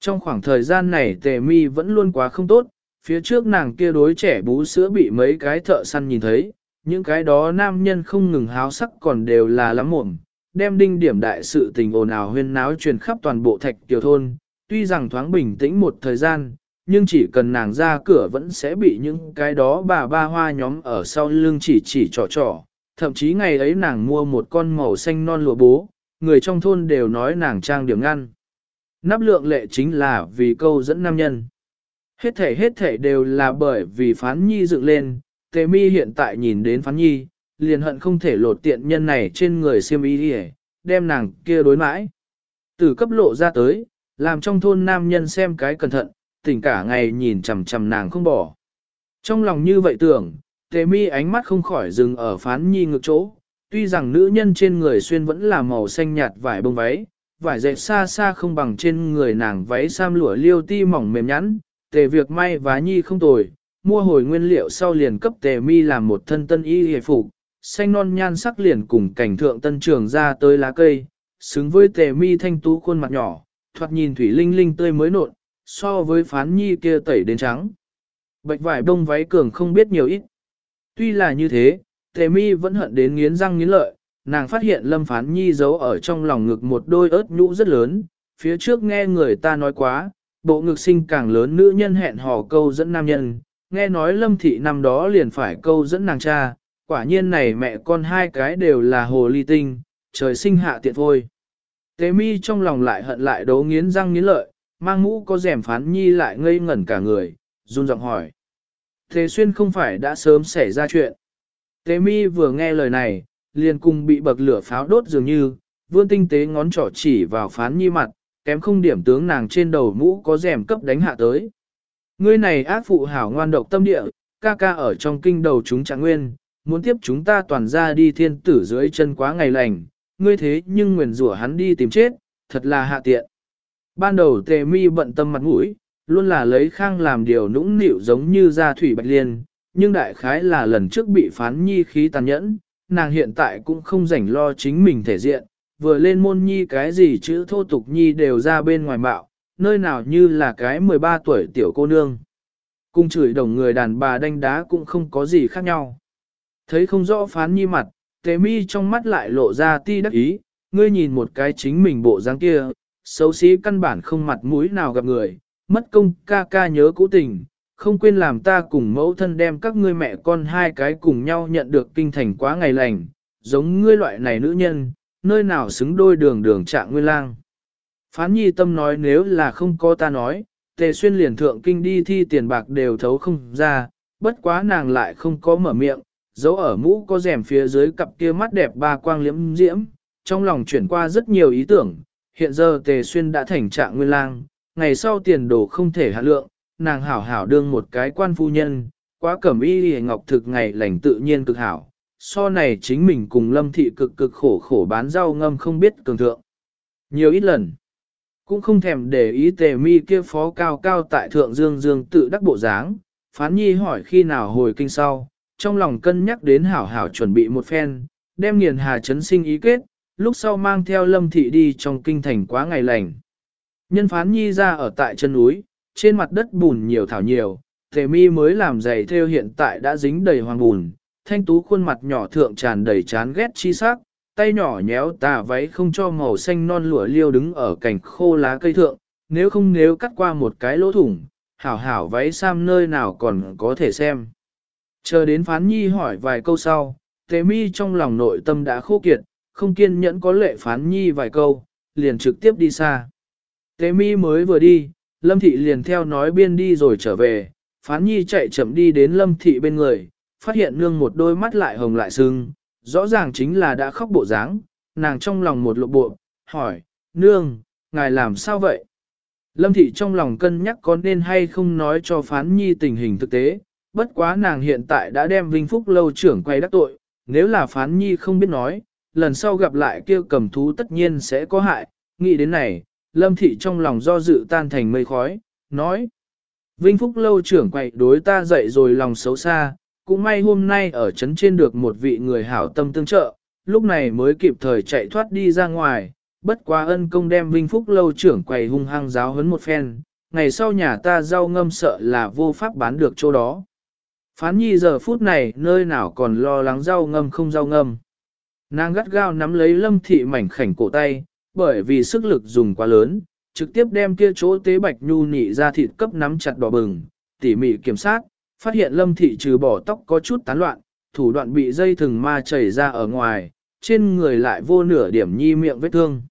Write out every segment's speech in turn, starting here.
Trong khoảng thời gian này tề mi vẫn luôn quá không tốt, phía trước nàng kia đối trẻ bú sữa bị mấy cái thợ săn nhìn thấy, những cái đó nam nhân không ngừng háo sắc còn đều là lắm mộm, đem đinh điểm đại sự tình ồn ào huyên náo truyền khắp toàn bộ thạch tiểu thôn, tuy rằng thoáng bình tĩnh một thời gian, nhưng chỉ cần nàng ra cửa vẫn sẽ bị những cái đó bà ba hoa nhóm ở sau lưng chỉ chỉ trò trò, thậm chí ngày ấy nàng mua một con màu xanh non lụa bố, người trong thôn đều nói nàng trang điểm ngăn. Nắp lượng lệ chính là vì câu dẫn nam nhân. Hết thể hết thể đều là bởi vì phán nhi dựng lên, tề mi hiện tại nhìn đến phán nhi, liền hận không thể lột tiện nhân này trên người siêm y đi đem nàng kia đối mãi. Từ cấp lộ ra tới, làm trong thôn nam nhân xem cái cẩn thận, tỉnh cả ngày nhìn chằm chằm nàng không bỏ. Trong lòng như vậy tưởng, tề mi ánh mắt không khỏi dừng ở phán nhi ngược chỗ, tuy rằng nữ nhân trên người xuyên vẫn là màu xanh nhạt vải bông váy, vải dệt xa xa không bằng trên người nàng váy sam lụa liêu ti mỏng mềm nhẵn, tề việc may vá nhi không tồi, mua hồi nguyên liệu sau liền cấp tề mi làm một thân tân y hề phục, xanh non nhan sắc liền cùng cảnh thượng tân trường ra tới lá cây, xứng với tề mi thanh tú khuôn mặt nhỏ, thoạt nhìn thủy linh linh tươi mới nộn, so với phán nhi kia tẩy đến trắng. Bạch vải đông váy cường không biết nhiều ít. Tuy là như thế, tề mi vẫn hận đến nghiến răng nghiến lợi, nàng phát hiện lâm phán nhi giấu ở trong lòng ngực một đôi ớt nhũ rất lớn, phía trước nghe người ta nói quá, bộ ngực sinh càng lớn nữ nhân hẹn hò câu dẫn nam nhân, nghe nói lâm thị năm đó liền phải câu dẫn nàng cha, quả nhiên này mẹ con hai cái đều là hồ ly tinh, trời sinh hạ tiện thôi. Tế mi trong lòng lại hận lại đấu nghiến răng nghiến lợi, mang mũ có rèm phán nhi lại ngây ngẩn cả người, run giọng hỏi. Thế xuyên không phải đã sớm xảy ra chuyện. Tế mi vừa nghe lời này, liền cùng bị bậc lửa pháo đốt dường như, vươn tinh tế ngón trỏ chỉ vào phán nhi mặt, kém không điểm tướng nàng trên đầu mũ có rèm cấp đánh hạ tới. Ngươi này ác phụ hảo ngoan độc tâm địa, ca ca ở trong kinh đầu chúng trạng nguyên, muốn tiếp chúng ta toàn ra đi thiên tử dưới chân quá ngày lành, ngươi thế nhưng nguyền rủa hắn đi tìm chết, thật là hạ tiện. Ban đầu tề mi bận tâm mặt mũi, luôn là lấy khang làm điều nũng nịu giống như ra thủy bạch liên, nhưng đại khái là lần trước bị phán nhi khí tàn nhẫn, nàng hiện tại cũng không rảnh lo chính mình thể diện, vừa lên môn nhi cái gì chữ thô tục nhi đều ra bên ngoài mạo, nơi nào như là cái 13 tuổi tiểu cô nương. Cung chửi đồng người đàn bà đánh đá cũng không có gì khác nhau. Thấy không rõ phán nhi mặt, tế mi trong mắt lại lộ ra ti đắc ý, ngươi nhìn một cái chính mình bộ dáng kia, xấu xí căn bản không mặt mũi nào gặp người, mất công ca ca nhớ cũ tình, không quên làm ta cùng mẫu thân đem các ngươi mẹ con hai cái cùng nhau nhận được kinh thành quá ngày lành, giống ngươi loại này nữ nhân, nơi nào xứng đôi đường đường trạng nguyên lang. Phán nhi tâm nói nếu là không có ta nói, tề xuyên liền thượng kinh đi thi tiền bạc đều thấu không ra, bất quá nàng lại không có mở miệng, dấu ở mũ có rèm phía dưới cặp kia mắt đẹp ba quang liễm diễm, trong lòng chuyển qua rất nhiều ý tưởng, hiện giờ tề xuyên đã thành trạng nguyên lang, ngày sau tiền đồ không thể hạ lượng, nàng hảo hảo đương một cái quan phu nhân, quá cẩm y hề ngọc thực ngày lành tự nhiên cực hảo, so này chính mình cùng lâm thị cực cực khổ khổ bán rau ngâm không biết cường thượng. Nhiều ít lần, cũng không thèm để ý tề mi kia phó cao cao tại thượng dương dương tự đắc bộ dáng, phán nhi hỏi khi nào hồi kinh sau, trong lòng cân nhắc đến hảo hảo chuẩn bị một phen, đem nghiền hà chấn sinh ý kết, lúc sau mang theo lâm thị đi trong kinh thành quá ngày lành. Nhân phán nhi ra ở tại chân núi, trên mặt đất bùn nhiều thảo nhiều, tề mi mới làm giày theo hiện tại đã dính đầy hoàng bùn, thanh tú khuôn mặt nhỏ thượng tràn đầy chán ghét chi sắc, tay nhỏ nhéo tà váy không cho màu xanh non lụa liêu đứng ở cành khô lá cây thượng, nếu không nếu cắt qua một cái lỗ thủng, hảo hảo váy sam nơi nào còn có thể xem. Chờ đến phán nhi hỏi vài câu sau, tề mi trong lòng nội tâm đã khô kiệt, không kiên nhẫn có lệ phán nhi vài câu, liền trực tiếp đi xa. Tế mi mới vừa đi, lâm thị liền theo nói biên đi rồi trở về, phán nhi chạy chậm đi đến lâm thị bên người, phát hiện nương một đôi mắt lại hồng lại sưng, rõ ràng chính là đã khóc bộ dáng, nàng trong lòng một lộ bộ, hỏi, nương, ngài làm sao vậy? Lâm thị trong lòng cân nhắc có nên hay không nói cho phán nhi tình hình thực tế, bất quá nàng hiện tại đã đem Vinh Phúc lâu trưởng quay đắc tội, nếu là phán nhi không biết nói, lần sau gặp lại kia cầm thú tất nhiên sẽ có hại, nghĩ đến này, lâm thị trong lòng do dự tan thành mây khói, nói. Vinh Phúc lâu trưởng quậy đối ta dậy rồi lòng xấu xa, cũng may hôm nay ở trấn trên được một vị người hảo tâm tương trợ, lúc này mới kịp thời chạy thoát đi ra ngoài, bất quá ân công đem vinh phúc lâu trưởng quầy hung hăng giáo huấn một phen, ngày sau nhà ta rau ngâm sợ là vô pháp bán được chỗ đó. Phán nhi giờ phút này nơi nào còn lo lắng rau ngâm không rau ngâm. Nàng gắt gao nắm lấy lâm thị mảnh khảnh cổ tay, bởi vì sức lực dùng quá lớn, trực tiếp đem kia chỗ tế bạch nhu nị ra thịt cấp nắm chặt đỏ bừng, tỉ mỉ kiểm soát, phát hiện lâm thị trừ bỏ tóc có chút tán loạn, thủ đoạn bị dây thừng ma chảy ra ở ngoài, trên người lại vô nửa điểm nhi miệng vết thương.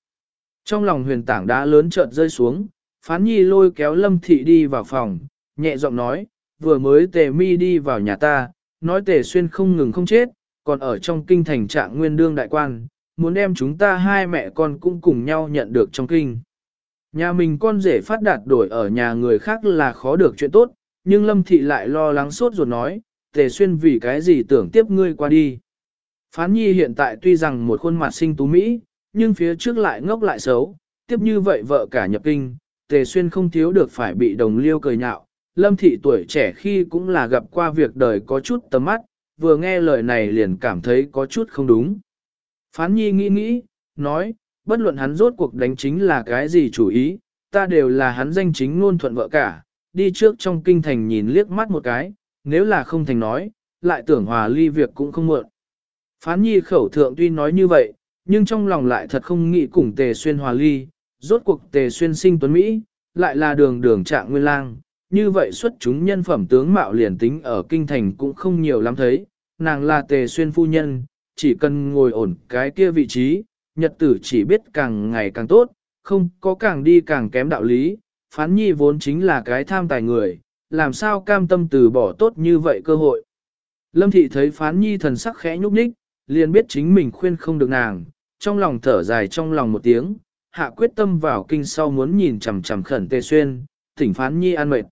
Trong lòng huyền tảng đá lớn chợt rơi xuống, phán nhi lôi kéo lâm thị đi vào phòng, nhẹ giọng nói, vừa mới tề mi đi vào nhà ta, nói tề xuyên không ngừng không chết, còn ở trong kinh thành trạng nguyên đương đại quan, muốn đem chúng ta hai mẹ con cũng cùng nhau nhận được trong kinh. Nhà mình con rể phát đạt đổi ở nhà người khác là khó được chuyện tốt, nhưng lâm thị lại lo lắng sốt ruột nói, tề xuyên vì cái gì tưởng tiếp ngươi qua đi. Phán nhi hiện tại tuy rằng một khuôn mặt sinh tú Mỹ, nhưng phía trước lại ngốc lại xấu, tiếp như vậy vợ cả nhập kinh, tề xuyên không thiếu được phải bị đồng liêu cười nhạo. Lâm thị tuổi trẻ khi cũng là gặp qua việc đời có chút tầm mắt, vừa nghe lời này liền cảm thấy có chút không đúng. Phán nhi nghĩ nghĩ, nói, bất luận hắn rốt cuộc đánh chính là cái gì chủ ý, ta đều là hắn danh chính ngôn thuận vợ cả, đi trước trong kinh thành nhìn liếc mắt một cái, nếu là không thành nói, lại tưởng hòa ly việc cũng không muộn. Phán nhi khẩu thượng tuy nói như vậy, nhưng trong lòng lại thật không nghĩ cùng tề xuyên hòa ly, rốt cuộc tề xuyên sinh tuấn Mỹ, lại là đường đường trạng nguyên lang, như vậy xuất chúng nhân phẩm tướng mạo liền tính ở kinh thành cũng không nhiều lắm thấy, nàng là tề xuyên phu nhân, chỉ cần ngồi ổn cái kia vị trí, nhật tử chỉ biết càng ngày càng tốt, không có càng đi càng kém đạo lý, phán nhi vốn chính là cái tham tài người, làm sao cam tâm từ bỏ tốt như vậy cơ hội. Lâm thị thấy phán nhi thần sắc khẽ nhúc nhích, liền biết chính mình khuyên không được nàng, trong lòng thở dài trong lòng một tiếng, hạ quyết tâm vào kinh sau muốn nhìn chằm chằm khẩn tề xuyên, thỉnh phán nhi an mệt.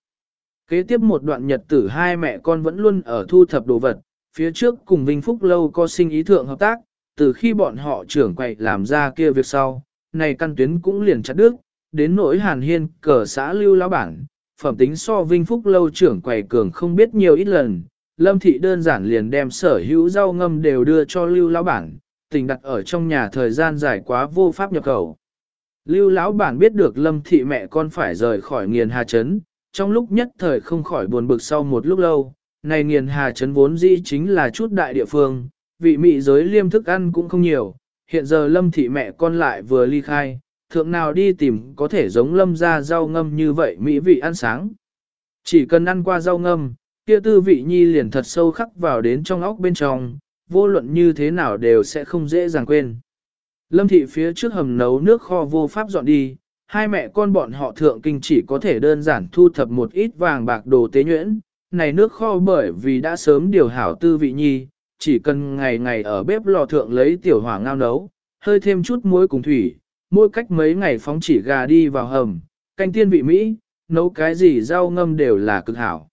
Kế tiếp một đoạn nhật tử hai mẹ con vẫn luôn ở thu thập đồ vật, phía trước cùng Vinh Phúc Lâu có sinh ý thượng hợp tác, từ khi bọn họ trưởng quậy làm ra kia việc sau, này căn tuyến cũng liền chặt đứt, đến nỗi hàn hiên cờ xã lưu lão bản, phẩm tính so Vinh Phúc Lâu trưởng quậy cường không biết nhiều ít lần, Lâm Thị đơn giản liền đem sở hữu rau ngâm đều đưa cho lưu lão bản, tình đặt ở trong nhà thời gian dài quá vô pháp nhập khẩu. Lưu lão bản biết được Lâm Thị mẹ con phải rời khỏi nghiền hà Trấn trong lúc nhất thời không khỏi buồn bực sau một lúc lâu, này nghiền hà Trấn vốn dĩ chính là chút đại địa phương, vị mị giới liêm thức ăn cũng không nhiều, hiện giờ lâm thị mẹ con lại vừa ly khai, thượng nào đi tìm có thể giống lâm ra rau ngâm như vậy mỹ vị ăn sáng. Chỉ cần ăn qua rau ngâm, kia tư vị nhi liền thật sâu khắc vào đến trong óc bên trong, vô luận như thế nào đều sẽ không dễ dàng quên. Lâm thị phía trước hầm nấu nước kho vô pháp dọn đi, hai mẹ con bọn họ thượng kinh chỉ có thể đơn giản thu thập một ít vàng bạc đồ tế nhuyễn, này nước kho bởi vì đã sớm điều hảo tư vị nhi, chỉ cần ngày ngày ở bếp lò thượng lấy tiểu hỏa ngao nấu, hơi thêm chút muối cùng thủy, mỗi cách mấy ngày phóng chỉ gà đi vào hầm, canh tiên vị Mỹ, nấu cái gì rau ngâm đều là cực hảo.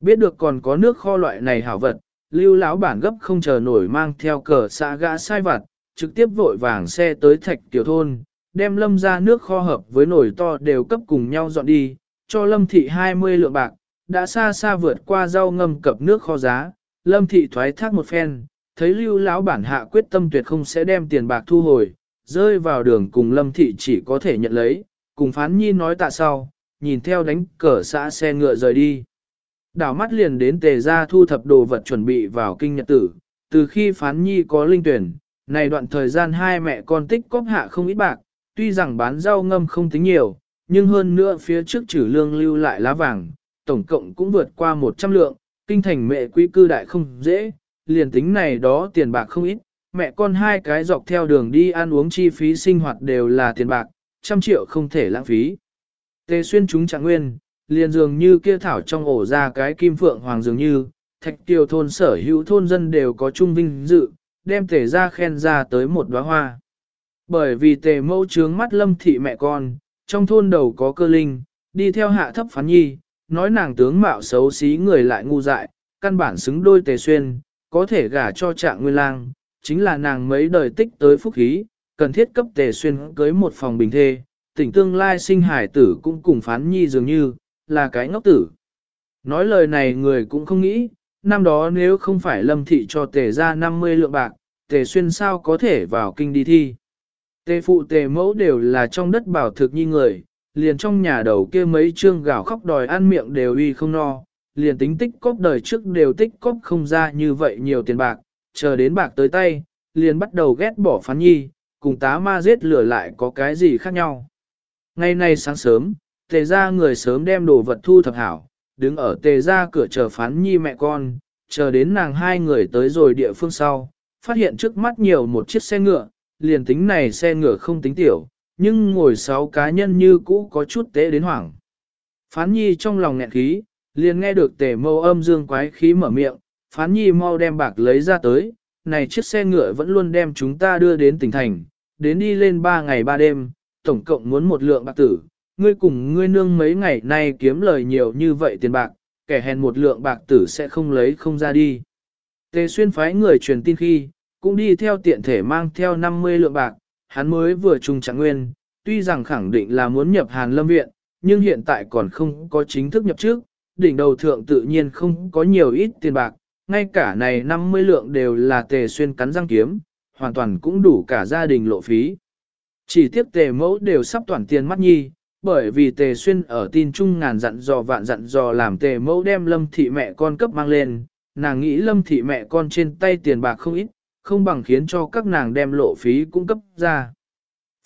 Biết được còn có nước kho loại này hảo vật, lưu lão bản gấp không chờ nổi mang theo cờ xã gã sai vặt, trực tiếp vội vàng xe tới thạch tiểu thôn, đem lâm ra nước kho hợp với nồi to đều cấp cùng nhau dọn đi, cho lâm thị 20 lượng bạc, đã xa xa vượt qua rau ngâm cập nước kho giá, lâm thị thoái thác một phen, thấy lưu lão bản hạ quyết tâm tuyệt không sẽ đem tiền bạc thu hồi, rơi vào đường cùng lâm thị chỉ có thể nhận lấy, cùng phán nhi nói tạ sau, nhìn theo đánh cờ xã xe ngựa rời đi. Đảo mắt liền đến tề ra thu thập đồ vật chuẩn bị vào kinh nhật tử, từ khi phán nhi có linh tuyển, này đoạn thời gian hai mẹ con tích cóp hạ không ít bạc, tuy rằng bán rau ngâm không tính nhiều, nhưng hơn nữa phía trước trừ lương lưu lại lá vàng, tổng cộng cũng vượt qua 100 lượng, kinh thành mẹ quý cư đại không dễ, liền tính này đó tiền bạc không ít, mẹ con hai cái dọc theo đường đi ăn uống chi phí sinh hoạt đều là tiền bạc, trăm triệu không thể lãng phí. Tề xuyên chúng trạng nguyên, liền dường như kia thảo trong ổ ra cái kim phượng hoàng dường như, thạch tiêu thôn sở hữu thôn dân đều có trung vinh dự, đem tề ra khen ra tới một đóa hoa. Bởi vì tề mẫu trướng mắt lâm thị mẹ con, trong thôn đầu có cơ linh, đi theo hạ thấp phán nhi, nói nàng tướng mạo xấu xí người lại ngu dại, căn bản xứng đôi tề xuyên, có thể gả cho trạng nguyên lang, chính là nàng mấy đời tích tới phúc khí, cần thiết cấp tề xuyên cưới một phòng bình thê, tỉnh tương lai sinh hải tử cũng cùng phán nhi dường như, là cái ngốc tử. Nói lời này người cũng không nghĩ, năm đó nếu không phải lâm thị cho tề ra 50 lượng bạc, tề xuyên sao có thể vào kinh đi thi. Tề phụ tề mẫu đều là trong đất bảo thực nhi người, liền trong nhà đầu kia mấy trương gạo khóc đòi ăn miệng đều uy không no, liền tính tích cóp đời trước đều tích cóp không ra như vậy nhiều tiền bạc, chờ đến bạc tới tay, liền bắt đầu ghét bỏ phán nhi, cùng tá ma giết lửa lại có cái gì khác nhau. Ngày nay sáng sớm, tề ra người sớm đem đồ vật thu thập hảo, đứng ở tề ra cửa chờ phán nhi mẹ con, chờ đến nàng hai người tới rồi địa phương sau, phát hiện trước mắt nhiều một chiếc xe ngựa, liền tính này xe ngựa không tính tiểu, nhưng ngồi sáu cá nhân như cũ có chút tế đến hoảng. Phán nhi trong lòng nghẹn khí, liền nghe được tề mâu âm dương quái khí mở miệng, phán nhi mau đem bạc lấy ra tới, này chiếc xe ngựa vẫn luôn đem chúng ta đưa đến tỉnh thành, đến đi lên ba ngày ba đêm, tổng cộng muốn một lượng bạc tử, ngươi cùng ngươi nương mấy ngày nay kiếm lời nhiều như vậy tiền bạc, kẻ hèn một lượng bạc tử sẽ không lấy không ra đi. Tề xuyên phái người truyền tin khi, cũng đi theo tiện thể mang theo 50 lượng bạc, hắn mới vừa trùng trạng nguyên, tuy rằng khẳng định là muốn nhập Hàn Lâm Viện, nhưng hiện tại còn không có chính thức nhập trước, đỉnh đầu thượng tự nhiên không có nhiều ít tiền bạc, ngay cả này 50 lượng đều là tề xuyên cắn răng kiếm, hoàn toàn cũng đủ cả gia đình lộ phí. Chỉ tiếp tề mẫu đều sắp toàn tiền mắt nhi, bởi vì tề xuyên ở tin trung ngàn dặn dò vạn dặn dò làm tề mẫu đem lâm thị mẹ con cấp mang lên, nàng nghĩ lâm thị mẹ con trên tay tiền bạc không ít, không bằng khiến cho các nàng đem lộ phí cung cấp ra.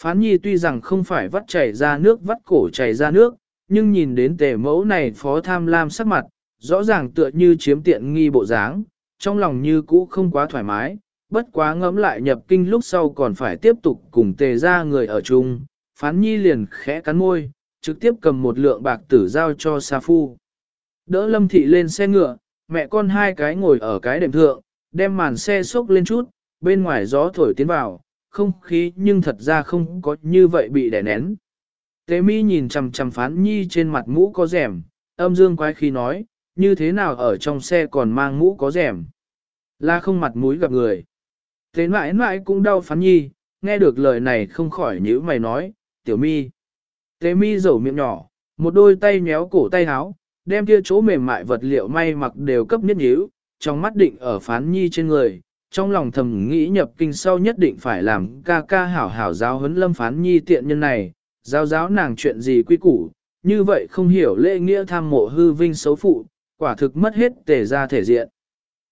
Phán nhi tuy rằng không phải vắt chảy ra nước vắt cổ chảy ra nước, nhưng nhìn đến tề mẫu này phó tham lam sắc mặt, rõ ràng tựa như chiếm tiện nghi bộ dáng, trong lòng như cũ không quá thoải mái, bất quá ngẫm lại nhập kinh lúc sau còn phải tiếp tục cùng tề ra người ở chung, phán nhi liền khẽ cắn môi, trực tiếp cầm một lượng bạc tử giao cho Sa Phu. Đỡ lâm thị lên xe ngựa, mẹ con hai cái ngồi ở cái đệm thượng, đem màn xe xốc lên chút, bên ngoài gió thổi tiến vào, không khí nhưng thật ra không có như vậy bị đè nén. Tế mi nhìn chằm chằm phán nhi trên mặt mũ có rèm, âm dương quái khí nói, như thế nào ở trong xe còn mang mũ có rèm. Là không mặt mũi gặp người. Thế mãi mãi cũng đau phán nhi, nghe được lời này không khỏi nhíu mày nói, tiểu mi. Tế mi rầu miệng nhỏ, một đôi tay nhéo cổ tay háo, đem kia chỗ mềm mại vật liệu may mặc đều cấp nhất nhíu, trong mắt định ở phán nhi trên người, trong lòng thầm nghĩ nhập kinh sau nhất định phải làm ca ca hảo hảo giáo huấn lâm phán nhi tiện nhân này, giáo giáo nàng chuyện gì quy củ, như vậy không hiểu lễ nghĩa tham mộ hư vinh xấu phụ, quả thực mất hết tề ra thể diện.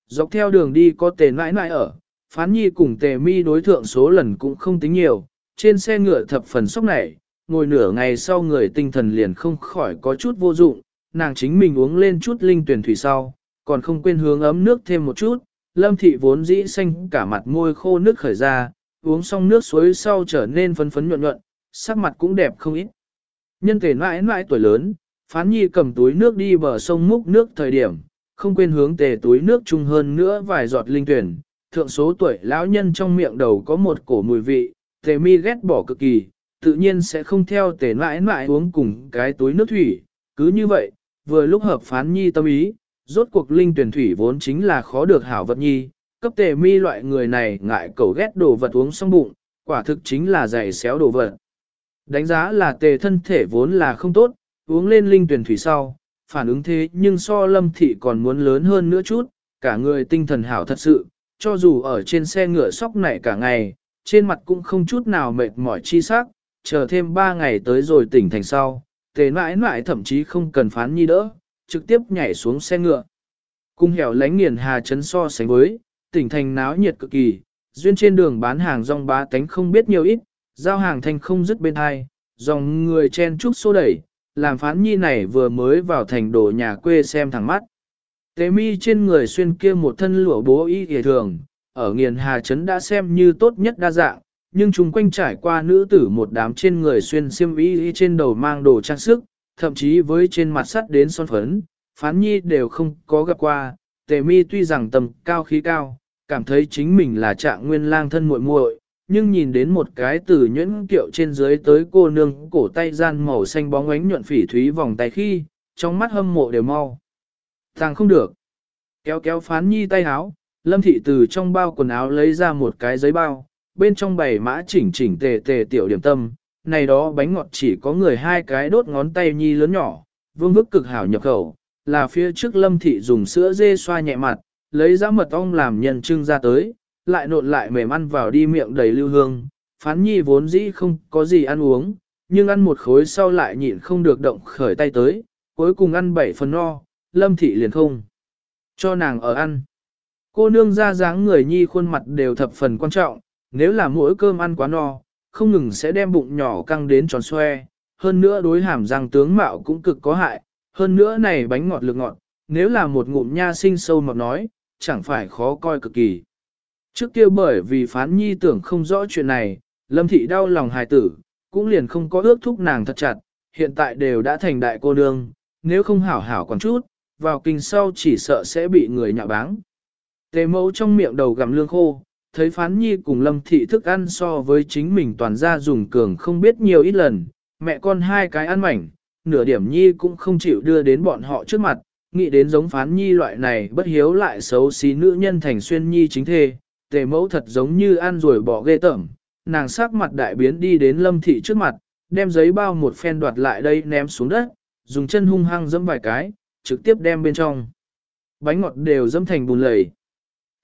Dọc theo đường đi có tề nãi nãi ở, phán nhi cùng tề mi đối thượng số lần cũng không tính nhiều, trên xe ngựa thập phần sốc này, ngồi nửa ngày sau người tinh thần liền không khỏi có chút vô dụng, nàng chính mình uống lên chút linh tuyển thủy sau, còn không quên hướng ấm nước thêm một chút, lâm thị vốn dĩ xanh cả mặt môi khô nước khởi ra, uống xong nước suối sau trở nên phấn phấn nhuận nhuận, sắc mặt cũng đẹp không ít. Nhân thể mãi mãi tuổi lớn, phán nhi cầm túi nước đi bờ sông múc nước thời điểm, không quên hướng tề túi nước chung hơn nữa vài giọt linh tuyển, thượng số tuổi lão nhân trong miệng đầu có một cổ mùi vị, tề mi ghét bỏ cực kỳ, tự nhiên sẽ không theo tề mãi mãi uống cùng cái túi nước thủy, cứ như vậy, vừa lúc hợp phán nhi tâm ý, rốt cuộc linh tuyển thủy vốn chính là khó được hảo vật nhi, cấp tề mi loại người này ngại cầu ghét đồ vật uống xong bụng, quả thực chính là dày xéo đồ vật. Đánh giá là tề thân thể vốn là không tốt, uống lên linh tuyển thủy sau, phản ứng thế nhưng so lâm thị còn muốn lớn hơn nữa chút, cả người tinh thần hảo thật sự, cho dù ở trên xe ngựa sóc này cả ngày, trên mặt cũng không chút nào mệt mỏi chi sắc, chờ thêm 3 ngày tới rồi tỉnh thành sau, tề mãi mãi thậm chí không cần phán nhi đỡ, trực tiếp nhảy xuống xe ngựa. Cung hẻo lánh nghiền hà chấn so sánh với, tỉnh thành náo nhiệt cực kỳ, duyên trên đường bán hàng rong bá tánh không biết nhiều ít, giao hàng thanh không dứt bên hai, dòng người chen chúc xô đẩy, làm phán nhi này vừa mới vào thành đồ nhà quê xem thẳng mắt. Tế mi trên người xuyên kia một thân lụa bố y hề thường, ở nghiền hà trấn đã xem như tốt nhất đa dạng, nhưng chúng quanh trải qua nữ tử một đám trên người xuyên xiêm y trên đầu mang đồ trang sức, thậm chí với trên mặt sắt đến son phấn, phán nhi đều không có gặp qua, tề mi tuy rằng tầm cao khí cao, cảm thấy chính mình là trạng nguyên lang thân muội muội, nhưng nhìn đến một cái từ nhuyễn kiệu trên dưới tới cô nương cổ tay gian màu xanh bóng ánh nhuận phỉ thúy vòng tay khi, trong mắt hâm mộ đều mau. Thằng không được. Kéo kéo phán nhi tay háo, lâm thị từ trong bao quần áo lấy ra một cái giấy bao, bên trong bày mã chỉnh chỉnh tề tề tiểu điểm tâm, này đó bánh ngọt chỉ có người hai cái đốt ngón tay nhi lớn nhỏ, vương vức cực hảo nhập khẩu, là phía trước lâm thị dùng sữa dê xoa nhẹ mặt, lấy ra mật ong làm nhân trưng ra tới, lại nộn lại mềm ăn vào đi miệng đầy lưu hương, phán nhi vốn dĩ không có gì ăn uống, nhưng ăn một khối sau lại nhịn không được động khởi tay tới, cuối cùng ăn bảy phần no, lâm thị liền không. Cho nàng ở ăn. Cô nương ra dáng người nhi khuôn mặt đều thập phần quan trọng, nếu là mỗi cơm ăn quá no, không ngừng sẽ đem bụng nhỏ căng đến tròn xoe, hơn nữa đối hàm răng tướng mạo cũng cực có hại, hơn nữa này bánh ngọt lực ngọt, nếu là một ngụm nha sinh sâu mập nói, chẳng phải khó coi cực kỳ. Trước kia bởi vì phán nhi tưởng không rõ chuyện này, lâm thị đau lòng hài tử, cũng liền không có ước thúc nàng thật chặt, hiện tại đều đã thành đại cô nương, nếu không hảo hảo còn chút, vào kinh sau chỉ sợ sẽ bị người nhạo báng. Tề mẫu trong miệng đầu gặm lương khô, thấy phán nhi cùng lâm thị thức ăn so với chính mình toàn ra dùng cường không biết nhiều ít lần, mẹ con hai cái ăn mảnh, nửa điểm nhi cũng không chịu đưa đến bọn họ trước mặt, nghĩ đến giống phán nhi loại này bất hiếu lại xấu xí nữ nhân thành xuyên nhi chính thê, tề mẫu thật giống như ăn rồi bỏ ghê tởm, nàng sắc mặt đại biến đi đến lâm thị trước mặt, đem giấy bao một phen đoạt lại đây ném xuống đất, dùng chân hung hăng dẫm vài cái, trực tiếp đem bên trong. Bánh ngọt đều dẫm thành bùn lầy.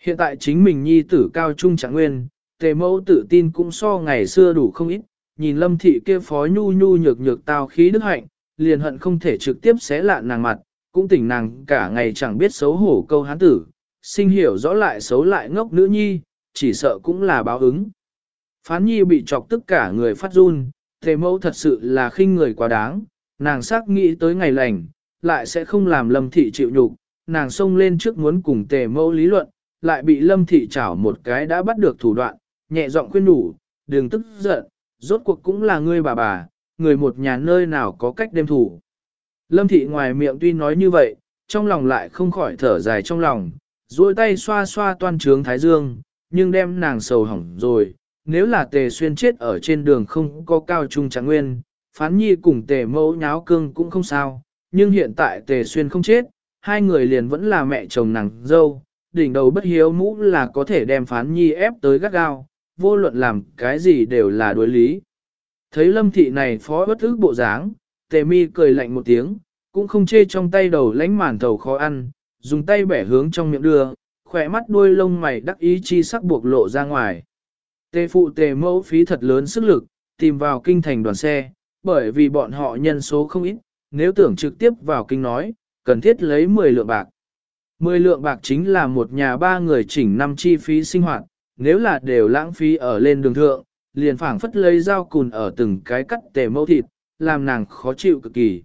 Hiện tại chính mình nhi tử cao trung trạng nguyên, tề mẫu tự tin cũng so ngày xưa đủ không ít, nhìn lâm thị kia phó nhu nhu nhược nhược tao khí đức hạnh, liền hận không thể trực tiếp xé lạ nàng mặt, cũng tỉnh nàng cả ngày chẳng biết xấu hổ câu hán tử, sinh hiểu rõ lại xấu lại ngốc nữ nhi, chỉ sợ cũng là báo ứng. Phán nhi bị chọc tất cả người phát run, tề mẫu thật sự là khinh người quá đáng, nàng xác nghĩ tới ngày lành, lại sẽ không làm lâm thị chịu nhục, nàng xông lên trước muốn cùng tề mẫu lý luận, lại bị lâm thị chảo một cái đã bắt được thủ đoạn, nhẹ giọng khuyên đủ, đừng tức giận, rốt cuộc cũng là ngươi bà bà, người một nhà nơi nào có cách đem thủ. Lâm thị ngoài miệng tuy nói như vậy, trong lòng lại không khỏi thở dài trong lòng, duỗi tay xoa xoa toan trướng thái dương, nhưng đem nàng sầu hỏng rồi, nếu là tề xuyên chết ở trên đường không có cao trung trạng nguyên, phán nhi cùng tề mẫu nháo cương cũng không sao, nhưng hiện tại tề xuyên không chết, hai người liền vẫn là mẹ chồng nàng dâu, đỉnh đầu bất hiếu mũ là có thể đem phán nhi ép tới gắt gao, vô luận làm cái gì đều là đối lý. Thấy lâm thị này phó bất ức bộ dáng, tề mi cười lạnh một tiếng, cũng không chê trong tay đầu lánh màn thầu khó ăn, dùng tay bẻ hướng trong miệng đưa, khỏe mắt đuôi lông mày đắc ý chi sắc buộc lộ ra ngoài. Tề phụ tề mẫu phí thật lớn sức lực, tìm vào kinh thành đoàn xe, bởi vì bọn họ nhân số không ít, nếu tưởng trực tiếp vào kinh nói, cần thiết lấy 10 lượng bạc. 10 lượng bạc chính là một nhà ba người chỉnh năm chi phí sinh hoạt, nếu là đều lãng phí ở lên đường thượng, liền phảng phất lấy dao cùn ở từng cái cắt tề mẫu thịt, làm nàng khó chịu cực kỳ.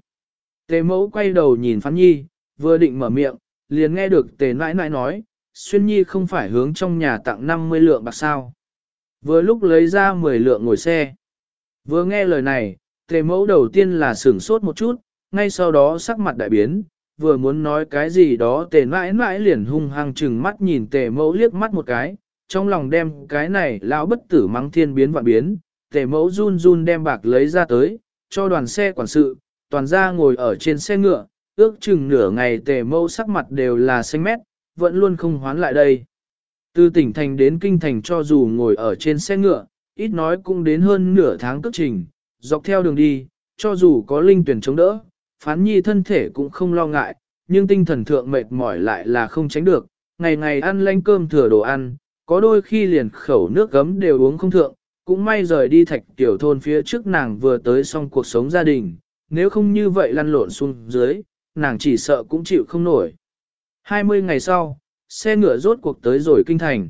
Tề mẫu quay đầu nhìn Phán Nhi, vừa định mở miệng, liền nghe được tề nãi nãi nói, Xuyên Nhi không phải hướng trong nhà tặng 50 lượng bạc sao. Vừa lúc lấy ra 10 lượng ngồi xe. Vừa nghe lời này, tề mẫu đầu tiên là sửng sốt một chút, ngay sau đó sắc mặt đại biến, vừa muốn nói cái gì đó tề mãi mãi liền hung hăng chừng mắt nhìn tề mẫu liếc mắt một cái, trong lòng đem cái này lão bất tử mắng thiên biến vạn biến, tề mẫu run run đem bạc lấy ra tới, cho đoàn xe quản sự, toàn ra ngồi ở trên xe ngựa, ước chừng nửa ngày tề mẫu sắc mặt đều là xanh mét, vẫn luôn không hoán lại đây. Từ tỉnh thành đến kinh thành cho dù ngồi ở trên xe ngựa, ít nói cũng đến hơn nửa tháng cất trình, dọc theo đường đi, cho dù có linh tuyển chống đỡ, phán nhi thân thể cũng không lo ngại, nhưng tinh thần thượng mệt mỏi lại là không tránh được, ngày ngày ăn lanh cơm thừa đồ ăn, có đôi khi liền khẩu nước gấm đều uống không thượng, cũng may rời đi thạch tiểu thôn phía trước nàng vừa tới xong cuộc sống gia đình, nếu không như vậy lăn lộn xuống dưới, nàng chỉ sợ cũng chịu không nổi. 20 ngày sau, xe ngựa rốt cuộc tới rồi kinh thành.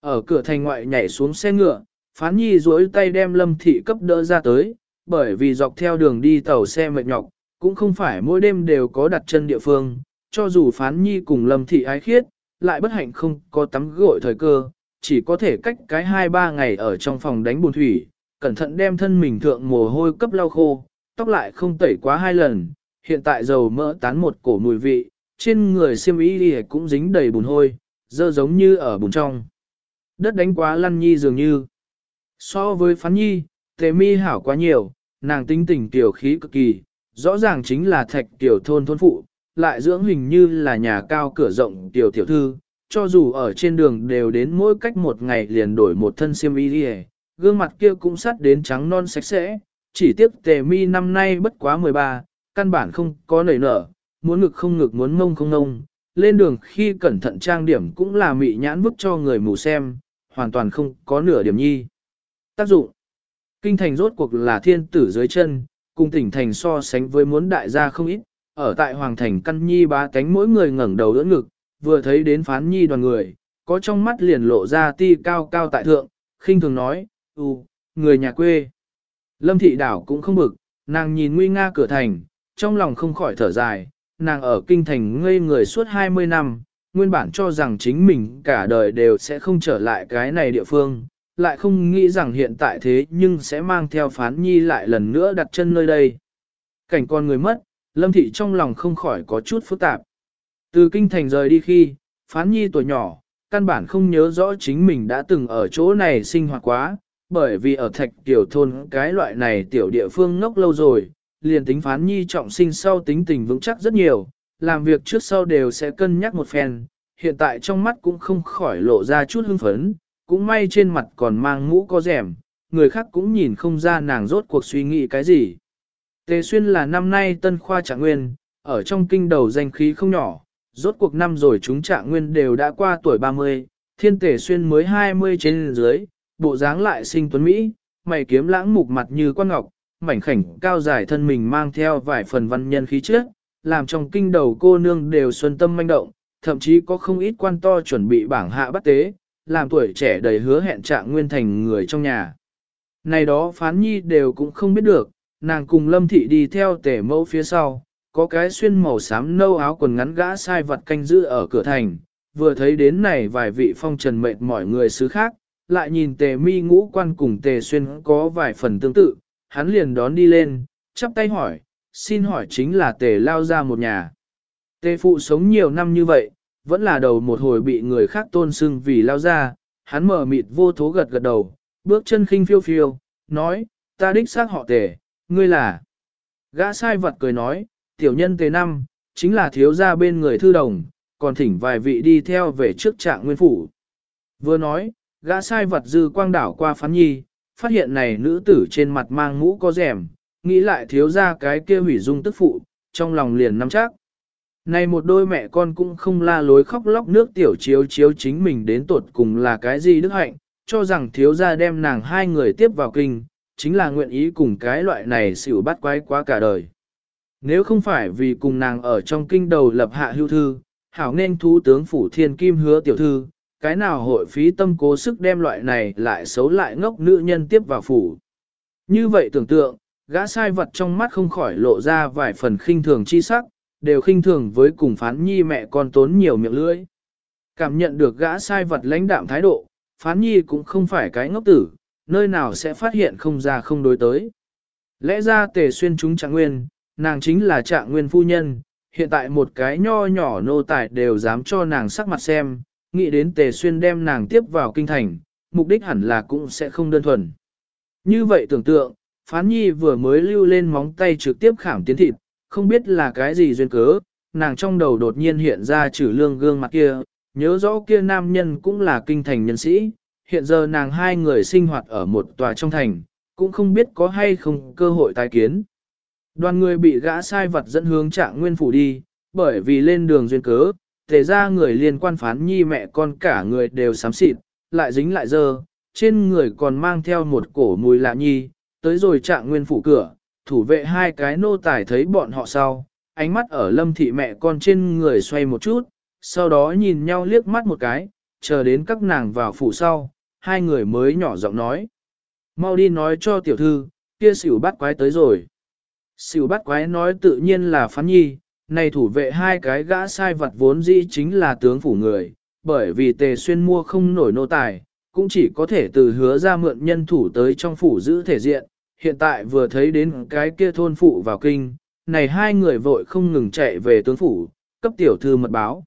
Ở cửa thành ngoại nhảy xuống xe ngựa, phán nhi duỗi tay đem lâm thị cấp đỡ ra tới, bởi vì dọc theo đường đi tàu xe mệt nhọc, cũng không phải mỗi đêm đều có đặt chân địa phương, cho dù phán nhi cùng lâm thị ái khiết, lại bất hạnh không có tắm gội thời cơ, chỉ có thể cách cái 2-3 ngày ở trong phòng đánh buồn thủy, cẩn thận đem thân mình thượng mồ hôi cấp lau khô, tóc lại không tẩy quá hai lần, hiện tại dầu mỡ tán một cổ mùi vị, trên người xiêm y đi cũng dính đầy bùn hôi, dơ giống như ở bùn trong. Đất đánh quá lăn nhi dường như. So với phán nhi, tề mi hảo quá nhiều, nàng tinh tỉnh tiểu khí cực kỳ, rõ ràng chính là thạch tiểu thôn thôn phụ, lại dưỡng hình như là nhà cao cửa rộng tiểu tiểu thư, cho dù ở trên đường đều đến mỗi cách một ngày liền đổi một thân xiêm y đi gương mặt kia cũng sắt đến trắng non sạch sẽ, chỉ tiếc tề mi năm nay bất quá 13, căn bản không có nảy nở, muốn ngực không ngực muốn mông không ngông, lên đường khi cẩn thận trang điểm cũng là mị nhãn bức cho người mù xem, hoàn toàn không có nửa điểm nhi. tác dụng. Kinh thành rốt cuộc là thiên tử dưới chân, cùng tỉnh thành so sánh với muốn đại gia không ít, ở tại hoàng thành căn nhi ba cánh mỗi người ngẩng đầu đỡ ngực, vừa thấy đến phán nhi đoàn người, có trong mắt liền lộ ra ti cao cao tại thượng, khinh thường nói, ừ, người nhà quê. Lâm thị đảo cũng không bực, nàng nhìn nguy nga cửa thành, trong lòng không khỏi thở dài, nàng ở kinh thành ngây người suốt 20 năm, nguyên bản cho rằng chính mình cả đời đều sẽ không trở lại cái này địa phương, lại không nghĩ rằng hiện tại thế nhưng sẽ mang theo phán nhi lại lần nữa đặt chân nơi đây. Cảnh con người mất, lâm thị trong lòng không khỏi có chút phức tạp. Từ kinh thành rời đi khi, phán nhi tuổi nhỏ, căn bản không nhớ rõ chính mình đã từng ở chỗ này sinh hoạt quá, bởi vì ở thạch tiểu thôn cái loại này tiểu địa phương ngốc lâu rồi, liền tính phán nhi trọng sinh sau tính tình vững chắc rất nhiều, làm việc trước sau đều sẽ cân nhắc một phen, hiện tại trong mắt cũng không khỏi lộ ra chút hưng phấn, cũng may trên mặt còn mang mũ có rèm, người khác cũng nhìn không ra nàng rốt cuộc suy nghĩ cái gì. Tề Xuyên là năm nay tân khoa trạng nguyên, ở trong kinh đầu danh khí không nhỏ, rốt cuộc năm rồi chúng trạng nguyên đều đã qua tuổi 30, thiên Tề Xuyên mới 20 trên dưới, bộ dáng lại sinh tuấn Mỹ, mày kiếm lãng mục mặt như quan ngọc, mảnh khảnh cao dài thân mình mang theo vài phần văn nhân khí trước, làm trong kinh đầu cô nương đều xuân tâm manh động, thậm chí có không ít quan to chuẩn bị bảng hạ bắt tế, làm tuổi trẻ đầy hứa hẹn trạng nguyên thành người trong nhà. Này đó phán nhi đều cũng không biết được, nàng cùng lâm thị đi theo tể mẫu phía sau, có cái xuyên màu xám nâu áo quần ngắn gã sai vật canh giữ ở cửa thành, vừa thấy đến này vài vị phong trần mệt mỏi người xứ khác, lại nhìn tề mi ngũ quan cùng tề xuyên có vài phần tương tự, hắn liền đón đi lên, chắp tay hỏi, xin hỏi chính là tề lao ra một nhà. Tề phụ sống nhiều năm như vậy, vẫn là đầu một hồi bị người khác tôn sưng vì lao ra, hắn mở mịt vô thố gật gật đầu, bước chân khinh phiêu phiêu, nói, ta đích xác họ tề, ngươi là. Gã sai vật cười nói, tiểu nhân tề năm, chính là thiếu gia bên người thư đồng, còn thỉnh vài vị đi theo về trước trạng nguyên phủ. Vừa nói, gã sai vật dư quang đảo qua phán nhi, phát hiện này nữ tử trên mặt mang mũ có rèm, nghĩ lại thiếu ra cái kia hủy dung tức phụ, trong lòng liền nắm chắc. Này một đôi mẹ con cũng không la lối khóc lóc nước tiểu chiếu chiếu chính mình đến tột cùng là cái gì đức hạnh, cho rằng thiếu gia đem nàng hai người tiếp vào kinh, chính là nguyện ý cùng cái loại này xỉu bắt quái quá cả đời. Nếu không phải vì cùng nàng ở trong kinh đầu lập hạ hưu thư, hảo nên thú tướng phủ thiên kim hứa tiểu thư, cái nào hội phí tâm cố sức đem loại này lại xấu lại ngốc nữ nhân tiếp vào phủ. Như vậy tưởng tượng, gã sai vật trong mắt không khỏi lộ ra vài phần khinh thường chi sắc, đều khinh thường với cùng phán nhi mẹ con tốn nhiều miệng lưỡi. Cảm nhận được gã sai vật lãnh đạm thái độ, phán nhi cũng không phải cái ngốc tử, nơi nào sẽ phát hiện không ra không đối tới. Lẽ ra tề xuyên chúng trạng nguyên, nàng chính là trạng nguyên phu nhân, hiện tại một cái nho nhỏ nô tài đều dám cho nàng sắc mặt xem, nghĩ đến tề xuyên đem nàng tiếp vào kinh thành, mục đích hẳn là cũng sẽ không đơn thuần. Như vậy tưởng tượng, phán nhi vừa mới lưu lên móng tay trực tiếp khảm tiến thịt, không biết là cái gì duyên cớ, nàng trong đầu đột nhiên hiện ra trừ lương gương mặt kia, nhớ rõ kia nam nhân cũng là kinh thành nhân sĩ, hiện giờ nàng hai người sinh hoạt ở một tòa trong thành, cũng không biết có hay không cơ hội tái kiến. Đoàn người bị gã sai vật dẫn hướng trạng nguyên phủ đi, bởi vì lên đường duyên cớ, thể ra người liên quan phán nhi mẹ con cả người đều sám xịt, lại dính lại dơ, trên người còn mang theo một cổ mùi lạ nhi, tới rồi trạng nguyên phủ cửa, thủ vệ hai cái nô tài thấy bọn họ sau, ánh mắt ở lâm thị mẹ con trên người xoay một chút, sau đó nhìn nhau liếc mắt một cái, chờ đến các nàng vào phủ sau, hai người mới nhỏ giọng nói. Mau đi nói cho tiểu thư, kia xỉu bắt quái tới rồi. Xỉu bắt quái nói tự nhiên là phán nhi, này thủ vệ hai cái gã sai vật vốn dĩ chính là tướng phủ người, bởi vì tề xuyên mua không nổi nô tài, cũng chỉ có thể từ hứa ra mượn nhân thủ tới trong phủ giữ thể diện. Hiện tại vừa thấy đến cái kia thôn phụ vào kinh, này hai người vội không ngừng chạy về tướng phủ, cấp tiểu thư mật báo.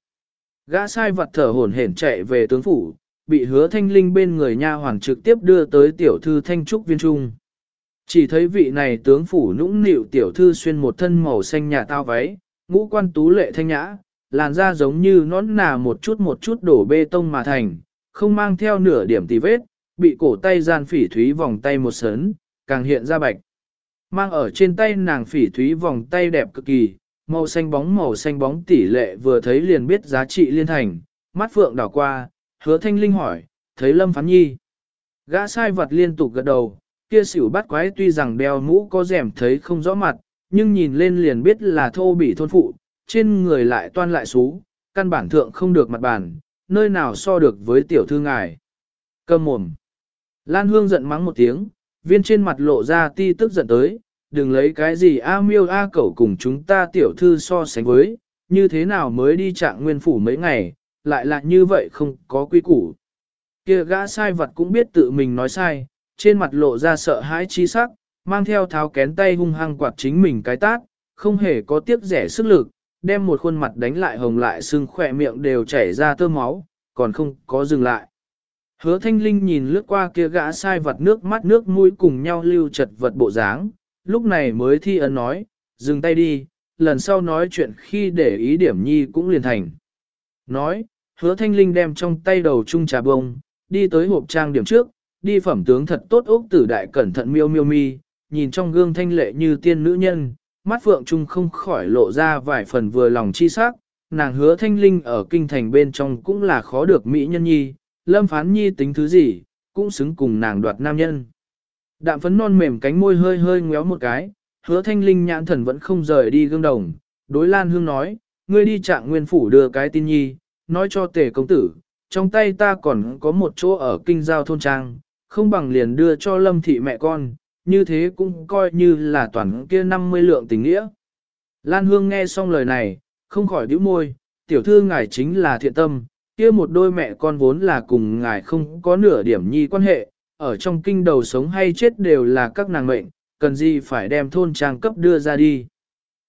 Gã sai vật thở hổn hển chạy về tướng phủ, bị hứa thanh linh bên người nha hoàn trực tiếp đưa tới tiểu thư thanh trúc viên trung. Chỉ thấy vị này tướng phủ nũng nịu tiểu thư xuyên một thân màu xanh nhà tao váy, ngũ quan tú lệ thanh nhã, làn da giống như nón nà một chút một chút đổ bê tông mà thành, không mang theo nửa điểm tì vết, bị cổ tay gian phỉ thúy vòng tay một sớn, càng hiện ra bạch. Mang ở trên tay nàng phỉ thúy vòng tay đẹp cực kỳ, màu xanh bóng màu xanh bóng tỷ lệ vừa thấy liền biết giá trị liên thành, mắt phượng đảo qua, hứa thanh linh hỏi, thấy lâm phán nhi. Gã sai vật liên tục gật đầu, kia xỉu bắt quái tuy rằng đeo mũ có rèm thấy không rõ mặt, nhưng nhìn lên liền biết là thô bị thôn phụ, trên người lại toan lại xú, căn bản thượng không được mặt bàn, nơi nào so được với tiểu thư ngài. Cầm mồm. Lan Hương giận mắng một tiếng, viên trên mặt lộ ra ti tức giận tới, đừng lấy cái gì A miêu A cẩu cùng chúng ta tiểu thư so sánh với, như thế nào mới đi trạng nguyên phủ mấy ngày, lại là như vậy không có quy củ. Kia gã sai vật cũng biết tự mình nói sai, trên mặt lộ ra sợ hãi chi sắc, mang theo tháo kén tay hung hăng quạt chính mình cái tát, không hề có tiếc rẻ sức lực, đem một khuôn mặt đánh lại hồng lại sưng khỏe miệng đều chảy ra tơ máu, còn không có dừng lại. Hứa thanh linh nhìn lướt qua kia gã sai vật nước mắt nước mũi cùng nhau lưu chật vật bộ dáng, lúc này mới thi ấn nói, dừng tay đi, lần sau nói chuyện khi để ý điểm nhi cũng liền thành. Nói, hứa thanh linh đem trong tay đầu chung trà bông, đi tới hộp trang điểm trước, đi phẩm tướng thật tốt ốc tử đại cẩn thận miêu miêu mi, nhìn trong gương thanh lệ như tiên nữ nhân, mắt phượng trung không khỏi lộ ra vài phần vừa lòng chi sắc, nàng hứa thanh linh ở kinh thành bên trong cũng là khó được mỹ nhân nhi, lâm phán nhi tính thứ gì, cũng xứng cùng nàng đoạt nam nhân. Đạm phấn non mềm cánh môi hơi hơi ngéo một cái, hứa thanh linh nhãn thần vẫn không rời đi gương đồng, đối Lan Hương nói, ngươi đi trạng nguyên phủ đưa cái tin nhi, nói cho tể công tử, trong tay ta còn có một chỗ ở kinh giao thôn trang, không bằng liền đưa cho lâm thị mẹ con, như thế cũng coi như là toàn kia 50 lượng tình nghĩa. Lan Hương nghe xong lời này, không khỏi đĩu môi, tiểu thư ngài chính là thiện tâm, kia một đôi mẹ con vốn là cùng ngài không có nửa điểm nhi quan hệ, ở trong kinh đầu sống hay chết đều là các nàng mệnh, cần gì phải đem thôn trang cấp đưa ra đi.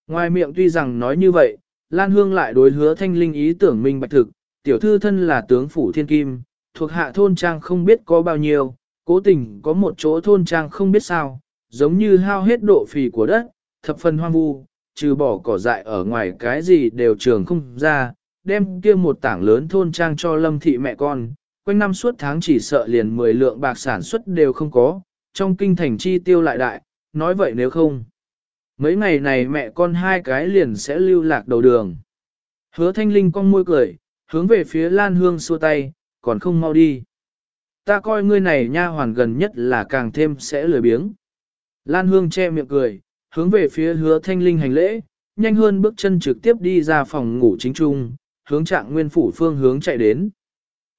Ngoài miệng tuy rằng nói như vậy, Lan Hương lại đối hứa thanh linh ý tưởng minh bạch thực, tiểu thư thân là tướng phủ thiên kim, thuộc hạ thôn trang không biết có bao nhiêu, cố tình có một chỗ thôn trang không biết sao, giống như hao hết độ phì của đất, thập phần hoang vu, trừ bỏ cỏ dại ở ngoài cái gì đều trường không ra, đem kia một tảng lớn thôn trang cho lâm thị mẹ con, quanh năm suốt tháng chỉ sợ liền 10 lượng bạc sản xuất đều không có, trong kinh thành chi tiêu lại đại, nói vậy nếu không. Mấy ngày này mẹ con hai cái liền sẽ lưu lạc đầu đường. Hứa thanh linh con môi cười, hướng về phía Lan Hương xua tay, còn không mau đi. Ta coi ngươi này nha hoàn gần nhất là càng thêm sẽ lười biếng. Lan Hương che miệng cười, hướng về phía hứa thanh linh hành lễ, nhanh hơn bước chân trực tiếp đi ra phòng ngủ chính trung, hướng trạng nguyên phủ phương hướng chạy đến.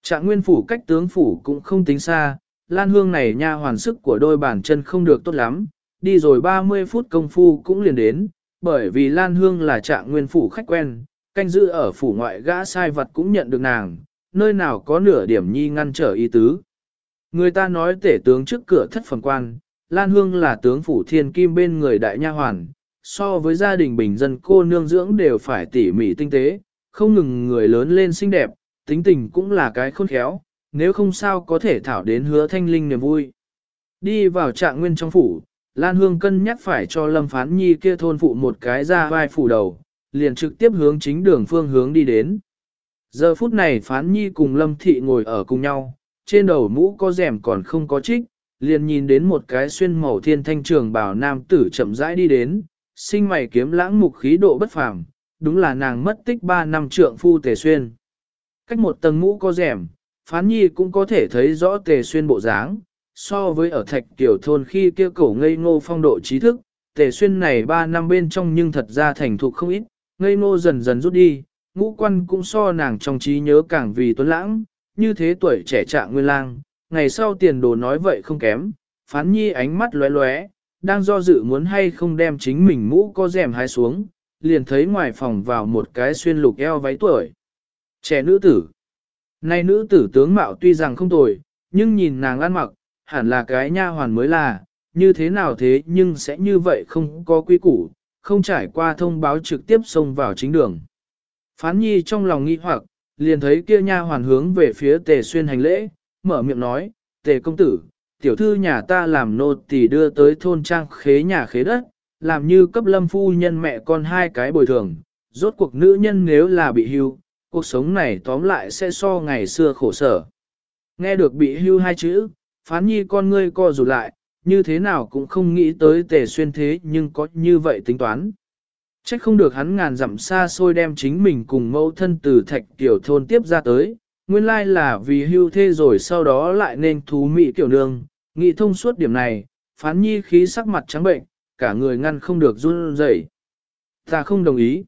Trạng nguyên phủ cách tướng phủ cũng không tính xa, Lan Hương này nha hoàn sức của đôi bàn chân không được tốt lắm, đi rồi 30 phút công phu cũng liền đến, bởi vì Lan Hương là trạng nguyên phủ khách quen, canh giữ ở phủ ngoại gã sai vật cũng nhận được nàng, nơi nào có nửa điểm nhi ngăn trở ý tứ. Người ta nói tể tướng trước cửa thất phần quan, Lan Hương là tướng phủ thiên kim bên người đại nha hoàn, so với gia đình bình dân cô nương dưỡng đều phải tỉ mỉ tinh tế, không ngừng người lớn lên xinh đẹp, tính tình cũng là cái khôn khéo, nếu không sao có thể thảo đến hứa thanh linh niềm vui. Đi vào trạng nguyên trong phủ, Lan Hương cân nhắc phải cho Lâm Phán Nhi kia thôn phụ một cái ra vai phủ đầu, liền trực tiếp hướng chính đường phương hướng đi đến. Giờ phút này Phán Nhi cùng Lâm Thị ngồi ở cùng nhau, trên đầu mũ có rèm còn không có trích, liền nhìn đến một cái xuyên màu thiên thanh trường bảo nam tử chậm rãi đi đến, sinh mày kiếm lãng mục khí độ bất phàm, đúng là nàng mất tích 3 năm trượng phu tề xuyên. Cách một tầng mũ có rèm, Phán Nhi cũng có thể thấy rõ tề xuyên bộ dáng, so với ở thạch tiểu thôn khi kia cổ ngây ngô phong độ trí thức, tề xuyên này 3 năm bên trong nhưng thật ra thành thục không ít, ngây ngô dần dần rút đi, ngũ quan cũng so nàng trong trí nhớ càng vì tuấn lãng, như thế tuổi trẻ trạng nguyên lang, ngày sau tiền đồ nói vậy không kém, phán nhi ánh mắt lóe lóe, đang do dự muốn hay không đem chính mình mũ có rèm hái xuống, liền thấy ngoài phòng vào một cái xuyên lục eo váy tuổi. Trẻ nữ tử. nay nữ tử tướng mạo tuy rằng không tồi, nhưng nhìn nàng ăn mặc, hẳn là cái nha hoàn mới là, như thế nào thế nhưng sẽ như vậy không có quy củ, không trải qua thông báo trực tiếp xông vào chính đường. Phán nhi trong lòng nghi hoặc, liền thấy kia nha hoàn hướng về phía tề xuyên hành lễ, mở miệng nói, tề công tử, tiểu thư nhà ta làm nô tỳ đưa tới thôn trang khế nhà khế đất, làm như cấp lâm phu nhân mẹ con hai cái bồi thường, rốt cuộc nữ nhân nếu là bị hưu, cuộc sống này tóm lại sẽ so ngày xưa khổ sở. Nghe được bị hưu hai chữ, phán nhi con ngươi co rụt lại, như thế nào cũng không nghĩ tới tề xuyên thế nhưng có như vậy tính toán. Trách không được hắn ngàn dặm xa xôi đem chính mình cùng mẫu thân từ thạch tiểu thôn tiếp ra tới, nguyên lai là vì hưu thê rồi sau đó lại nên thú mị tiểu nương, nghĩ thông suốt điểm này, phán nhi khí sắc mặt trắng bệnh, cả người ngăn không được run rẩy. Ta không đồng ý.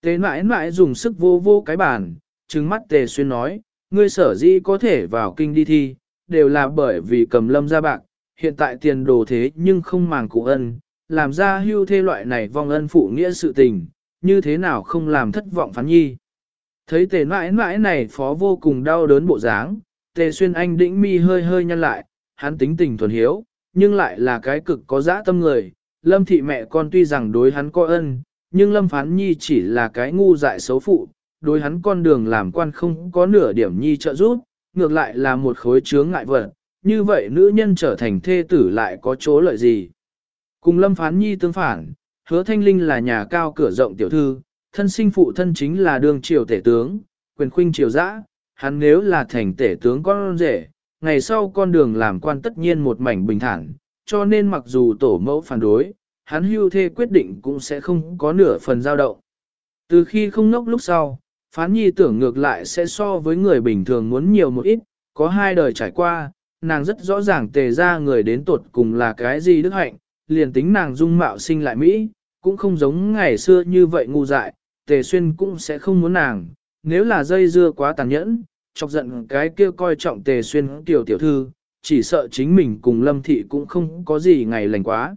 Tề mãi mãi dùng sức vô vô cái bàn, trừng mắt tề xuyên nói, ngươi sở dĩ có thể vào kinh đi thi, đều là bởi vì cầm lâm ra bạc, hiện tại tiền đồ thế nhưng không màng cụ ân, làm ra hưu thê loại này vong ân phụ nghĩa sự tình, như thế nào không làm thất vọng phán nhi. Thấy tề mãi mãi này phó vô cùng đau đớn bộ dáng, tề xuyên anh đĩnh mi hơi hơi nhăn lại, hắn tính tình thuần hiếu, nhưng lại là cái cực có dã tâm người. Lâm thị mẹ con tuy rằng đối hắn có ân, nhưng Lâm Phán Nhi chỉ là cái ngu dại xấu phụ, đối hắn con đường làm quan không có nửa điểm Nhi trợ giúp, ngược lại là một khối chướng ngại vật. Như vậy nữ nhân trở thành thê tử lại có chỗ lợi gì? Cùng Lâm Phán Nhi tương phản, hứa thanh linh là nhà cao cửa rộng tiểu thư, thân sinh phụ thân chính là Đường triều tể tướng, quyền khuynh triều dã, hắn nếu là thành tể tướng con rể, ngày sau con đường làm quan tất nhiên một mảnh bình thản, cho nên mặc dù tổ mẫu phản đối, hắn hưu thê quyết định cũng sẽ không có nửa phần dao động. Từ khi không nốc lúc sau, phán nhi tưởng ngược lại sẽ so với người bình thường muốn nhiều một ít, có hai đời trải qua, nàng rất rõ ràng tề ra người đến tuột cùng là cái gì đức hạnh, liền tính nàng dung mạo sinh lại Mỹ, cũng không giống ngày xưa như vậy ngu dại, tề xuyên cũng sẽ không muốn nàng, nếu là dây dưa quá tàn nhẫn, chọc giận cái kia coi trọng tề xuyên tiểu tiểu thư, chỉ sợ chính mình cùng lâm thị cũng không có gì ngày lành quá.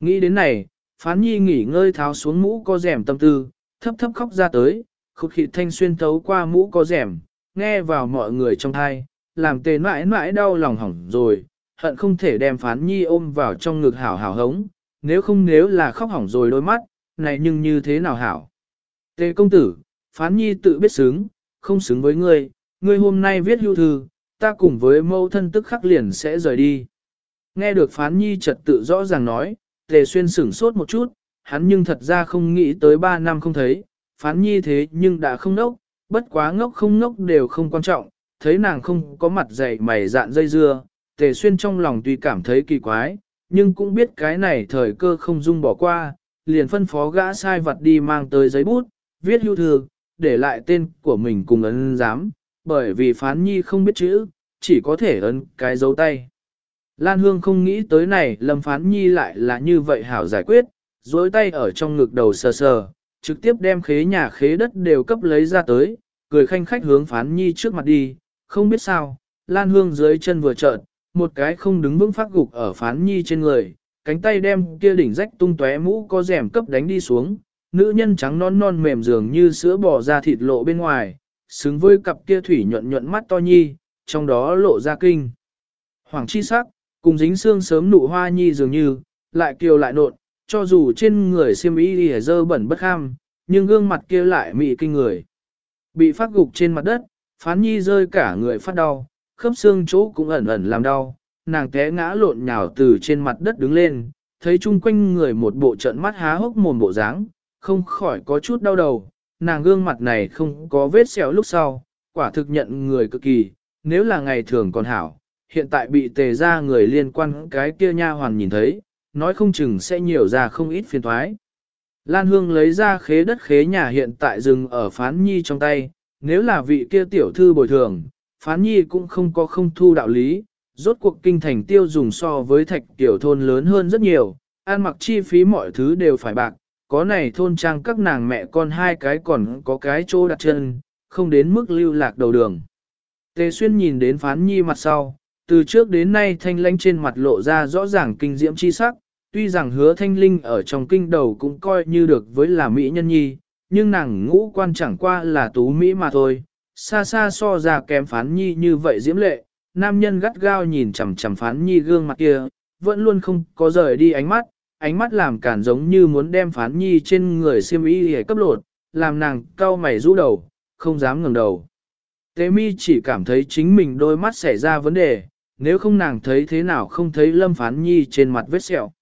Nghĩ đến này, phán nhi nghỉ ngơi tháo xuống mũ có rèm tâm tư, thấp thấp khóc ra tới, khúc khịt thanh xuyên thấu qua mũ có rèm, nghe vào mọi người trong thai, làm tề mãi mãi đau lòng hỏng rồi, hận không thể đem phán nhi ôm vào trong ngực hảo hảo hống, nếu không nếu là khóc hỏng rồi đôi mắt, này nhưng như thế nào hảo. Tề công tử, phán nhi tự biết xứng, không xứng với ngươi, ngươi hôm nay viết hưu thư, ta cùng với mâu thân tức khắc liền sẽ rời đi. Nghe được phán nhi trật tự rõ ràng nói, tề xuyên sửng sốt một chút, hắn nhưng thật ra không nghĩ tới 3 năm không thấy, phán nhi thế nhưng đã không nốc, bất quá ngốc không ngốc đều không quan trọng, thấy nàng không có mặt dày mày dạn dây dưa, tề xuyên trong lòng tuy cảm thấy kỳ quái, nhưng cũng biết cái này thời cơ không dung bỏ qua, liền phân phó gã sai vật đi mang tới giấy bút, viết hưu thư, để lại tên của mình cùng ấn giám, bởi vì phán nhi không biết chữ, chỉ có thể ấn cái dấu tay. Lan Hương không nghĩ tới này lâm phán nhi lại là như vậy hảo giải quyết, dối tay ở trong ngực đầu sờ sờ, trực tiếp đem khế nhà khế đất đều cấp lấy ra tới, cười khanh khách hướng phán nhi trước mặt đi, không biết sao, Lan Hương dưới chân vừa trợn, một cái không đứng vững phát gục ở phán nhi trên người, cánh tay đem kia đỉnh rách tung tóe mũ có rèm cấp đánh đi xuống, nữ nhân trắng non non mềm dường như sữa bò ra thịt lộ bên ngoài, xứng với cặp kia thủy nhuận nhuận mắt to nhi, trong đó lộ ra kinh. Hoàng chi sắc, cùng dính xương sớm nụ hoa nhi dường như, lại kiều lại nộn, cho dù trên người xiêm y đi dơ bẩn bất ham, nhưng gương mặt kia lại mị kinh người. Bị phát gục trên mặt đất, phán nhi rơi cả người phát đau, khớp xương chỗ cũng ẩn ẩn làm đau, nàng té ngã lộn nhào từ trên mặt đất đứng lên, thấy chung quanh người một bộ trận mắt há hốc mồm bộ dáng, không khỏi có chút đau đầu, nàng gương mặt này không có vết sẹo lúc sau, quả thực nhận người cực kỳ, nếu là ngày thường còn hảo, hiện tại bị tề ra người liên quan cái kia nha hoàn nhìn thấy, nói không chừng sẽ nhiều ra không ít phiền thoái. Lan Hương lấy ra khế đất khế nhà hiện tại rừng ở phán nhi trong tay, nếu là vị kia tiểu thư bồi thường, phán nhi cũng không có không thu đạo lý, rốt cuộc kinh thành tiêu dùng so với thạch tiểu thôn lớn hơn rất nhiều, ăn mặc chi phí mọi thứ đều phải bạc, có này thôn trang các nàng mẹ con hai cái còn có cái chỗ đặt chân, không đến mức lưu lạc đầu đường. Tề xuyên nhìn đến phán nhi mặt sau, từ trước đến nay thanh lãnh trên mặt lộ ra rõ ràng kinh diễm chi sắc, tuy rằng hứa thanh linh ở trong kinh đầu cũng coi như được với là mỹ nhân nhi, nhưng nàng ngũ quan chẳng qua là tú mỹ mà thôi, xa xa so ra kém phán nhi như vậy diễm lệ, nam nhân gắt gao nhìn chằm chằm phán nhi gương mặt kia, vẫn luôn không có rời đi ánh mắt, ánh mắt làm cản giống như muốn đem phán nhi trên người xiêm y để cấp lột, làm nàng cau mày rũ đầu, không dám ngẩng đầu. Tế mi chỉ cảm thấy chính mình đôi mắt xảy ra vấn đề, nếu không nàng thấy thế nào không thấy lâm phán nhi trên mặt vết sẹo.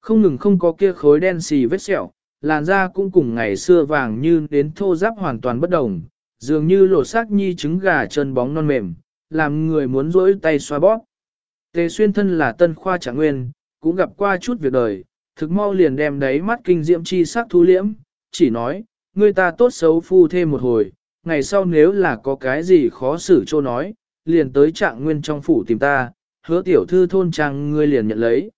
Không ngừng không có kia khối đen xì vết sẹo, làn da cũng cùng ngày xưa vàng như đến thô giáp hoàn toàn bất đồng, dường như lột xác nhi trứng gà chân bóng non mềm, làm người muốn rỗi tay xoa bóp. Tề xuyên thân là tân khoa trạng nguyên, cũng gặp qua chút việc đời, thực mau liền đem đấy mắt kinh diễm chi sắc thu liễm, chỉ nói, người ta tốt xấu phu thêm một hồi, ngày sau nếu là có cái gì khó xử cho nói, liền tới trạng nguyên trong phủ tìm ta, hứa tiểu thư thôn trang ngươi liền nhận lấy.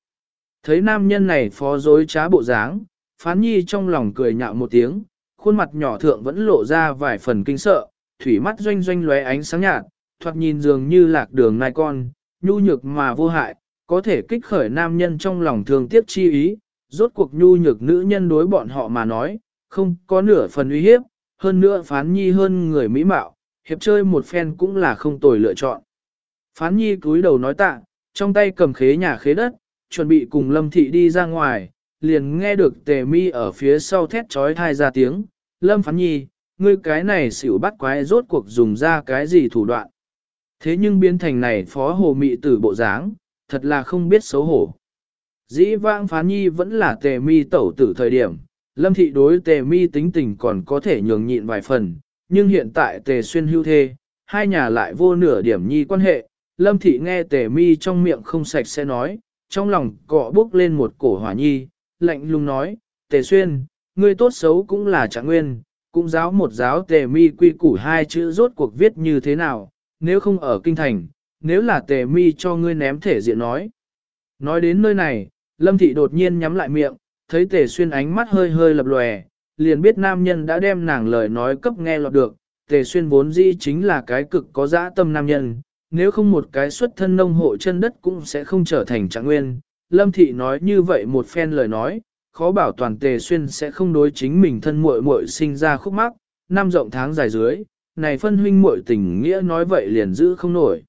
Thấy nam nhân này phó dối trá bộ dáng, phán nhi trong lòng cười nhạo một tiếng, khuôn mặt nhỏ thượng vẫn lộ ra vài phần kinh sợ, thủy mắt doanh doanh lóe ánh sáng nhạt, thoạt nhìn dường như lạc đường nai con, nhu nhược mà vô hại, có thể kích khởi nam nhân trong lòng thương tiếc chi ý, rốt cuộc nhu nhược nữ nhân đối bọn họ mà nói, không có nửa phần uy hiếp, hơn nữa phán nhi hơn người mỹ mạo, hiệp chơi một phen cũng là không tồi lựa chọn. Phán nhi cúi đầu nói tạ, trong tay cầm khế nhà khế đất, chuẩn bị cùng lâm thị đi ra ngoài, liền nghe được tề mi ở phía sau thét trói thai ra tiếng, lâm phán nhi, ngươi cái này xỉu bắt quái rốt cuộc dùng ra cái gì thủ đoạn. Thế nhưng biến thành này phó hồ mị tử bộ dáng, thật là không biết xấu hổ. Dĩ vãng phán nhi vẫn là tề mi tẩu tử thời điểm, lâm thị đối tề mi tính tình còn có thể nhường nhịn vài phần, nhưng hiện tại tề xuyên hưu thê, hai nhà lại vô nửa điểm nhi quan hệ, lâm thị nghe tề mi trong miệng không sạch sẽ nói, trong lòng cọ bước lên một cổ hỏa nhi, lạnh lùng nói, tề xuyên, ngươi tốt xấu cũng là trạng nguyên, cũng giáo một giáo tề mi quy củ hai chữ rốt cuộc viết như thế nào, nếu không ở kinh thành, nếu là tề mi cho ngươi ném thể diện nói. Nói đến nơi này, lâm thị đột nhiên nhắm lại miệng, thấy tề xuyên ánh mắt hơi hơi lập lòe, liền biết nam nhân đã đem nàng lời nói cấp nghe lọt được, tề xuyên vốn dĩ chính là cái cực có dã tâm nam nhân, nếu không một cái xuất thân nông hộ chân đất cũng sẽ không trở thành trạng nguyên. Lâm thị nói như vậy một phen lời nói, khó bảo toàn tề xuyên sẽ không đối chính mình thân muội muội sinh ra khúc mắc, năm rộng tháng dài dưới, này phân huynh muội tình nghĩa nói vậy liền giữ không nổi.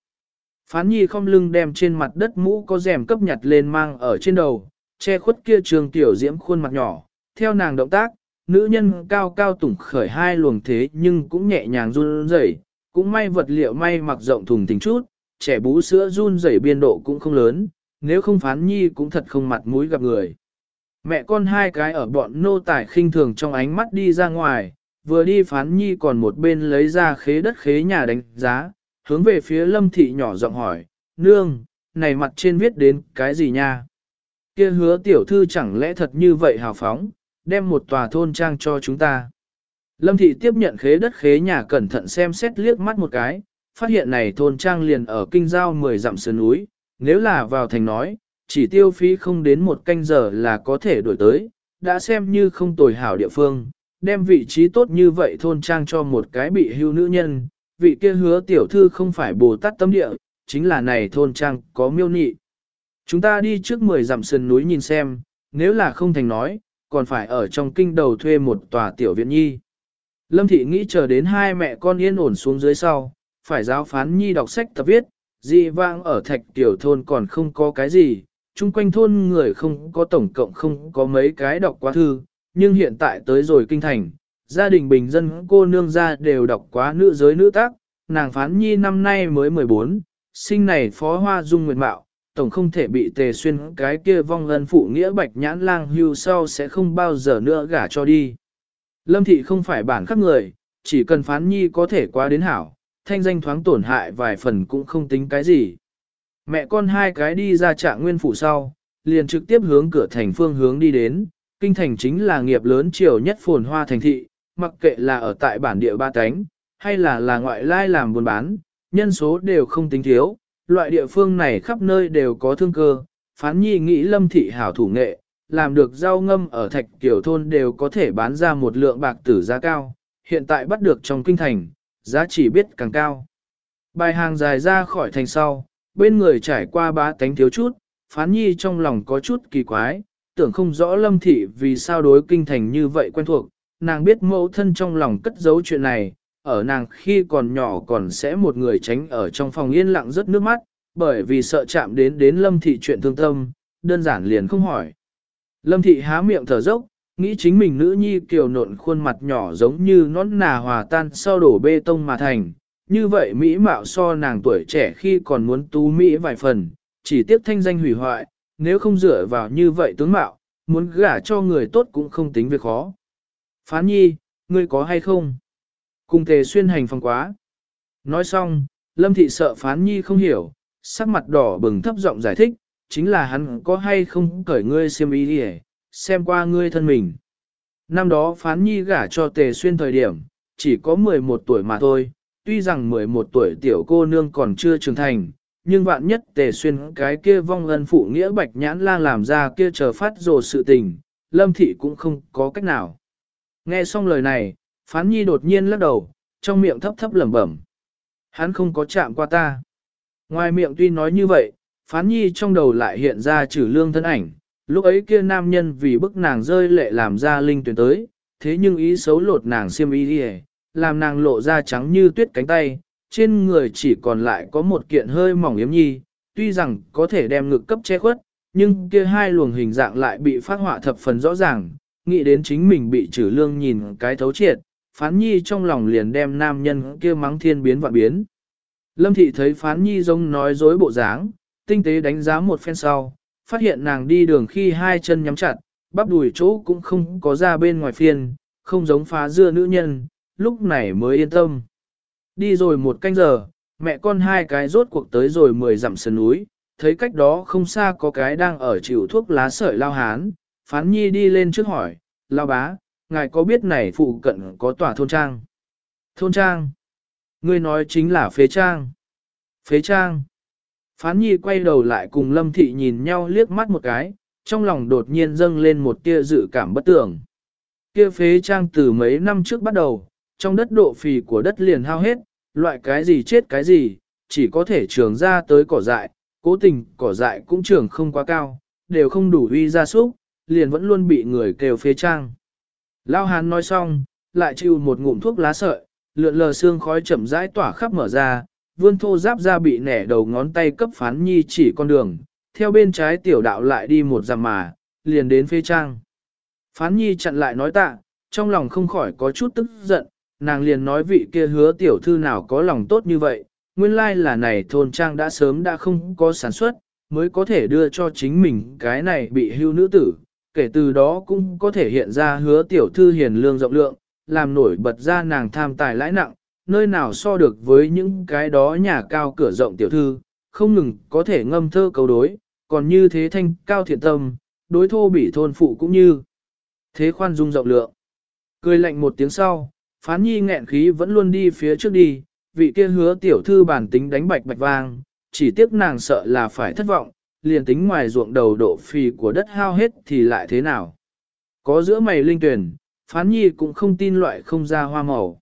Phán nhi không lưng đem trên mặt đất mũ có rèm cấp nhặt lên mang ở trên đầu, che khuất kia trường tiểu diễm khuôn mặt nhỏ, theo nàng động tác, nữ nhân cao cao tủng khởi hai luồng thế nhưng cũng nhẹ nhàng run rẩy, cũng may vật liệu may mặc rộng thùng thình chút, trẻ bú sữa run rẩy biên độ cũng không lớn, nếu không phán nhi cũng thật không mặt mũi gặp người. Mẹ con hai cái ở bọn nô tài khinh thường trong ánh mắt đi ra ngoài, vừa đi phán nhi còn một bên lấy ra khế đất khế nhà đánh giá, hướng về phía lâm thị nhỏ giọng hỏi, nương, này mặt trên viết đến cái gì nha? kia hứa tiểu thư chẳng lẽ thật như vậy hào phóng, đem một tòa thôn trang cho chúng ta. Lâm thị tiếp nhận khế đất khế nhà cẩn thận xem xét liếc mắt một cái, phát hiện này thôn trang liền ở kinh giao 10 dặm sườn núi, nếu là vào thành nói, chỉ tiêu phí không đến một canh giờ là có thể đổi tới, đã xem như không tồi hảo địa phương, đem vị trí tốt như vậy thôn trang cho một cái bị hưu nữ nhân, vị kia hứa tiểu thư không phải bồ tát tâm địa, chính là này thôn trang có miêu nị. Chúng ta đi trước 10 dặm sườn núi nhìn xem, nếu là không thành nói, còn phải ở trong kinh đầu thuê một tòa tiểu viện nhi. Lâm Thị nghĩ chờ đến hai mẹ con yên ổn xuống dưới sau, phải giáo phán nhi đọc sách tập viết, dị vang ở thạch tiểu thôn còn không có cái gì, chung quanh thôn người không có tổng cộng không có mấy cái đọc quá thư, nhưng hiện tại tới rồi kinh thành, gia đình bình dân cô nương gia đều đọc quá nữ giới nữ tác, nàng phán nhi năm nay mới 14, sinh này phó hoa dung nguyệt mạo, tổng không thể bị tề xuyên cái kia vong ân phụ nghĩa bạch nhãn lang hưu sau sẽ không bao giờ nữa gả cho đi. Lâm thị không phải bản khắc người, chỉ cần phán nhi có thể qua đến hảo, thanh danh thoáng tổn hại vài phần cũng không tính cái gì. Mẹ con hai cái đi ra trạng nguyên phủ sau, liền trực tiếp hướng cửa thành phương hướng đi đến, kinh thành chính là nghiệp lớn triều nhất phồn hoa thành thị, mặc kệ là ở tại bản địa ba cánh, hay là là ngoại lai làm buôn bán, nhân số đều không tính thiếu, loại địa phương này khắp nơi đều có thương cơ, phán nhi nghĩ lâm thị hảo thủ nghệ, làm được rau ngâm ở thạch kiểu thôn đều có thể bán ra một lượng bạc tử giá cao, hiện tại bắt được trong kinh thành, giá chỉ biết càng cao. Bài hàng dài ra khỏi thành sau, bên người trải qua ba tánh thiếu chút, phán nhi trong lòng có chút kỳ quái, tưởng không rõ lâm thị vì sao đối kinh thành như vậy quen thuộc, nàng biết mẫu thân trong lòng cất giấu chuyện này, ở nàng khi còn nhỏ còn sẽ một người tránh ở trong phòng yên lặng rất nước mắt, bởi vì sợ chạm đến đến lâm thị chuyện thương tâm, đơn giản liền không hỏi. Lâm thị há miệng thở dốc, nghĩ chính mình nữ nhi kiều nộn khuôn mặt nhỏ giống như nón nà hòa tan sau đổ bê tông mà thành, như vậy Mỹ mạo so nàng tuổi trẻ khi còn muốn tú Mỹ vài phần, chỉ tiếc thanh danh hủy hoại, nếu không dựa vào như vậy tướng mạo, muốn gả cho người tốt cũng không tính việc khó. Phán nhi, ngươi có hay không? Cùng tề xuyên hành phòng quá. Nói xong, Lâm Thị sợ phán nhi không hiểu, sắc mặt đỏ bừng thấp giọng giải thích, chính là hắn có hay không cởi ngươi xem ý đi xem qua ngươi thân mình. Năm đó phán nhi gả cho tề xuyên thời điểm, chỉ có 11 tuổi mà thôi, tuy rằng 11 tuổi tiểu cô nương còn chưa trưởng thành, nhưng vạn nhất tề xuyên cái kia vong ân phụ nghĩa bạch nhãn lang làm ra kia chờ phát rồ sự tình, lâm thị cũng không có cách nào. Nghe xong lời này, phán nhi đột nhiên lắc đầu, trong miệng thấp thấp lẩm bẩm. Hắn không có chạm qua ta. Ngoài miệng tuy nói như vậy, phán nhi trong đầu lại hiện ra trừ lương thân ảnh, lúc ấy kia nam nhân vì bức nàng rơi lệ làm ra linh tuyển tới, thế nhưng ý xấu lột nàng xiêm y đi làm nàng lộ ra trắng như tuyết cánh tay, trên người chỉ còn lại có một kiện hơi mỏng yếm nhi, tuy rằng có thể đem ngực cấp che khuất, nhưng kia hai luồng hình dạng lại bị phát họa thập phần rõ ràng, nghĩ đến chính mình bị trừ lương nhìn cái thấu triệt, phán nhi trong lòng liền đem nam nhân kia mắng thiên biến vạn biến. Lâm thị thấy phán nhi giống nói dối bộ dáng, tinh tế đánh giá một phen sau, phát hiện nàng đi đường khi hai chân nhắm chặt, bắp đùi chỗ cũng không có ra bên ngoài phiên, không giống phá dưa nữ nhân, lúc này mới yên tâm. Đi rồi một canh giờ, mẹ con hai cái rốt cuộc tới rồi mười dặm sân núi, thấy cách đó không xa có cái đang ở chịu thuốc lá sợi lao hán, phán nhi đi lên trước hỏi, lao bá, ngài có biết này phụ cận có tòa thôn trang? Thôn trang? Ngươi nói chính là phế trang. Phế trang. Phán nhi quay đầu lại cùng lâm thị nhìn nhau liếc mắt một cái, trong lòng đột nhiên dâng lên một tia dự cảm bất tưởng. Kia phế trang từ mấy năm trước bắt đầu, trong đất độ phì của đất liền hao hết, loại cái gì chết cái gì, chỉ có thể trường ra tới cỏ dại, cố tình cỏ dại cũng trường không quá cao, đều không đủ uy ra súc, liền vẫn luôn bị người kêu phế trang. Lao hán nói xong, lại chịu một ngụm thuốc lá sợi, lượn lờ xương khói chậm rãi tỏa khắp mở ra, vươn thô giáp ra bị nẻ đầu ngón tay cấp phán nhi chỉ con đường, theo bên trái tiểu đạo lại đi một dặm mà, liền đến phê trang. Phán nhi chặn lại nói tạ, trong lòng không khỏi có chút tức giận, nàng liền nói vị kia hứa tiểu thư nào có lòng tốt như vậy, nguyên lai là này thôn trang đã sớm đã không có sản xuất, mới có thể đưa cho chính mình cái này bị hưu nữ tử, kể từ đó cũng có thể hiện ra hứa tiểu thư hiền lương rộng lượng, làm nổi bật ra nàng tham tài lãi nặng, nơi nào so được với những cái đó nhà cao cửa rộng tiểu thư, không ngừng có thể ngâm thơ cầu đối, còn như thế thanh cao thiện tâm, đối thô bị thôn phụ cũng như thế khoan dung rộng lượng. Cười lạnh một tiếng sau, phán nhi nghẹn khí vẫn luôn đi phía trước đi, vị kia hứa tiểu thư bản tính đánh bạch bạch vang, chỉ tiếc nàng sợ là phải thất vọng, liền tính ngoài ruộng đầu độ phì của đất hao hết thì lại thế nào. Có giữa mày linh tuyển, phán nhi cũng không tin loại không ra hoa màu.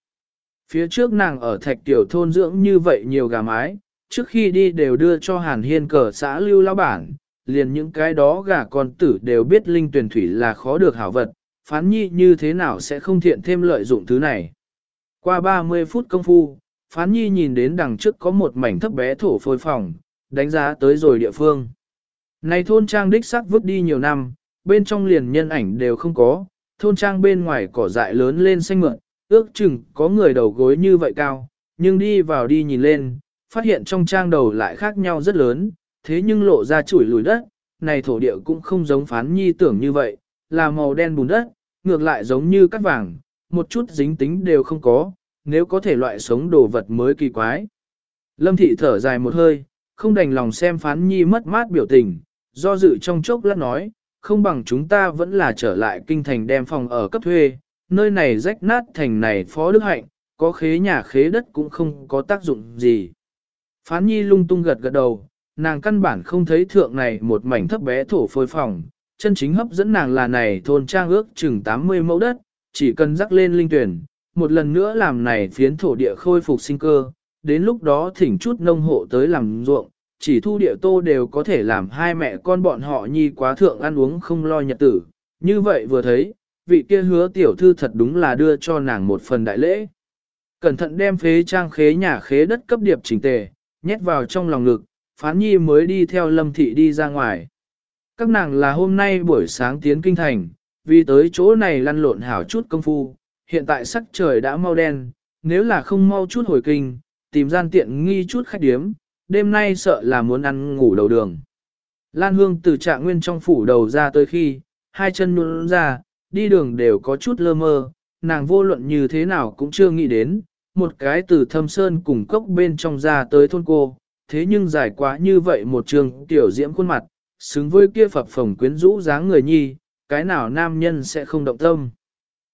Phía trước nàng ở thạch tiểu thôn dưỡng như vậy nhiều gà mái, trước khi đi đều đưa cho hàn hiên cờ xã lưu lao bản, liền những cái đó gà con tử đều biết linh tuyển thủy là khó được hảo vật, phán nhi như thế nào sẽ không thiện thêm lợi dụng thứ này. Qua 30 phút công phu, phán nhi nhìn đến đằng trước có một mảnh thấp bé thổ phôi phòng, đánh giá tới rồi địa phương. Này thôn trang đích xác vứt đi nhiều năm, bên trong liền nhân ảnh đều không có, thôn trang bên ngoài cỏ dại lớn lên xanh mượn, ước chừng có người đầu gối như vậy cao, nhưng đi vào đi nhìn lên, phát hiện trong trang đầu lại khác nhau rất lớn, thế nhưng lộ ra chuỗi lùi đất, này thổ địa cũng không giống phán nhi tưởng như vậy, là màu đen bùn đất, ngược lại giống như cắt vàng, một chút dính tính đều không có, nếu có thể loại sống đồ vật mới kỳ quái. Lâm thị thở dài một hơi, không đành lòng xem phán nhi mất mát biểu tình, do dự trong chốc lát nói, không bằng chúng ta vẫn là trở lại kinh thành đem phòng ở cấp thuê, nơi này rách nát thành này phó đức hạnh, có khế nhà khế đất cũng không có tác dụng gì. Phán nhi lung tung gật gật đầu, nàng căn bản không thấy thượng này một mảnh thấp bé thổ phôi phòng, chân chính hấp dẫn nàng là này thôn trang ước chừng 80 mẫu đất, chỉ cần rắc lên linh tuyển, một lần nữa làm này phiến thổ địa khôi phục sinh cơ, đến lúc đó thỉnh chút nông hộ tới làm ruộng, chỉ thu địa tô đều có thể làm hai mẹ con bọn họ nhi quá thượng ăn uống không lo nhật tử. Như vậy vừa thấy, vị kia hứa tiểu thư thật đúng là đưa cho nàng một phần đại lễ. Cẩn thận đem phế trang khế nhà khế đất cấp điệp chỉnh tề, nhét vào trong lòng ngực, phán nhi mới đi theo lâm thị đi ra ngoài. Các nàng là hôm nay buổi sáng tiến kinh thành, vì tới chỗ này lăn lộn hảo chút công phu, hiện tại sắc trời đã mau đen, nếu là không mau chút hồi kinh, tìm gian tiện nghi chút khách điếm, đêm nay sợ là muốn ăn ngủ đầu đường. Lan Hương từ trạng nguyên trong phủ đầu ra tới khi, hai chân nhún ra, đi đường đều có chút lơ mơ, nàng vô luận như thế nào cũng chưa nghĩ đến, một cái từ thâm sơn cùng cốc bên trong ra tới thôn cô, thế nhưng dài quá như vậy một trường tiểu diễm khuôn mặt, xứng với kia phập phồng quyến rũ dáng người nhi, cái nào nam nhân sẽ không động tâm.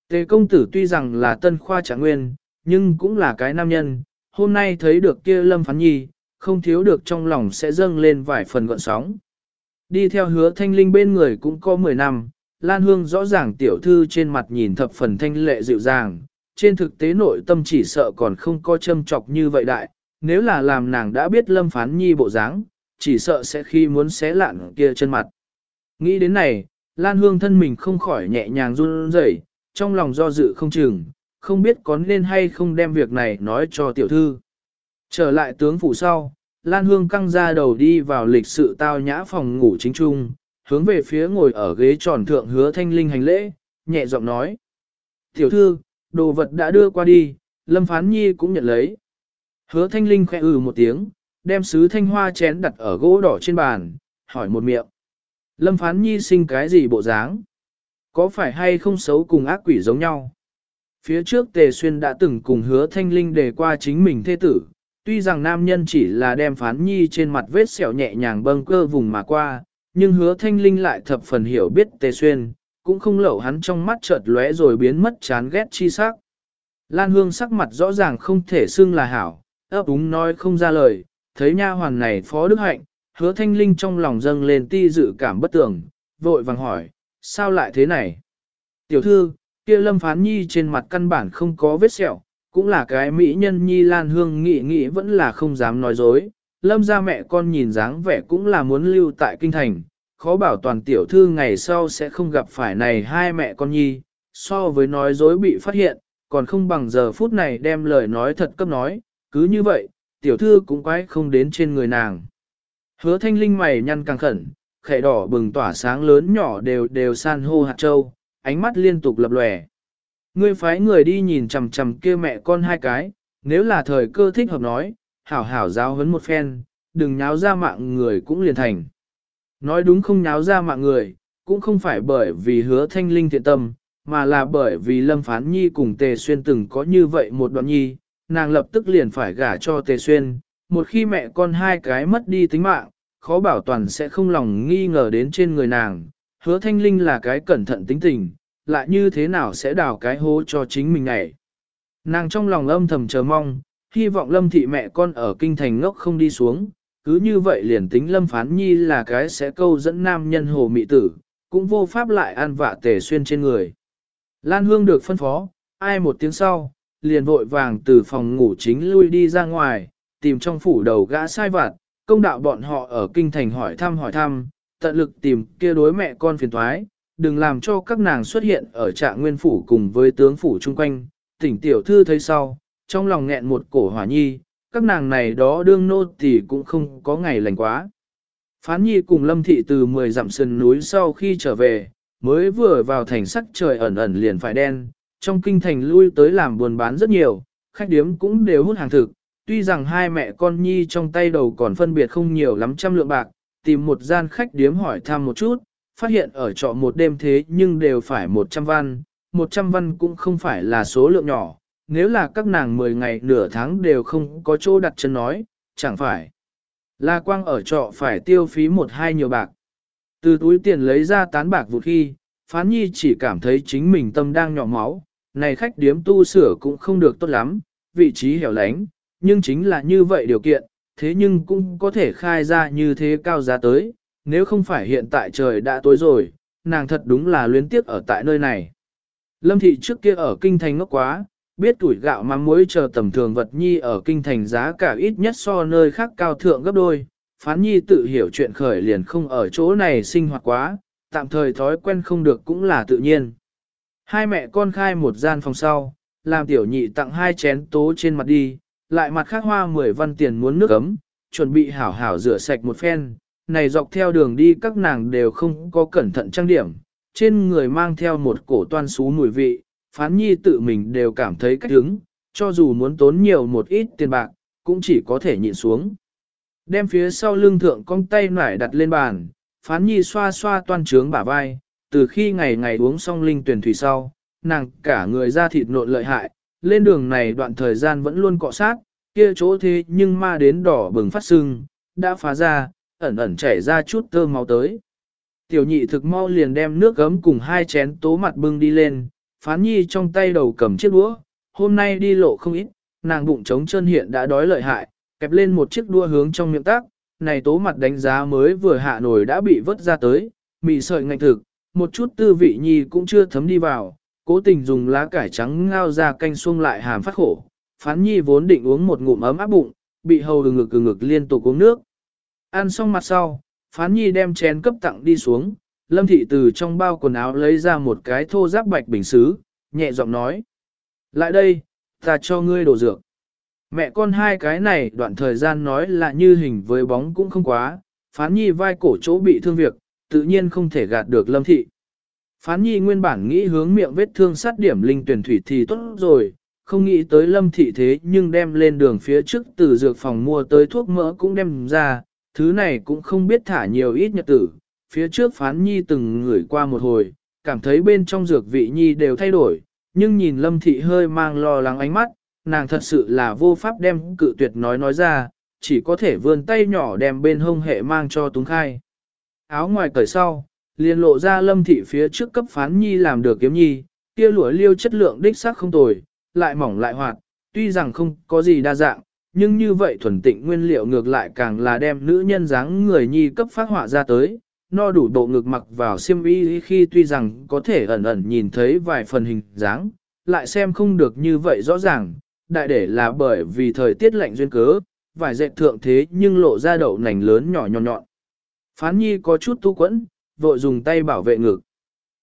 Tề công tử tuy rằng là tân khoa trạng nguyên, nhưng cũng là cái nam nhân, hôm nay thấy được kia lâm phán nhi, không thiếu được trong lòng sẽ dâng lên vài phần gọn sóng. Đi theo hứa thanh linh bên người cũng có 10 năm, Lan Hương rõ ràng tiểu thư trên mặt nhìn thập phần thanh lệ dịu dàng, trên thực tế nội tâm chỉ sợ còn không có châm chọc như vậy đại, nếu là làm nàng đã biết lâm phán nhi bộ dáng, chỉ sợ sẽ khi muốn xé lạn kia chân mặt. Nghĩ đến này, Lan Hương thân mình không khỏi nhẹ nhàng run rẩy, trong lòng do dự không chừng, không biết có nên hay không đem việc này nói cho tiểu thư. Trở lại tướng phủ sau, Lan Hương căng ra đầu đi vào lịch sự tao nhã phòng ngủ chính trung, hướng về phía ngồi ở ghế tròn thượng hứa thanh linh hành lễ, nhẹ giọng nói. Tiểu thư, đồ vật đã đưa qua đi, Lâm Phán Nhi cũng nhận lấy. Hứa thanh linh khẽ ừ một tiếng, đem sứ thanh hoa chén đặt ở gỗ đỏ trên bàn, hỏi một miệng. Lâm Phán Nhi sinh cái gì bộ dáng? Có phải hay không xấu cùng ác quỷ giống nhau? Phía trước Tề Xuyên đã từng cùng hứa thanh linh đề qua chính mình thê tử, tuy rằng nam nhân chỉ là đem phán nhi trên mặt vết sẹo nhẹ nhàng bâng cơ vùng mà qua, nhưng hứa thanh linh lại thập phần hiểu biết Tề Xuyên, cũng không lẩu hắn trong mắt chợt lóe rồi biến mất chán ghét chi sắc. Lan Hương sắc mặt rõ ràng không thể xưng là hảo, ấp úng nói không ra lời, thấy nha hoàn này phó đức hạnh, hứa thanh linh trong lòng dâng lên ti dự cảm bất tường, vội vàng hỏi, sao lại thế này? Tiểu thư, kia lâm phán nhi trên mặt căn bản không có vết sẹo, cũng là cái mỹ nhân nhi lan hương nghĩ nghĩ vẫn là không dám nói dối. Lâm ra mẹ con nhìn dáng vẻ cũng là muốn lưu tại kinh thành, khó bảo toàn tiểu thư ngày sau sẽ không gặp phải này hai mẹ con nhi, so với nói dối bị phát hiện, còn không bằng giờ phút này đem lời nói thật cấp nói, cứ như vậy, tiểu thư cũng quái không đến trên người nàng. Hứa thanh linh mày nhăn càng khẩn, khẽ đỏ bừng tỏa sáng lớn nhỏ đều đều san hô hạt châu, ánh mắt liên tục lập lòe. Ngươi phái người đi nhìn chằm chằm kia mẹ con hai cái, nếu là thời cơ thích hợp nói, hảo hảo giáo huấn một phen, đừng nháo ra mạng người cũng liền thành. Nói đúng không nháo ra mạng người, cũng không phải bởi vì hứa thanh linh thiện tâm, mà là bởi vì Lâm Phán Nhi cùng Tề Xuyên từng có như vậy một đoạn nhi, nàng lập tức liền phải gả cho Tề Xuyên, một khi mẹ con hai cái mất đi tính mạng, khó bảo toàn sẽ không lòng nghi ngờ đến trên người nàng. Hứa Thanh Linh là cái cẩn thận tính tình, lại như thế nào sẽ đào cái hố cho chính mình này. Nàng trong lòng âm thầm chờ mong, hy vọng lâm thị mẹ con ở kinh thành ngốc không đi xuống, cứ như vậy liền tính lâm phán nhi là cái sẽ câu dẫn nam nhân hồ mị tử, cũng vô pháp lại an vạ tề xuyên trên người. Lan Hương được phân phó, ai một tiếng sau, liền vội vàng từ phòng ngủ chính lui đi ra ngoài, tìm trong phủ đầu gã sai vặt, công đạo bọn họ ở kinh thành hỏi thăm hỏi thăm, tận lực tìm kia đối mẹ con phiền thoái, đừng làm cho các nàng xuất hiện ở trạng nguyên phủ cùng với tướng phủ chung quanh. Tỉnh tiểu thư thấy sau, trong lòng nghẹn một cổ hỏa nhi, các nàng này đó đương nô thì cũng không có ngày lành quá. Phán nhi cùng lâm thị từ 10 dặm sườn núi sau khi trở về, mới vừa vào thành sắc trời ẩn ẩn liền phải đen, trong kinh thành lui tới làm buồn bán rất nhiều, khách điếm cũng đều hút hàng thực, tuy rằng hai mẹ con nhi trong tay đầu còn phân biệt không nhiều lắm trăm lượng bạc, tìm một gian khách điếm hỏi thăm một chút, phát hiện ở trọ một đêm thế nhưng đều phải 100 văn, 100 văn cũng không phải là số lượng nhỏ, nếu là các nàng 10 ngày nửa tháng đều không có chỗ đặt chân nói, chẳng phải. là quang ở trọ phải tiêu phí một hai nhiều bạc. Từ túi tiền lấy ra tán bạc vụt khi, phán nhi chỉ cảm thấy chính mình tâm đang nhỏ máu, này khách điếm tu sửa cũng không được tốt lắm, vị trí hẻo lánh, nhưng chính là như vậy điều kiện, thế nhưng cũng có thể khai ra như thế cao giá tới, nếu không phải hiện tại trời đã tối rồi, nàng thật đúng là luyến tiếc ở tại nơi này. Lâm thị trước kia ở kinh thành ngốc quá, biết tuổi gạo mắm muối chờ tầm thường vật nhi ở kinh thành giá cả ít nhất so nơi khác cao thượng gấp đôi, phán nhi tự hiểu chuyện khởi liền không ở chỗ này sinh hoạt quá, tạm thời thói quen không được cũng là tự nhiên. Hai mẹ con khai một gian phòng sau, làm tiểu nhị tặng hai chén tố trên mặt đi, lại mặt khác hoa 10 văn tiền muốn nước ấm, chuẩn bị hảo hảo rửa sạch một phen, này dọc theo đường đi các nàng đều không có cẩn thận trang điểm, trên người mang theo một cổ toan xú mùi vị, phán nhi tự mình đều cảm thấy cách hứng, cho dù muốn tốn nhiều một ít tiền bạc, cũng chỉ có thể nhịn xuống. Đem phía sau lưng thượng cong tay nải đặt lên bàn, phán nhi xoa xoa toan trướng bả vai, từ khi ngày ngày uống xong linh tuyển thủy sau, nàng cả người ra thịt nộn lợi hại, lên đường này đoạn thời gian vẫn luôn cọ sát, kia chỗ thế nhưng ma đến đỏ bừng phát sưng, đã phá ra, ẩn ẩn chảy ra chút tơ máu tới. Tiểu nhị thực mau liền đem nước gấm cùng hai chén tố mặt bưng đi lên, phán nhi trong tay đầu cầm chiếc đũa, hôm nay đi lộ không ít, nàng bụng trống chân hiện đã đói lợi hại, kẹp lên một chiếc đua hướng trong miệng tác, này tố mặt đánh giá mới vừa hạ nổi đã bị vớt ra tới, mì sợi ngạnh thực, một chút tư vị nhi cũng chưa thấm đi vào, cố tình dùng lá cải trắng ngao ra canh xuông lại hàm phát khổ. Phán nhi vốn định uống một ngụm ấm áp bụng, bị hầu ngực ngực ngực liên tục uống nước. Ăn xong mặt sau, phán nhi đem chén cấp tặng đi xuống, lâm thị từ trong bao quần áo lấy ra một cái thô giáp bạch bình xứ, nhẹ giọng nói. Lại đây, ta cho ngươi đồ dược. Mẹ con hai cái này đoạn thời gian nói là như hình với bóng cũng không quá, phán nhi vai cổ chỗ bị thương việc, tự nhiên không thể gạt được lâm thị. Phán nhi nguyên bản nghĩ hướng miệng vết thương sát điểm linh tuyển thủy thì tốt rồi, không nghĩ tới lâm thị thế nhưng đem lên đường phía trước từ dược phòng mua tới thuốc mỡ cũng đem ra, thứ này cũng không biết thả nhiều ít nhật tử. Phía trước phán nhi từng ngửi qua một hồi, cảm thấy bên trong dược vị nhi đều thay đổi, nhưng nhìn lâm thị hơi mang lo lắng ánh mắt, nàng thật sự là vô pháp đem cự tuyệt nói nói ra, chỉ có thể vươn tay nhỏ đem bên hông hệ mang cho túng khai. Áo ngoài cởi sau, liền lộ ra lâm thị phía trước cấp phán nhi làm được kiếm nhi, kia lũa liêu chất lượng đích xác không tồi, lại mỏng lại hoạt, tuy rằng không có gì đa dạng, nhưng như vậy thuần tịnh nguyên liệu ngược lại càng là đem nữ nhân dáng người nhi cấp phát họa ra tới, no đủ độ ngực mặc vào xiêm y khi tuy rằng có thể ẩn ẩn nhìn thấy vài phần hình dáng, lại xem không được như vậy rõ ràng, đại để là bởi vì thời tiết lạnh duyên cớ, vài dệt thượng thế nhưng lộ ra đậu nành lớn nhỏ nhọn nhọn. Phán nhi có chút tu quẫn, vội dùng tay bảo vệ ngực.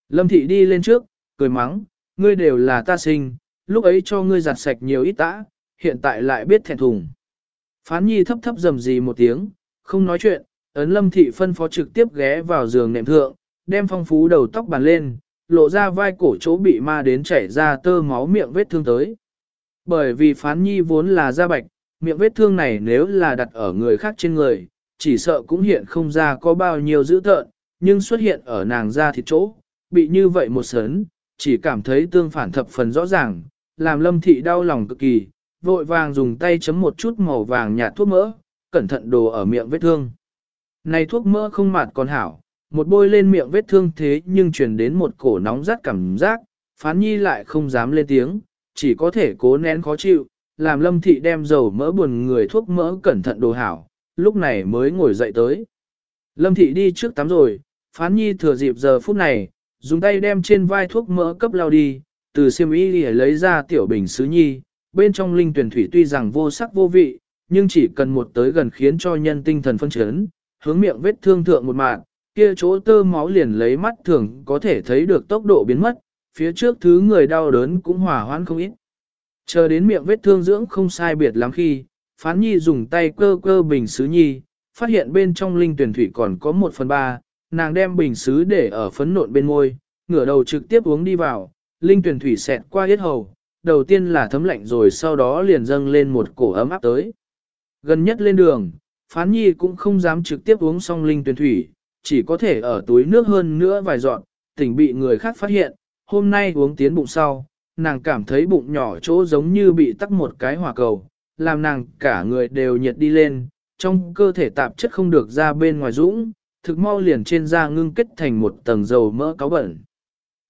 Lâm thị đi lên trước, cười mắng, ngươi đều là ta sinh, lúc ấy cho ngươi giặt sạch nhiều ít tã, hiện tại lại biết thẹn thùng. Phán nhi thấp thấp dầm gì một tiếng, không nói chuyện, ấn lâm thị phân phó trực tiếp ghé vào giường nệm thượng, đem phong phú đầu tóc bàn lên, lộ ra vai cổ chỗ bị ma đến chảy ra tơ máu miệng vết thương tới. Bởi vì phán nhi vốn là da bạch, miệng vết thương này nếu là đặt ở người khác trên người, chỉ sợ cũng hiện không ra có bao nhiêu dữ tợn, nhưng xuất hiện ở nàng da thịt chỗ, bị như vậy một sớn, chỉ cảm thấy tương phản thập phần rõ ràng, làm lâm thị đau lòng cực kỳ, vội vàng dùng tay chấm một chút màu vàng nhạt thuốc mỡ, cẩn thận đồ ở miệng vết thương. Này thuốc mỡ không mạt còn hảo, một bôi lên miệng vết thương thế nhưng truyền đến một cổ nóng rát cảm giác, phán nhi lại không dám lên tiếng, chỉ có thể cố nén khó chịu, làm lâm thị đem dầu mỡ buồn người thuốc mỡ cẩn thận đồ hảo, lúc này mới ngồi dậy tới. Lâm thị đi trước tắm rồi, phán nhi thừa dịp giờ phút này, dùng tay đem trên vai thuốc mỡ cấp lao đi, từ xiêm y lấy ra tiểu bình sứ nhi, bên trong linh tuyển thủy tuy rằng vô sắc vô vị, nhưng chỉ cần một tới gần khiến cho nhân tinh thần phân chấn, hướng miệng vết thương thượng một mạng, kia chỗ tơ máu liền lấy mắt thường có thể thấy được tốc độ biến mất, phía trước thứ người đau đớn cũng hòa hoãn không ít. Chờ đến miệng vết thương dưỡng không sai biệt lắm khi, phán nhi dùng tay cơ cơ bình sứ nhi, phát hiện bên trong linh tuyển thủy còn có một phần ba, nàng đem bình sứ để ở phấn nộn bên môi, ngửa đầu trực tiếp uống đi vào, linh tuyển thủy xẹt qua hết hầu, đầu tiên là thấm lạnh rồi sau đó liền dâng lên một cổ ấm áp tới. Gần nhất lên đường, phán nhi cũng không dám trực tiếp uống xong linh tuyển thủy, chỉ có thể ở túi nước hơn nữa vài giọt tỉnh bị người khác phát hiện, hôm nay uống tiến bụng sau, nàng cảm thấy bụng nhỏ chỗ giống như bị tắc một cái hỏa cầu, làm nàng cả người đều nhiệt đi lên, trong cơ thể tạp chất không được ra bên ngoài dũng, thực mau liền trên da ngưng kết thành một tầng dầu mỡ cáo bẩn.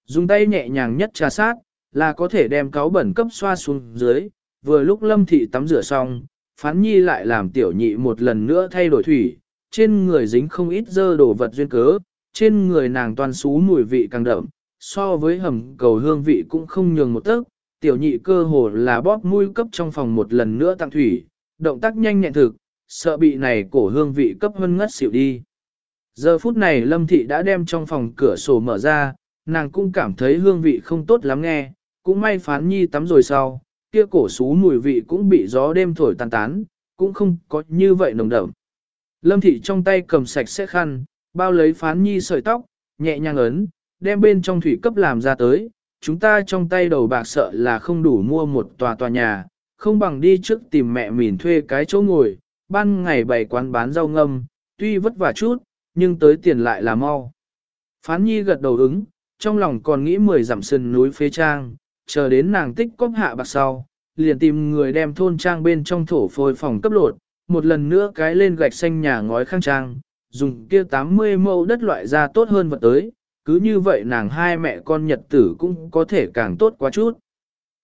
Dùng tay nhẹ nhàng nhất trà sát, là có thể đem cáo bẩn cấp xoa xuống dưới, vừa lúc lâm thị tắm rửa xong, phán nhi lại làm tiểu nhị một lần nữa thay đổi thủy, trên người dính không ít dơ đồ vật duyên cớ, trên người nàng toàn xú mùi vị càng đậm, so với hầm cầu hương vị cũng không nhường một tấc, tiểu nhị cơ hồ là bóp mũi cấp trong phòng một lần nữa tặng thủy, động tác nhanh nhẹn thực, sợ bị này cổ hương vị cấp hơn ngất xỉu đi. Giờ phút này Lâm Thị đã đem trong phòng cửa sổ mở ra, nàng cũng cảm thấy hương vị không tốt lắm nghe, cũng may phán nhi tắm rồi sau, kia cổ xú mùi vị cũng bị gió đêm thổi tàn tán, cũng không có như vậy nồng đậm. Lâm Thị trong tay cầm sạch sẽ khăn, bao lấy phán nhi sợi tóc, nhẹ nhàng ấn, đem bên trong thủy cấp làm ra tới, chúng ta trong tay đầu bạc sợ là không đủ mua một tòa tòa nhà, không bằng đi trước tìm mẹ mình thuê cái chỗ ngồi, ban ngày bày quán bán rau ngâm, tuy vất vả chút, nhưng tới tiền lại là mau. Phán nhi gật đầu ứng, trong lòng còn nghĩ mười dặm sân núi phế trang, chờ đến nàng tích cóp hạ bạc sau, liền tìm người đem thôn trang bên trong thổ phôi phòng cấp lột, một lần nữa cái lên gạch xanh nhà ngói khang trang, dùng kia 80 mẫu đất loại ra tốt hơn vật tới, cứ như vậy nàng hai mẹ con nhật tử cũng có thể càng tốt quá chút.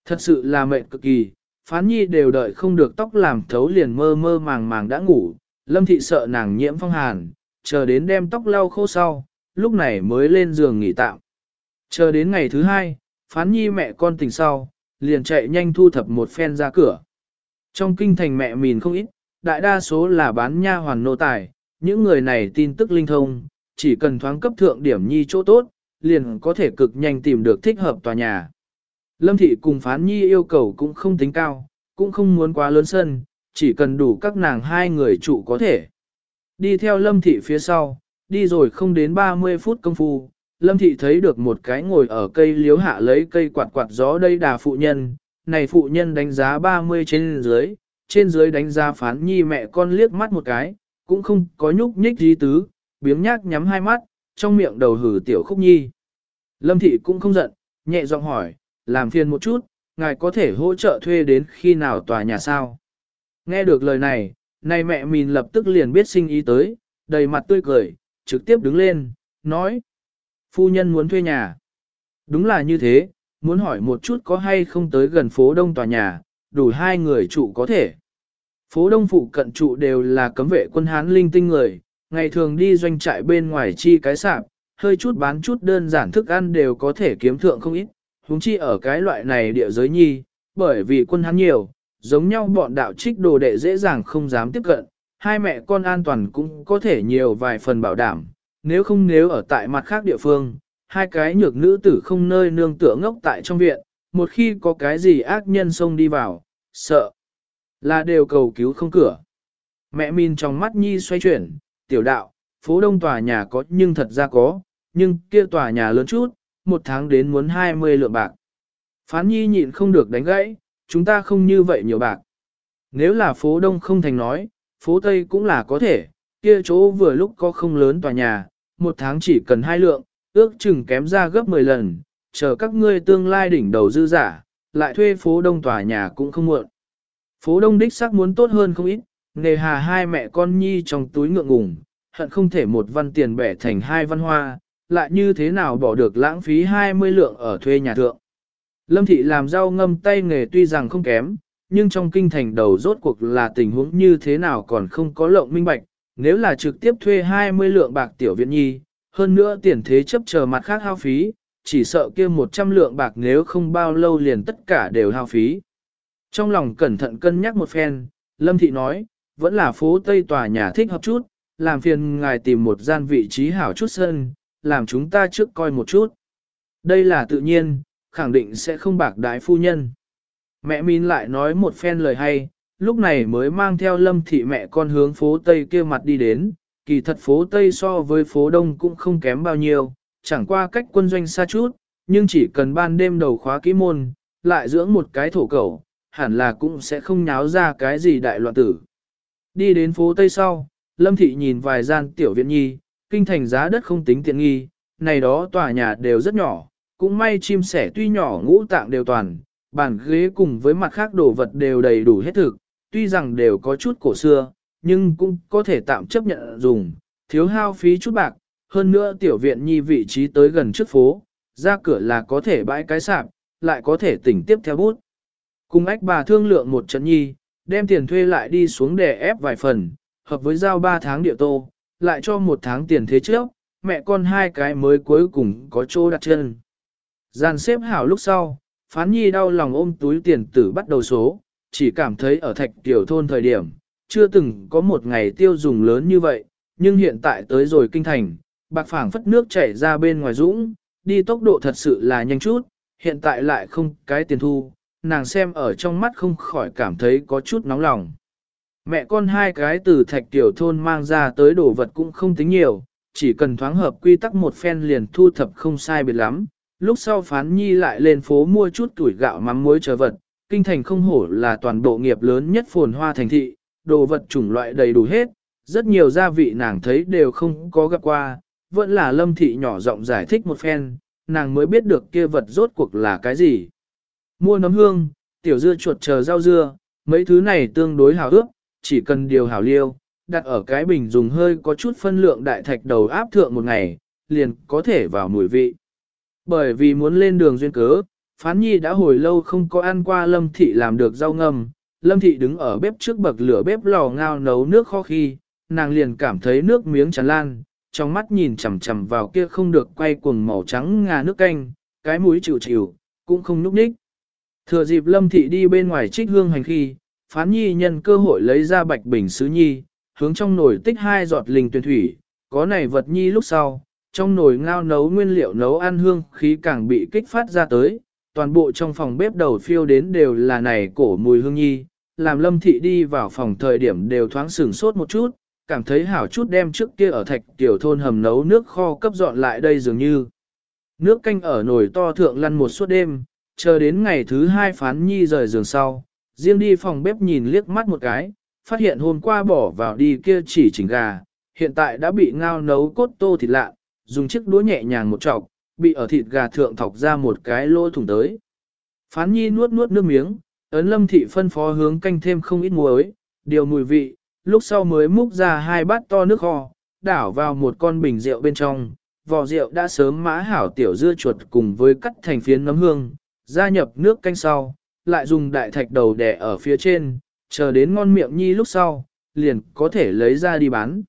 Thật sự là mệt cực kỳ, phán nhi đều đợi không được tóc làm thấu liền mơ mơ màng màng đã ngủ, lâm thị sợ nàng nhiễm phong hàn, chờ đến đem tóc lau khô sau, lúc này mới lên giường nghỉ tạm. Chờ đến ngày thứ hai, phán nhi mẹ con tỉnh sau, liền chạy nhanh thu thập một phen ra cửa. Trong kinh thành mẹ mìn không ít, đại đa số là bán nha hoàn nô tài, những người này tin tức linh thông, chỉ cần thoáng cấp thượng điểm nhi chỗ tốt, liền có thể cực nhanh tìm được thích hợp tòa nhà. Lâm thị cùng phán nhi yêu cầu cũng không tính cao, cũng không muốn quá lớn sân, chỉ cần đủ các nàng hai người trụ có thể. Đi theo lâm thị phía sau, đi rồi không đến 30 phút công phu, lâm thị thấy được một cái ngồi ở cây liếu hạ lấy cây quạt quạt gió đây đà phụ nhân, này phụ nhân đánh giá 30 trên dưới, trên dưới đánh giá phán nhi mẹ con liếc mắt một cái, cũng không có nhúc nhích gì tứ, biếng nhác nhắm hai mắt, trong miệng đầu hử tiểu khúc nhi. Lâm thị cũng không giận, nhẹ giọng hỏi, làm phiền một chút, ngài có thể hỗ trợ thuê đến khi nào tòa nhà sao? Nghe được lời này, này mẹ mình lập tức liền biết sinh ý tới, đầy mặt tươi cười, trực tiếp đứng lên, nói. Phu nhân muốn thuê nhà. Đúng là như thế, muốn hỏi một chút có hay không tới gần phố đông tòa nhà, đủ hai người trụ có thể. Phố đông phụ cận trụ đều là cấm vệ quân Hán linh tinh người, ngày thường đi doanh trại bên ngoài chi cái sạp, hơi chút bán chút đơn giản thức ăn đều có thể kiếm thượng không ít, huống chi ở cái loại này địa giới nhi, bởi vì quân Hán nhiều, giống nhau bọn đạo trích đồ đệ dễ dàng không dám tiếp cận, hai mẹ con an toàn cũng có thể nhiều vài phần bảo đảm, nếu không nếu ở tại mặt khác địa phương, hai cái nhược nữ tử không nơi nương tựa ngốc tại trong viện, một khi có cái gì ác nhân xông đi vào, sợ là đều cầu cứu không cửa. Mẹ Min trong mắt Nhi xoay chuyển, tiểu đạo, phố đông tòa nhà có nhưng thật ra có, nhưng kia tòa nhà lớn chút, một tháng đến muốn 20 lượng bạc. Phán Nhi nhịn không được đánh gãy, chúng ta không như vậy nhiều bạc. Nếu là phố đông không thành nói, phố tây cũng là có thể, kia chỗ vừa lúc có không lớn tòa nhà, một tháng chỉ cần hai lượng, ước chừng kém ra gấp 10 lần, chờ các ngươi tương lai đỉnh đầu dư giả, lại thuê phố đông tòa nhà cũng không muộn. Phố đông đích xác muốn tốt hơn không ít, nề hà hai mẹ con nhi trong túi ngượng ngùng, hận không thể một văn tiền bẻ thành hai văn hoa, lại như thế nào bỏ được lãng phí 20 lượng ở thuê nhà thượng. Lâm thị làm rau ngâm tay nghề tuy rằng không kém, nhưng trong kinh thành đầu rốt cuộc là tình huống như thế nào còn không có lộng minh bạch, nếu là trực tiếp thuê 20 lượng bạc tiểu viện nhi, hơn nữa tiền thế chấp chờ mặt khác hao phí, chỉ sợ kia 100 lượng bạc nếu không bao lâu liền tất cả đều hao phí. Trong lòng cẩn thận cân nhắc một phen, Lâm Thị nói, vẫn là phố Tây tòa nhà thích hợp chút, làm phiền ngài tìm một gian vị trí hảo chút sân, làm chúng ta trước coi một chút. Đây là tự nhiên, khẳng định sẽ không bạc đái phu nhân. Mẹ Min lại nói một phen lời hay, lúc này mới mang theo lâm thị mẹ con hướng phố Tây kia mặt đi đến, kỳ thật phố Tây so với phố Đông cũng không kém bao nhiêu, chẳng qua cách quân doanh xa chút, nhưng chỉ cần ban đêm đầu khóa kỹ môn, lại dưỡng một cái thổ cẩu, hẳn là cũng sẽ không nháo ra cái gì đại loạn tử. Đi đến phố Tây sau, Lâm Thị nhìn vài gian tiểu viện nhi, kinh thành giá đất không tính tiện nghi, này đó tòa nhà đều rất nhỏ, cũng may chim sẻ tuy nhỏ ngũ tạng đều toàn, bàn ghế cùng với mặt khác đồ vật đều đầy đủ hết thực, tuy rằng đều có chút cổ xưa, nhưng cũng có thể tạm chấp nhận dùng, thiếu hao phí chút bạc, hơn nữa tiểu viện nhi vị trí tới gần trước phố, ra cửa là có thể bãi cái sạp, lại có thể tỉnh tiếp theo bút. Cùng ách bà thương lượng một trận nhi, đem tiền thuê lại đi xuống để ép vài phần, hợp với giao 3 tháng địa tô, lại cho một tháng tiền thế trước, mẹ con hai cái mới cuối cùng có chỗ đặt chân. Giàn xếp hảo lúc sau, phán nhi đau lòng ôm túi tiền tử bắt đầu số, chỉ cảm thấy ở thạch tiểu thôn thời điểm, chưa từng có một ngày tiêu dùng lớn như vậy, nhưng hiện tại tới rồi kinh thành, bạc phảng phất nước chảy ra bên ngoài dũng, đi tốc độ thật sự là nhanh chút, hiện tại lại không cái tiền thu, nàng xem ở trong mắt không khỏi cảm thấy có chút nóng lòng. Mẹ con hai cái từ thạch tiểu thôn mang ra tới đồ vật cũng không tính nhiều, chỉ cần thoáng hợp quy tắc một phen liền thu thập không sai biệt lắm. Lúc sau phán nhi lại lên phố mua chút tuổi gạo mắm muối chờ vật, kinh thành không hổ là toàn bộ nghiệp lớn nhất phồn hoa thành thị, đồ vật chủng loại đầy đủ hết, rất nhiều gia vị nàng thấy đều không có gặp qua, vẫn là lâm thị nhỏ giọng giải thích một phen, nàng mới biết được kia vật rốt cuộc là cái gì. Mua nấm hương, tiểu dưa chuột chờ rau dưa, mấy thứ này tương đối hào ước, chỉ cần điều hảo liêu, đặt ở cái bình dùng hơi có chút phân lượng đại thạch đầu áp thượng một ngày, liền có thể vào mùi vị. Bởi vì muốn lên đường duyên cớ, Phán nhi đã hồi lâu không có ăn qua lâm thị làm được rau ngâm, lâm thị đứng ở bếp trước bậc lửa bếp lò ngao nấu nước kho khi, nàng liền cảm thấy nước miếng tràn lan, trong mắt nhìn chằm chằm vào kia không được quay cuồng màu trắng ngà nước canh, cái mũi chịu chịu, cũng không núp ních. Thừa dịp lâm thị đi bên ngoài trích hương hành khi, phán nhi nhân cơ hội lấy ra bạch bình sứ nhi, hướng trong nồi tích hai giọt linh tuyển thủy, có này vật nhi lúc sau, trong nồi ngao nấu nguyên liệu nấu ăn hương khí càng bị kích phát ra tới, toàn bộ trong phòng bếp đầu phiêu đến đều là này cổ mùi hương nhi, làm lâm thị đi vào phòng thời điểm đều thoáng sửng sốt một chút, cảm thấy hảo chút đem trước kia ở thạch tiểu thôn hầm nấu nước kho cấp dọn lại đây dường như. Nước canh ở nồi to thượng lăn một suốt đêm, chờ đến ngày thứ hai phán nhi rời giường sau, riêng đi phòng bếp nhìn liếc mắt một cái, phát hiện hôm qua bỏ vào đi kia chỉ chỉnh gà, hiện tại đã bị ngao nấu cốt tô thịt lạ, dùng chiếc đũa nhẹ nhàng một chọc, bị ở thịt gà thượng thọc ra một cái lỗ thủng tới. Phán nhi nuốt nuốt nước miếng, ấn lâm thị phân phó hướng canh thêm không ít muối, điều mùi vị, lúc sau mới múc ra hai bát to nước kho, đảo vào một con bình rượu bên trong, vò rượu đã sớm mã hảo tiểu dưa chuột cùng với cắt thành phiến nấm hương, gia nhập nước canh sau, lại dùng đại thạch đầu đẻ ở phía trên, chờ đến ngon miệng nhi lúc sau, liền có thể lấy ra đi bán.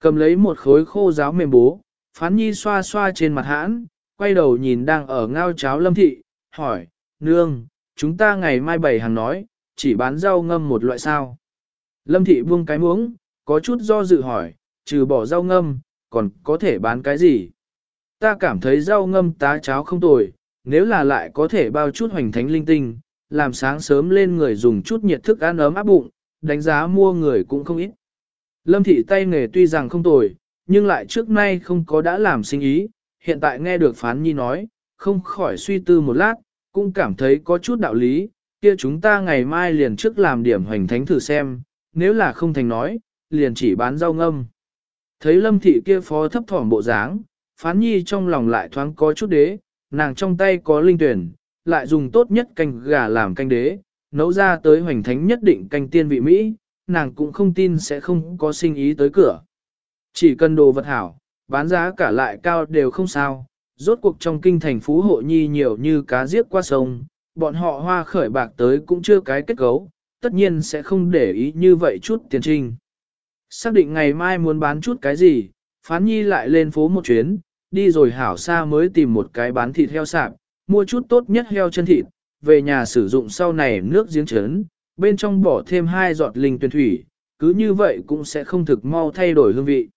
Cầm lấy một khối khô giáo mềm bố, phán nhi xoa xoa trên mặt hãn, quay đầu nhìn đang ở ngao cháo lâm thị, hỏi, nương, chúng ta ngày mai bảy hàng nói, chỉ bán rau ngâm một loại sao. Lâm thị buông cái muỗng, có chút do dự hỏi, trừ bỏ rau ngâm, còn có thể bán cái gì? Ta cảm thấy rau ngâm tá cháo không tồi, nếu là lại có thể bao chút hoành thánh linh tinh, làm sáng sớm lên người dùng chút nhiệt thức ăn ấm áp bụng, đánh giá mua người cũng không ít. Lâm thị tay nghề tuy rằng không tồi, nhưng lại trước nay không có đã làm sinh ý, hiện tại nghe được phán nhi nói, không khỏi suy tư một lát, cũng cảm thấy có chút đạo lý, kia chúng ta ngày mai liền trước làm điểm hoành thánh thử xem, nếu là không thành nói, liền chỉ bán rau ngâm. Thấy lâm thị kia phó thấp thỏm bộ dáng, phán nhi trong lòng lại thoáng có chút đế, nàng trong tay có linh tuyển, lại dùng tốt nhất canh gà làm canh đế, nấu ra tới hoành thánh nhất định canh tiên vị Mỹ, nàng cũng không tin sẽ không có sinh ý tới cửa. Chỉ cần đồ vật hảo, bán giá cả lại cao đều không sao, rốt cuộc trong kinh thành phú hộ nhi nhiều như cá giết qua sông, bọn họ hoa khởi bạc tới cũng chưa cái kết cấu, tất nhiên sẽ không để ý như vậy chút tiền trinh. Xác định ngày mai muốn bán chút cái gì, phán nhi lại lên phố một chuyến, đi rồi hảo xa mới tìm một cái bán thịt heo sạp, mua chút tốt nhất heo chân thịt, về nhà sử dụng sau này nước giếng trấn, bên trong bỏ thêm hai giọt linh tuyển thủy, cứ như vậy cũng sẽ không thực mau thay đổi hương vị.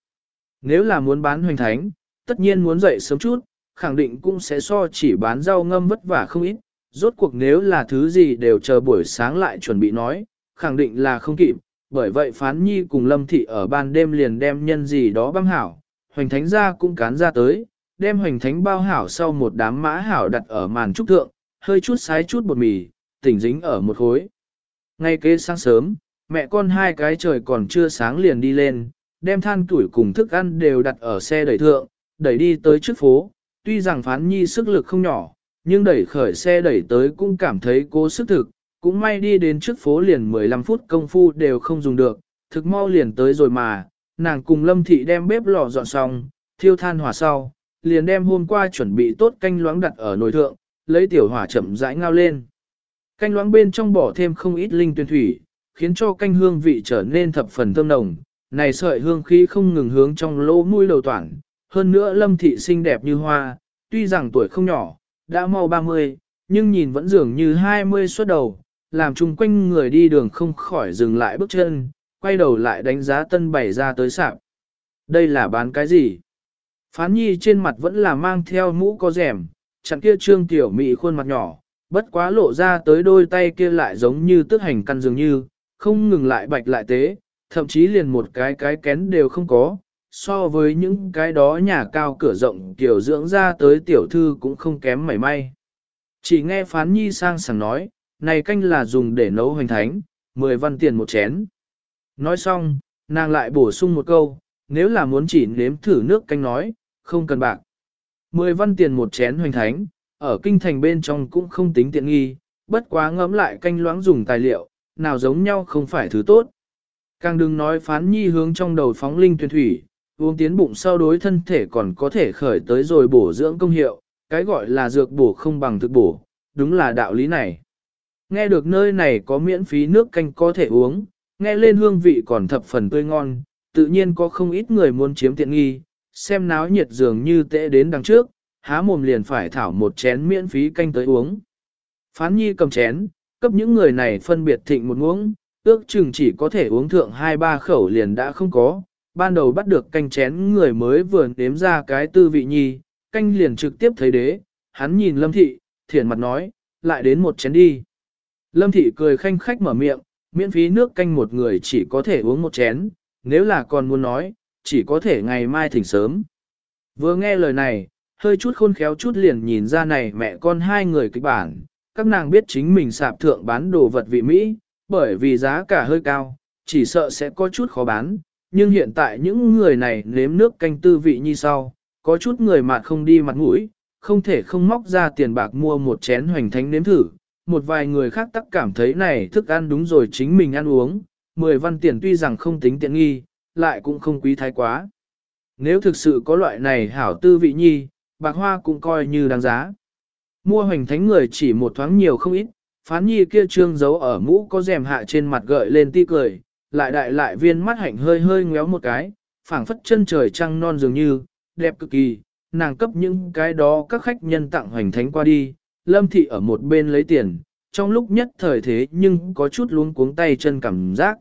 Nếu là muốn bán hoành thánh, tất nhiên muốn dậy sớm chút, khẳng định cũng sẽ so chỉ bán rau ngâm vất vả không ít, rốt cuộc nếu là thứ gì đều chờ buổi sáng lại chuẩn bị nói, khẳng định là không kịp, bởi vậy phán nhi cùng lâm thị ở ban đêm liền đem nhân gì đó băng hảo, hoành thánh ra cũng cán ra tới, đem hoành thánh bao hảo sau một đám mã hảo đặt ở màn trúc thượng, hơi chút sái chút bột mì, tỉnh dính ở một khối. Ngay kế sáng sớm, mẹ con hai cái trời còn chưa sáng liền đi lên, đem than tuổi cùng thức ăn đều đặt ở xe đẩy thượng, đẩy đi tới trước phố, tuy rằng phán nhi sức lực không nhỏ, nhưng đẩy khởi xe đẩy tới cũng cảm thấy cố sức thực, cũng may đi đến trước phố liền 15 phút công phu đều không dùng được, thực mau liền tới rồi mà, nàng cùng lâm thị đem bếp lò dọn xong, thiêu than hỏa sau, liền đem hôm qua chuẩn bị tốt canh loãng đặt ở nồi thượng, lấy tiểu hỏa chậm rãi ngao lên. Canh loãng bên trong bỏ thêm không ít linh tuyên thủy, khiến cho canh hương vị trở nên thập phần thơm nồng, này sợi hương khí không ngừng hướng trong lỗ mũi đầu toàn, hơn nữa lâm thị xinh đẹp như hoa, tuy rằng tuổi không nhỏ, đã mau 30, nhưng nhìn vẫn dường như 20 suốt đầu, làm chung quanh người đi đường không khỏi dừng lại bước chân, quay đầu lại đánh giá tân bày ra tới sạp. Đây là bán cái gì? Phán nhi trên mặt vẫn là mang theo mũ có rèm, chặn kia trương tiểu mị khuôn mặt nhỏ, bất quá lộ ra tới đôi tay kia lại giống như tức hành căn dường như, không ngừng lại bạch lại tế, thậm chí liền một cái cái kén đều không có, so với những cái đó nhà cao cửa rộng tiểu dưỡng ra tới tiểu thư cũng không kém mảy may. Chỉ nghe phán nhi sang sảng nói, này canh là dùng để nấu hoành thánh, 10 văn tiền một chén. Nói xong, nàng lại bổ sung một câu, nếu là muốn chỉ nếm thử nước canh nói, không cần bạc. 10 văn tiền một chén hoành thánh, ở kinh thành bên trong cũng không tính tiện nghi, bất quá ngấm lại canh loãng dùng tài liệu, nào giống nhau không phải thứ tốt. Càng đừng nói phán nhi hướng trong đầu phóng linh tuyển thủy, uống tiến bụng sau đối thân thể còn có thể khởi tới rồi bổ dưỡng công hiệu, cái gọi là dược bổ không bằng thực bổ, đúng là đạo lý này. Nghe được nơi này có miễn phí nước canh có thể uống, nghe lên hương vị còn thập phần tươi ngon, tự nhiên có không ít người muốn chiếm tiện nghi, xem náo nhiệt dường như tệ đến đằng trước, há mồm liền phải thảo một chén miễn phí canh tới uống. Phán nhi cầm chén, cấp những người này phân biệt thịnh một uống, ước chừng chỉ có thể uống thượng hai ba khẩu liền đã không có, ban đầu bắt được canh chén người mới vừa nếm ra cái tư vị nhi, canh liền trực tiếp thấy đế, hắn nhìn lâm thị, thiển mặt nói, lại đến một chén đi. Lâm thị cười khanh khách mở miệng, miễn phí nước canh một người chỉ có thể uống một chén, nếu là còn muốn nói, chỉ có thể ngày mai thỉnh sớm. Vừa nghe lời này, hơi chút khôn khéo chút liền nhìn ra này mẹ con hai người kịch bản, các nàng biết chính mình sạp thượng bán đồ vật vị Mỹ, bởi vì giá cả hơi cao, chỉ sợ sẽ có chút khó bán, nhưng hiện tại những người này nếm nước canh tư vị như sau, có chút người mà không đi mặt mũi, không thể không móc ra tiền bạc mua một chén hoành thánh nếm thử, một vài người khác tắc cảm thấy này thức ăn đúng rồi chính mình ăn uống, 10 văn tiền tuy rằng không tính tiện nghi, lại cũng không quý thái quá. Nếu thực sự có loại này hảo tư vị nhi, bạc hoa cũng coi như đáng giá. Mua hoành thánh người chỉ một thoáng nhiều không ít, phán nhi kia trương giấu ở mũ có rèm hạ trên mặt gợi lên ti cười, lại đại lại viên mắt hạnh hơi hơi ngéo một cái, phảng phất chân trời trăng non dường như, đẹp cực kỳ, nàng cấp những cái đó các khách nhân tặng hoành thánh qua đi, lâm thị ở một bên lấy tiền, trong lúc nhất thời thế nhưng có chút luống cuống tay chân cảm giác.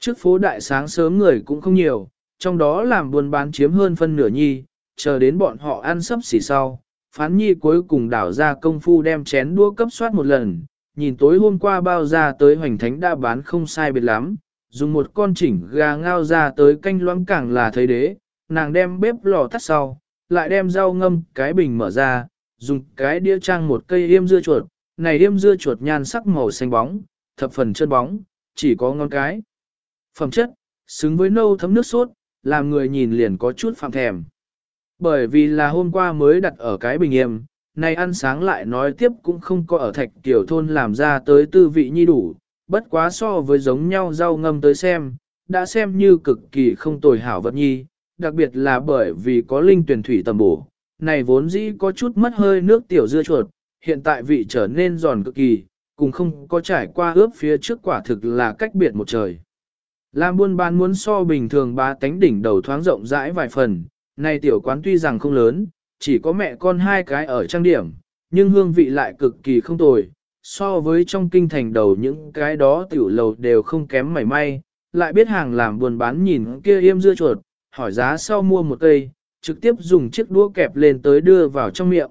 Trước phố đại sáng sớm người cũng không nhiều, trong đó làm buôn bán chiếm hơn phân nửa nhi, chờ đến bọn họ ăn sấp xỉ sau. Phán nhi cuối cùng đảo ra công phu đem chén đua cấp soát một lần, nhìn tối hôm qua bao ra tới hoành thánh đã bán không sai biệt lắm, dùng một con chỉnh gà ngao ra tới canh loãng càng là thấy đế, nàng đem bếp lò tắt sau, lại đem rau ngâm cái bình mở ra, dùng cái đĩa trang một cây yêm dưa chuột, này yêm dưa chuột nhan sắc màu xanh bóng, thập phần chân bóng, chỉ có ngon cái. Phẩm chất, xứng với nâu thấm nước sốt, làm người nhìn liền có chút phạm thèm. Bởi vì là hôm qua mới đặt ở cái bình yêm, này ăn sáng lại nói tiếp cũng không có ở thạch tiểu thôn làm ra tới tư vị nhi đủ, bất quá so với giống nhau rau ngâm tới xem, đã xem như cực kỳ không tồi hảo vật nhi, đặc biệt là bởi vì có linh tuyển thủy tầm bổ, này vốn dĩ có chút mất hơi nước tiểu dưa chuột, hiện tại vị trở nên giòn cực kỳ, cùng không có trải qua ướp phía trước quả thực là cách biệt một trời. Làm buôn bán muốn so bình thường ba tánh đỉnh đầu thoáng rộng rãi vài phần, này tiểu quán tuy rằng không lớn, chỉ có mẹ con hai cái ở trang điểm, nhưng hương vị lại cực kỳ không tồi, so với trong kinh thành đầu những cái đó tiểu lầu đều không kém mảy may, lại biết hàng làm buôn bán nhìn kia yêm dưa chuột, hỏi giá sau mua một cây, trực tiếp dùng chiếc đũa kẹp lên tới đưa vào trong miệng.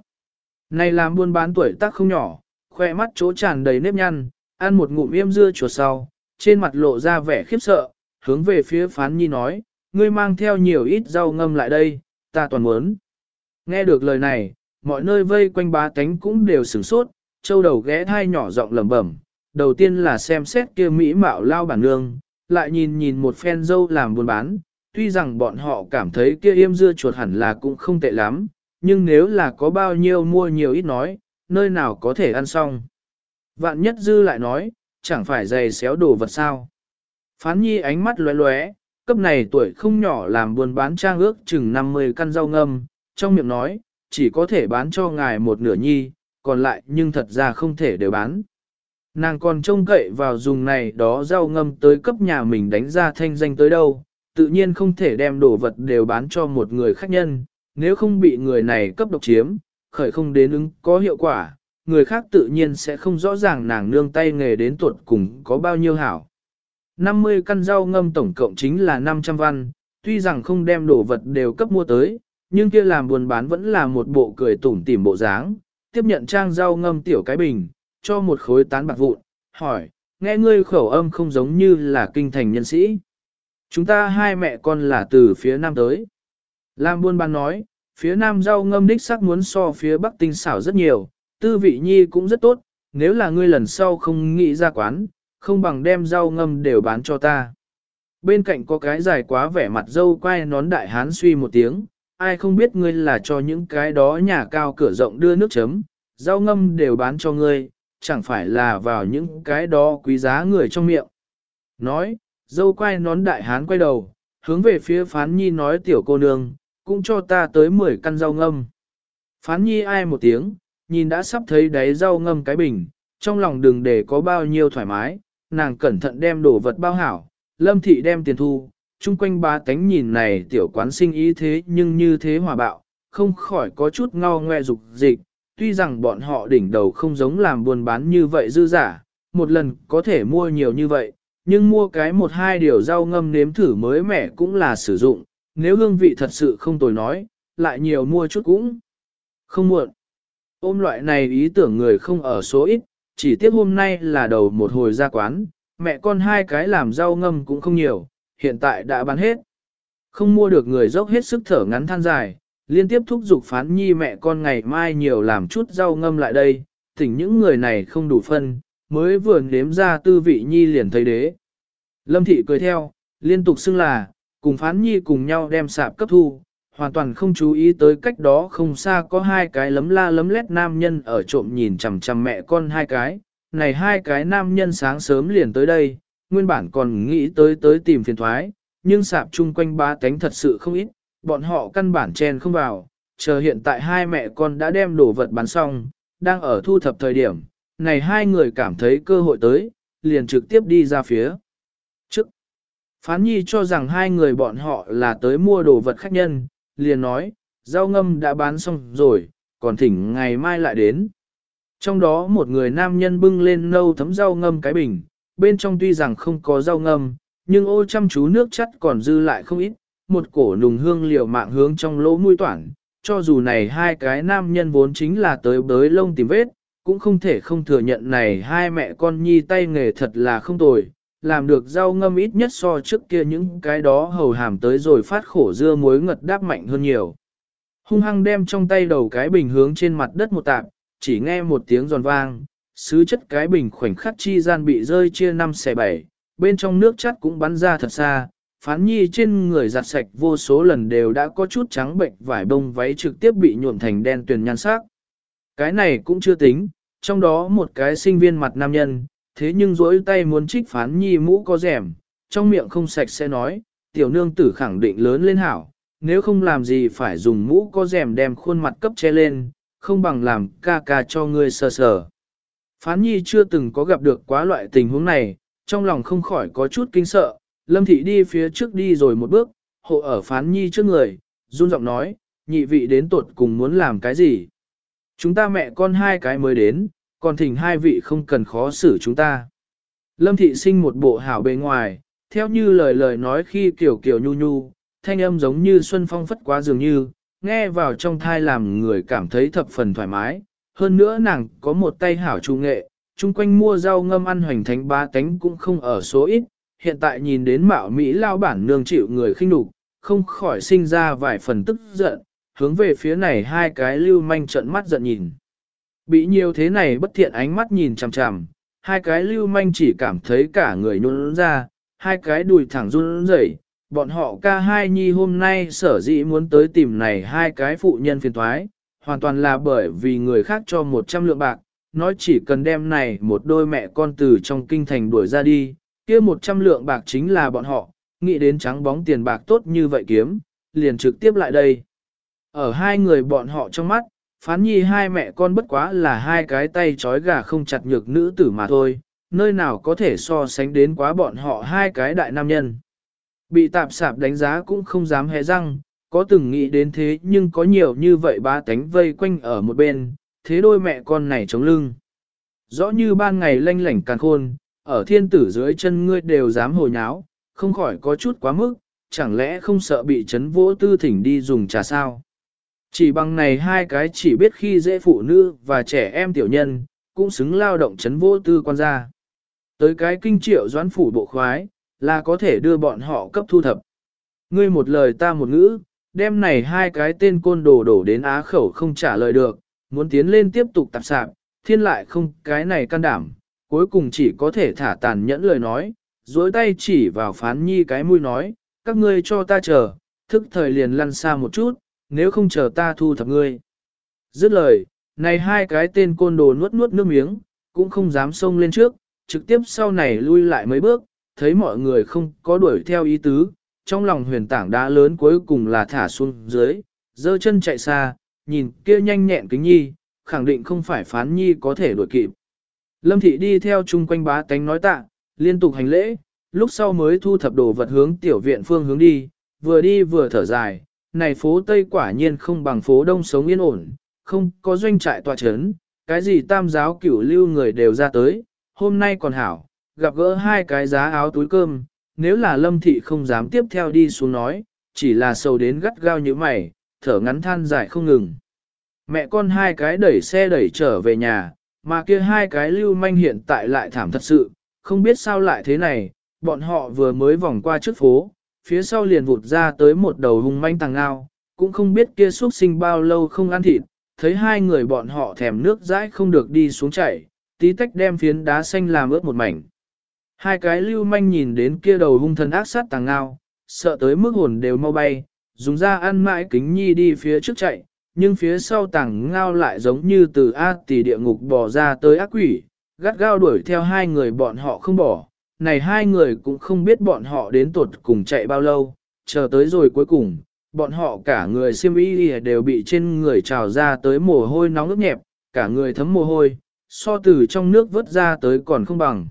Này làm buôn bán tuổi tác không nhỏ, khoe mắt chỗ tràn đầy nếp nhăn, ăn một ngụm yêm dưa chuột sau, trên mặt lộ ra vẻ khiếp sợ, hướng về phía phán nhi nói, ngươi mang theo nhiều ít rau ngâm lại đây, ta toàn muốn. Nghe được lời này, mọi nơi vây quanh bá tánh cũng đều sửng sốt, châu đầu ghé thai nhỏ giọng lẩm bẩm. Đầu tiên là xem xét kia mỹ mạo lao bản nương, lại nhìn nhìn một phen dâu làm buôn bán, tuy rằng bọn họ cảm thấy kia yêm dưa chuột hẳn là cũng không tệ lắm, nhưng nếu là có bao nhiêu mua nhiều ít nói, nơi nào có thể ăn xong. Vạn nhất dư lại nói, chẳng phải giày xéo đồ vật sao. Phán nhi ánh mắt lóe lóe, cấp này tuổi không nhỏ làm buôn bán trang ước chừng 50 căn rau ngâm, trong miệng nói, chỉ có thể bán cho ngài một nửa nhi, còn lại nhưng thật ra không thể đều bán. Nàng còn trông cậy vào dùng này đó rau ngâm tới cấp nhà mình đánh ra thanh danh tới đâu, tự nhiên không thể đem đồ vật đều bán cho một người khách nhân, nếu không bị người này cấp độc chiếm, khởi không đến ứng có hiệu quả, người khác tự nhiên sẽ không rõ ràng nàng nương tay nghề đến tuột cùng có bao nhiêu hảo. 50 căn rau ngâm tổng cộng chính là 500 văn, tuy rằng không đem đồ vật đều cấp mua tới, nhưng kia làm buồn bán vẫn là một bộ cười tủm tỉm bộ dáng, tiếp nhận trang rau ngâm tiểu cái bình, cho một khối tán bạc vụn, hỏi, nghe ngươi khẩu âm không giống như là kinh thành nhân sĩ. Chúng ta hai mẹ con là từ phía nam tới. làm buôn bán nói, phía nam rau ngâm đích sắc muốn so phía bắc tinh xảo rất nhiều, tư vị nhi cũng rất tốt, nếu là ngươi lần sau không nghĩ ra quán, không bằng đem rau ngâm đều bán cho ta. Bên cạnh có cái dài quá vẻ mặt dâu quay nón đại hán suy một tiếng, ai không biết ngươi là cho những cái đó nhà cao cửa rộng đưa nước chấm, rau ngâm đều bán cho ngươi, chẳng phải là vào những cái đó quý giá người trong miệng. Nói, dâu quay nón đại hán quay đầu, hướng về phía phán nhi nói tiểu cô nương, cũng cho ta tới 10 căn rau ngâm. Phán nhi ai một tiếng, nhìn đã sắp thấy đáy rau ngâm cái bình, trong lòng đừng để có bao nhiêu thoải mái, nàng cẩn thận đem đồ vật bao hảo, lâm thị đem tiền thu, chung quanh ba tánh nhìn này tiểu quán sinh ý thế nhưng như thế hòa bạo, không khỏi có chút ngao ngoe dục dịch, tuy rằng bọn họ đỉnh đầu không giống làm buôn bán như vậy dư giả, một lần có thể mua nhiều như vậy, nhưng mua cái một hai điều rau ngâm nếm thử mới mẻ cũng là sử dụng, nếu hương vị thật sự không tồi nói, lại nhiều mua chút cũng không muộn. Ôm loại này ý tưởng người không ở số ít, chỉ tiếc hôm nay là đầu một hồi ra quán, mẹ con hai cái làm rau ngâm cũng không nhiều, hiện tại đã bán hết. Không mua được người dốc hết sức thở ngắn than dài, liên tiếp thúc giục phán nhi mẹ con ngày mai nhiều làm chút rau ngâm lại đây, tỉnh những người này không đủ phân, mới vừa nếm ra tư vị nhi liền thấy đế. Lâm thị cười theo, liên tục xưng là, cùng phán nhi cùng nhau đem sạp cấp thu, hoàn toàn không chú ý tới cách đó không xa có hai cái lấm la lấm lét nam nhân ở trộm nhìn chằm chằm mẹ con hai cái. Này hai cái nam nhân sáng sớm liền tới đây, nguyên bản còn nghĩ tới tới tìm phiền thoái, nhưng sạp chung quanh ba tánh thật sự không ít, bọn họ căn bản chen không vào, chờ hiện tại hai mẹ con đã đem đồ vật bán xong, đang ở thu thập thời điểm, này hai người cảm thấy cơ hội tới, liền trực tiếp đi ra phía trước. Phán Nhi cho rằng hai người bọn họ là tới mua đồ vật khách nhân, liền nói, rau ngâm đã bán xong rồi, còn thỉnh ngày mai lại đến. Trong đó một người nam nhân bưng lên nâu thấm rau ngâm cái bình, bên trong tuy rằng không có rau ngâm, nhưng ô chăm chú nước chắt còn dư lại không ít, một cổ nùng hương liều mạng hướng trong lỗ mũi toản, cho dù này hai cái nam nhân vốn chính là tới bới lông tìm vết, cũng không thể không thừa nhận này hai mẹ con nhi tay nghề thật là không tồi, làm được rau ngâm ít nhất so trước kia những cái đó hầu hàm tới rồi phát khổ dưa muối ngật đáp mạnh hơn nhiều. Hung hăng đem trong tay đầu cái bình hướng trên mặt đất một tạp, chỉ nghe một tiếng giòn vang, sứ chất cái bình khoảnh khắc chi gian bị rơi chia năm xẻ bảy, bên trong nước chắt cũng bắn ra thật xa, phán nhi trên người giặt sạch vô số lần đều đã có chút trắng bệnh vải bông váy trực tiếp bị nhuộm thành đen tuyền nhan sắc. Cái này cũng chưa tính, trong đó một cái sinh viên mặt nam nhân, thế nhưng rỗi tay muốn trích phán nhi mũ có rẻm, trong miệng không sạch sẽ nói, tiểu nương tử khẳng định lớn lên hảo, nếu không làm gì phải dùng mũ có rèm đem khuôn mặt cấp che lên, không bằng làm ca ca cho ngươi sờ sờ. Phán nhi chưa từng có gặp được quá loại tình huống này, trong lòng không khỏi có chút kinh sợ, lâm thị đi phía trước đi rồi một bước, hộ ở phán nhi trước người, run giọng nói, nhị vị đến tuột cùng muốn làm cái gì. Chúng ta mẹ con hai cái mới đến, còn thỉnh hai vị không cần khó xử chúng ta. Lâm thị sinh một bộ hảo bề ngoài, theo như lời lời nói khi kiểu kiểu nhu nhu, thanh âm giống như xuân phong phất quá dường như, nghe vào trong thai làm người cảm thấy thập phần thoải mái. Hơn nữa nàng có một tay hảo trung nghệ, chung quanh mua rau ngâm ăn hoành thánh ba cánh cũng không ở số ít, hiện tại nhìn đến mạo Mỹ lao bản nương chịu người khinh đục, không khỏi sinh ra vài phần tức giận, hướng về phía này hai cái lưu manh trận mắt giận nhìn. Bị nhiều thế này bất thiện ánh mắt nhìn chằm chằm, hai cái lưu manh chỉ cảm thấy cả người nhún ra, hai cái đùi thẳng run rẩy. Bọn họ ca hai nhi hôm nay sở dĩ muốn tới tìm này hai cái phụ nhân phiền thoái, hoàn toàn là bởi vì người khác cho một trăm lượng bạc, nói chỉ cần đem này một đôi mẹ con từ trong kinh thành đuổi ra đi, kia một trăm lượng bạc chính là bọn họ, nghĩ đến trắng bóng tiền bạc tốt như vậy kiếm, liền trực tiếp lại đây. Ở hai người bọn họ trong mắt, phán nhi hai mẹ con bất quá là hai cái tay trói gà không chặt nhược nữ tử mà thôi, nơi nào có thể so sánh đến quá bọn họ hai cái đại nam nhân. Bị tạp sạp đánh giá cũng không dám hé răng, có từng nghĩ đến thế nhưng có nhiều như vậy ba tánh vây quanh ở một bên, thế đôi mẹ con này chống lưng. Rõ như ban ngày lanh lảnh càng khôn, ở thiên tử dưới chân ngươi đều dám hồi nháo, không khỏi có chút quá mức, chẳng lẽ không sợ bị chấn vỗ tư thỉnh đi dùng trà sao. Chỉ bằng này hai cái chỉ biết khi dễ phụ nữ và trẻ em tiểu nhân, cũng xứng lao động chấn vỗ tư quan gia. Tới cái kinh triệu doãn phủ bộ khoái, là có thể đưa bọn họ cấp thu thập. Ngươi một lời ta một ngữ, đem này hai cái tên côn đồ đổ đến á khẩu không trả lời được, muốn tiến lên tiếp tục tạp sạp, thiên lại không cái này can đảm, cuối cùng chỉ có thể thả tàn nhẫn lời nói, dối tay chỉ vào phán nhi cái mũi nói, các ngươi cho ta chờ, thức thời liền lăn xa một chút, nếu không chờ ta thu thập ngươi. Dứt lời, này hai cái tên côn đồ nuốt nuốt nước miếng, cũng không dám xông lên trước, trực tiếp sau này lui lại mấy bước, thấy mọi người không có đuổi theo ý tứ, trong lòng huyền tảng đá lớn cuối cùng là thả xuống dưới, dơ chân chạy xa, nhìn kia nhanh nhẹn kính nhi, khẳng định không phải phán nhi có thể đuổi kịp. Lâm thị đi theo chung quanh bá tánh nói tạ, liên tục hành lễ, lúc sau mới thu thập đồ vật hướng tiểu viện phương hướng đi, vừa đi vừa thở dài, này phố Tây quả nhiên không bằng phố Đông sống yên ổn, không có doanh trại tòa chấn, cái gì tam giáo cửu lưu người đều ra tới, hôm nay còn hảo, gặp gỡ hai cái giá áo túi cơm, nếu là lâm thị không dám tiếp theo đi xuống nói, chỉ là sầu đến gắt gao như mày, thở ngắn than dài không ngừng. Mẹ con hai cái đẩy xe đẩy trở về nhà, mà kia hai cái lưu manh hiện tại lại thảm thật sự, không biết sao lại thế này, bọn họ vừa mới vòng qua trước phố, phía sau liền vụt ra tới một đầu hung manh tàng ngao, cũng không biết kia xuất sinh bao lâu không ăn thịt, thấy hai người bọn họ thèm nước dãi không được đi xuống chảy, tí tách đem phiến đá xanh làm ướt một mảnh. Hai cái lưu manh nhìn đến kia đầu hung thần ác sát tàng ngao, sợ tới mức hồn đều mau bay, dùng ra ăn mãi kính nhi đi phía trước chạy, nhưng phía sau tàng ngao lại giống như từ A tỷ địa ngục bỏ ra tới ác quỷ, gắt gao đuổi theo hai người bọn họ không bỏ. Này hai người cũng không biết bọn họ đến tuột cùng chạy bao lâu, chờ tới rồi cuối cùng, bọn họ cả người siêm y đều bị trên người trào ra tới mồ hôi nóng ướt nhẹp, cả người thấm mồ hôi, so từ trong nước vớt ra tới còn không bằng.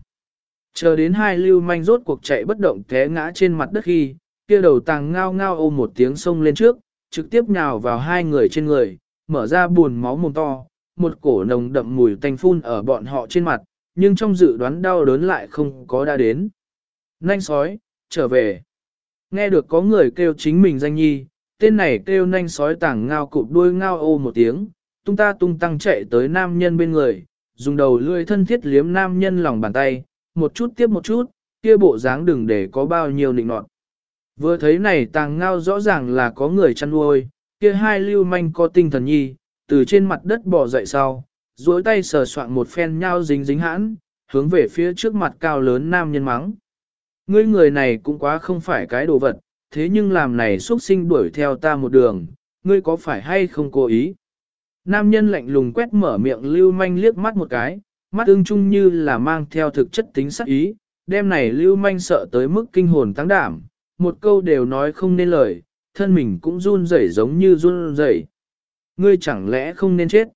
Chờ đến hai lưu manh rốt cuộc chạy bất động té ngã trên mặt đất khi, kia đầu tàng ngao ngao ôm một tiếng sông lên trước, trực tiếp nhào vào hai người trên người, mở ra buồn máu mồm to, một cổ nồng đậm mùi tanh phun ở bọn họ trên mặt, nhưng trong dự đoán đau đớn lại không có đã đến. Nanh sói, trở về. Nghe được có người kêu chính mình danh nhi, tên này kêu nanh sói tàng ngao cụp đuôi ngao ô một tiếng, tung ta tung tăng chạy tới nam nhân bên người, dùng đầu lươi thân thiết liếm nam nhân lòng bàn tay, một chút tiếp một chút, kia bộ dáng đừng để có bao nhiêu nịnh nọt. Vừa thấy này tàng ngao rõ ràng là có người chăn nuôi, kia hai lưu manh có tinh thần nhi, từ trên mặt đất bò dậy sau, duỗi tay sờ soạn một phen nhau dính dính hãn, hướng về phía trước mặt cao lớn nam nhân mắng. Ngươi người này cũng quá không phải cái đồ vật, thế nhưng làm này xuất sinh đuổi theo ta một đường, ngươi có phải hay không cố ý? Nam nhân lạnh lùng quét mở miệng lưu manh liếc mắt một cái, mắt ưng chung như là mang theo thực chất tính sắc ý, đêm này lưu manh sợ tới mức kinh hồn tăng đảm, một câu đều nói không nên lời, thân mình cũng run rẩy giống như run rẩy. Ngươi chẳng lẽ không nên chết?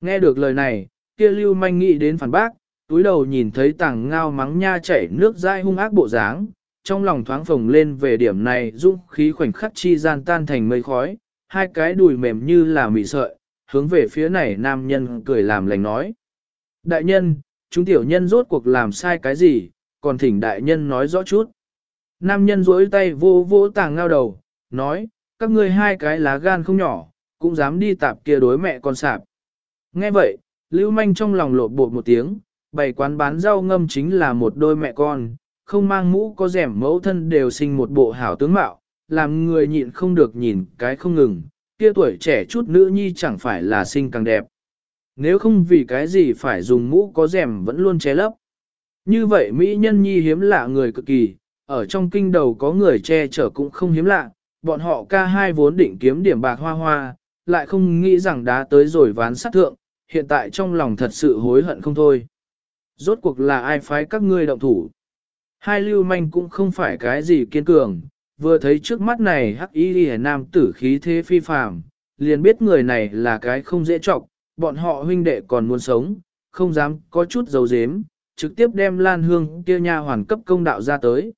Nghe được lời này, kia lưu manh nghĩ đến phản bác, túi đầu nhìn thấy tàng ngao mắng nha chảy nước dai hung ác bộ dáng, trong lòng thoáng phồng lên về điểm này dung khí khoảnh khắc chi gian tan thành mây khói, hai cái đùi mềm như là mị sợi, hướng về phía này nam nhân cười làm lành nói. Đại nhân, chúng tiểu nhân rốt cuộc làm sai cái gì, còn thỉnh đại nhân nói rõ chút. Nam nhân duỗi tay vô vô tàng ngao đầu, nói, các ngươi hai cái lá gan không nhỏ, cũng dám đi tạp kia đối mẹ con sạp. Nghe vậy, Lưu Manh trong lòng lột bột một tiếng, bày quán bán rau ngâm chính là một đôi mẹ con, không mang mũ có rẻm mẫu thân đều sinh một bộ hảo tướng mạo, làm người nhịn không được nhìn cái không ngừng, kia tuổi trẻ chút nữ nhi chẳng phải là sinh càng đẹp. Nếu không vì cái gì phải dùng mũ có rèm vẫn luôn che lấp. Như vậy Mỹ nhân nhi hiếm lạ người cực kỳ, ở trong kinh đầu có người che chở cũng không hiếm lạ, bọn họ ca hai vốn định kiếm điểm bạc hoa hoa, lại không nghĩ rằng đã tới rồi ván sát thượng, hiện tại trong lòng thật sự hối hận không thôi. Rốt cuộc là ai phái các ngươi động thủ? Hai lưu manh cũng không phải cái gì kiên cường, vừa thấy trước mắt này hắc y ghi nam tử khí thế phi phàm, liền biết người này là cái không dễ trọng, bọn họ huynh đệ còn muốn sống, không dám có chút dấu dếm, trực tiếp đem Lan Hương kia nha hoàn cấp công đạo ra tới.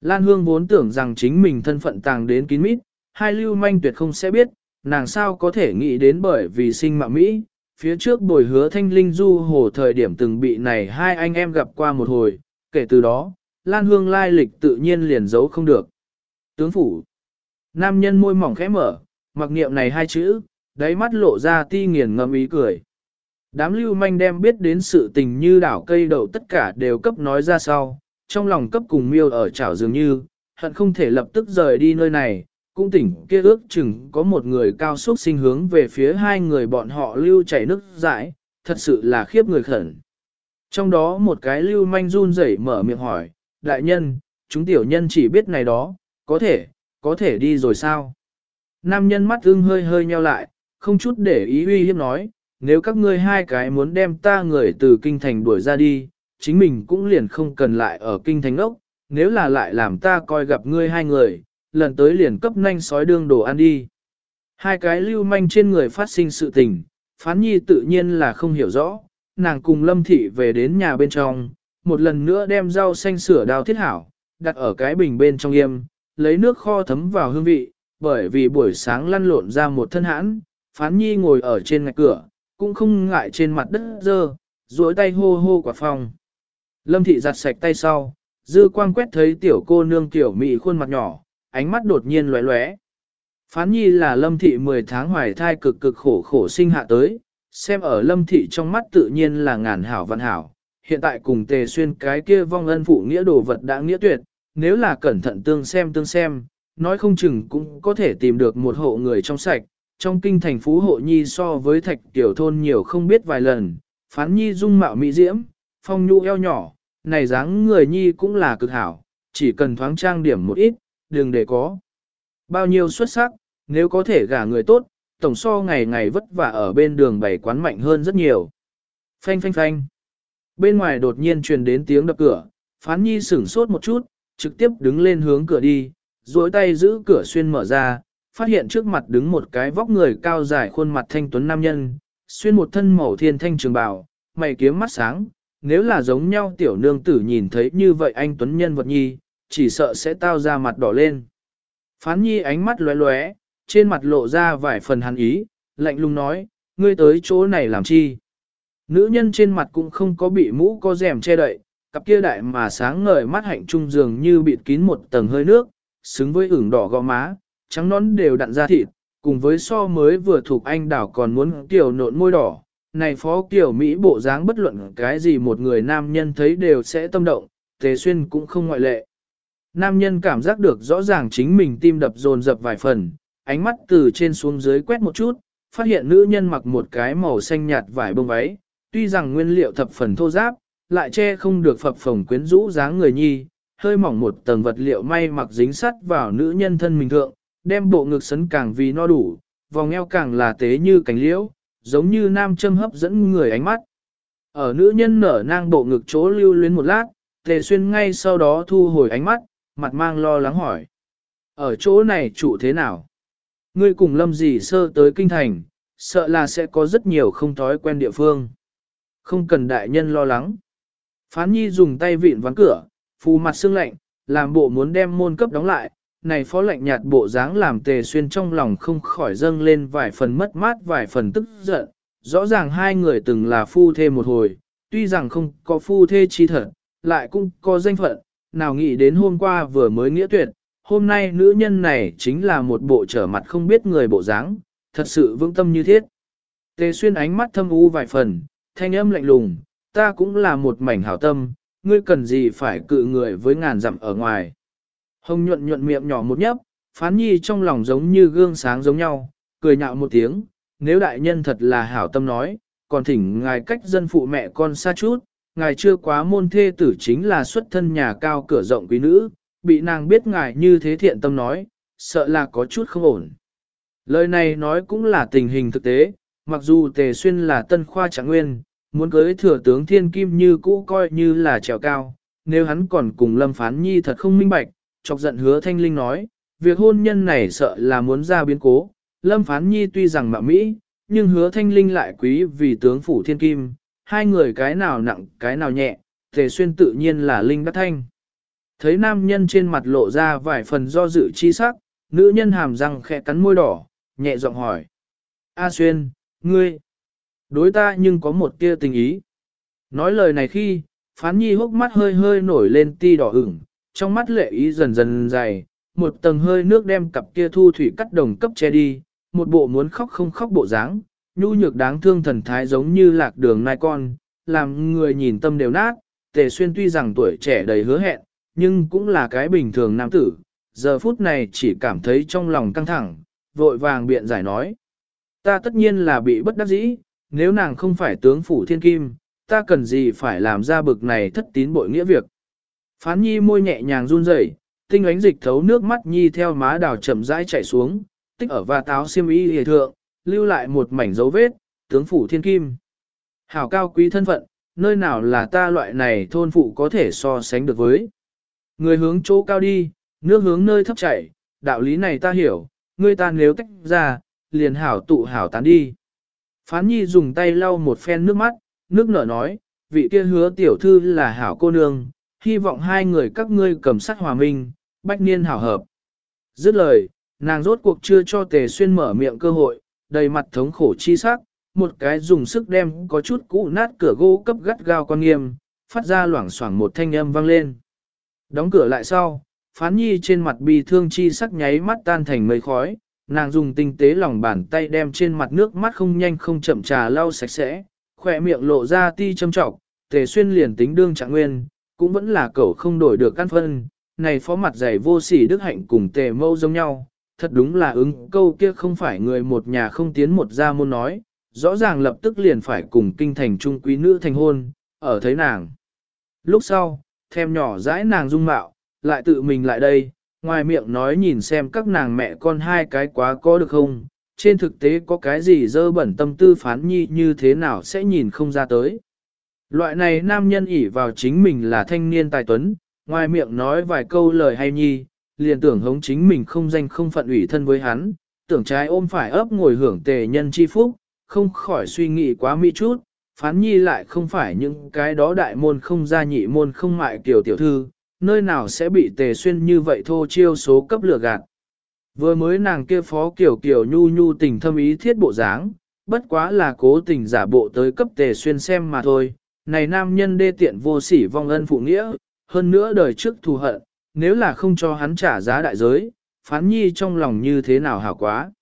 Lan Hương vốn tưởng rằng chính mình thân phận tàng đến kín mít, hai lưu manh tuyệt không sẽ biết, nàng sao có thể nghĩ đến bởi vì sinh mạng Mỹ, phía trước bồi hứa thanh linh du hồ thời điểm từng bị này hai anh em gặp qua một hồi, kể từ đó, Lan Hương lai lịch tự nhiên liền giấu không được. Tướng phủ, nam nhân môi mỏng khẽ mở, mặc niệm này hai chữ, đáy mắt lộ ra ti nghiền ngâm ý cười. Đám lưu manh đem biết đến sự tình như đảo cây đậu tất cả đều cấp nói ra sau, trong lòng cấp cùng miêu ở chảo dường như, hận không thể lập tức rời đi nơi này, cũng tỉnh kia ước chừng có một người cao suốt sinh hướng về phía hai người bọn họ lưu chảy nước dãi, thật sự là khiếp người khẩn. Trong đó một cái lưu manh run rẩy mở miệng hỏi, đại nhân, chúng tiểu nhân chỉ biết này đó, có thể, có thể đi rồi sao? Nam nhân mắt ưng hơi hơi nheo lại, không chút để ý uy hiếp nói, nếu các ngươi hai cái muốn đem ta người từ kinh thành đuổi ra đi, chính mình cũng liền không cần lại ở kinh thành ốc, nếu là lại làm ta coi gặp ngươi hai người, lần tới liền cấp nhanh sói đương đồ ăn đi. Hai cái lưu manh trên người phát sinh sự tình, phán nhi tự nhiên là không hiểu rõ, nàng cùng lâm thị về đến nhà bên trong, một lần nữa đem rau xanh sửa đào thiết hảo, đặt ở cái bình bên trong yêm, lấy nước kho thấm vào hương vị, bởi vì buổi sáng lăn lộn ra một thân hãn, phán nhi ngồi ở trên ngạch cửa, cũng không ngại trên mặt đất dơ, duỗi tay hô hô quả phòng. Lâm thị giặt sạch tay sau, dư quang quét thấy tiểu cô nương tiểu mị khuôn mặt nhỏ, ánh mắt đột nhiên lóe lóe. Phán nhi là lâm thị 10 tháng hoài thai cực cực khổ khổ sinh hạ tới, xem ở lâm thị trong mắt tự nhiên là ngàn hảo văn hảo. Hiện tại cùng tề xuyên cái kia vong ân phụ nghĩa đồ vật đã nghĩa tuyệt, nếu là cẩn thận tương xem tương xem, nói không chừng cũng có thể tìm được một hộ người trong sạch. Trong kinh thành phú hộ nhi so với thạch tiểu thôn nhiều không biết vài lần, phán nhi dung mạo mỹ diễm, phong nhu eo nhỏ, này dáng người nhi cũng là cực hảo, chỉ cần thoáng trang điểm một ít, đừng để có. Bao nhiêu xuất sắc, nếu có thể gả người tốt, tổng so ngày ngày vất vả ở bên đường bày quán mạnh hơn rất nhiều. Phanh phanh phanh. Bên ngoài đột nhiên truyền đến tiếng đập cửa, phán nhi sửng sốt một chút, trực tiếp đứng lên hướng cửa đi, duỗi tay giữ cửa xuyên mở ra, phát hiện trước mặt đứng một cái vóc người cao dài khuôn mặt thanh tuấn nam nhân, xuyên một thân màu thiên thanh trường bào, mày kiếm mắt sáng, nếu là giống nhau tiểu nương tử nhìn thấy như vậy anh tuấn nhân vật nhi, chỉ sợ sẽ tao ra mặt đỏ lên. Phán nhi ánh mắt lóe lóe, trên mặt lộ ra vài phần hắn ý, lạnh lùng nói, ngươi tới chỗ này làm chi? Nữ nhân trên mặt cũng không có bị mũ có rèm che đậy, cặp kia đại mà sáng ngời mắt hạnh trung dường như bịt kín một tầng hơi nước, xứng với ửng đỏ gò má, trắng nón đều đặn ra thịt, cùng với so mới vừa thuộc anh đảo còn muốn tiểu nộn môi đỏ. Này phó kiểu Mỹ bộ dáng bất luận cái gì một người nam nhân thấy đều sẽ tâm động, tề xuyên cũng không ngoại lệ. Nam nhân cảm giác được rõ ràng chính mình tim đập dồn dập vài phần, ánh mắt từ trên xuống dưới quét một chút, phát hiện nữ nhân mặc một cái màu xanh nhạt vải bông váy, tuy rằng nguyên liệu thập phần thô giáp, lại che không được phập phồng quyến rũ dáng người nhi, hơi mỏng một tầng vật liệu may mặc dính sắt vào nữ nhân thân mình thượng, đem bộ ngực sấn càng vì no đủ, vòng eo càng là tế như cánh liễu, giống như nam châm hấp dẫn người ánh mắt. Ở nữ nhân nở nang bộ ngực chỗ lưu luyến một lát, tề xuyên ngay sau đó thu hồi ánh mắt, mặt mang lo lắng hỏi. Ở chỗ này trụ thế nào? Ngươi cùng lâm gì sơ tới kinh thành, sợ là sẽ có rất nhiều không thói quen địa phương. Không cần đại nhân lo lắng. Phán nhi dùng tay vịn ván cửa, phù mặt xương lạnh, làm bộ muốn đem môn cấp đóng lại. Này phó lạnh nhạt bộ dáng làm tề xuyên trong lòng không khỏi dâng lên vài phần mất mát vài phần tức giận. Rõ ràng hai người từng là phu thê một hồi, tuy rằng không có phu thê chi thật, lại cũng có danh phận, nào nghĩ đến hôm qua vừa mới nghĩa tuyệt, hôm nay nữ nhân này chính là một bộ trở mặt không biết người bộ dáng, thật sự vững tâm như thiết. Tề xuyên ánh mắt thâm u vài phần, thanh âm lạnh lùng, ta cũng là một mảnh hảo tâm, ngươi cần gì phải cự người với ngàn dặm ở ngoài. Hồng nhuận nhuận miệng nhỏ một nhấp, phán nhi trong lòng giống như gương sáng giống nhau, cười nhạo một tiếng, nếu đại nhân thật là hảo tâm nói, còn thỉnh ngài cách dân phụ mẹ con xa chút, ngài chưa quá môn thê tử chính là xuất thân nhà cao cửa rộng quý nữ, bị nàng biết ngài như thế thiện tâm nói, sợ là có chút không ổn. Lời này nói cũng là tình hình thực tế, mặc dù Tề Xuyên là tân khoa trạng nguyên, muốn cưới thừa tướng Thiên Kim như cũ coi như là trèo cao, nếu hắn còn cùng Lâm Phán Nhi thật không minh bạch, chọc giận hứa Thanh Linh nói, việc hôn nhân này sợ là muốn ra biến cố, Lâm Phán Nhi tuy rằng mạ Mỹ, nhưng hứa Thanh Linh lại quý vì tướng phủ Thiên Kim, hai người cái nào nặng cái nào nhẹ, Tề Xuyên tự nhiên là Linh Đắc Thanh. Thấy nam nhân trên mặt lộ ra vài phần do dự chi sắc, nữ nhân hàm răng khẽ cắn môi đỏ, nhẹ giọng hỏi. A Xuyên, ngươi, đối ta nhưng có một tia tình ý. Nói lời này khi, phán nhi hốc mắt hơi hơi nổi lên ti đỏ ửng, trong mắt lệ ý dần dần dày, một tầng hơi nước đem cặp kia thu thủy cắt đồng cấp che đi, một bộ muốn khóc không khóc bộ dáng, nhu nhược đáng thương thần thái giống như lạc đường nai con, làm người nhìn tâm đều nát, tề xuyên tuy rằng tuổi trẻ đầy hứa hẹn, nhưng cũng là cái bình thường nam tử, giờ phút này chỉ cảm thấy trong lòng căng thẳng, vội vàng biện giải nói. Ta tất nhiên là bị bất đắc dĩ, nếu nàng không phải tướng phủ thiên kim, ta cần gì phải làm ra bực này thất tín bội nghĩa việc. Phán nhi môi nhẹ nhàng run rẩy, tinh ánh dịch thấu nước mắt nhi theo má đào chậm rãi chảy xuống, tích ở và táo xiêm y hề thượng, lưu lại một mảnh dấu vết, tướng phủ thiên kim. Hảo cao quý thân phận, nơi nào là ta loại này thôn phụ có thể so sánh được với. Người hướng chỗ cao đi, nước hướng nơi thấp chảy, đạo lý này ta hiểu, ngươi ta nếu tách ra, liền hảo tụ hảo tán đi. Phán nhi dùng tay lau một phen nước mắt, nước nở nói, vị kia hứa tiểu thư là hảo cô nương, hy vọng hai người các ngươi cầm sắc hòa minh, bách niên hảo hợp. Dứt lời, nàng rốt cuộc chưa cho tề xuyên mở miệng cơ hội, đầy mặt thống khổ chi sắc, một cái dùng sức đem có chút cũ nát cửa gỗ cấp gắt gao quan nghiêm, phát ra loảng xoảng một thanh âm vang lên. Đóng cửa lại sau, phán nhi trên mặt bi thương chi sắc nháy mắt tan thành mây khói, nàng dùng tinh tế lòng bàn tay đem trên mặt nước mắt không nhanh không chậm trà lau sạch sẽ, khỏe miệng lộ ra ti châm trọng, tề xuyên liền tính đương trạng nguyên, cũng vẫn là cậu không đổi được căn phân, này phó mặt dày vô sỉ đức hạnh cùng tề mâu giống nhau, thật đúng là ứng câu kia không phải người một nhà không tiến một gia môn nói, rõ ràng lập tức liền phải cùng kinh thành trung quý nữ thành hôn, ở thấy nàng. Lúc sau, thèm nhỏ dãi nàng dung mạo, lại tự mình lại đây, ngoài miệng nói nhìn xem các nàng mẹ con hai cái quá có được không, trên thực tế có cái gì dơ bẩn tâm tư phán nhi như thế nào sẽ nhìn không ra tới. Loại này nam nhân ỷ vào chính mình là thanh niên tài tuấn, ngoài miệng nói vài câu lời hay nhi, liền tưởng hống chính mình không danh không phận ủy thân với hắn, tưởng trái ôm phải ấp ngồi hưởng tề nhân chi phúc, không khỏi suy nghĩ quá mỹ chút, phán nhi lại không phải những cái đó đại môn không gia nhị môn không mại kiểu tiểu thư, nơi nào sẽ bị tề xuyên như vậy thô chiêu số cấp lừa gạt. Vừa mới nàng kia phó kiểu kiểu nhu nhu tình thâm ý thiết bộ dáng, bất quá là cố tình giả bộ tới cấp tề xuyên xem mà thôi. Này nam nhân đê tiện vô sỉ vong ân phụ nghĩa, hơn nữa đời trước thù hận, nếu là không cho hắn trả giá đại giới, phán nhi trong lòng như thế nào hảo quá.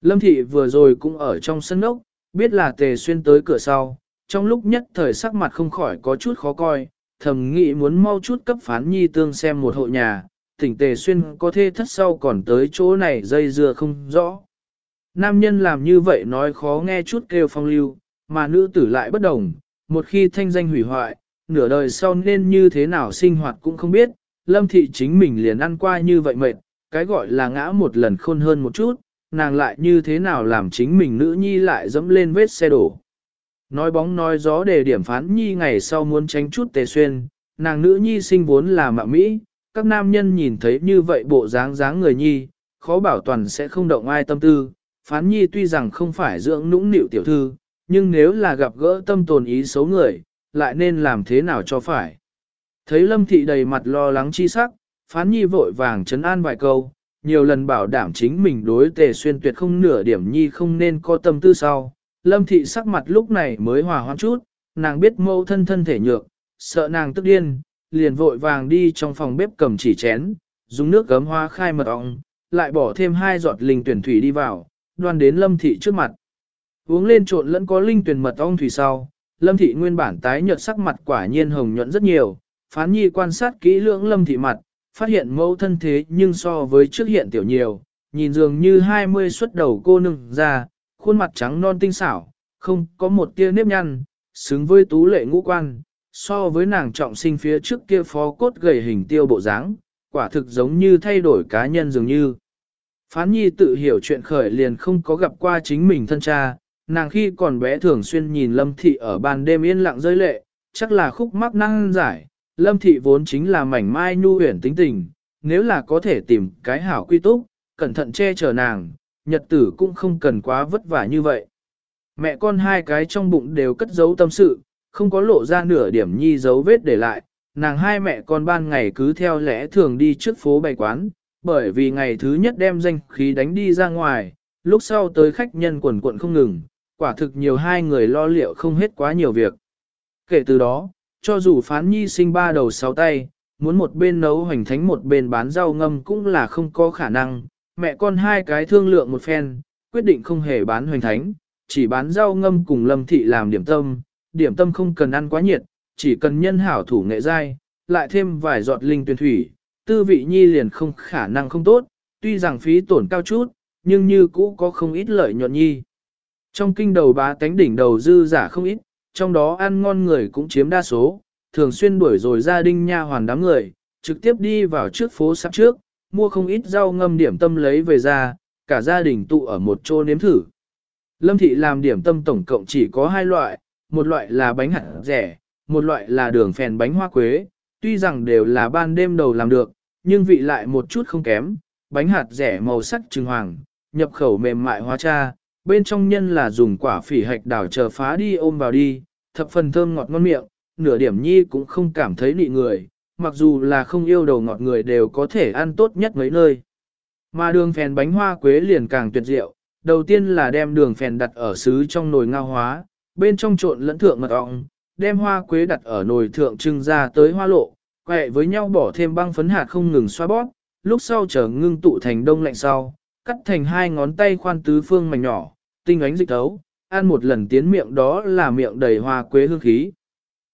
Lâm thị vừa rồi cũng ở trong sân ốc, biết là tề xuyên tới cửa sau, trong lúc nhất thời sắc mặt không khỏi có chút khó coi, thầm nghĩ muốn mau chút cấp phán nhi tương xem một hộ nhà, tỉnh tề xuyên có thê thất sau còn tới chỗ này dây dưa không rõ. Nam nhân làm như vậy nói khó nghe chút kêu phong lưu, mà nữ tử lại bất đồng, một khi thanh danh hủy hoại, nửa đời sau nên như thế nào sinh hoạt cũng không biết, lâm thị chính mình liền ăn qua như vậy mệt, cái gọi là ngã một lần khôn hơn một chút, nàng lại như thế nào làm chính mình nữ nhi lại dẫm lên vết xe đổ. Nói bóng nói gió để điểm phán nhi ngày sau muốn tránh chút tề xuyên, nàng nữ nhi sinh vốn là mạ Mỹ, các nam nhân nhìn thấy như vậy bộ dáng dáng người nhi, khó bảo toàn sẽ không động ai tâm tư. Phán nhi tuy rằng không phải dưỡng nũng nịu tiểu thư, nhưng nếu là gặp gỡ tâm tồn ý xấu người, lại nên làm thế nào cho phải. Thấy lâm thị đầy mặt lo lắng chi sắc, phán nhi vội vàng chấn an vài câu, nhiều lần bảo đảm chính mình đối tề xuyên tuyệt không nửa điểm nhi không nên có tâm tư sau. Lâm thị sắc mặt lúc này mới hòa hoãn chút, nàng biết mâu thân thân thể nhược, sợ nàng tức điên, liền vội vàng đi trong phòng bếp cầm chỉ chén, dùng nước gấm hoa khai mật ong, lại bỏ thêm hai giọt linh tuyển thủy đi vào, đoan đến lâm thị trước mặt. Uống lên trộn lẫn có linh tuyển mật ong thủy sau, lâm thị nguyên bản tái nhợt sắc mặt quả nhiên hồng nhuận rất nhiều, phán nhi quan sát kỹ lưỡng lâm thị mặt, phát hiện mẫu thân thế nhưng so với trước hiện tiểu nhiều, nhìn dường như 20 xuất đầu cô nương ra, khuôn mặt trắng non tinh xảo, không có một tia nếp nhăn, xứng với tú lệ ngũ quan, so với nàng trọng sinh phía trước kia phó cốt gầy hình tiêu bộ dáng, quả thực giống như thay đổi cá nhân dường như. Phán nhi tự hiểu chuyện khởi liền không có gặp qua chính mình thân cha, nàng khi còn bé thường xuyên nhìn lâm thị ở ban đêm yên lặng rơi lệ, chắc là khúc mắc năng giải, lâm thị vốn chính là mảnh mai nhu huyển tính tình, nếu là có thể tìm cái hảo quy túc, cẩn thận che chở nàng, nhật tử cũng không cần quá vất vả như vậy. Mẹ con hai cái trong bụng đều cất giấu tâm sự, không có lộ ra nửa điểm nhi dấu vết để lại, nàng hai mẹ con ban ngày cứ theo lẽ thường đi trước phố bày quán, bởi vì ngày thứ nhất đem danh khí đánh đi ra ngoài, lúc sau tới khách nhân quần quận không ngừng, quả thực nhiều hai người lo liệu không hết quá nhiều việc. Kể từ đó, cho dù phán nhi sinh ba đầu sáu tay, muốn một bên nấu hoành thánh một bên bán rau ngâm cũng là không có khả năng, mẹ con hai cái thương lượng một phen, quyết định không hề bán hoành thánh, chỉ bán rau ngâm cùng lâm thị làm điểm tâm, điểm tâm không cần ăn quá nhiệt, chỉ cần nhân hảo thủ nghệ dai, lại thêm vài giọt linh tuyển thủy, tư vị nhi liền không khả năng không tốt, tuy rằng phí tổn cao chút, nhưng như cũ có không ít lợi nhuận nhi. Trong kinh đầu bá tánh đỉnh đầu dư giả không ít, trong đó ăn ngon người cũng chiếm đa số, thường xuyên đuổi rồi gia đình nha hoàn đám người, trực tiếp đi vào trước phố sắp trước, mua không ít rau ngâm điểm tâm lấy về ra, cả gia đình tụ ở một chỗ nếm thử. Lâm thị làm điểm tâm tổng cộng chỉ có hai loại, một loại là bánh hạt rẻ, một loại là đường phèn bánh hoa quế, tuy rằng đều là ban đêm đầu làm được, nhưng vị lại một chút không kém, bánh hạt rẻ màu sắc trừng hoàng, nhập khẩu mềm mại hóa cha, bên trong nhân là dùng quả phỉ hạch đảo chờ phá đi ôm vào đi, thập phần thơm ngọt ngon miệng, nửa điểm nhi cũng không cảm thấy nị người, mặc dù là không yêu đầu ngọt người đều có thể ăn tốt nhất mấy nơi. Mà đường phèn bánh hoa quế liền càng tuyệt diệu, đầu tiên là đem đường phèn đặt ở xứ trong nồi ngao hóa, bên trong trộn lẫn thượng mật ong, đem hoa quế đặt ở nồi thượng trưng ra tới hoa lộ, quẹ với nhau bỏ thêm băng phấn hạt không ngừng xoa bóp, lúc sau chờ ngưng tụ thành đông lạnh sau, cắt thành hai ngón tay khoan tứ phương mảnh nhỏ, tinh ánh dịch tấu, ăn một lần tiến miệng đó là miệng đầy hoa quế hương khí.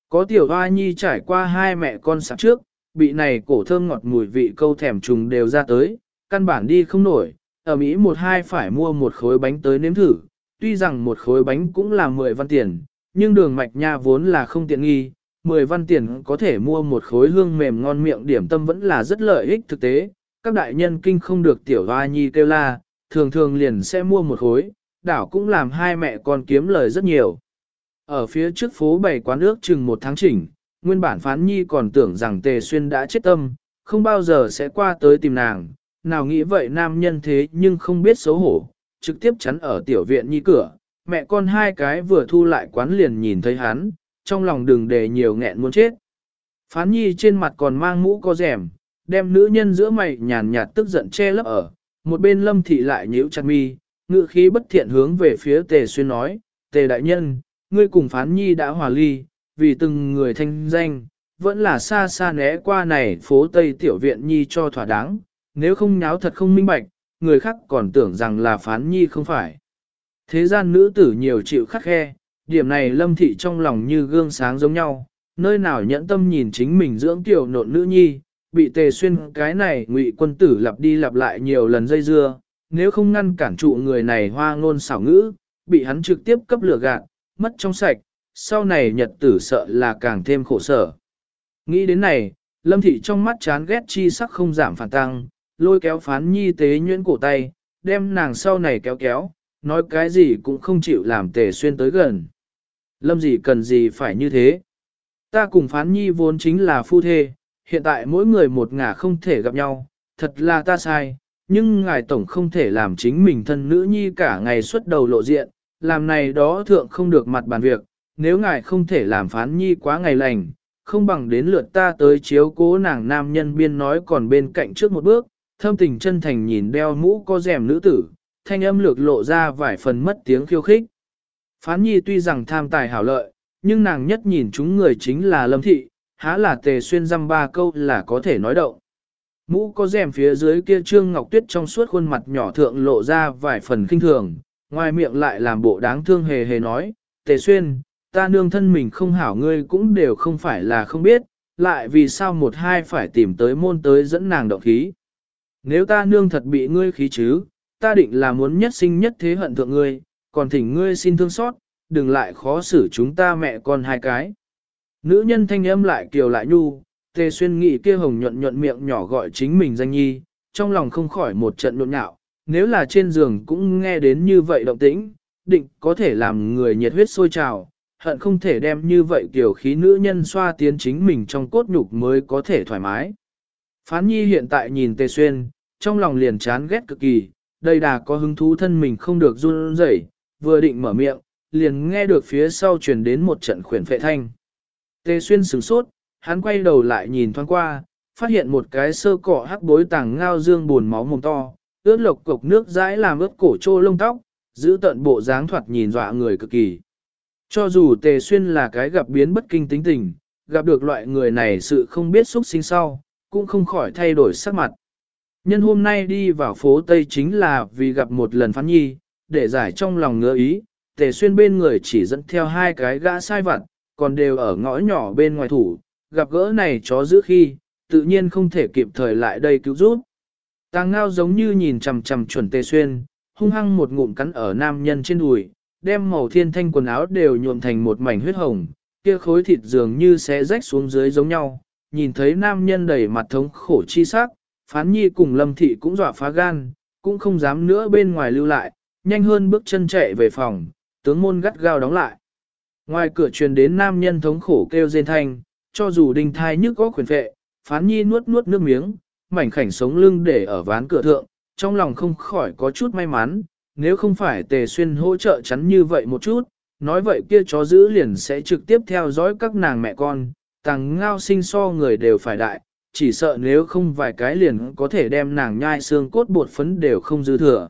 Có tiểu hoa nhi trải qua hai mẹ con sáng trước, bị này cổ thơm ngọt mùi vị câu thèm trùng đều ra tới, căn bản đi không nổi, ở Mỹ một hai phải mua một khối bánh tới nếm thử, tuy rằng một khối bánh cũng là 10 văn tiền, nhưng đường mạch nha vốn là không tiện nghi, 10 văn tiền có thể mua một khối hương mềm ngon miệng điểm tâm vẫn là rất lợi ích thực tế, các đại nhân kinh không được tiểu hoa nhi kêu la, thường thường liền sẽ mua một khối, đảo cũng làm hai mẹ con kiếm lời rất nhiều. Ở phía trước phố bảy quán ước chừng một tháng chỉnh, nguyên bản phán nhi còn tưởng rằng tề xuyên đã chết tâm, không bao giờ sẽ qua tới tìm nàng, nào nghĩ vậy nam nhân thế nhưng không biết xấu hổ, trực tiếp chắn ở tiểu viện nhi cửa, mẹ con hai cái vừa thu lại quán liền nhìn thấy hắn, trong lòng đừng để nhiều nghẹn muốn chết. Phán nhi trên mặt còn mang mũ có rèm, đem nữ nhân giữa mày nhàn nhạt tức giận che lấp ở, một bên lâm thị lại nhíu chặt mi, ngự khí bất thiện hướng về phía tề xuyên nói, tề đại nhân, ngươi cùng phán nhi đã hòa ly, vì từng người thanh danh, vẫn là xa xa né qua này phố Tây Tiểu Viện Nhi cho thỏa đáng, nếu không nháo thật không minh bạch, người khác còn tưởng rằng là phán Nhi không phải. Thế gian nữ tử nhiều chịu khắc khe, điểm này lâm thị trong lòng như gương sáng giống nhau, nơi nào nhẫn tâm nhìn chính mình dưỡng tiểu nộn nữ nhi, bị tề xuyên cái này ngụy quân tử lặp đi lặp lại nhiều lần dây dưa, nếu không ngăn cản trụ người này hoa ngôn xảo ngữ, bị hắn trực tiếp cấp lửa gạt, mất trong sạch, sau này nhật tử sợ là càng thêm khổ sở. Nghĩ đến này, lâm thị trong mắt chán ghét chi sắc không giảm phản tăng, lôi kéo phán nhi tế nhuyễn cổ tay, đem nàng sau này kéo kéo, nói cái gì cũng không chịu làm tề xuyên tới gần. Lâm gì cần gì phải như thế? Ta cùng phán nhi vốn chính là phu thê, hiện tại mỗi người một ngả không thể gặp nhau, thật là ta sai, nhưng ngài tổng không thể làm chính mình thân nữ nhi cả ngày suốt đầu lộ diện, làm này đó thượng không được mặt bàn việc, nếu ngài không thể làm phán nhi quá ngày lành, không bằng đến lượt ta tới chiếu cố nàng nam nhân biên nói còn bên cạnh trước một bước, thâm tình chân thành nhìn đeo mũ có rèm nữ tử, thanh âm lược lộ ra vài phần mất tiếng khiêu khích. Phán nhi tuy rằng tham tài hảo lợi, nhưng nàng nhất nhìn chúng người chính là lâm thị, há là tề xuyên dăm ba câu là có thể nói động. Mũ có rèm phía dưới kia trương ngọc tuyết trong suốt khuôn mặt nhỏ thượng lộ ra vài phần kinh thường, ngoài miệng lại làm bộ đáng thương hề hề nói, tề xuyên, ta nương thân mình không hảo ngươi cũng đều không phải là không biết, lại vì sao một hai phải tìm tới môn tới dẫn nàng động khí. Nếu ta nương thật bị ngươi khí chứ, ta định là muốn nhất sinh nhất thế hận thượng ngươi, còn thỉnh ngươi xin thương xót, đừng lại khó xử chúng ta mẹ con hai cái. Nữ nhân thanh âm lại kiều lại nhu, tề xuyên nghị kia hồng nhuận nhuận miệng nhỏ gọi chính mình danh nhi, trong lòng không khỏi một trận nhộn nhạo, nếu là trên giường cũng nghe đến như vậy động tĩnh, định có thể làm người nhiệt huyết sôi trào, hận không thể đem như vậy kiểu khí nữ nhân xoa tiến chính mình trong cốt nhục mới có thể thoải mái. Phán nhi hiện tại nhìn tề xuyên, trong lòng liền chán ghét cực kỳ, đây đà có hứng thú thân mình không được run rẩy, vừa định mở miệng, liền nghe được phía sau truyền đến một trận khuyển phệ thanh. Tề xuyên sửng sốt, hắn quay đầu lại nhìn thoáng qua, phát hiện một cái sơ cỏ hắc bối tàng ngao dương buồn máu mồm to, ướt lộc cục nước dãi làm ướt cổ trô lông tóc, giữ tận bộ dáng thoạt nhìn dọa người cực kỳ. Cho dù tề xuyên là cái gặp biến bất kinh tính tình, gặp được loại người này sự không biết xúc sinh sau, cũng không khỏi thay đổi sắc mặt. Nhân hôm nay đi vào phố Tây chính là vì gặp một lần phán nhi, để giải trong lòng ngứa ý, tề xuyên bên người chỉ dẫn theo hai cái gã sai vặt, còn đều ở ngõ nhỏ bên ngoài thủ, gặp gỡ này chó giữ khi, tự nhiên không thể kịp thời lại đây cứu giúp. Tàng ngao giống như nhìn chằm chằm chuẩn tề xuyên, hung hăng một ngụm cắn ở nam nhân trên đùi, đem màu thiên thanh quần áo đều nhuộm thành một mảnh huyết hồng, kia khối thịt dường như sẽ rách xuống dưới giống nhau, nhìn thấy nam nhân đầy mặt thống khổ chi sắc, phán nhi cùng lâm thị cũng dọa phá gan, cũng không dám nữa bên ngoài lưu lại, nhanh hơn bước chân chạy về phòng, tướng môn gắt gao đóng lại. Ngoài cửa truyền đến nam nhân thống khổ kêu rên thanh, cho dù đinh thai nhức có quyền phệ, phán nhi nuốt nuốt nước miếng, mảnh khảnh sống lưng để ở ván cửa thượng, trong lòng không khỏi có chút may mắn, nếu không phải tề xuyên hỗ trợ chắn như vậy một chút, nói vậy kia chó giữ liền sẽ trực tiếp theo dõi các nàng mẹ con, tàng ngao sinh so người đều phải đại, chỉ sợ nếu không vài cái liền có thể đem nàng nhai xương cốt bột phấn đều không dư thừa.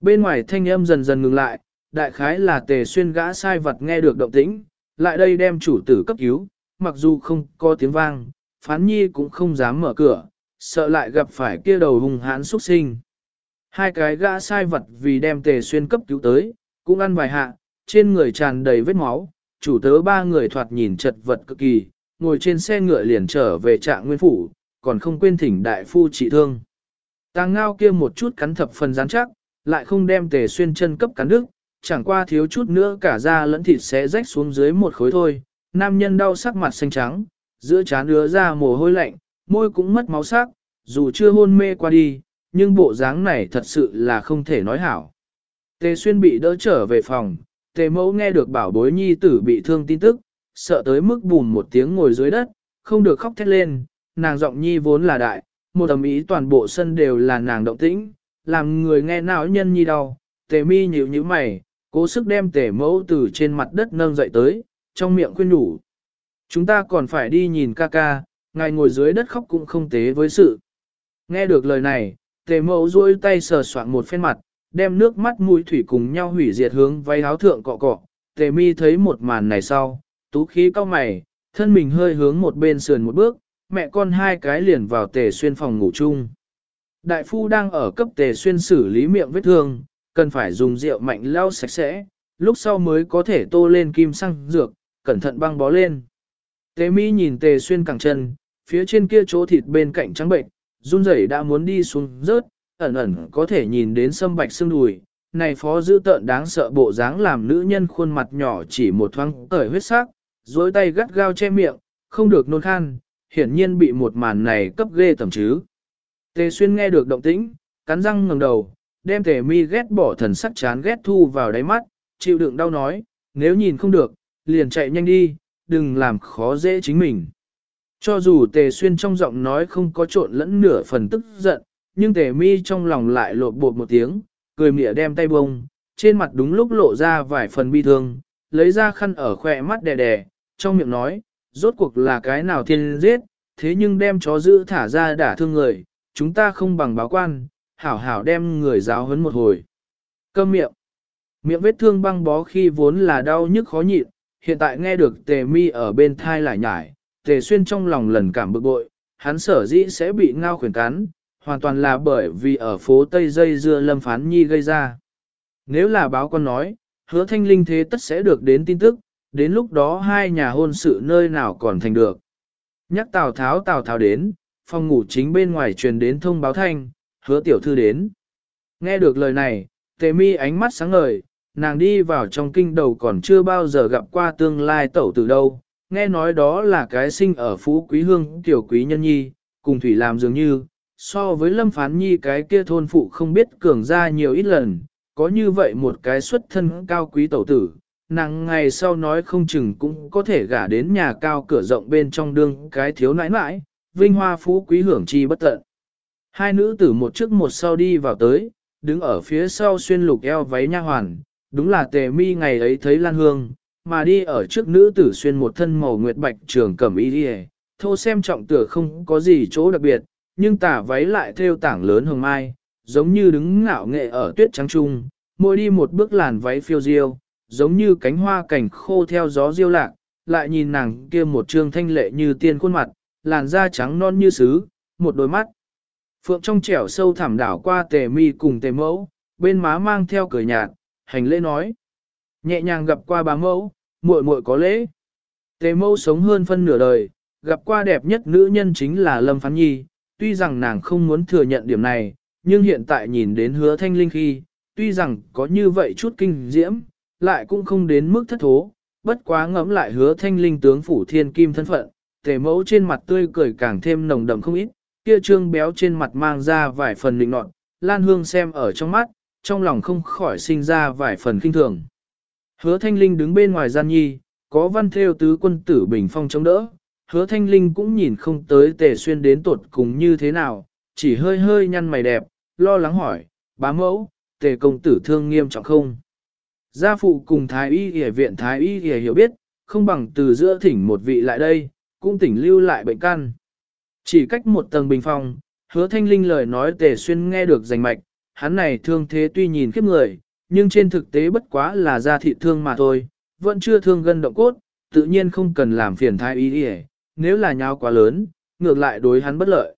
Bên ngoài thanh âm dần dần ngừng lại, đại khái là tề xuyên gã sai vật nghe được động tĩnh, lại đây đem chủ tử cấp cứu, mặc dù không có tiếng vang, phán nhi cũng không dám mở cửa, sợ lại gặp phải kia đầu hùng hãn xuất sinh. Hai cái gã sai vật vì đem tề xuyên cấp cứu tới, cũng ăn vài hạ, trên người tràn đầy vết máu, chủ tớ ba người thoạt nhìn chật vật cực kỳ, ngồi trên xe ngựa liền trở về trạng nguyên phủ, còn không quên thỉnh đại phu trị thương. Tàng ngao kia một chút cắn thập phần rắn chắc, lại không đem tề xuyên chân cấp cắn đức, chẳng qua thiếu chút nữa cả da lẫn thịt sẽ rách xuống dưới một khối thôi. Nam nhân đau sắc mặt xanh trắng, giữa trán ứa ra mồ hôi lạnh, môi cũng mất máu sắc, dù chưa hôn mê qua đi, nhưng bộ dáng này thật sự là không thể nói hảo. Tề xuyên bị đỡ trở về phòng, tề mẫu nghe được bảo bối nhi tử bị thương tin tức, sợ tới mức bùn một tiếng ngồi dưới đất, không được khóc thét lên, nàng giọng nhi vốn là đại, một tầm ý toàn bộ sân đều là nàng động tĩnh, làm người nghe não nhân nhi đau, tề mi nhíu nhíu mày, cố sức đem tề mẫu từ trên mặt đất nâng dậy tới, trong miệng khuyên nhủ. Chúng ta còn phải đi nhìn ca ca, ngài ngồi dưới đất khóc cũng không tế với sự. Nghe được lời này, tề mẫu duỗi tay sờ soạn một phen mặt, đem nước mắt mũi thủy cùng nhau hủy diệt hướng váy áo thượng cọ cọ. Tề mi thấy một màn này sau, tú khí cao mày, thân mình hơi hướng một bên sườn một bước, mẹ con hai cái liền vào tề xuyên phòng ngủ chung. Đại phu đang ở cấp tề xuyên xử lý miệng vết thương, cần phải dùng rượu mạnh lau sạch sẽ, lúc sau mới có thể tô lên kim xăng dược, cẩn thận băng bó lên. Tế mi nhìn tề xuyên cẳng chân, phía trên kia chỗ thịt bên cạnh trắng bệnh, run rẩy đã muốn đi xuống rớt, ẩn ẩn có thể nhìn đến sâm bạch xương đùi. Này phó dữ tợn đáng sợ bộ dáng làm nữ nhân khuôn mặt nhỏ chỉ một thoáng cởi huyết sắc, dối tay gắt gao che miệng, không được nôn khan, hiển nhiên bị một màn này cấp ghê tầm chứ. Tề xuyên nghe được động tĩnh, cắn răng ngẩng đầu, đem tề mi ghét bỏ thần sắc chán ghét thu vào đáy mắt, chịu đựng đau nói, nếu nhìn không được, liền chạy nhanh đi, đừng làm khó dễ chính mình. Cho dù tề xuyên trong giọng nói không có trộn lẫn nửa phần tức giận, nhưng tề mi trong lòng lại lột bột một tiếng, cười mỉa đem tay bông, trên mặt đúng lúc lộ ra vài phần bi thương, lấy ra khăn ở khỏe mắt đè đè, trong miệng nói, rốt cuộc là cái nào thiên giết, thế nhưng đem chó giữ thả ra đả thương người, chúng ta không bằng báo quan, hảo hảo đem người giáo huấn một hồi. Câm miệng. Miệng vết thương băng bó khi vốn là đau nhức khó nhịn, hiện tại nghe được tề mi ở bên thai lại nhải, tề xuyên trong lòng lần cảm bực bội, hắn sở dĩ sẽ bị ngao khuyển cắn, hoàn toàn là bởi vì ở phố Tây Dây dưa lâm phán nhi gây ra. Nếu là báo con nói, hứa thanh linh thế tất sẽ được đến tin tức, đến lúc đó hai nhà hôn sự nơi nào còn thành được. Nhắc Tào Tháo Tào Tháo đến, phòng ngủ chính bên ngoài truyền đến thông báo thanh, hứa tiểu thư đến. Nghe được lời này, tề mi ánh mắt sáng ngời, nàng đi vào trong kinh đầu còn chưa bao giờ gặp qua tương lai tẩu từ đâu, nghe nói đó là cái sinh ở phú quý hương tiểu quý nhân nhi, cùng thủy làm dường như, so với lâm phán nhi cái kia thôn phụ không biết cường ra nhiều ít lần, có như vậy một cái xuất thân cao quý tẩu tử, nàng ngày sau nói không chừng cũng có thể gả đến nhà cao cửa rộng bên trong đương cái thiếu nãi nãi, vinh hoa phú quý hưởng chi bất tận. Hai nữ tử một trước một sau đi vào tới, đứng ở phía sau xuyên lục eo váy nha hoàn, đúng là tề mi ngày ấy thấy lan hương, mà đi ở trước nữ tử xuyên một thân màu nguyệt bạch trường cẩm y đi thô xem trọng tựa không có gì chỗ đặc biệt, nhưng tả váy lại theo tảng lớn hồng mai, giống như đứng ngạo nghệ ở tuyết trắng trung, mỗi đi một bước làn váy phiêu diêu, giống như cánh hoa cảnh khô theo gió diêu lạc, lại nhìn nàng kia một trương thanh lệ như tiên khuôn mặt, làn da trắng non như sứ, một đôi mắt. Phượng trong trẻo sâu thẳm đảo qua tề mi cùng tề mẫu, bên má mang theo cười nhạt, hành lễ nói. Nhẹ nhàng gặp qua bá mẫu, muội muội có lễ. Tề mẫu sống hơn phân nửa đời, gặp qua đẹp nhất nữ nhân chính là Lâm Phán Nhi, tuy rằng nàng không muốn thừa nhận điểm này, nhưng hiện tại nhìn đến hứa thanh linh khi, tuy rằng có như vậy chút kinh diễm, lại cũng không đến mức thất thố, bất quá ngẫm lại hứa thanh linh tướng phủ thiên kim thân phận, tề mẫu trên mặt tươi cười càng thêm nồng đậm không ít, kia trương béo trên mặt mang ra vài phần định nọt, lan hương xem ở trong mắt, trong lòng không khỏi sinh ra vài phần kinh thường. Hứa thanh linh đứng bên ngoài gian nhi, có văn theo tứ quân tử bình phong chống đỡ, hứa thanh linh cũng nhìn không tới tề xuyên đến tột cùng như thế nào, chỉ hơi hơi nhăn mày đẹp, lo lắng hỏi, bá mẫu, tề công tử thương nghiêm trọng không. Gia phụ cùng thái y y viện thái y y hiểu biết, không bằng từ giữa thỉnh một vị lại đây, cũng tỉnh lưu lại bệnh căn. Chỉ cách một tầng bình phong, hứa thanh linh lời nói tề xuyên nghe được rành mạch, hắn này thương thế tuy nhìn khiếp người, nhưng trên thực tế bất quá là da thịt thương mà thôi, vẫn chưa thương gân động cốt, tự nhiên không cần làm phiền thái ý y, nếu là nhau quá lớn, ngược lại đối hắn bất lợi.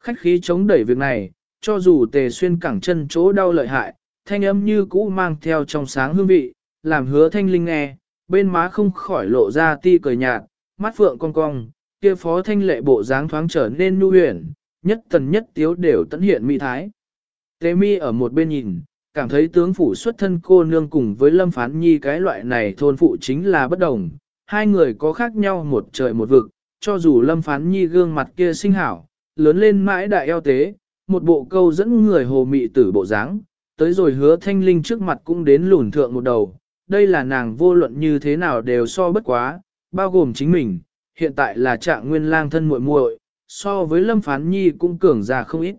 Khách khí chống đẩy việc này, cho dù tề xuyên cẳng chân chỗ đau lợi hại, thanh âm như cũ mang theo trong sáng hương vị, làm hứa thanh linh nghe, bên má không khỏi lộ ra ti cười nhạt, mắt phượng cong cong, kia phó thanh lệ bộ dáng thoáng trở nên nu huyền, nhất tần nhất tiếu đều tận hiện mỹ thái. tế mi ở một bên nhìn, cảm thấy tướng phủ xuất thân cô nương cùng với lâm phán nhi cái loại này thôn phụ chính là bất đồng, hai người có khác nhau một trời một vực, cho dù lâm phán nhi gương mặt kia sinh hảo, lớn lên mãi đại eo tế, một bộ câu dẫn người hồ mị tử bộ dáng, tới rồi hứa thanh linh trước mặt cũng đến lùn thượng một đầu, đây là nàng vô luận như thế nào đều so bất quá, bao gồm chính mình, hiện tại là trạng nguyên lang thân muội muội, so với lâm phán nhi cũng cường già không ít.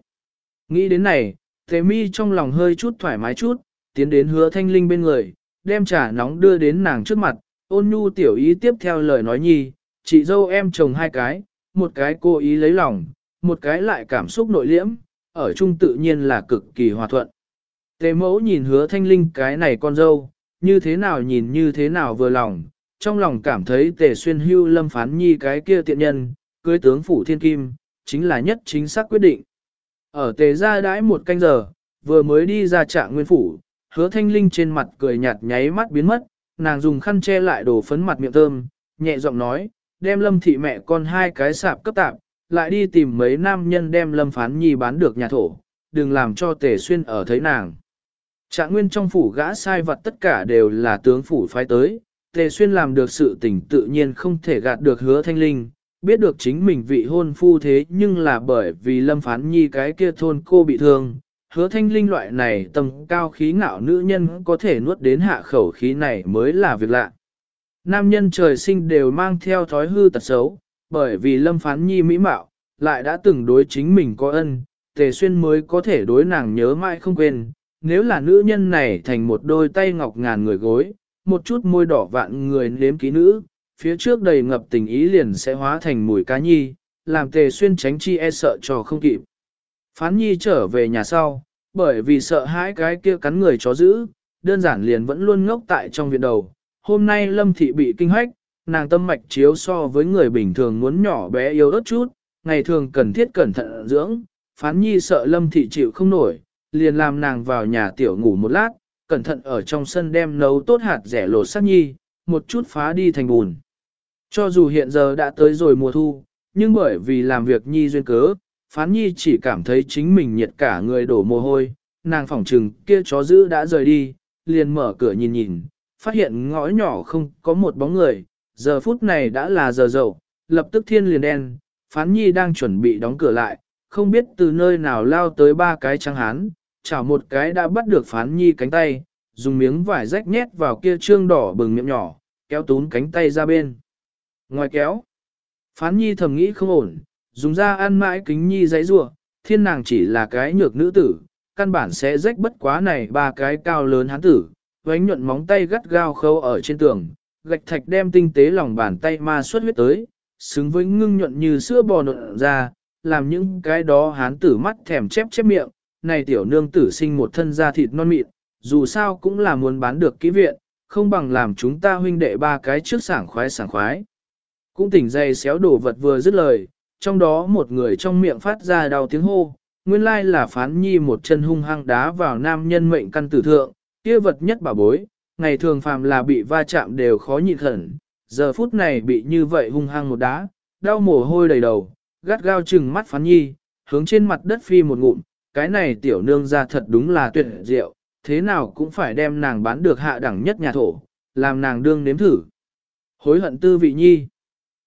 Nghĩ đến này, thế mi trong lòng hơi chút thoải mái chút, tiến đến hứa thanh linh bên người, đem trà nóng đưa đến nàng trước mặt, ôn nhu tiểu ý tiếp theo lời nói nhi, chị dâu em chồng hai cái, một cái cô ý lấy lòng, một cái lại cảm xúc nội liễm, ở chung tự nhiên là cực kỳ hòa thuận. Tề mẫu nhìn hứa thanh linh cái này con dâu, như thế nào nhìn như thế nào vừa lòng, trong lòng cảm thấy tề xuyên hưu lâm phán nhi cái kia tiện nhân, cưới tướng phủ thiên kim, chính là nhất chính xác quyết định. Ở tề gia đãi một canh giờ, vừa mới đi ra trạng nguyên phủ, hứa thanh linh trên mặt cười nhạt nháy mắt biến mất, nàng dùng khăn che lại đồ phấn mặt miệng thơm, nhẹ giọng nói, đem lâm thị mẹ con hai cái sạp cấp tạp, lại đi tìm mấy nam nhân đem lâm phán nhi bán được nhà thổ, đừng làm cho tề xuyên ở thấy nàng. Trạng nguyên trong phủ gã sai vật tất cả đều là tướng phủ phái tới, tề xuyên làm được sự tình tự nhiên không thể gạt được hứa thanh linh, biết được chính mình vị hôn phu thế nhưng là bởi vì lâm phán nhi cái kia thôn cô bị thương. Hứa thanh linh loại này tầm cao khí ngạo nữ nhân có thể nuốt đến hạ khẩu khí này mới là việc lạ. Nam nhân trời sinh đều mang theo thói hư tật xấu, bởi vì lâm phán nhi mỹ mạo, lại đã từng đối chính mình có ân, tề xuyên mới có thể đối nàng nhớ mãi không quên. Nếu là nữ nhân này thành một đôi tay ngọc ngàn người gối, một chút môi đỏ vạn người nếm ký nữ, phía trước đầy ngập tình ý liền sẽ hóa thành mùi cá nhi, làm tề xuyên tránh chi e sợ cho không kịp. Phán nhi trở về nhà sau, bởi vì sợ hãi cái kia cắn người chó giữ, đơn giản liền vẫn luôn ngốc tại trong viện đầu. Hôm nay lâm thị bị kinh hoách, nàng tâm mạch chiếu so với người bình thường muốn nhỏ bé yếu ớt chút, ngày thường cần thiết cẩn thận dưỡng, phán nhi sợ lâm thị chịu không nổi, liền làm nàng vào nhà tiểu ngủ một lát, cẩn thận ở trong sân đem nấu tốt hạt rẻ lột sắc nhi, một chút phá đi thành bùn. Cho dù hiện giờ đã tới rồi mùa thu, nhưng bởi vì làm việc nhi duyên cớ, phán nhi chỉ cảm thấy chính mình nhiệt cả người đổ mồ hôi, nàng phỏng trừng kia chó giữ đã rời đi, liền mở cửa nhìn nhìn, phát hiện ngõ nhỏ không có một bóng người, giờ phút này đã là giờ dậu, lập tức thiên liền đen, phán nhi đang chuẩn bị đóng cửa lại, không biết từ nơi nào lao tới ba cái trắng hán, chảo một cái đã bắt được phán nhi cánh tay, dùng miếng vải rách nhét vào kia trương đỏ bừng miệng nhỏ, kéo tún cánh tay ra bên. Ngoài kéo, phán nhi thầm nghĩ không ổn, dùng ra ăn mãi kính nhi giấy rua, thiên nàng chỉ là cái nhược nữ tử, căn bản sẽ rách bất quá này ba cái cao lớn hán tử, vánh nhuận móng tay gắt gao khâu ở trên tường, gạch thạch đem tinh tế lòng bàn tay ma xuất huyết tới, xứng với ngưng nhuận như sữa bò nộn ra, làm những cái đó hán tử mắt thèm chép chép miệng, này tiểu nương tử sinh một thân da thịt non mịn, dù sao cũng là muốn bán được kỹ viện, không bằng làm chúng ta huynh đệ ba cái trước sảng khoái sảng khoái. Cũng tỉnh dây xéo đổ vật vừa dứt lời, trong đó một người trong miệng phát ra đau tiếng hô, nguyên lai là phán nhi một chân hung hăng đá vào nam nhân mệnh căn tử thượng, kia vật nhất bảo bối, ngày thường phàm là bị va chạm đều khó nhịn khẩn, giờ phút này bị như vậy hung hăng một đá, đau mồ hôi đầy đầu, gắt gao chừng mắt phán nhi, hướng trên mặt đất phi một ngụm, cái này tiểu nương ra thật đúng là tuyệt diệu, thế nào cũng phải đem nàng bán được hạ đẳng nhất nhà thổ, làm nàng đương nếm thử. Hối hận tư vị nhi.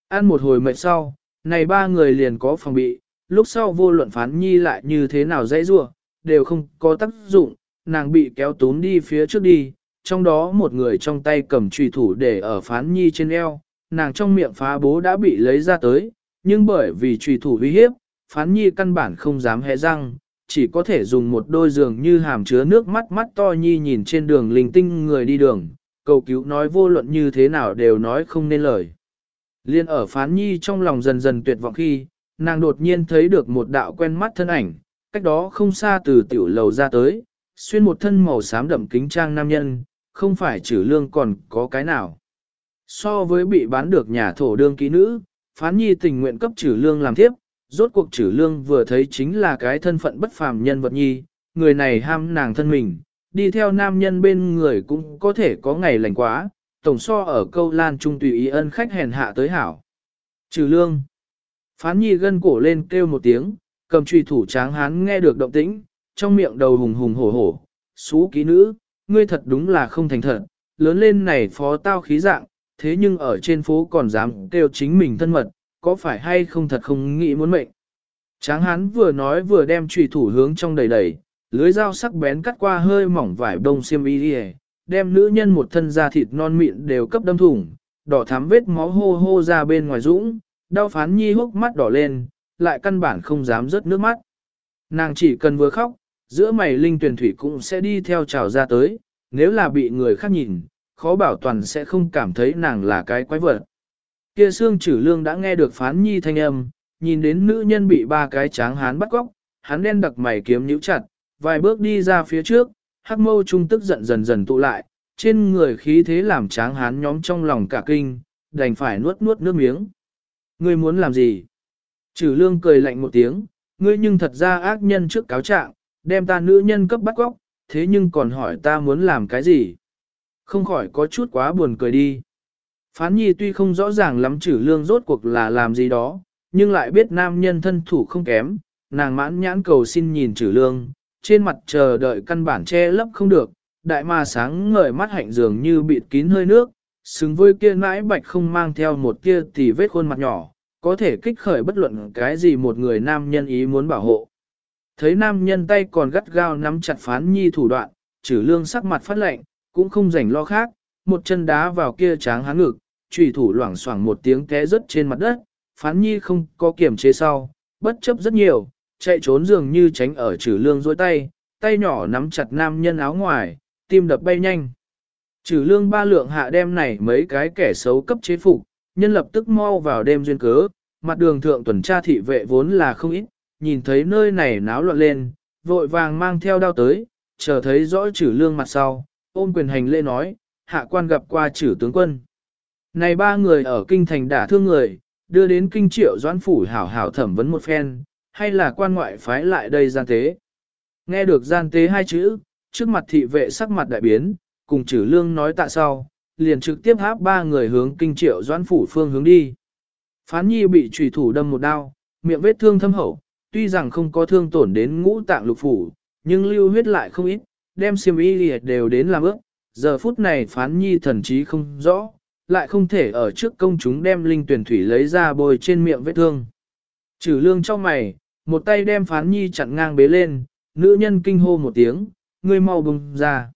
Ăn một hồi mệt sau, này ba người liền có phòng bị, lúc sau vô luận phán nhi lại như thế nào dãy rua, đều không có tác dụng, nàng bị kéo tún đi phía trước đi, trong đó một người trong tay cầm trùy thủ để ở phán nhi trên eo, nàng trong miệng phá bố đã bị lấy ra tới, nhưng bởi vì trùy thủ uy hiếp, phán nhi căn bản không dám hé răng, chỉ có thể dùng một đôi giường như hàm chứa nước mắt mắt to nhi nhìn trên đường linh tinh người đi đường, cầu cứu nói vô luận như thế nào đều nói không nên lời. Liên ở phán nhi trong lòng dần dần tuyệt vọng khi, nàng đột nhiên thấy được một đạo quen mắt thân ảnh, cách đó không xa từ tiểu lầu ra tới, xuyên một thân màu xám đậm kính trang nam nhân, không phải trừ lương còn có cái nào. So với bị bán được nhà thổ đương kỹ nữ, phán nhi tình nguyện cấp trừ lương làm thiếp rốt cuộc trừ lương vừa thấy chính là cái thân phận bất phàm nhân vật nhi, người này ham nàng thân mình, đi theo nam nhân bên người cũng có thể có ngày lành quá, tổng so ở câu lan trung tùy ý ân khách hèn hạ tới hảo. Trừ lương. Phán nhi gân cổ lên kêu một tiếng, cầm truy thủ tráng hán nghe được động tĩnh, trong miệng đầu hùng hùng hổ hổ, xú ký nữ, ngươi thật đúng là không thành thật, lớn lên này phó tao khí dạng, thế nhưng ở trên phố còn dám kêu chính mình thân mật, có phải hay không thật không nghĩ muốn mệnh. Tráng hán vừa nói vừa đem trùy thủ hướng trong đầy đầy, lưới dao sắc bén cắt qua hơi mỏng vải đông xiêm y đi đem nữ nhân một thân da thịt non mịn đều cấp đâm thủng, đỏ thám vết máu hô hô ra bên ngoài dũng, đau phán nhi hốc mắt đỏ lên, lại căn bản không dám rớt nước mắt. Nàng chỉ cần vừa khóc, giữa mày linh tuyển thủy cũng sẽ đi theo trào ra tới, nếu là bị người khác nhìn, khó bảo toàn sẽ không cảm thấy nàng là cái quái vật. Kia xương chử lương đã nghe được phán nhi thanh âm, nhìn đến nữ nhân bị ba cái tráng hán bắt góc, hắn đen đặc mày kiếm nhíu chặt, vài bước đi ra phía trước, hắc mâu trung tức giận dần dần tụ lại, trên người khí thế làm tráng hán nhóm trong lòng cả kinh, đành phải nuốt nuốt nước miếng. Ngươi muốn làm gì? Trừ lương cười lạnh một tiếng, ngươi nhưng thật ra ác nhân trước cáo trạng, đem ta nữ nhân cấp bắt góc, thế nhưng còn hỏi ta muốn làm cái gì? Không khỏi có chút quá buồn cười đi. Phán nhi tuy không rõ ràng lắm trừ lương rốt cuộc là làm gì đó, nhưng lại biết nam nhân thân thủ không kém, nàng mãn nhãn cầu xin nhìn trừ lương, trên mặt chờ đợi căn bản che lấp không được, đại ma sáng ngời mắt hạnh dường như bịt kín hơi nước, xứng với kia nãi bạch không mang theo một kia tỉ vết khuôn mặt nhỏ, có thể kích khởi bất luận cái gì một người nam nhân ý muốn bảo hộ. Thấy nam nhân tay còn gắt gao nắm chặt phán nhi thủ đoạn, trừ lương sắc mặt phát lạnh, cũng không rảnh lo khác, một chân đá vào kia tráng hán ngực, trùy thủ loảng xoảng một tiếng té rớt trên mặt đất, phán nhi không có kiểm chế sau, bất chấp rất nhiều, chạy trốn dường như tránh ở trừ lương dối tay, tay nhỏ nắm chặt nam nhân áo ngoài, tim đập bay nhanh. Trừ lương ba lượng hạ đem này mấy cái kẻ xấu cấp chế phục, nhân lập tức mau vào đêm duyên cớ, mặt đường thượng tuần tra thị vệ vốn là không ít, nhìn thấy nơi này náo loạn lên, vội vàng mang theo đao tới, chờ thấy rõ trừ lương mặt sau, ôm quyền hành lễ nói, hạ quan gặp qua trừ tướng quân. Này ba người ở kinh thành đã thương người, đưa đến kinh triệu doãn phủ hảo hảo thẩm vấn một phen, hay là quan ngoại phái lại đây gian tế. Nghe được gian tế hai chữ, trước mặt thị vệ sắc mặt đại biến, cùng trừ lương nói tạ sau, liền trực tiếp háp ba người hướng kinh triệu doãn phủ phương hướng đi. Phán nhi bị trùy thủ đâm một đao, miệng vết thương thâm hậu, tuy rằng không có thương tổn đến ngũ tạng lục phủ, nhưng lưu huyết lại không ít, đem xiêm y liệt đều đến làm ước. Giờ phút này phán nhi thần trí không rõ, lại không thể ở trước công chúng đem linh tuyển thủy lấy ra bôi trên miệng vết thương. Trừ lương trong mày, một tay đem phán nhi chặn ngang bế lên, nữ nhân kinh hô một tiếng, ngươi mau bùng ra.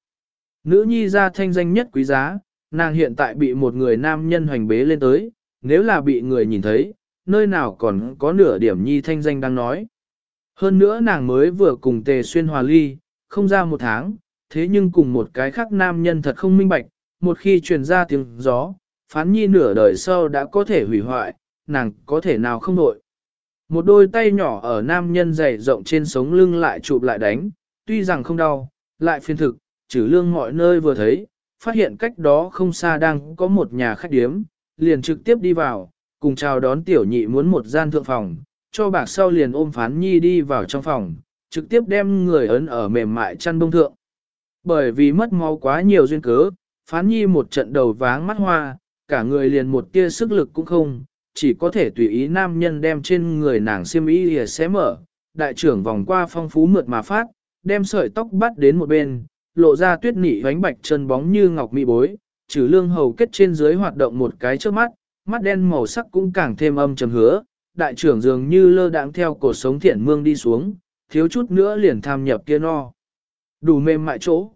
Nữ nhi ra thanh danh nhất quý giá, nàng hiện tại bị một người nam nhân hoành bế lên tới, nếu là bị người nhìn thấy, nơi nào còn có nửa điểm nhi thanh danh đang nói. Hơn nữa nàng mới vừa cùng tề xuyên hòa ly, không ra một tháng, thế nhưng cùng một cái khác nam nhân thật không minh bạch, một khi truyền ra tiếng gió, phán nhi nửa đời sau đã có thể hủy hoại, nàng có thể nào không nội. Một đôi tay nhỏ ở nam nhân dày rộng trên sống lưng lại chụp lại đánh, tuy rằng không đau, lại phiền thực, trừ lương mọi nơi vừa thấy, phát hiện cách đó không xa đang có một nhà khách điếm, liền trực tiếp đi vào, cùng chào đón tiểu nhị muốn một gian thượng phòng, cho bạc sau liền ôm phán nhi đi vào trong phòng, trực tiếp đem người ấn ở mềm mại chăn bông thượng. Bởi vì mất máu quá nhiều duyên cớ, phán nhi một trận đầu váng mắt hoa, cả người liền một tia sức lực cũng không, chỉ có thể tùy ý nam nhân đem trên người nàng xiêm y lìa xé mở, đại trưởng vòng qua phong phú mượt mà phát, đem sợi tóc bắt đến một bên, lộ ra tuyết nị bánh bạch chân bóng như ngọc mị bối, trừ lương hầu kết trên dưới hoạt động một cái trước mắt, mắt đen màu sắc cũng càng thêm âm trầm hứa, đại trưởng dường như lơ đãng theo cổ sống thiện mương đi xuống, thiếu chút nữa liền tham nhập kia no. Đủ mềm mại chỗ.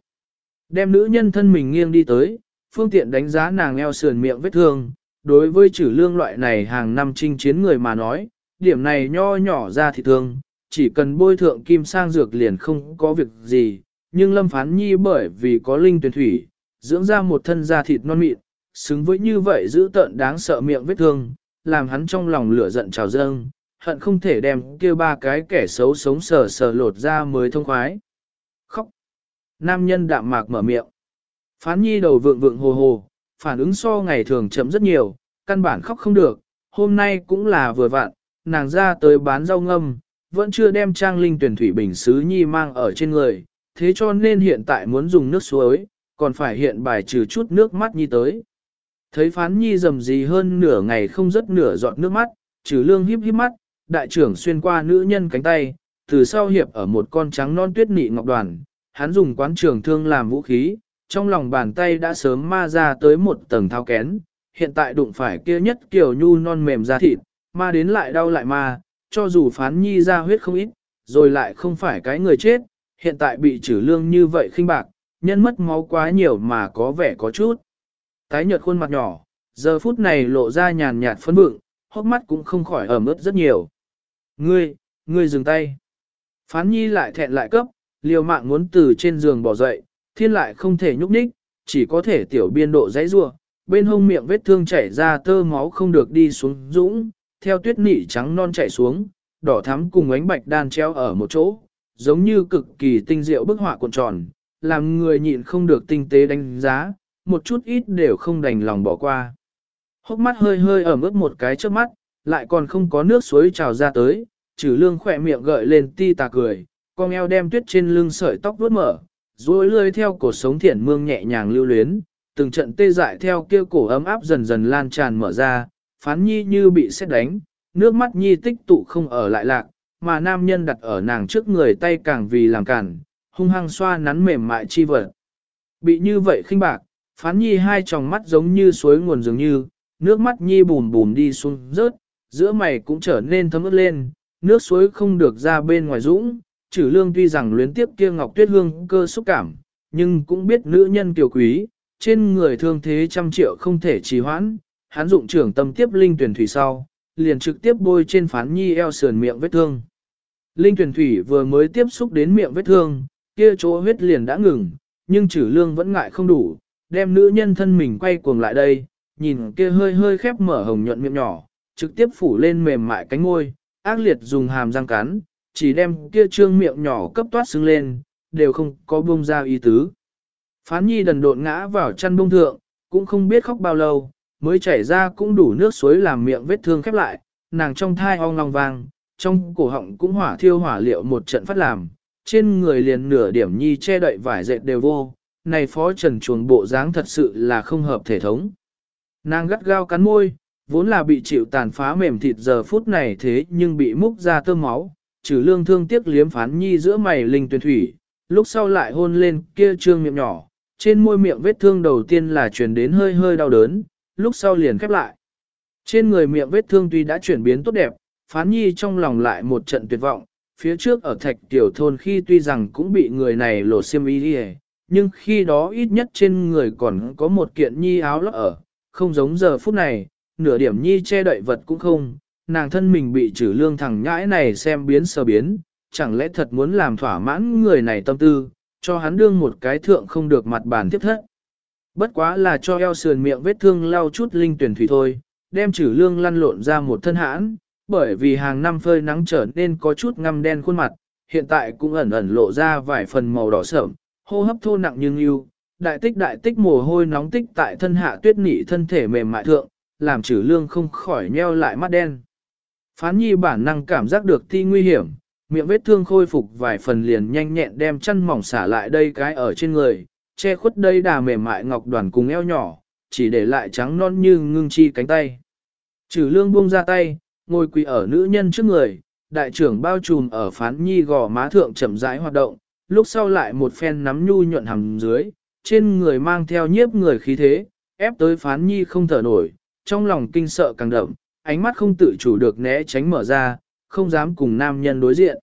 Đem nữ nhân thân mình nghiêng đi tới, phương tiện đánh giá nàng eo sườn miệng vết thương, đối với trừ lương loại này hàng năm chinh chiến người mà nói, điểm này nho nhỏ ra thì thương, chỉ cần bôi thượng kim sang dược liền không có việc gì, nhưng Lâm Phán Nhi bởi vì có linh tuyển thủy, dưỡng ra một thân da thịt non mịn, xứng với như vậy giữ tợn đáng sợ miệng vết thương, làm hắn trong lòng lửa giận trào dâng, hận không thể đem kia ba cái kẻ xấu sống sờ sờ lột ra mới thông khoái. Khóc. Nam nhân đạm mạc mở miệng. Phán nhi đầu vượng vượng hồ hồ, phản ứng so ngày thường chậm rất nhiều, căn bản khóc không được, hôm nay cũng là vừa vặn, nàng ra tới bán rau ngâm, vẫn chưa đem trang linh tuyển thủy bình xứ nhi mang ở trên người, thế cho nên hiện tại muốn dùng nước suối, còn phải hiện bài trừ chút nước mắt nhi tới. Thấy phán nhi dầm gì hơn nửa ngày không rất nửa giọt nước mắt, trừ lương híp híp mắt, đại trưởng xuyên qua nữ nhân cánh tay, từ sau hiệp ở một con trắng non tuyết nị ngọc đoàn, hắn dùng quán trường thương làm vũ khí, trong lòng bàn tay đã sớm ma ra tới một tầng thao kén, hiện tại đụng phải kia nhất kiểu nhu non mềm da thịt, ma đến lại đau lại ma, cho dù phán nhi ra huyết không ít, rồi lại không phải cái người chết, hiện tại bị trừ lương như vậy khinh bạc, nhân mất máu quá nhiều mà có vẻ có chút. Tái nhợt khuôn mặt nhỏ, giờ phút này lộ ra nhàn nhạt phấn vượng, hốc mắt cũng không khỏi ẩm ướt rất nhiều. Ngươi, ngươi dừng tay. Phán nhi lại thẹn lại cấp, liều mạng muốn từ trên giường bỏ dậy, thiên lại không thể nhúc nhích, chỉ có thể tiểu biên độ dãy rua, bên hông miệng vết thương chảy ra tơ máu không được đi xuống dũng, theo tuyết nị trắng non chảy xuống, đỏ thắm cùng ánh bạch đan treo ở một chỗ, giống như cực kỳ tinh diệu bức họa cuộn tròn, làm người nhịn không được tinh tế đánh giá, một chút ít đều không đành lòng bỏ qua. Hốc mắt hơi hơi ở ướt một cái trước mắt, lại còn không có nước suối trào ra tới, trừ lương khỏe miệng gợi lên ti tà cười, con eo đem tuyết trên lưng sợi tóc vuốt mở, duỗi lươi theo cổ sống thiển mương nhẹ nhàng lưu luyến, từng trận tê dại theo kia cổ ấm áp dần dần lan tràn mở ra, phán nhi như bị xét đánh, nước mắt nhi tích tụ không ở lại lạc, mà nam nhân đặt ở nàng trước người tay càng vì làm cản, hung hăng xoa nắn mềm mại chi vật. Bị như vậy khinh bạc, phán nhi hai tròng mắt giống như suối nguồn dường như, nước mắt nhi bùm bùm đi xuống rớt, giữa mày cũng trở nên thấm ướt lên, nước suối không được ra bên ngoài dũng, trừ lương tuy rằng luyến tiếp kia ngọc tuyết hương cơ xúc cảm, nhưng cũng biết nữ nhân kiều quý, trên người thương thế trăm triệu không thể trì hoãn, hắn dụng trưởng tâm tiếp linh tuyển thủy sau, liền trực tiếp bôi trên phán nhi eo sườn miệng vết thương. Linh tuyển thủy vừa mới tiếp xúc đến miệng vết thương, kia chỗ huyết liền đã ngừng, nhưng trừ lương vẫn ngại không đủ, đem nữ nhân thân mình quay cuồng lại đây, nhìn kia hơi hơi khép mở hồng nhuận miệng nhỏ, trực tiếp phủ lên mềm mại cánh môi, ác liệt dùng hàm răng cắn, chỉ đem kia trương miệng nhỏ cấp toát xứng lên, đều không có buông ra ý tứ. Phán nhi đần độn ngã vào chăn bông thượng, cũng không biết khóc bao lâu, mới chảy ra cũng đủ nước suối làm miệng vết thương khép lại, nàng trong thai ong long vang, trong cổ họng cũng hỏa thiêu hỏa liệu một trận phát làm, trên người liền nửa điểm nhi che đậy vải dệt đều vô, này phó trần chuồng bộ dáng thật sự là không hợp thể thống. Nàng gắt gao cắn môi, vốn là bị chịu tàn phá mềm thịt giờ phút này thế nhưng bị múc ra tơm máu, trừ lương thương tiếc liếm phán nhi giữa mày linh tuyển thủy, lúc sau lại hôn lên kia trương miệng nhỏ, trên môi miệng vết thương đầu tiên là truyền đến hơi hơi đau đớn, lúc sau liền khép lại. Trên người miệng vết thương tuy đã chuyển biến tốt đẹp, phán nhi trong lòng lại một trận tuyệt vọng, phía trước ở thạch tiểu thôn khi tuy rằng cũng bị người này lột xiêm y đi nhưng khi đó ít nhất trên người còn có một kiện nhi áo lót ở, không giống giờ phút này, nửa điểm nhi che đậy vật cũng không, nàng thân mình bị trừ lương thằng nhãi này xem biến sơ biến, chẳng lẽ thật muốn làm thỏa mãn người này tâm tư, cho hắn đương một cái thượng không được mặt bàn tiếp thất. Bất quá là cho eo sườn miệng vết thương lau chút linh tuyển thủy thôi, đem trừ lương lăn lộn ra một thân hãn, bởi vì hàng năm phơi nắng trở nên có chút ngăm đen khuôn mặt, hiện tại cũng ẩn ẩn lộ ra vài phần màu đỏ sợm, hô hấp thô nặng nhưng yêu, đại tích đại tích mồ hôi nóng tích tại thân hạ tuyết nị thân thể mềm mại thượng, làm trừ lương không khỏi nheo lại mắt đen. Phán nhi bản năng cảm giác được thi nguy hiểm, miệng vết thương khôi phục vài phần liền nhanh nhẹn đem chân mỏng xả lại đây cái ở trên người, che khuất đây đà mềm mại ngọc đoàn cùng eo nhỏ, chỉ để lại trắng non như ngưng chi cánh tay. Trừ lương buông ra tay, ngồi quỳ ở nữ nhân trước người, đại trưởng bao trùm ở phán nhi gò má thượng chậm rãi hoạt động, lúc sau lại một phen nắm nhu nhuận hầm dưới, trên người mang theo nhiếp người khí thế, ép tới phán nhi không thở nổi, trong lòng kinh sợ càng đậm, ánh mắt không tự chủ được né tránh mở ra, không dám cùng nam nhân đối diện.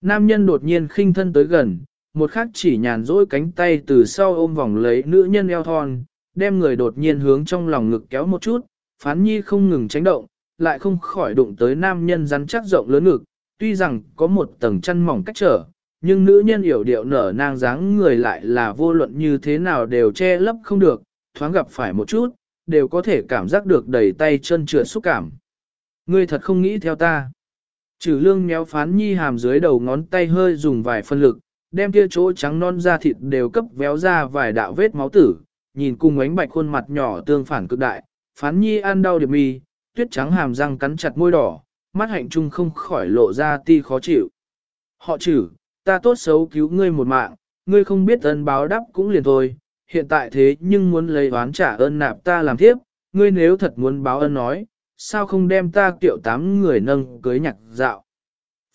Nam nhân đột nhiên khinh thân tới gần, một khắc chỉ nhàn rỗi cánh tay từ sau ôm vòng lấy nữ nhân eo thon, đem người đột nhiên hướng trong lòng ngực kéo một chút, phán nhi không ngừng tránh động, lại không khỏi đụng tới nam nhân rắn chắc rộng lớn ngực, tuy rằng có một tầng chăn mỏng cách trở, nhưng nữ nhân hiểu điệu nở nang dáng người lại là vô luận như thế nào đều che lấp không được, thoáng gặp phải một chút, đều có thể cảm giác được đầy tay chân trượt xúc cảm. Ngươi thật không nghĩ theo ta. Trừ lương méo phán nhi hàm dưới đầu ngón tay hơi dùng vài phân lực, đem kia chỗ trắng non da thịt đều cấp véo ra vài đạo vết máu tử, nhìn cùng ánh bạch khuôn mặt nhỏ tương phản cực đại, phán nhi ăn đau điệp mi, tuyết trắng hàm răng cắn chặt môi đỏ, mắt hạnh trung không khỏi lộ ra ti khó chịu. Họ chử, ta tốt xấu cứu ngươi một mạng, ngươi không biết ân báo đáp cũng liền thôi, hiện tại thế nhưng muốn lấy oán trả ơn nạp ta làm thiếp, ngươi nếu thật muốn báo ơn nói, sao không đem ta kiệu tám người nâng cưới nhạc dạo.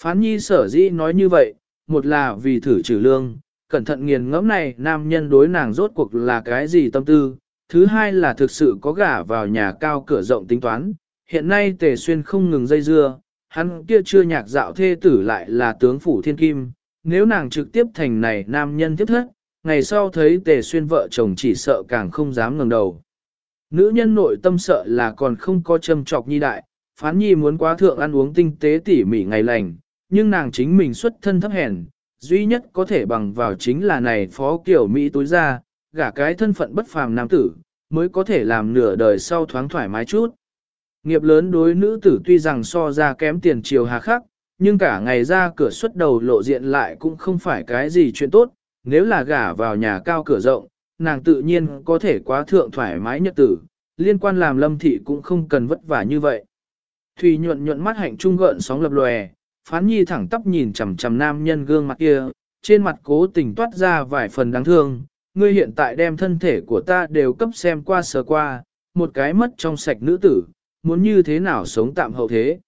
Phán nhi sở dĩ nói như vậy, một là vì thử trừ lương, cẩn thận nghiền ngẫm này nam nhân đối nàng rốt cuộc là cái gì tâm tư, thứ hai là thực sự có gả vào nhà cao cửa rộng tính toán, hiện nay tề xuyên không ngừng dây dưa, hắn kia chưa nhạc dạo thê tử lại là tướng phủ thiên kim, nếu nàng trực tiếp thành này nam nhân tiếp thất, ngày sau thấy tề xuyên vợ chồng chỉ sợ càng không dám ngẩng đầu. Nữ nhân nội tâm sợ là còn không có châm trọc nhi đại, phán nhi muốn quá thượng ăn uống tinh tế tỉ mỉ ngày lành, nhưng nàng chính mình xuất thân thấp hèn, duy nhất có thể bằng vào chính là này phó kiểu Mỹ tối ra, gả cái thân phận bất phàm nam tử, mới có thể làm nửa đời sau thoáng thoải mái chút. Nghiệp lớn đối nữ tử tuy rằng so ra kém tiền triều hà khắc, nhưng cả ngày ra cửa xuất đầu lộ diện lại cũng không phải cái gì chuyện tốt, nếu là gả vào nhà cao cửa rộng, nàng tự nhiên có thể quá thượng thoải mái nhật tử, liên quan làm lâm thị cũng không cần vất vả như vậy. Thùy nhuận nhuận mắt hạnh trung gợn sóng lập lòe, phán nhi thẳng tắp nhìn chằm chằm nam nhân gương mặt kia, trên mặt cố tình toát ra vài phần đáng thương, ngươi hiện tại đem thân thể của ta đều cấp xem qua sờ qua, một cái mất trong sạch nữ tử, muốn như thế nào sống tạm hậu thế.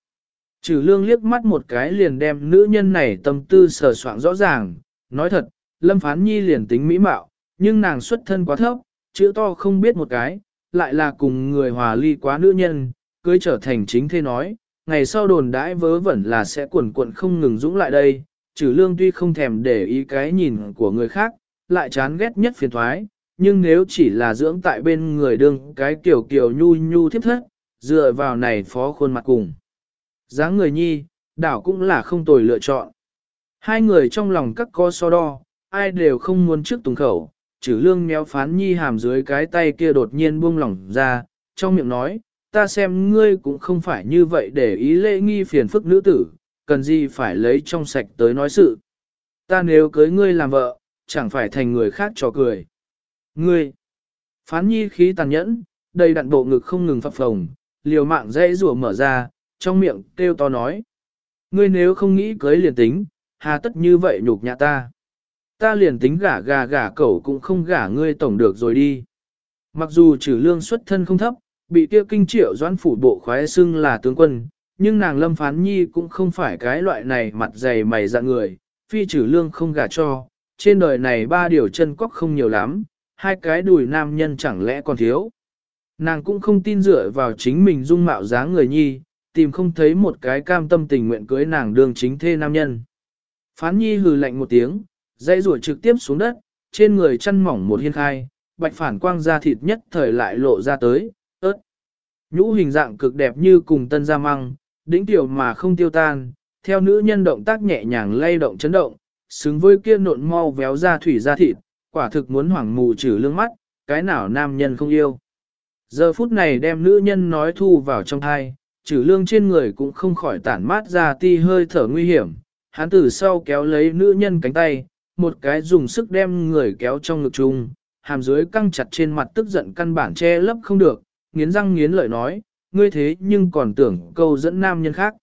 Trừ lương liếc mắt một cái liền đem nữ nhân này tâm tư sờ soạn rõ ràng, nói thật, lâm phán nhi liền tính mỹ mạo, nhưng nàng xuất thân quá thấp, chữ to không biết một cái, lại là cùng người hòa ly quá nữ nhân, cưới trở thành chính thế nói, ngày sau đồn đãi vớ vẩn là sẽ cuộn cuộn không ngừng dũng lại đây, trừ lương tuy không thèm để ý cái nhìn của người khác, lại chán ghét nhất phiền thoái, nhưng nếu chỉ là dưỡng tại bên người đương cái kiểu kiểu nhu nhu thiếp thất, dựa vào này phó khuôn mặt cùng. dáng người nhi, đảo cũng là không tồi lựa chọn. Hai người trong lòng các co so đo, ai đều không muốn trước tùng khẩu, trừ lương méo phán nhi hàm dưới cái tay kia đột nhiên buông lỏng ra, trong miệng nói, ta xem ngươi cũng không phải như vậy để ý lễ nghi phiền phức nữ tử, cần gì phải lấy trong sạch tới nói sự. Ta nếu cưới ngươi làm vợ, chẳng phải thành người khác trò cười. Ngươi, phán nhi khí tàn nhẫn, đầy đặn bộ ngực không ngừng phập phồng, liều mạng dễ rùa mở ra, trong miệng kêu to nói. Ngươi nếu không nghĩ cưới liền tính, hà tất như vậy nhục nhã ta. Ta liền tính gả gà gả cẩu cũng không gả ngươi tổng được rồi đi. Mặc dù trừ lương xuất thân không thấp, bị kia kinh triệu doãn phủ bộ khoái xưng là tướng quân, nhưng nàng lâm phán nhi cũng không phải cái loại này mặt dày mày dạng người, phi trừ lương không gả cho, trên đời này ba điều chân quắc không nhiều lắm, hai cái đùi nam nhân chẳng lẽ còn thiếu. Nàng cũng không tin dựa vào chính mình dung mạo dáng người nhi, tìm không thấy một cái cam tâm tình nguyện cưới nàng đương chính thê nam nhân. Phán nhi hừ lạnh một tiếng, dây rùa trực tiếp xuống đất, trên người chăn mỏng một hiên khai, bạch phản quang da thịt nhất thời lại lộ ra tới, ớt. Nhũ hình dạng cực đẹp như cùng tân da măng, đỉnh tiểu mà không tiêu tan, theo nữ nhân động tác nhẹ nhàng lay động chấn động, xứng với kia nộn mau véo ra thủy da thịt, quả thực muốn hoảng mù trừ lương mắt, cái nào nam nhân không yêu. Giờ phút này đem nữ nhân nói thu vào trong thai, trừ lương trên người cũng không khỏi tản mát ra ti hơi thở nguy hiểm, hắn từ sau kéo lấy nữ nhân cánh tay, một cái dùng sức đem người kéo trong ngực chung, hàm dưới căng chặt trên mặt tức giận căn bản che lấp không được, nghiến răng nghiến lợi nói, ngươi thế nhưng còn tưởng câu dẫn nam nhân khác.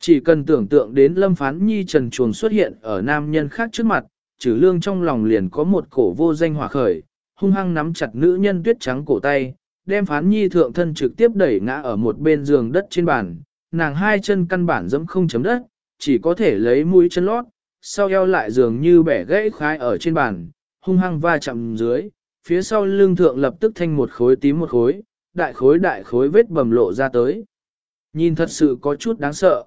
Chỉ cần tưởng tượng đến lâm phán nhi trần chuồng xuất hiện ở nam nhân khác trước mặt, trừ lương trong lòng liền có một cổ vô danh hỏa khởi, hung hăng nắm chặt nữ nhân tuyết trắng cổ tay, đem phán nhi thượng thân trực tiếp đẩy ngã ở một bên giường đất trên bàn, nàng hai chân căn bản dẫm không chấm đất, chỉ có thể lấy mũi chân lót, sau eo lại dường như bẻ gãy khái ở trên bàn, hung hăng va chạm dưới, phía sau lưng thượng lập tức thanh một khối tím một khối, đại khối đại khối vết bầm lộ ra tới. Nhìn thật sự có chút đáng sợ.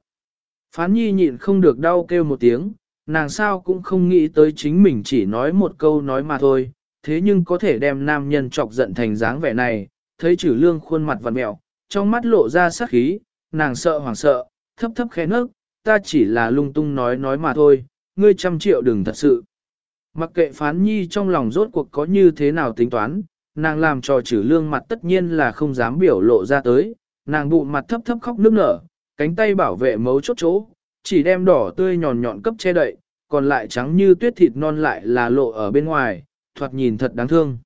Phán nhi nhịn không được đau kêu một tiếng, nàng sao cũng không nghĩ tới chính mình chỉ nói một câu nói mà thôi, thế nhưng có thể đem nam nhân chọc giận thành dáng vẻ này, thấy chữ lương khuôn mặt vặn mẹo, trong mắt lộ ra sát khí, nàng sợ hoảng sợ, thấp thấp khẽ nấc, ta chỉ là lung tung nói nói mà thôi, ngươi trăm triệu đừng thật sự. Mặc kệ phán nhi trong lòng rốt cuộc có như thế nào tính toán, nàng làm trò trừ lương mặt tất nhiên là không dám biểu lộ ra tới, nàng bụng mặt thấp thấp khóc nước nở, cánh tay bảo vệ mấu chốt chỗ, chỉ đem đỏ tươi nhọn nhọn cấp che đậy, còn lại trắng như tuyết thịt non lại là lộ ở bên ngoài, thoạt nhìn thật đáng thương.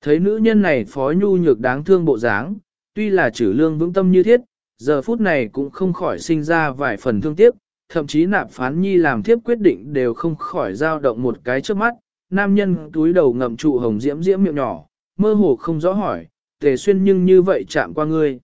Thấy nữ nhân này phó nhu nhược đáng thương bộ dáng, tuy là trừ lương vững tâm như thiết, giờ phút này cũng không khỏi sinh ra vài phần thương tiếc, thậm chí nạp phán nhi làm thiếp quyết định đều không khỏi dao động một cái trước mắt, nam nhân túi đầu ngậm trụ hồng diễm diễm miệng nhỏ, mơ hồ không rõ hỏi, tề xuyên nhưng như vậy chạm qua ngươi.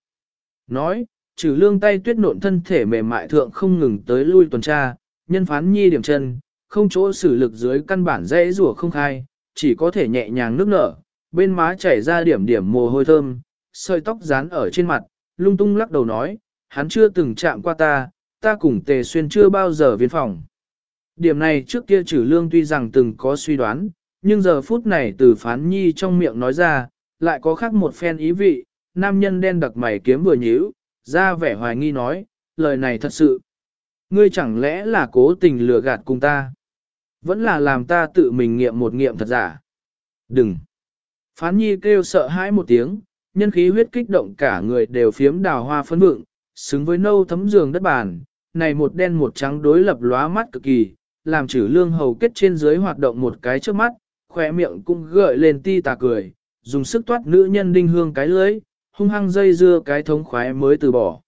Nói, trừ lương tay tuyết nộn thân thể mềm mại thượng không ngừng tới lui tuần tra, nhân phán nhi điểm chân, không chỗ xử lực dưới căn bản dễ rùa không khai, chỉ có thể nhẹ nhàng nước nở, bên má chảy ra điểm điểm mồ hôi thơm, sợi tóc dán ở trên mặt, lung tung lắc đầu nói, hắn chưa từng chạm qua ta, ta cùng tề xuyên chưa bao giờ viên phòng. Điểm này trước kia trừ lương tuy rằng từng có suy đoán, nhưng giờ phút này từ phán nhi trong miệng nói ra, lại có khác một phen ý vị, nam nhân đen đặc mày kiếm vừa nhíu, ra vẻ hoài nghi nói, lời này thật sự. Ngươi chẳng lẽ là cố tình lừa gạt cùng ta? Vẫn là làm ta tự mình nghiệm một nghiệm thật giả. Đừng! Phán nhi kêu sợ hãi một tiếng, nhân khí huyết kích động cả người đều phiếm đào hoa phấn vượng, xứng với nâu thấm giường đất bàn, này một đen một trắng đối lập lóa mắt cực kỳ, làm chữ lương hầu kết trên dưới hoạt động một cái trước mắt, khỏe miệng cũng gợi lên ti tà cười, dùng sức toát nữ nhân đinh hương cái lưới, hung hăng dây dưa cái thống khoái mới từ bỏ.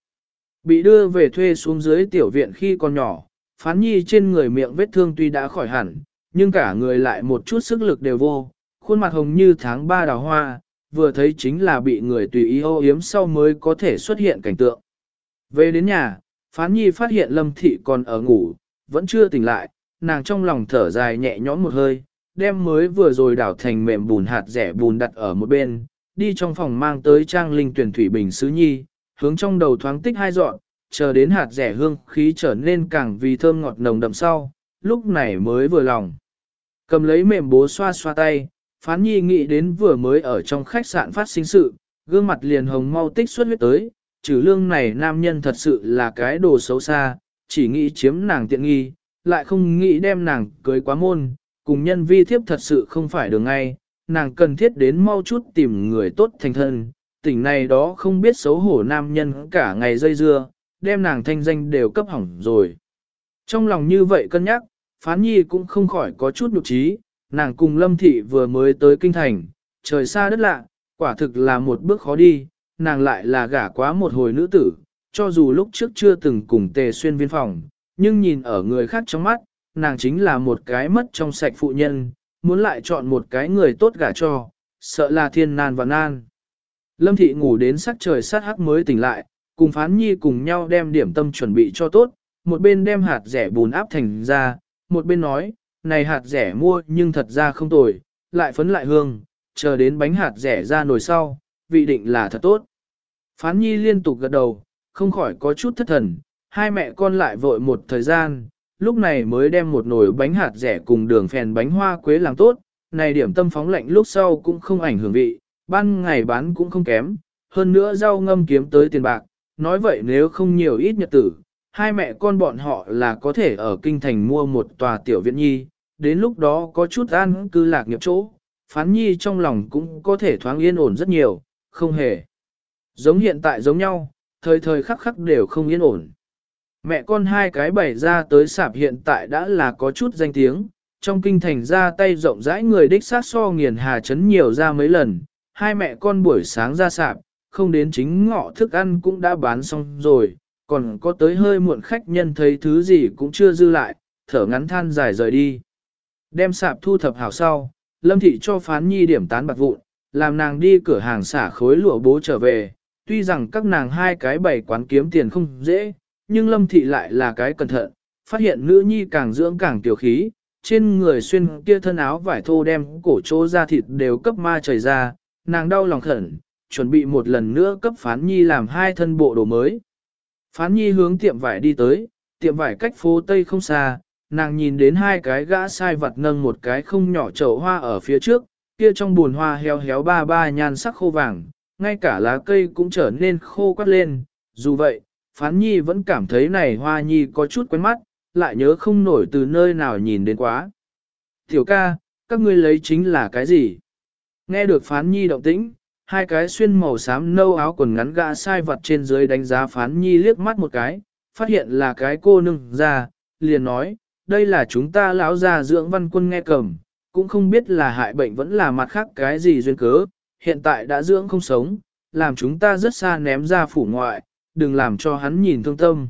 Bị đưa về thuê xuống dưới tiểu viện khi còn nhỏ, phán nhi trên người miệng vết thương tuy đã khỏi hẳn, nhưng cả người lại một chút sức lực đều vô, khuôn mặt hồng như tháng ba đào hoa, vừa thấy chính là bị người tùy ý ô yếm sau mới có thể xuất hiện cảnh tượng. Về đến nhà, phán nhi phát hiện lâm thị còn ở ngủ, vẫn chưa tỉnh lại, nàng trong lòng thở dài nhẹ nhõm một hơi, đem mới vừa rồi đảo thành mềm bùn hạt rẻ bùn đặt ở một bên, đi trong phòng mang tới trang linh tuyển thủy bình sứ nhi, hướng trong đầu thoáng tích hai dọn, chờ đến hạt rẻ hương khí trở nên càng vì thơm ngọt nồng đậm sau, lúc này mới vừa lòng. Cầm lấy mềm bố xoa xoa tay, phán nhi nghĩ đến vừa mới ở trong khách sạn phát sinh sự, gương mặt liền hồng mau tích xuất huyết tới, trừ lương này nam nhân thật sự là cái đồ xấu xa, chỉ nghĩ chiếm nàng tiện nghi, lại không nghĩ đem nàng cưới quá môn, cùng nhân vi thiếp thật sự không phải đường ngay, nàng cần thiết đến mau chút tìm người tốt thành thân, tỉnh này đó không biết xấu hổ nam nhân cả ngày dây dưa, đem nàng thanh danh đều cấp hỏng rồi. Trong lòng như vậy cân nhắc, phán nhi cũng không khỏi có chút nhục trí, nàng cùng lâm thị vừa mới tới kinh thành, trời xa đất lạ, quả thực là một bước khó đi, nàng lại là gả quá một hồi nữ tử, cho dù lúc trước chưa từng cùng tề xuyên viên phòng, nhưng nhìn ở người khác trong mắt, nàng chính là một cái mất trong sạch phụ nhân, muốn lại chọn một cái người tốt gả cho, sợ là thiên nan và nan. Lâm thị ngủ đến sắc trời sát hắc mới tỉnh lại, cùng phán nhi cùng nhau đem điểm tâm chuẩn bị cho tốt, một bên đem hạt rẻ bùn áp thành ra, một bên nói, này hạt rẻ mua nhưng thật ra không tồi, lại phấn lại hương, chờ đến bánh hạt rẻ ra nồi sau, vị định là thật tốt. Phán nhi liên tục gật đầu, không khỏi có chút thất thần, hai mẹ con lại vội một thời gian, lúc này mới đem một nồi bánh hạt rẻ cùng đường phèn bánh hoa quế làm tốt, này điểm tâm phóng lạnh lúc sau cũng không ảnh hưởng vị, ban ngày bán cũng không kém, hơn nữa rau ngâm kiếm tới tiền bạc, nói vậy nếu không nhiều ít nhật tử, hai mẹ con bọn họ là có thể ở kinh thành mua một tòa tiểu viện nhi, đến lúc đó có chút an cư lạc nghiệp chỗ, phán nhi trong lòng cũng có thể thoáng yên ổn rất nhiều, không hề. Giống hiện tại giống nhau, thời thời khắc khắc đều không yên ổn. Mẹ con hai cái bày ra tới sạp hiện tại đã là có chút danh tiếng, trong kinh thành ra tay rộng rãi người đích sát so nghiền hà chấn nhiều ra mấy lần, hai mẹ con buổi sáng ra sạp, không đến chính ngọ thức ăn cũng đã bán xong rồi, còn có tới hơi muộn khách nhân thấy thứ gì cũng chưa dư lại, thở ngắn than dài rời đi. Đem sạp thu thập hảo sau, Lâm Thị cho phán nhi điểm tán bạc vụn, làm nàng đi cửa hàng xả khối lụa bố trở về, tuy rằng các nàng hai cái bày quán kiếm tiền không dễ, nhưng Lâm Thị lại là cái cẩn thận, phát hiện nữ nhi càng dưỡng càng tiểu khí, trên người xuyên kia thân áo vải thô đem cổ chỗ ra thịt đều cấp ma trời ra, nàng đau lòng khẩn, chuẩn bị một lần nữa cấp phán nhi làm hai thân bộ đồ mới. Phán nhi hướng tiệm vải đi tới, tiệm vải cách phố Tây không xa, nàng nhìn đến hai cái gã sai vật nâng một cái không nhỏ chậu hoa ở phía trước, kia trong buồn hoa héo héo ba ba nhan sắc khô vàng, ngay cả lá cây cũng trở nên khô quắt lên, dù vậy, Phán nhi vẫn cảm thấy này hoa nhi có chút quen mắt, lại nhớ không nổi từ nơi nào nhìn đến quá. Tiểu ca, các ngươi lấy chính là cái gì? Nghe được phán nhi động tĩnh, hai cái xuyên màu xám nâu áo quần ngắn gã sai vật trên dưới đánh giá phán nhi liếc mắt một cái, phát hiện là cái cô nương ra, liền nói, đây là chúng ta lão già dưỡng văn quân nghe cầm, cũng không biết là hại bệnh vẫn là mặt khác cái gì duyên cớ, hiện tại đã dưỡng không sống, làm chúng ta rất xa ném ra phủ ngoại, đừng làm cho hắn nhìn thương tâm.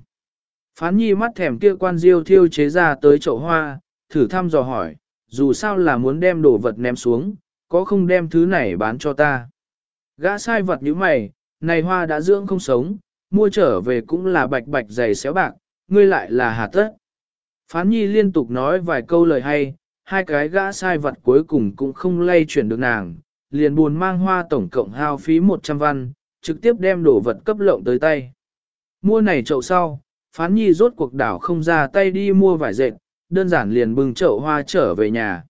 Phán nhi mắt thèm kia quan diêu thiêu chế ra tới chậu hoa, thử thăm dò hỏi, dù sao là muốn đem đồ vật ném xuống, có không đem thứ này bán cho ta. Gã sai vật như mày, này hoa đã dưỡng không sống, mua trở về cũng là bạch bạch dày xéo bạc, ngươi lại là hà tất. Phán nhi liên tục nói vài câu lời hay, hai cái gã sai vật cuối cùng cũng không lay chuyển được nàng, liền buồn mang hoa tổng cộng hao phí 100 văn, trực tiếp đem đồ vật cấp lộng tới tay. Mua này chậu sau, phán nhi rốt cuộc đảo không ra tay đi mua vải dệt, đơn giản liền bưng chậu hoa trở về nhà.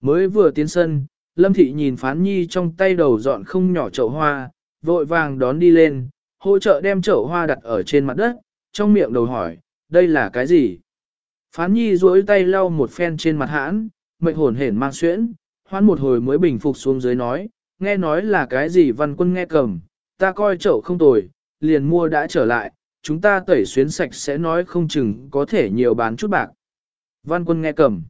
Mới vừa tiến sân, Lâm Thị nhìn phán nhi trong tay đầu dọn không nhỏ chậu hoa, vội vàng đón đi lên, hỗ trợ đem chậu hoa đặt ở trên mặt đất, trong miệng đầu hỏi, đây là cái gì? Phán nhi duỗi tay lau một phen trên mặt hãn, mệnh hồn hển mang xuyễn, hoan một hồi mới bình phục xuống dưới nói, nghe nói là cái gì văn quân nghe cầm, ta coi chậu không tồi, liền mua đã trở lại, chúng ta tẩy xuyến sạch sẽ nói không chừng có thể nhiều bán chút bạc. Văn quân nghe cầm.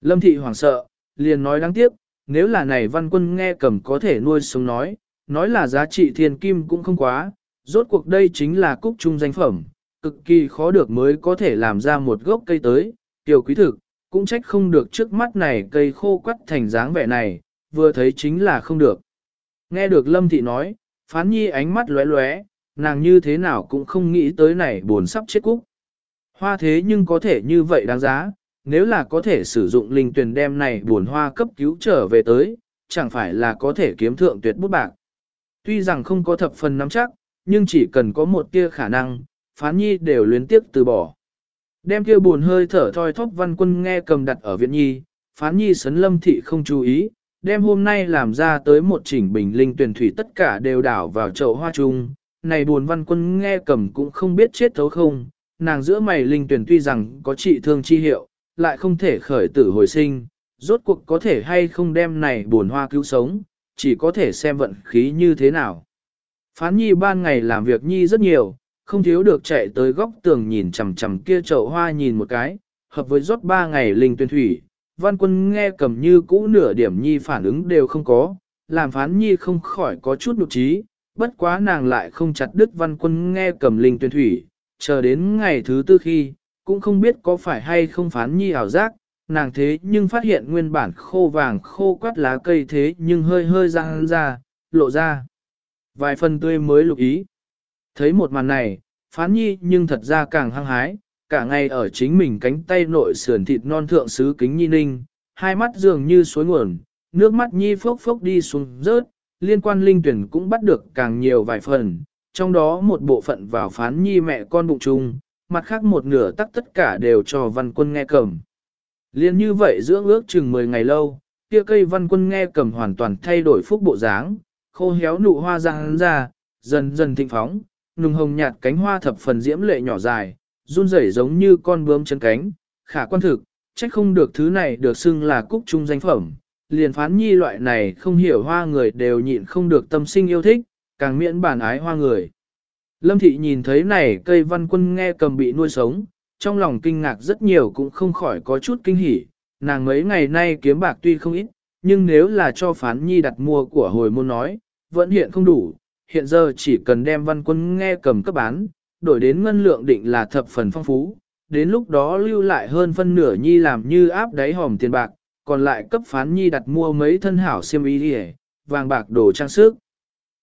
Lâm thị hoảng sợ, liền nói đáng tiếc, nếu là này văn quân nghe cầm có thể nuôi sống nói, nói là giá trị thiên kim cũng không quá, rốt cuộc đây chính là cúc trung danh phẩm, cực kỳ khó được mới có thể làm ra một gốc cây tới, tiểu quý thực, cũng trách không được trước mắt này cây khô quắt thành dáng vẻ này, vừa thấy chính là không được. Nghe được Lâm Thị nói, phán nhi ánh mắt lóe lóe, nàng như thế nào cũng không nghĩ tới này buồn sắp chết cúc. Hoa thế nhưng có thể như vậy đáng giá, nếu là có thể sử dụng linh tuyển đem này buồn hoa cấp cứu trở về tới, chẳng phải là có thể kiếm thượng tuyệt bút bạc. Tuy rằng không có thập phần nắm chắc, nhưng chỉ cần có một tia khả năng, phán nhi đều luyến tiếp từ bỏ. Đem kia buồn hơi thở thoi thóp văn quân nghe cầm đặt ở viện nhi, phán nhi sấn lâm thị không chú ý, đem hôm nay làm ra tới một chỉnh bình linh tuyển thủy tất cả đều đảo vào chậu hoa chung. Này buồn văn quân nghe cầm cũng không biết chết thấu không, nàng giữa mày linh tuyển tuy rằng có trị thương chi hiệu, lại không thể khởi tử hồi sinh, rốt cuộc có thể hay không đem này buồn hoa cứu sống, chỉ có thể xem vận khí như thế nào. Phán nhi ban ngày làm việc nhi rất nhiều, không thiếu được chạy tới góc tường nhìn chằm chằm kia chậu hoa nhìn một cái, hợp với rót ba ngày linh tuyên thủy, văn quân nghe cầm như cũ nửa điểm nhi phản ứng đều không có, làm phán nhi không khỏi có chút nụ trí, bất quá nàng lại không chặt đứt văn quân nghe cầm linh tuyên thủy, chờ đến ngày thứ tư khi, cũng không biết có phải hay không phán nhi ảo giác, nàng thế nhưng phát hiện nguyên bản khô vàng khô quát lá cây thế nhưng hơi hơi răng ra, lộ ra. Vài phần tươi mới lục ý. Thấy một màn này, phán nhi nhưng thật ra càng hăng hái, cả ngày ở chính mình cánh tay nội sườn thịt non thượng sứ kính nhi ninh, hai mắt dường như suối nguồn, nước mắt nhi phốc phốc đi xuống rớt, liên quan linh tuyển cũng bắt được càng nhiều vài phần, trong đó một bộ phận vào phán nhi mẹ con bụng chung, mặt khác một nửa tắc tất cả đều cho văn quân nghe cầm. Liên như vậy dưỡng ước chừng 10 ngày lâu, kia cây văn quân nghe cầm hoàn toàn thay đổi phúc bộ dáng, khô héo nụ hoa răng ra, dần dần thịnh phóng, nùng hồng nhạt cánh hoa thập phần diễm lệ nhỏ dài, run rẩy giống như con bướm chân cánh, khả quan thực, trách không được thứ này được xưng là cúc trung danh phẩm. Liền phán nhi loại này không hiểu hoa người đều nhịn không được tâm sinh yêu thích, càng miễn bản ái hoa người. Lâm thị nhìn thấy này cây văn quân nghe cầm bị nuôi sống, trong lòng kinh ngạc rất nhiều cũng không khỏi có chút kinh hỉ, nàng mấy ngày nay kiếm bạc tuy không ít, nhưng nếu là cho phán nhi đặt mua của hồi môn nói, vẫn hiện không đủ, hiện giờ chỉ cần đem văn quân nghe cầm cấp bán, đổi đến ngân lượng định là thập phần phong phú, đến lúc đó lưu lại hơn phân nửa nhi làm như áp đáy hòm tiền bạc, còn lại cấp phán nhi đặt mua mấy thân hảo xiêm y đi vàng bạc đồ trang sức.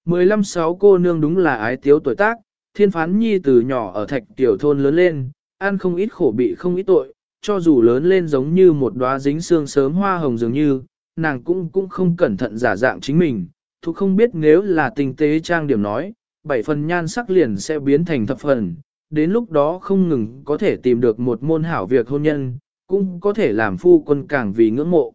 15 sáu cô nương đúng là ái tiếu tuổi tác, thiên phán nhi từ nhỏ ở thạch tiểu thôn lớn lên, ăn không ít khổ bị không ít tội, cho dù lớn lên giống như một đóa dính xương sớm hoa hồng dường như, nàng cũng cũng không cẩn thận giả dạng chính mình, thuộc không biết nếu là tình tế trang điểm nói, bảy phần nhan sắc liền sẽ biến thành thập phần, đến lúc đó không ngừng có thể tìm được một môn hảo việc hôn nhân, cũng có thể làm phu quân càng vì ngưỡng mộ.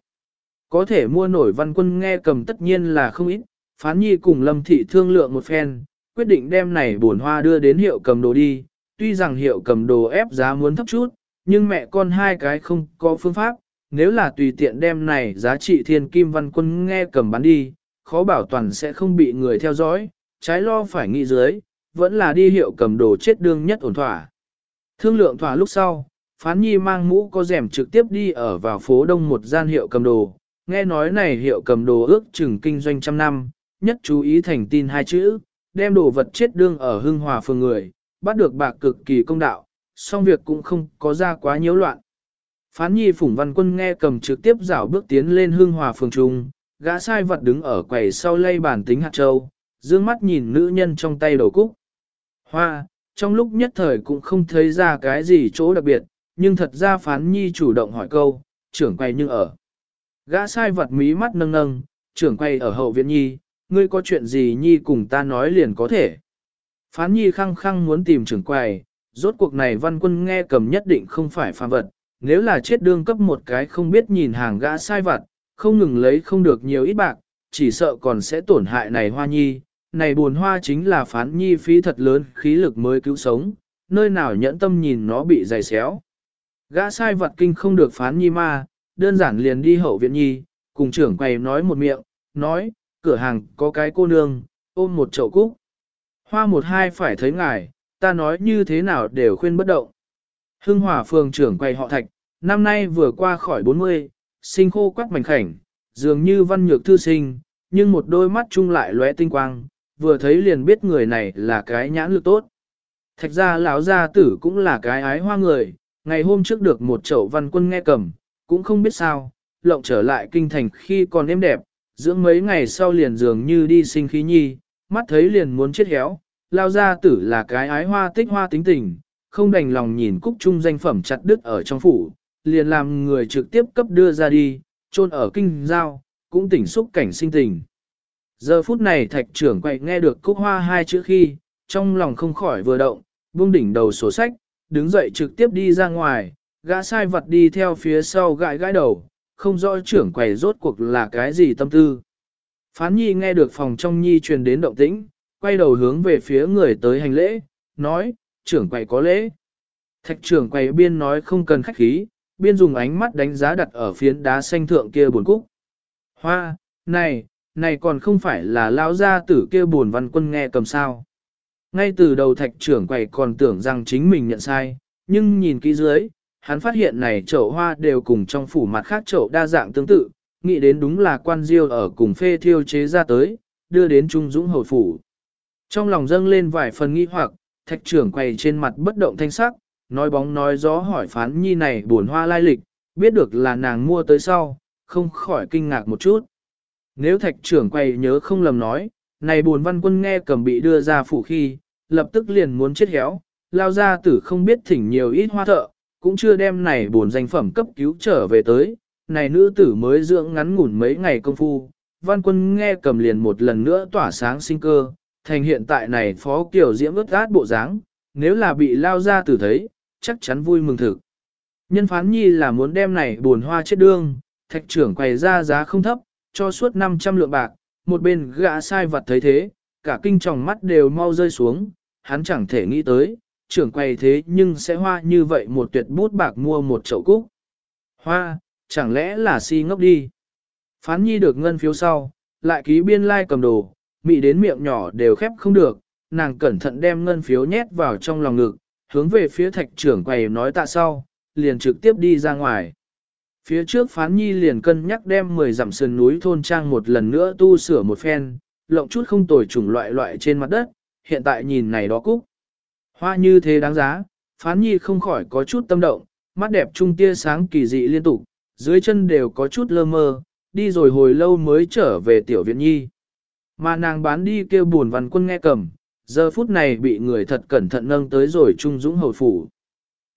Có thể mua nổi văn quân nghe cầm tất nhiên là không ít, phán nhi cùng lâm thị thương lượng một phen, quyết định đem này bổn hoa đưa đến hiệu cầm đồ đi, tuy rằng hiệu cầm đồ ép giá muốn thấp chút, nhưng mẹ con hai cái không có phương pháp, nếu là tùy tiện đem này giá trị thiên kim văn quân nghe cầm bán đi, khó bảo toàn sẽ không bị người theo dõi, trái lo phải nghĩ dưới, vẫn là đi hiệu cầm đồ chết đương nhất ổn thỏa. Thương lượng thỏa lúc sau, Phán Nhi mang mũ có rèm trực tiếp đi ở vào phố đông một gian hiệu cầm đồ, nghe nói này hiệu cầm đồ ước chừng kinh doanh trăm năm, nhất chú ý thành tin hai chữ, đem đồ vật chết đương ở hưng hòa phường người, bắt được bạc cực kỳ công đạo, song việc cũng không có ra quá nhiễu loạn. Phán nhi phủng văn quân nghe cầm trực tiếp rảo bước tiến lên hương hòa phường trung, gã sai vật đứng ở quầy sau lây bàn tính hạt châu, dương mắt nhìn nữ nhân trong tay đầu cúc. Hoa, trong lúc nhất thời cũng không thấy ra cái gì chỗ đặc biệt, nhưng thật ra phán nhi chủ động hỏi câu, trưởng quầy nhưng ở. Gã sai vật mí mắt nâng nâng, trưởng quầy ở hậu viện nhi, ngươi có chuyện gì nhi cùng ta nói liền có thể. Phán nhi khăng khăng muốn tìm trưởng quầy, rốt cuộc này văn quân nghe cầm nhất định không phải phàm vật, nếu là chết đương cấp một cái không biết nhìn hàng gã sai Vật không ngừng lấy không được nhiều ít bạc, chỉ sợ còn sẽ tổn hại này hoa nhi, này buồn hoa chính là phán nhi phí thật lớn khí lực mới cứu sống, nơi nào nhẫn tâm nhìn nó bị dày xéo. Gã sai vật kinh không được phán nhi ma, đơn giản liền đi hậu viện nhi, cùng trưởng quầy nói một miệng, nói, cửa hàng có cái cô nương, ôm một chậu cúc. Hoa một hai phải thấy ngài, ta nói như thế nào đều khuyên bất động. Hưng Hòa phường trưởng quầy họ thạch, năm nay vừa qua khỏi 40, sinh khô quắc mảnh khảnh, dường như văn nhược thư sinh, nhưng một đôi mắt chung lại lóe tinh quang, vừa thấy liền biết người này là cái nhãn lực tốt. Thạch ra lão gia tử cũng là cái ái hoa người, ngày hôm trước được một chậu văn quân nghe cầm, cũng không biết sao, lộng trở lại kinh thành khi còn êm đẹp, dưỡng mấy ngày sau liền dường như đi sinh khí nhi, mắt thấy liền muốn chết héo, lao gia tử là cái ái hoa tích hoa tính tình, không đành lòng nhìn cúc trung danh phẩm chặt đứt ở trong phủ, liền làm người trực tiếp cấp đưa ra đi, chôn ở kinh giao, cũng tỉnh xúc cảnh sinh tình. Giờ phút này thạch trưởng quậy nghe được cúc hoa hai chữ khi, trong lòng không khỏi vừa động, buông đỉnh đầu sổ sách, đứng dậy trực tiếp đi ra ngoài, gã sai vật đi theo phía sau gãi gãi đầu, không rõ trưởng quầy rốt cuộc là cái gì tâm tư. Phán nhi nghe được phòng trong nhi truyền đến động tĩnh, quay đầu hướng về phía người tới hành lễ, nói, trưởng quầy có lễ. Thạch trưởng quầy biên nói không cần khách khí, biên dùng ánh mắt đánh giá đặt ở phiến đá xanh thượng kia buồn cúc. Hoa, này, này còn không phải là lao gia tử kia buồn văn quân nghe cầm sao. Ngay từ đầu thạch trưởng quầy còn tưởng rằng chính mình nhận sai, nhưng nhìn kỹ dưới, hắn phát hiện này chậu hoa đều cùng trong phủ mặt khác chậu đa dạng tương tự, nghĩ đến đúng là quan diêu ở cùng phê thiêu chế ra tới, đưa đến Trung Dũng hồi phủ. Trong lòng dâng lên vài phần nghi hoặc, thạch trưởng quầy trên mặt bất động thanh sắc, nói bóng nói gió hỏi phán nhi này buồn hoa lai lịch, biết được là nàng mua tới sau, không khỏi kinh ngạc một chút. Nếu thạch trưởng quay nhớ không lầm nói, này buồn văn quân nghe cầm bị đưa ra phủ khi, lập tức liền muốn chết héo, lao ra tử không biết thỉnh nhiều ít hoa thợ, cũng chưa đem này buồn danh phẩm cấp cứu trở về tới, này nữ tử mới dưỡng ngắn ngủn mấy ngày công phu, văn quân nghe cầm liền một lần nữa tỏa sáng sinh cơ, thành hiện tại này phó kiểu diễm ướt át bộ dáng, nếu là bị lao ra tử thấy, chắc chắn vui mừng thực. Nhân phán nhi là muốn đem này buồn hoa chết đương, thạch trưởng quầy ra giá không thấp, cho suốt 500 lượng bạc, một bên gã sai vật thấy thế, cả kinh tròng mắt đều mau rơi xuống, hắn chẳng thể nghĩ tới, trưởng quầy thế nhưng sẽ hoa như vậy một tuyệt bút bạc mua một chậu cúc. Hoa, chẳng lẽ là si ngốc đi. Phán nhi được ngân phiếu sau, lại ký biên lai like cầm đồ, mị đến miệng nhỏ đều khép không được, nàng cẩn thận đem ngân phiếu nhét vào trong lòng ngực, hướng về phía thạch trưởng quầy nói tạ sau, liền trực tiếp đi ra ngoài. Phía trước phán nhi liền cân nhắc đem 10 dặm sườn núi thôn trang một lần nữa tu sửa một phen, lộng chút không tồi chủng loại loại trên mặt đất, hiện tại nhìn này đó cúc. Hoa như thế đáng giá, phán nhi không khỏi có chút tâm động, mắt đẹp trung tia sáng kỳ dị liên tục, dưới chân đều có chút lơ mơ, đi rồi hồi lâu mới trở về tiểu viện nhi. Mà nàng bán đi kêu buồn văn quân nghe cầm, giờ phút này bị người thật cẩn thận nâng tới rồi trung dũng hồi phủ.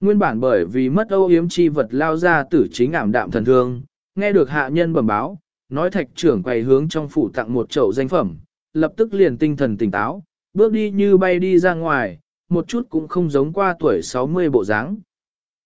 Nguyên bản bởi vì mất âu yếm chi vật lao ra tử chính ảm đạm thần thương, nghe được hạ nhân bẩm báo, nói thạch trưởng quay hướng trong phủ tặng một chậu danh phẩm, lập tức liền tinh thần tỉnh táo, bước đi như bay đi ra ngoài, một chút cũng không giống qua tuổi 60 bộ dáng.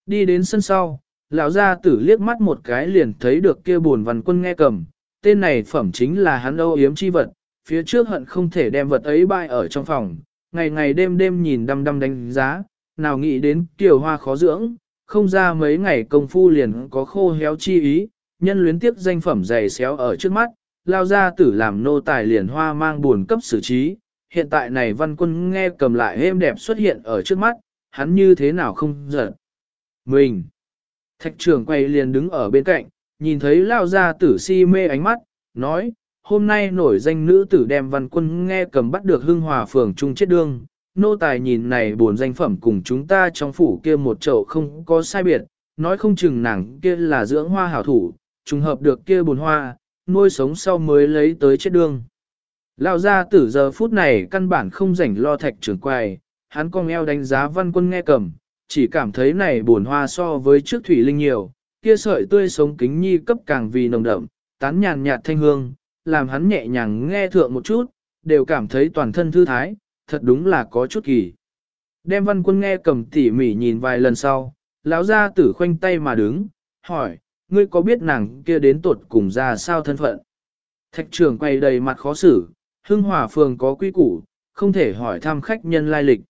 Đi đến sân sau, lão gia tử liếc mắt một cái liền thấy được kia buồn văn quân nghe cầm, tên này phẩm chính là hắn âu yếm chi vật, phía trước hận không thể đem vật ấy bại ở trong phòng, ngày ngày đêm đêm nhìn đăm đăm đánh giá, nào nghĩ đến tiểu hoa khó dưỡng, không ra mấy ngày công phu liền có khô héo chi ý, nhân luyến tiếp danh phẩm dày xéo ở trước mắt, lao ra tử làm nô tài liền hoa mang buồn cấp xử trí, hiện tại này văn quân nghe cầm lại êm đẹp xuất hiện ở trước mắt, hắn như thế nào không giận. Mình! Thạch trưởng quay liền đứng ở bên cạnh, nhìn thấy lao ra tử si mê ánh mắt, nói, hôm nay nổi danh nữ tử đem văn quân nghe cầm bắt được hưng hòa phường trung chết đương, nô tài nhìn này buồn danh phẩm cùng chúng ta trong phủ kia một chậu không có sai biệt, nói không chừng nàng kia là dưỡng hoa hảo thủ, trùng hợp được kia buồn hoa, nuôi sống sau mới lấy tới chết đương. Lão gia tử giờ phút này căn bản không rảnh lo thạch trưởng quầy, hắn cong eo đánh giá văn quân nghe cầm, chỉ cảm thấy này buồn hoa so với trước thủy linh nhiều, kia sợi tươi sống kính nhi cấp càng vì nồng đậm, tán nhàn nhạt thanh hương, làm hắn nhẹ nhàng nghe thượng một chút, đều cảm thấy toàn thân thư thái, thật đúng là có chút kỳ. Đem văn quân nghe cầm tỉ mỉ nhìn vài lần sau, lão gia tử khoanh tay mà đứng, hỏi, ngươi có biết nàng kia đến tuột cùng ra sao thân phận? Thạch trưởng quay đầy mặt khó xử, hưng hòa phường có quy củ, không thể hỏi thăm khách nhân lai lịch.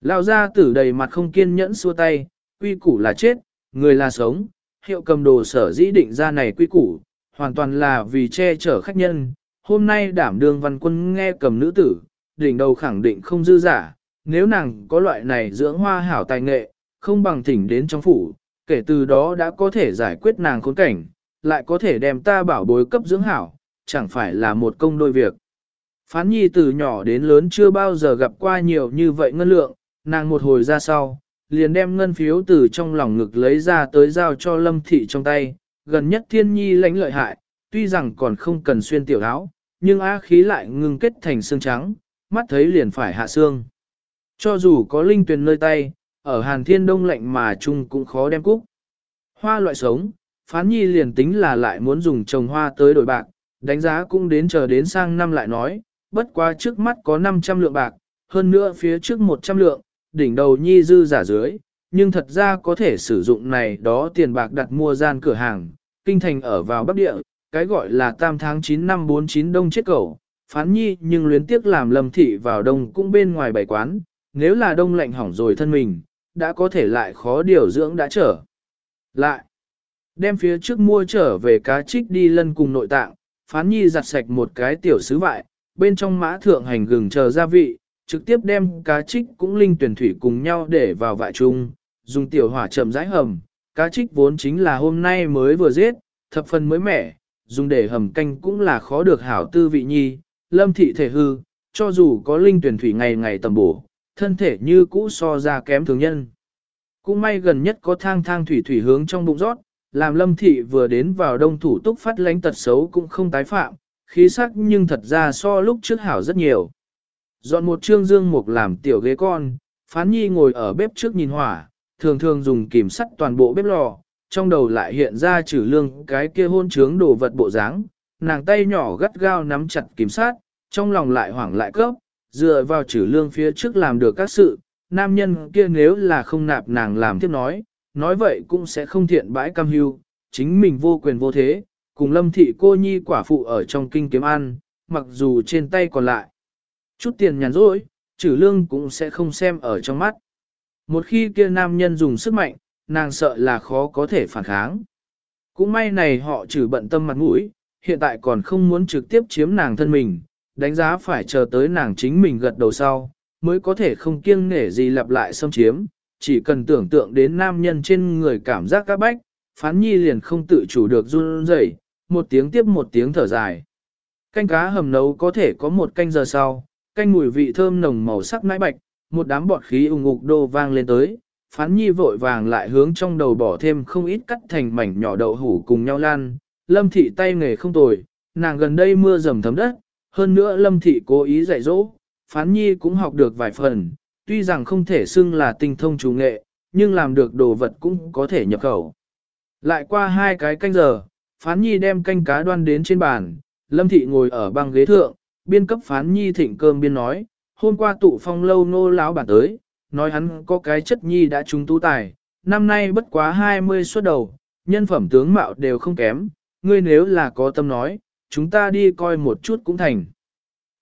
Lão gia tử đầy mặt không kiên nhẫn xua tay, quy củ là chết, người là sống, hiệu cầm đồ sở dĩ định ra này quy củ, hoàn toàn là vì che chở khách nhân. Hôm nay đảm Đường văn quân nghe cầm nữ tử, đỉnh đầu khẳng định không dư giả, nếu nàng có loại này dưỡng hoa hảo tài nghệ, không bằng thỉnh đến trong phủ, kể từ đó đã có thể giải quyết nàng khốn cảnh, lại có thể đem ta bảo bối cấp dưỡng hảo, chẳng phải là một công đôi việc. Phán nhi từ nhỏ đến lớn chưa bao giờ gặp qua nhiều như vậy ngân lượng, nàng một hồi ra sau, liền đem ngân phiếu từ trong lòng ngực lấy ra tới giao cho lâm thị trong tay, gần nhất thiên nhi lãnh lợi hại, tuy rằng còn không cần xuyên tiểu áo, nhưng á khí lại ngưng kết thành xương trắng, mắt thấy liền phải hạ xương. Cho dù có linh tuyền nơi tay, ở hàn thiên đông lạnh mà chung cũng khó đem cúc. Hoa loại sống, phán nhi liền tính là lại muốn dùng trồng hoa tới đổi bạc, đánh giá cũng đến chờ đến sang năm lại nói, bất quá trước mắt có 500 lượng bạc, hơn nữa phía trước 100 lượng, đỉnh đầu nhi dư giả dưới, nhưng thật ra có thể sử dụng này đó tiền bạc đặt mua gian cửa hàng, kinh thành ở vào bắc địa, cái gọi là tam tháng 9 năm 49 đông chết cầu, phán nhi nhưng luyến tiếc làm lâm thị vào đông cũng bên ngoài bảy quán, nếu là đông lạnh hỏng rồi thân mình, đã có thể lại khó điều dưỡng đã trở. Lại, đem phía trước mua trở về cá trích đi lân cùng nội tạng, phán nhi giặt sạch một cái tiểu sứ vại, bên trong mã thượng hành gừng chờ gia vị, trực tiếp đem cá trích cũng linh tuyển thủy cùng nhau để vào vại chung, dùng tiểu hỏa chậm rãi hầm, cá trích vốn chính là hôm nay mới vừa giết, thập phần mới mẻ, dùng để hầm canh cũng là khó được hảo tư vị nhi, lâm thị thể hư, cho dù có linh tuyển thủy ngày ngày tầm bổ, thân thể như cũ so ra kém thường nhân. Cũng may gần nhất có thang thang thủy thủy hướng trong bụng rót, làm lâm thị vừa đến vào đông thủ túc phát lánh tật xấu cũng không tái phạm, khí sắc nhưng thật ra so lúc trước hảo rất nhiều. Dọn một trương dương mục làm tiểu ghế con, phán nhi ngồi ở bếp trước nhìn hỏa, thường thường dùng kìm sắt toàn bộ bếp lò, trong đầu lại hiện ra trừ lương cái kia hôn trướng đồ vật bộ dáng, nàng tay nhỏ gắt gao nắm chặt kìm sắt, trong lòng lại hoảng lại cấp, dựa vào trừ lương phía trước làm được các sự, nam nhân kia nếu là không nạp nàng làm tiếp nói, nói vậy cũng sẽ không thiện bãi cam hưu, chính mình vô quyền vô thế, cùng lâm thị cô nhi quả phụ ở trong kinh kiếm ăn, mặc dù trên tay còn lại. Chút tiền nhàn rỗi, trừ lương cũng sẽ không xem ở trong mắt. Một khi kia nam nhân dùng sức mạnh, nàng sợ là khó có thể phản kháng. Cũng may này họ trừ bận tâm mặt mũi, hiện tại còn không muốn trực tiếp chiếm nàng thân mình, đánh giá phải chờ tới nàng chính mình gật đầu sau, mới có thể không kiêng nể gì lặp lại xâm chiếm, chỉ cần tưởng tượng đến nam nhân trên người cảm giác các bách, phán nhi liền không tự chủ được run rẩy, một tiếng tiếp một tiếng thở dài. Canh cá hầm nấu có thể có một canh giờ sau, canh mùi vị thơm nồng màu sắc nãi bạch, một đám bọt khí ung ngục đô vang lên tới, phán nhi vội vàng lại hướng trong đầu bỏ thêm không ít cắt thành mảnh nhỏ đậu hủ cùng nhau lan, lâm thị tay nghề không tồi, nàng gần đây mưa dầm thấm đất, hơn nữa lâm thị cố ý dạy dỗ, phán nhi cũng học được vài phần, tuy rằng không thể xưng là tinh thông chủ nghệ, nhưng làm được đồ vật cũng có thể nhập khẩu. Lại qua hai cái canh giờ, phán nhi đem canh cá đoan đến trên bàn, lâm thị ngồi ở băng ghế thượng, biên cấp phán nhi thịnh cơm biên nói, hôm qua tụ phong lâu nô lão bản tới, nói hắn có cái chất nhi đã trúng tú tài, năm nay bất quá 20 xuất đầu, nhân phẩm tướng mạo đều không kém, ngươi nếu là có tâm nói, chúng ta đi coi một chút cũng thành.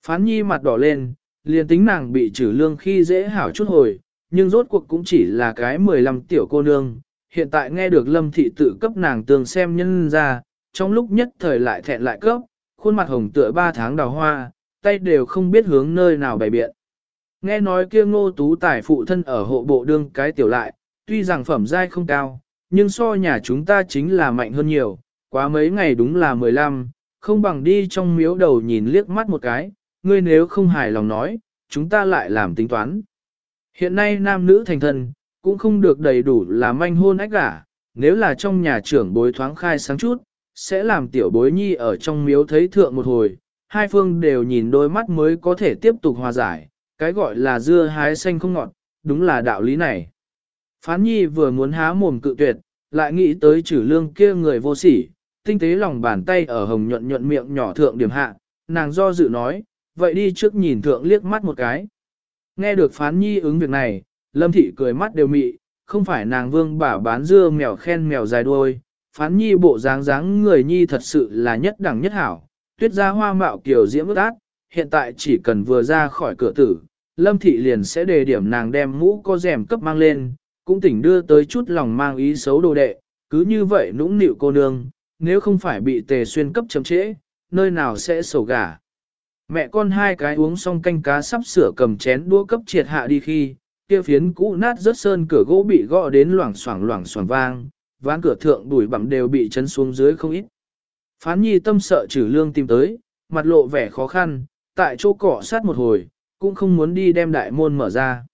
Phán nhi mặt đỏ lên, liền tính nàng bị trừ lương khi dễ hảo chút hồi, nhưng rốt cuộc cũng chỉ là cái 15 tiểu cô nương, hiện tại nghe được lâm thị tự cấp nàng tường xem nhân ra, trong lúc nhất thời lại thẹn lại cấp, khuôn mặt hồng tựa ba tháng đào hoa, tay đều không biết hướng nơi nào bày biện. Nghe nói kia ngô tú tài phụ thân ở hộ bộ đương cái tiểu lại, tuy rằng phẩm giai không cao, nhưng so nhà chúng ta chính là mạnh hơn nhiều, quá mấy ngày đúng là 15, không bằng đi trong miếu đầu nhìn liếc mắt một cái, ngươi nếu không hài lòng nói, chúng ta lại làm tính toán. Hiện nay nam nữ thành thân, cũng không được đầy đủ là manh hôn ách gả, nếu là trong nhà trưởng bối thoáng khai sáng chút, sẽ làm tiểu bối nhi ở trong miếu thấy thượng một hồi, hai phương đều nhìn đôi mắt mới có thể tiếp tục hòa giải, cái gọi là dưa hái xanh không ngọt, đúng là đạo lý này. Phán nhi vừa muốn há mồm cự tuyệt, lại nghĩ tới chử lương kia người vô sỉ, tinh tế lòng bàn tay ở hồng nhuận nhuận miệng nhỏ thượng điểm hạ, nàng do dự nói, vậy đi trước nhìn thượng liếc mắt một cái. Nghe được phán nhi ứng việc này, lâm thị cười mắt đều mị, không phải nàng vương bả bán dưa mèo khen mèo dài đuôi, phán nhi bộ dáng dáng người nhi thật sự là nhất đẳng nhất hảo, tuyết ra hoa mạo kiểu diễm ước ác, hiện tại chỉ cần vừa ra khỏi cửa tử, lâm thị liền sẽ đề điểm nàng đem mũ có rèm cấp mang lên, cũng tỉnh đưa tới chút lòng mang ý xấu đồ đệ, cứ như vậy nũng nịu cô nương, nếu không phải bị tề xuyên cấp chấm trễ, nơi nào sẽ sầu gà. Mẹ con hai cái uống xong canh cá sắp sửa cầm chén đũa cấp triệt hạ đi khi, kia phiến cũ nát rớt sơn cửa gỗ bị gõ đến loảng xoảng loảng xoảng vang, ván cửa thượng đùi bặm đều bị chấn xuống dưới không ít. Phán nhi tâm sợ trừ lương tìm tới, mặt lộ vẻ khó khăn, tại chỗ cỏ sát một hồi, cũng không muốn đi đem đại môn mở ra.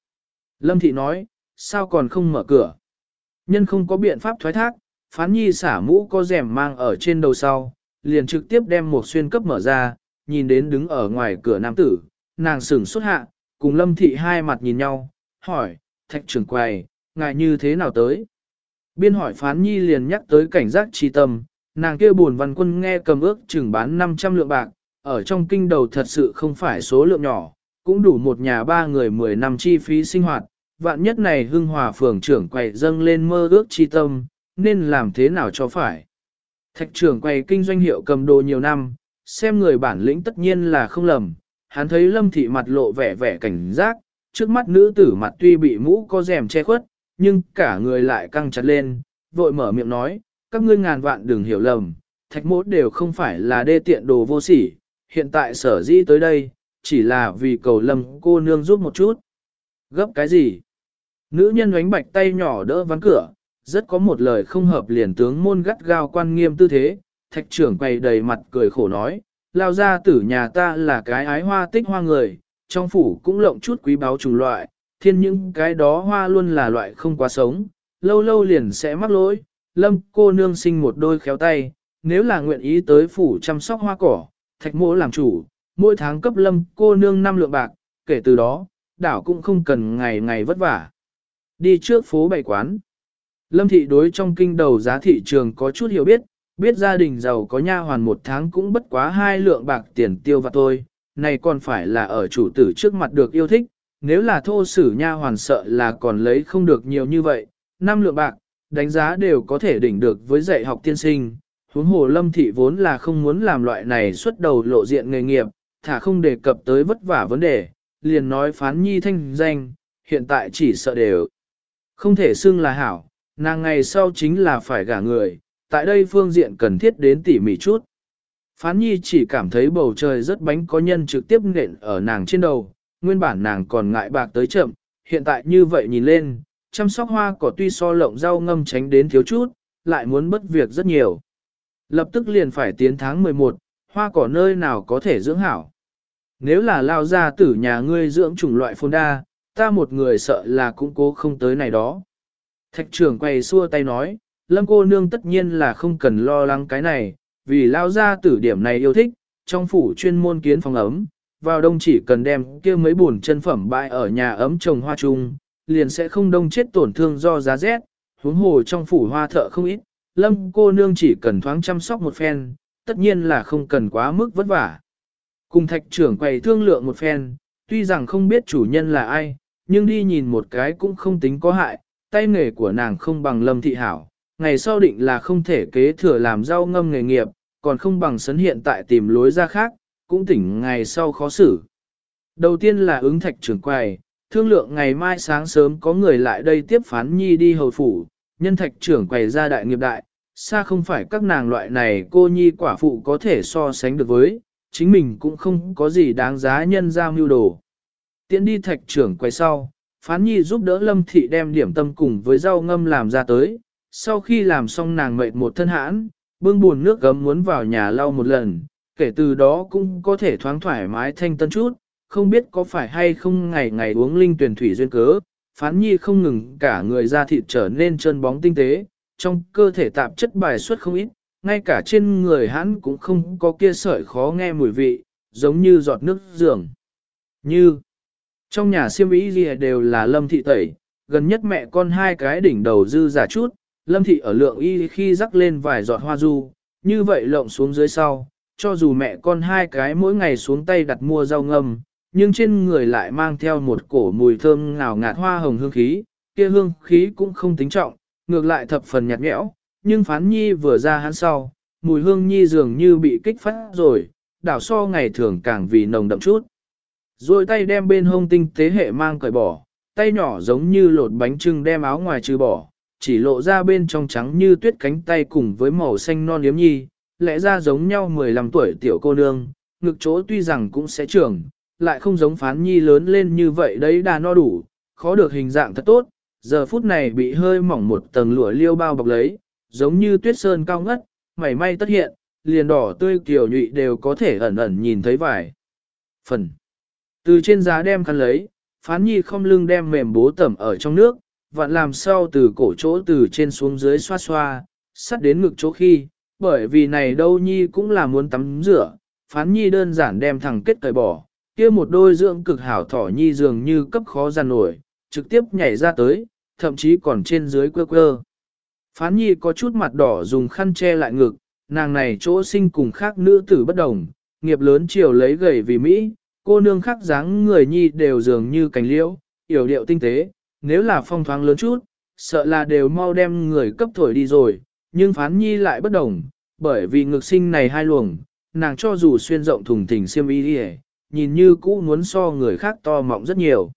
Lâm thị nói, sao còn không mở cửa? Nhân không có biện pháp thoái thác, phán nhi xả mũ có rèm mang ở trên đầu sau, liền trực tiếp đem một xuyên cấp mở ra, nhìn đến đứng ở ngoài cửa nam tử, nàng sửng xuất hạ, cùng lâm thị hai mặt nhìn nhau, hỏi, thạch trưởng quầy, ngài như thế nào tới? Biên hỏi phán nhi liền nhắc tới cảnh giác chi tâm, nàng kia buồn văn quân nghe cầm ước chừng bán 500 lượng bạc, ở trong kinh đầu thật sự không phải số lượng nhỏ, cũng đủ một nhà ba người 10 năm chi phí sinh hoạt, vạn nhất này hưng hòa phường trưởng quầy dâng lên mơ ước chi tâm, nên làm thế nào cho phải. Thạch trưởng quầy kinh doanh hiệu cầm đồ nhiều năm, xem người bản lĩnh tất nhiên là không lầm, hắn thấy lâm thị mặt lộ vẻ vẻ cảnh giác, trước mắt nữ tử mặt tuy bị mũ có rèm che khuất, nhưng cả người lại căng chặt lên, vội mở miệng nói, các ngươi ngàn vạn đừng hiểu lầm, thạch mốt đều không phải là đê tiện đồ vô sỉ, hiện tại sở dĩ tới đây, chỉ là vì cầu lâm cô nương giúp một chút. Gấp cái gì? Nữ nhân đánh bạch tay nhỏ đỡ ván cửa, rất có một lời không hợp liền tướng môn gắt gao quan nghiêm tư thế, thạch trưởng quay đầy mặt cười khổ nói, lao ra tử nhà ta là cái ái hoa tích hoa người, trong phủ cũng lộng chút quý báu chủng loại, thiên những cái đó hoa luôn là loại không quá sống, lâu lâu liền sẽ mắc lỗi, lâm cô nương sinh một đôi khéo tay, nếu là nguyện ý tới phủ chăm sóc hoa cỏ, thạch mỗ làm chủ, mỗi tháng cấp lâm cô nương năm lượng bạc, kể từ đó, đảo cũng không cần ngày ngày vất vả. Đi trước phố bày quán. Lâm thị đối trong kinh đầu giá thị trường có chút hiểu biết, biết gia đình giàu có nha hoàn một tháng cũng bất quá hai lượng bạc tiền tiêu và thôi, này còn phải là ở chủ tử trước mặt được yêu thích, nếu là thô sử nha hoàn sợ là còn lấy không được nhiều như vậy, năm lượng bạc, đánh giá đều có thể đỉnh được với dạy học tiên sinh. Huống hồ lâm thị vốn là không muốn làm loại này xuất đầu lộ diện nghề nghiệp, thả không đề cập tới vất vả vấn đề, liền nói phán nhi thanh danh, hiện tại chỉ sợ đều. Không thể xưng là hảo, nàng ngày sau chính là phải gả người, tại đây phương diện cần thiết đến tỉ mỉ chút. Phán nhi chỉ cảm thấy bầu trời rất bánh có nhân trực tiếp nện ở nàng trên đầu, nguyên bản nàng còn ngại bạc tới chậm, hiện tại như vậy nhìn lên, chăm sóc hoa cỏ tuy so lộng rau ngâm tránh đến thiếu chút, lại muốn bất việc rất nhiều. Lập tức liền phải tiến tháng 11, hoa cỏ nơi nào có thể dưỡng hảo. Nếu là lao ra tử nhà ngươi dưỡng chủng loại phôn đa, ta một người sợ là cũng cố không tới này đó. Thạch trưởng quay xua tay nói, lâm cô nương tất nhiên là không cần lo lắng cái này, vì lao ra tử điểm này yêu thích, trong phủ chuyên môn kiến phòng ấm, vào đông chỉ cần đem kia mấy buồn chân phẩm bại ở nhà ấm trồng hoa chung, liền sẽ không đông chết tổn thương do giá rét, huống hồ trong phủ hoa thợ không ít, lâm cô nương chỉ cần thoáng chăm sóc một phen, tất nhiên là không cần quá mức vất vả. Cùng thạch trưởng quầy thương lượng một phen, tuy rằng không biết chủ nhân là ai, nhưng đi nhìn một cái cũng không tính có hại, tay nghề của nàng không bằng lâm thị hảo, ngày sau định là không thể kế thừa làm rau ngâm nghề nghiệp, còn không bằng sấn hiện tại tìm lối ra khác, cũng tỉnh ngày sau khó xử. Đầu tiên là ứng thạch trưởng quầy, thương lượng ngày mai sáng sớm có người lại đây tiếp phán nhi đi hầu phủ, nhân thạch trưởng quầy ra đại nghiệp đại, xa không phải các nàng loại này cô nhi quả phụ có thể so sánh được với, chính mình cũng không có gì đáng giá nhân ra mưu đồ. Tiến đi thạch trưởng quay sau, phán nhi giúp đỡ lâm thị đem điểm tâm cùng với rau ngâm làm ra tới, sau khi làm xong nàng mệt một thân hãn, bưng buồn nước gấm muốn vào nhà lau một lần, kể từ đó cũng có thể thoáng thoải mái thanh tân chút, không biết có phải hay không ngày ngày uống linh tuyển thủy duyên cớ, phán nhi không ngừng cả người da thịt trở nên trơn bóng tinh tế, trong cơ thể tạp chất bài xuất không ít, ngay cả trên người hắn cũng không có kia sợi khó nghe mùi vị, giống như giọt nước giường. Như, trong nhà siêm ý gì đều là lâm thị tẩy, gần nhất mẹ con hai cái đỉnh đầu dư giả chút, lâm thị ở lượng y khi rắc lên vài giọt hoa du, như vậy lộng xuống dưới sau, cho dù mẹ con hai cái mỗi ngày xuống tay đặt mua rau ngâm, nhưng trên người lại mang theo một cổ mùi thơm ngào ngạt hoa hồng hương khí, kia hương khí cũng không tính trọng, ngược lại thập phần nhạt nhẽo, nhưng phán nhi vừa ra hắn sau, mùi hương nhi dường như bị kích phát rồi, đảo so ngày thường càng vì nồng đậm chút. Rồi tay đem bên hông tinh tế hệ mang cởi bỏ, tay nhỏ giống như lột bánh trưng đem áo ngoài trừ bỏ, chỉ lộ ra bên trong trắng như tuyết cánh tay cùng với màu xanh non liếm nhi, lẽ ra giống nhau 15 tuổi tiểu cô nương, ngực chỗ tuy rằng cũng sẽ trưởng, lại không giống phán nhi lớn lên như vậy đấy đà no đủ, khó được hình dạng thật tốt, giờ phút này bị hơi mỏng một tầng lụa liêu bao bọc lấy, giống như tuyết sơn cao ngất, mảy may tất hiện, liền đỏ tươi kiều nhụy đều có thể ẩn ẩn nhìn thấy vài phần. Từ trên giá đem khăn lấy, phán nhi không lưng đem mềm bố tẩm ở trong nước, vặn làm sao từ cổ chỗ từ trên xuống dưới xoa xoa, sắt đến ngực chỗ khi, bởi vì này đâu nhi cũng là muốn tắm rửa, phán nhi đơn giản đem thằng kết cởi bỏ, kia một đôi dưỡng cực hảo thỏ nhi dường như cấp khó giàn nổi, trực tiếp nhảy ra tới, thậm chí còn trên dưới quơ quơ. Phán nhi có chút mặt đỏ dùng khăn che lại ngực, nàng này chỗ sinh cùng khác nữ tử bất đồng, nghiệp lớn chiều lấy gầy vì Mỹ, cô nương khác dáng người nhi đều dường như cành liễu, yểu điệu tinh tế, nếu là phong thoáng lớn chút, sợ là đều mau đem người cấp thổi đi rồi, nhưng phán nhi lại bất đồng, bởi vì ngực sinh này hai luồng, nàng cho dù xuyên rộng thùng thình xiêm y đi nhìn như cũ muốn so người khác to mọng rất nhiều.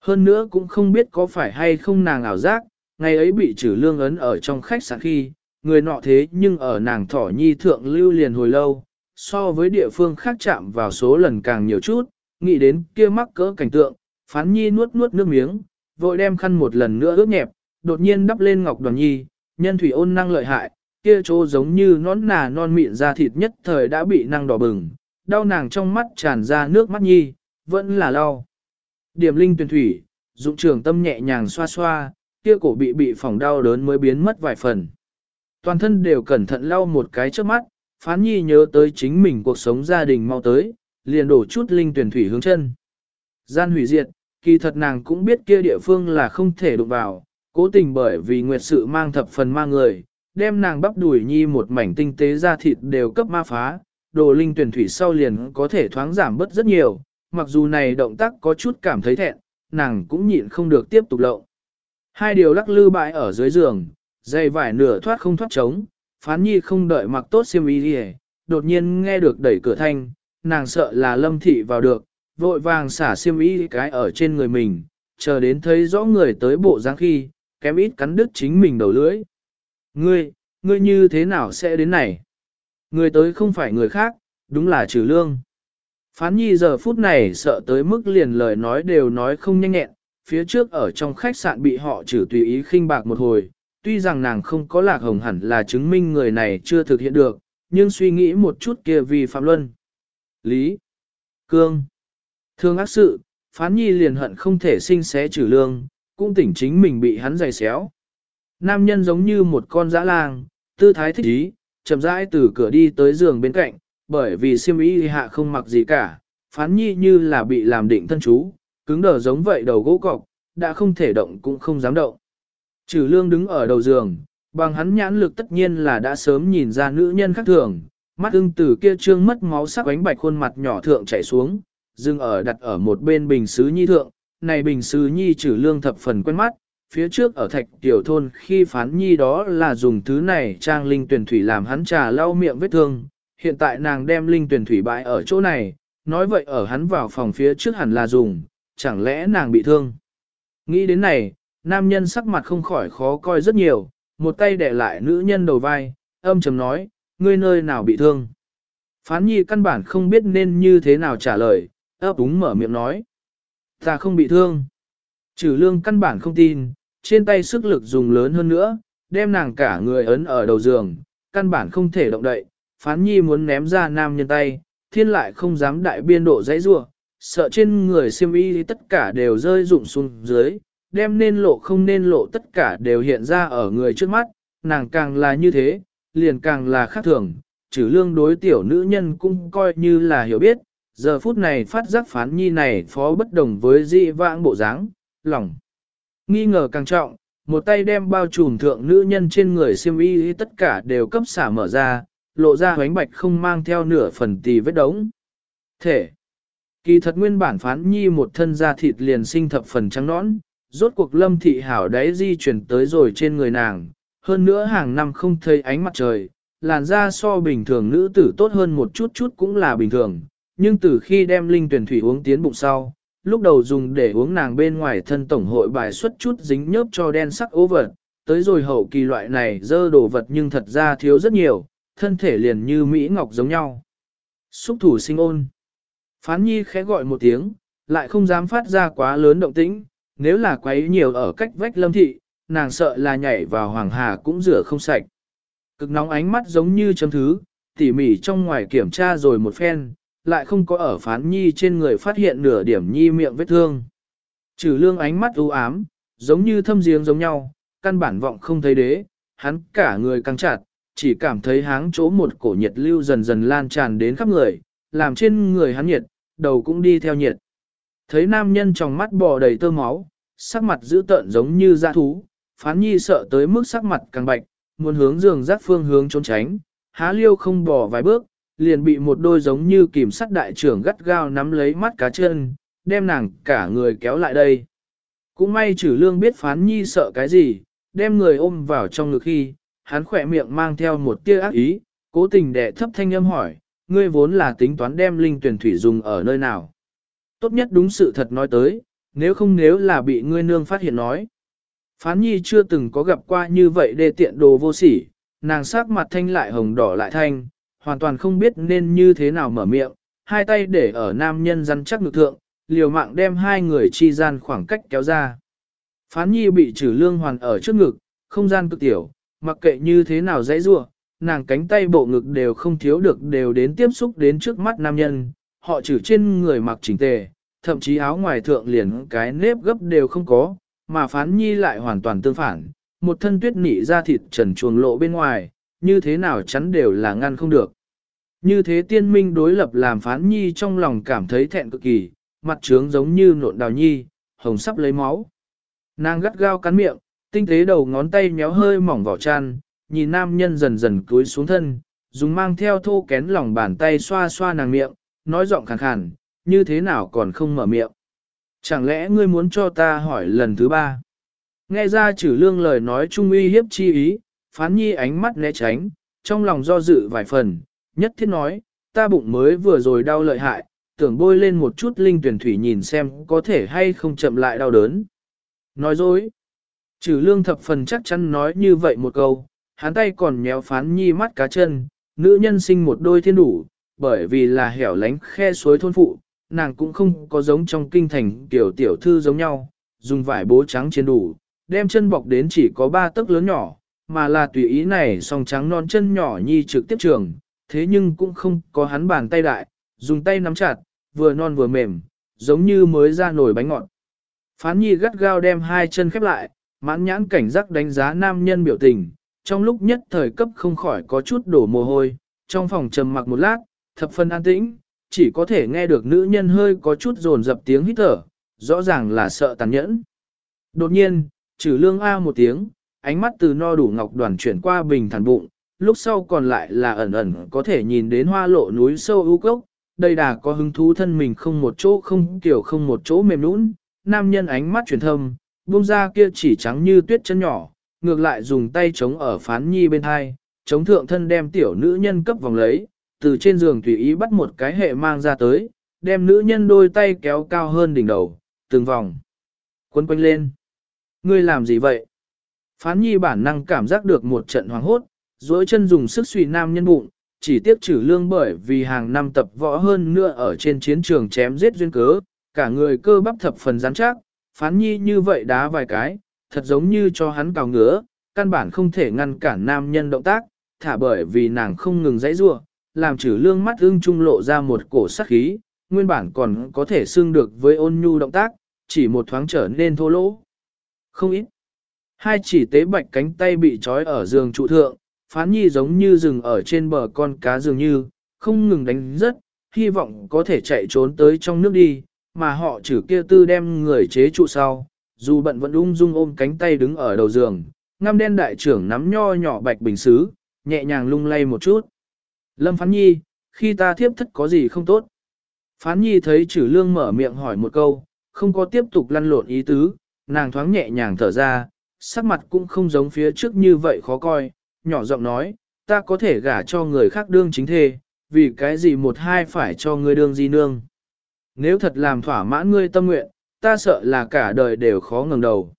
Hơn nữa cũng không biết có phải hay không nàng ảo giác, ngày ấy bị trừ lương ấn ở trong khách sạn khi, người nọ thế nhưng ở nàng thỏ nhi thượng lưu liền hồi lâu, so với địa phương khác chạm vào số lần càng nhiều chút, nghĩ đến kia mắc cỡ cảnh tượng, phán nhi nuốt nuốt nước miếng, vội đem khăn một lần nữa ướt nhẹp, đột nhiên đắp lên ngọc đoàn nhi, nhân thủy ôn năng lợi hại, kia chỗ giống như nón nà non mịn da thịt nhất thời đã bị năng đỏ bừng, đau nàng trong mắt tràn ra nước mắt nhi, vẫn là đau. Điểm linh tuyển thủy, dụng trường tâm nhẹ nhàng xoa xoa, kia cổ bị bị phòng đau đớn mới biến mất vài phần. Toàn thân đều cẩn thận lau một cái trước mắt, phán nhi nhớ tới chính mình cuộc sống gia đình mau tới, liền đổ chút linh tuyển thủy hướng chân. Gian hủy diệt, kỳ thật nàng cũng biết kia địa phương là không thể đụng vào, cố tình bởi vì nguyệt sự mang thập phần ma người, đem nàng bắp đuổi nhi một mảnh tinh tế ra thịt đều cấp ma phá, đồ linh tuyển thủy sau liền có thể thoáng giảm bớt rất nhiều, mặc dù này động tác có chút cảm thấy thẹn, nàng cũng nhịn không được tiếp tục lộng. Hai điều lắc lư bãi ở dưới giường, dây vải nửa thoát không thoát trống, phán nhi không đợi mặc tốt xiêm y đi đột nhiên nghe được đẩy cửa thanh, nàng sợ là lâm thị vào được, vội vàng xả xiêm y cái ở trên người mình, chờ đến thấy rõ người tới bộ dáng khi, kém ít cắn đứt chính mình đầu lưỡi. Ngươi, ngươi như thế nào sẽ đến này? Người tới không phải người khác, đúng là trừ lương. Phán nhi giờ phút này sợ tới mức liền lời nói đều nói không nhanh nhẹn, phía trước ở trong khách sạn bị họ trừ tùy ý khinh bạc một hồi, tuy rằng nàng không có lạc hồng hẳn là chứng minh người này chưa thực hiện được, nhưng suy nghĩ một chút kia vì phạm luân. Lý, Cương, Thương ác sự, phán nhi liền hận không thể sinh xé trừ lương, cũng tỉnh chính mình bị hắn giày xéo. Nam nhân giống như một con dã lang, tư thái thích ý, chậm rãi từ cửa đi tới giường bên cạnh, bởi vì siêm ý hạ không mặc gì cả, phán nhi như là bị làm định thân chú, cứng đờ giống vậy đầu gỗ cọc, đã không thể động cũng không dám động. Trừ lương đứng ở đầu giường, bằng hắn nhãn lực tất nhiên là đã sớm nhìn ra nữ nhân khác thường, mắt ưng từ kia trương mất máu sắc ánh bạch khuôn mặt nhỏ thượng chảy xuống, dừng ở đặt ở một bên bình sứ nhi thượng, này bình sứ nhi trừ lương thập phần quen mắt, phía trước ở thạch tiểu thôn khi phán nhi đó là dùng thứ này trang linh tuyển thủy làm hắn trà lau miệng vết thương, hiện tại nàng đem linh tuyển thủy bãi ở chỗ này, nói vậy ở hắn vào phòng phía trước hẳn là dùng, chẳng lẽ nàng bị thương. Nghĩ đến này, nam nhân sắc mặt không khỏi khó coi rất nhiều, một tay để lại nữ nhân đầu vai, âm trầm nói, ngươi nơi nào bị thương. Phán nhi căn bản không biết nên như thế nào trả lời, ấp úng mở miệng nói. Ta không bị thương. Trừ lương căn bản không tin, trên tay sức lực dùng lớn hơn nữa, đem nàng cả người ấn ở đầu giường, căn bản không thể động đậy. Phán nhi muốn ném ra nam nhân tay, thiên lại không dám đại biên độ dãy rua, sợ trên người siêm y tất cả đều rơi rụng xuống dưới, đem nên lộ không nên lộ tất cả đều hiện ra ở người trước mắt, nàng càng là như thế, liền càng là khác thường, trừ lương đối tiểu nữ nhân cũng coi như là hiểu biết, giờ phút này phát giác phán nhi này phó bất đồng với dị vãng bộ dáng, lòng. Nghi ngờ càng trọng, một tay đem bao trùm thượng nữ nhân trên người xiêm y tất cả đều cấp xả mở ra, lộ ra hoánh bạch không mang theo nửa phần tì vết đống. Thể. Kỳ thật nguyên bản phán nhi một thân da thịt liền sinh thập phần trắng nõn, rốt cuộc lâm thị hảo đáy di chuyển tới rồi trên người nàng, hơn nữa hàng năm không thấy ánh mặt trời, làn da so bình thường nữ tử tốt hơn một chút chút cũng là bình thường, nhưng từ khi đem linh tuyển thủy uống tiến bụng sau, lúc đầu dùng để uống nàng bên ngoài thân tổng hội bài xuất chút dính nhớp cho đen sắc ố vật, tới rồi hậu kỳ loại này dơ đồ vật nhưng thật ra thiếu rất nhiều, thân thể liền như Mỹ Ngọc giống nhau. Xúc thủ sinh ôn. Phán nhi khẽ gọi một tiếng, lại không dám phát ra quá lớn động tĩnh, nếu là quấy nhiều ở cách vách lâm thị, nàng sợ là nhảy vào hoàng hà cũng rửa không sạch. Cực nóng ánh mắt giống như chấm thứ, tỉ mỉ trong ngoài kiểm tra rồi một phen, lại không có ở phán nhi trên người phát hiện nửa điểm nhi miệng vết thương. Trừ lương ánh mắt u ám, giống như thâm giếng giống nhau, căn bản vọng không thấy đế, hắn cả người căng chặt, chỉ cảm thấy háng chỗ một cổ nhiệt lưu dần dần lan tràn đến khắp người, làm trên người hắn nhiệt, đầu cũng đi theo nhiệt. Thấy nam nhân trong mắt bò đầy tơ máu, sắc mặt dữ tợn giống như dã thú, phán nhi sợ tới mức sắc mặt càng bạch, muốn hướng giường rác phương hướng trốn tránh, há liêu không bỏ vài bước, liền bị một đôi giống như kìm sắt đại trưởng gắt gao nắm lấy mắt cá chân, đem nàng cả người kéo lại đây. Cũng may trừ lương biết phán nhi sợ cái gì, đem người ôm vào trong ngực khi, hắn khỏe miệng mang theo một tia ác ý, cố tình đệ thấp thanh âm hỏi, ngươi vốn là tính toán đem linh tuyển thủy dùng ở nơi nào. Tốt nhất đúng sự thật nói tới, nếu không nếu là bị ngươi nương phát hiện nói. Phán nhi chưa từng có gặp qua như vậy để tiện đồ vô sỉ, nàng sắc mặt thanh lại hồng đỏ lại thanh, hoàn toàn không biết nên như thế nào mở miệng, hai tay để ở nam nhân rắn chắc ngực thượng, liều mạng đem hai người chi gian khoảng cách kéo ra. Phán nhi bị trừ lương hoàn ở trước ngực, không gian cực tiểu, mặc kệ như thế nào dãy rua, nàng cánh tay bộ ngực đều không thiếu được đều đến tiếp xúc đến trước mắt nam nhân, họ trừ trên người mặc chỉnh tề, thậm chí áo ngoài thượng liền cái nếp gấp đều không có, mà phán nhi lại hoàn toàn tương phản, một thân tuyết nị ra thịt trần chuồng lộ bên ngoài, như thế nào chắn đều là ngăn không được. Như thế tiên minh đối lập làm phán nhi trong lòng cảm thấy thẹn cực kỳ, mặt trướng giống như nộn đào nhi, hồng sắp lấy máu. Nàng gắt gao cắn miệng, tinh tế đầu ngón tay méo hơi mỏng vỏ chăn, nhìn nam nhân dần dần cúi xuống thân, dùng mang theo thô kén lòng bàn tay xoa xoa nàng miệng, nói giọng khàn khàn, như thế nào còn không mở miệng. Chẳng lẽ ngươi muốn cho ta hỏi lần thứ ba? Nghe ra chử lương lời nói trung uy hiếp chi ý, phán nhi ánh mắt né tránh, trong lòng do dự vài phần, nhất thiết nói, ta bụng mới vừa rồi đau lợi hại, tưởng bôi lên một chút linh tuyển thủy nhìn xem có thể hay không chậm lại đau đớn. Nói dối. Trừ lương thập phần chắc chắn nói như vậy một câu, hắn tay còn nhéo phán nhi mắt cá chân, nữ nhân sinh một đôi thiên đủ, bởi vì là hẻo lánh khe suối thôn phụ, nàng cũng không có giống trong kinh thành tiểu tiểu thư giống nhau, dùng vải bố trắng trên đủ, đem chân bọc đến chỉ có ba tấc lớn nhỏ, mà là tùy ý này song trắng non chân nhỏ nhi trực tiếp trường, thế nhưng cũng không có hắn bàn tay đại, dùng tay nắm chặt, vừa non vừa mềm, giống như mới ra nồi bánh ngọt. Phán nhi gắt gao đem hai chân khép lại, mãn nhãn cảnh giác đánh giá nam nhân biểu tình, trong lúc nhất thời cấp không khỏi có chút đổ mồ hôi, trong phòng trầm mặc một lát, thập phân an tĩnh, chỉ có thể nghe được nữ nhân hơi có chút rồn dập tiếng hít thở, rõ ràng là sợ tàn nhẫn. Đột nhiên, trừ lương A một tiếng, ánh mắt từ no đủ ngọc đoàn chuyển qua bình thản bụng, lúc sau còn lại là ẩn ẩn có thể nhìn đến hoa lộ núi sâu ưu cốc, đầy đà có hứng thú thân mình không một chỗ không kiểu không một chỗ mềm nũng, nam nhân ánh mắt truyền thâm, buông ra kia chỉ trắng như tuyết chân nhỏ, ngược lại dùng tay chống ở phán nhi bên hai, chống thượng thân đem tiểu nữ nhân cấp vòng lấy, từ trên giường tùy ý bắt một cái hệ mang ra tới, đem nữ nhân đôi tay kéo cao hơn đỉnh đầu, từng vòng. quấn quanh lên. Ngươi làm gì vậy? Phán nhi bản năng cảm giác được một trận hoàng hốt, dối chân dùng sức suy nam nhân bụng, chỉ tiếc trừ lương bởi vì hàng năm tập võ hơn nữa ở trên chiến trường chém giết duyên cớ, cả người cơ bắp thập phần rắn chắc, phán nhi như vậy đá vài cái, thật giống như cho hắn cào ngứa, căn bản không thể ngăn cản nam nhân động tác, thả bởi vì nàng không ngừng dãy rua, làm trừ lương mắt ưng trung lộ ra một cổ sắc khí, nguyên bản còn có thể xưng được với ôn nhu động tác, chỉ một thoáng trở nên thô lỗ. Không ít. Hai chỉ tế bạch cánh tay bị trói ở giường trụ thượng, phán nhi giống như rừng ở trên bờ con cá dường như, không ngừng đánh rất, hy vọng có thể chạy trốn tới trong nước đi, mà họ chử kia tư đem người chế trụ sau, dù bận vẫn ung dung ôm cánh tay đứng ở đầu giường, ngăm đen đại trưởng nắm nho nhỏ bạch bình xứ, nhẹ nhàng lung lay một chút. Lâm phán nhi, khi ta thiếp thất có gì không tốt? Phán nhi thấy chử lương mở miệng hỏi một câu, không có tiếp tục lăn lộn ý tứ, nàng thoáng nhẹ nhàng thở ra, sắc mặt cũng không giống phía trước như vậy khó coi, nhỏ giọng nói, ta có thể gả cho người khác đương chính thê, vì cái gì một hai phải cho ngươi đương di nương. Nếu thật làm thỏa mãn ngươi tâm nguyện, ta sợ là cả đời đều khó ngẩng đầu.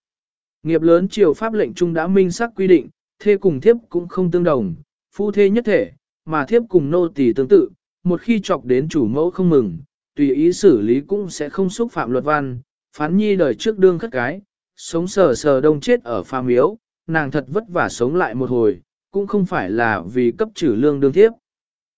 Nghiệp lớn triều pháp lệnh trung đã minh xác quy định, thê cùng thiếp cũng không tương đồng, phu thê nhất thể, mà thiếp cùng nô tỳ tương tự, một khi chọc đến chủ mẫu không mừng, tùy ý xử lý cũng sẽ không xúc phạm luật văn, phán nhi đời trước đương khất cái, sống sờ sờ đông chết ở pha miếu, nàng thật vất vả sống lại một hồi, cũng không phải là vì cấp trừ lương đương thiếp.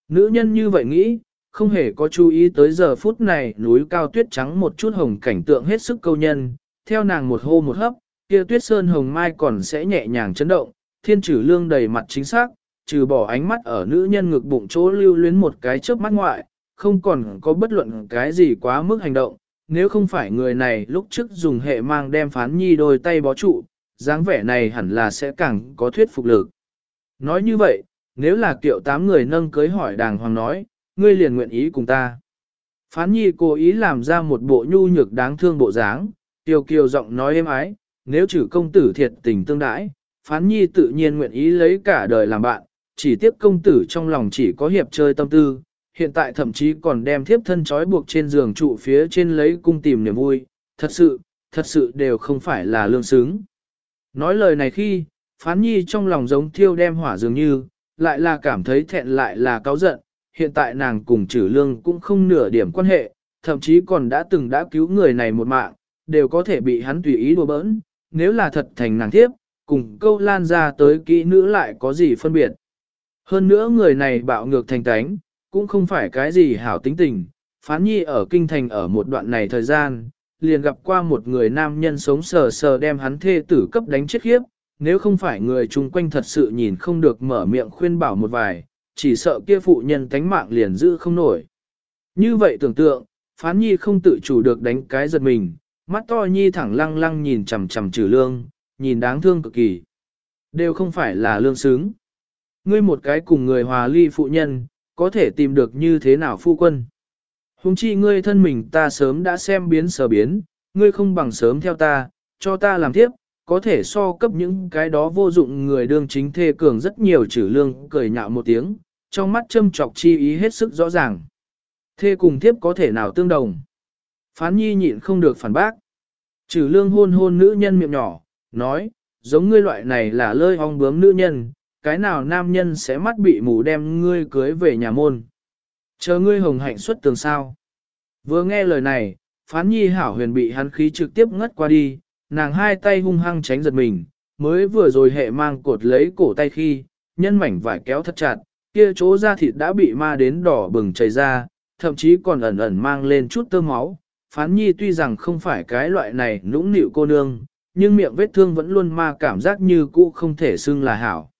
Nữ nhân như vậy nghĩ, không hề có chú ý tới giờ phút này núi cao tuyết trắng một chút hồng cảnh tượng hết sức câu nhân, theo nàng một hô một hấp, kia tuyết sơn hồng mai còn sẽ nhẹ nhàng chấn động, thiên trừ lương đầy mặt chính xác, trừ bỏ ánh mắt ở nữ nhân ngực bụng chỗ lưu luyến một cái chớp mắt ngoại, không còn có bất luận cái gì quá mức hành động, nếu không phải người này lúc trước dùng hệ mang đem phán nhi đôi tay bó trụ, dáng vẻ này hẳn là sẽ càng có thuyết phục lực. Nói như vậy, nếu là kiệu tám người nâng cưới hỏi đàng hoàng nói, ngươi liền nguyện ý cùng ta. Phán nhi cố ý làm ra một bộ nhu nhược đáng thương bộ dáng, tiêu kiều giọng nói êm ái, nếu trừ công tử thiệt tình tương đãi, phán nhi tự nhiên nguyện ý lấy cả đời làm bạn, chỉ tiếc công tử trong lòng chỉ có hiệp chơi tâm tư, hiện tại thậm chí còn đem thiếp thân trói buộc trên giường trụ phía trên lấy cung tìm niềm vui, thật sự, thật sự đều không phải là lương xứng. Nói lời này khi, phán nhi trong lòng giống thiêu đem hỏa dường như, lại là cảm thấy thẹn lại là cáu giận, hiện tại nàng cùng trừ lương cũng không nửa điểm quan hệ, thậm chí còn đã từng đã cứu người này một mạng, đều có thể bị hắn tùy ý đùa bỡn, nếu là thật thành nàng thiếp, cùng câu lan ra tới kỹ nữ lại có gì phân biệt. Hơn nữa người này bạo ngược thành tánh, cũng không phải cái gì hảo tính tình, phán nhi ở kinh thành ở một đoạn này thời gian, liền gặp qua một người nam nhân sống sờ sờ đem hắn thê tử cấp đánh chết khiếp, nếu không phải người chung quanh thật sự nhìn không được mở miệng khuyên bảo một vài, chỉ sợ kia phụ nhân tánh mạng liền giữ không nổi. Như vậy tưởng tượng, phán nhi không tự chủ được đánh cái giật mình, mắt to nhi thẳng lăng lăng nhìn chằm chằm trừ lương, nhìn đáng thương cực kỳ. Đều không phải là lương xứng. Ngươi một cái cùng người hòa ly phụ nhân, có thể tìm được như thế nào phu quân. Hùng chi ngươi thân mình ta sớm đã xem biến sở biến, ngươi không bằng sớm theo ta, cho ta làm tiếp, có thể so cấp những cái đó vô dụng người đương chính thê cường rất nhiều trừ lương cười nhạo một tiếng, trong mắt châm trọc chi ý hết sức rõ ràng. Thê cùng tiếp có thể nào tương đồng. Phán nhi nhịn không được phản bác. Trừ lương hôn hôn nữ nhân miệng nhỏ, nói, giống ngươi loại này là lơi hong bướm nữ nhân, cái nào nam nhân sẽ mắt bị mù đem ngươi cưới về nhà môn. Chờ ngươi hồng hạnh xuất tường sao. Vừa nghe lời này, phán nhi hảo huyền bị hắn khí trực tiếp ngất qua đi, nàng hai tay hung hăng tránh giật mình, mới vừa rồi hệ mang cột lấy cổ tay khi, nhân mảnh vải kéo thật chặt, kia chỗ da thịt đã bị ma đến đỏ bừng chảy ra, thậm chí còn ẩn ẩn mang lên chút tơ máu. Phán nhi tuy rằng không phải cái loại này nũng nịu cô nương, nhưng miệng vết thương vẫn luôn ma cảm giác như cũ không thể xưng là hảo.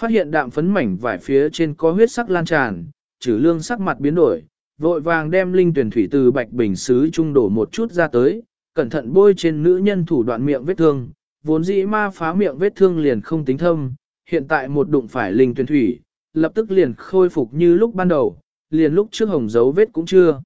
Phát hiện đạm phấn mảnh vải phía trên có huyết sắc lan tràn, trừ lương sắc mặt biến đổi, vội vàng đem linh tuyển thủy từ bạch bình xứ trung đổ một chút ra tới, cẩn thận bôi trên nữ nhân thủ đoạn miệng vết thương, vốn dĩ ma phá miệng vết thương liền không tính thâm, hiện tại một đụng phải linh tuyển thủy, lập tức liền khôi phục như lúc ban đầu, liền lúc trước hồng dấu vết cũng chưa.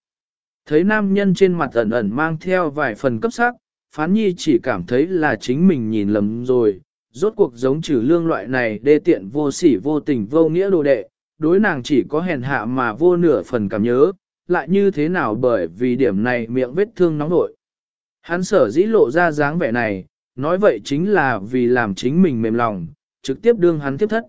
Thấy nam nhân trên mặt ẩn ẩn mang theo vài phần cấp sắc, phán nhi chỉ cảm thấy là chính mình nhìn lầm rồi, rốt cuộc giống trừ lương loại này đê tiện vô sỉ vô tình vô nghĩa đồ đệ, đối nàng chỉ có hèn hạ mà vô nửa phần cảm nhớ, lại như thế nào bởi vì điểm này miệng vết thương nóng nội. Hắn sở dĩ lộ ra dáng vẻ này, nói vậy chính là vì làm chính mình mềm lòng, trực tiếp đương hắn tiếp thất.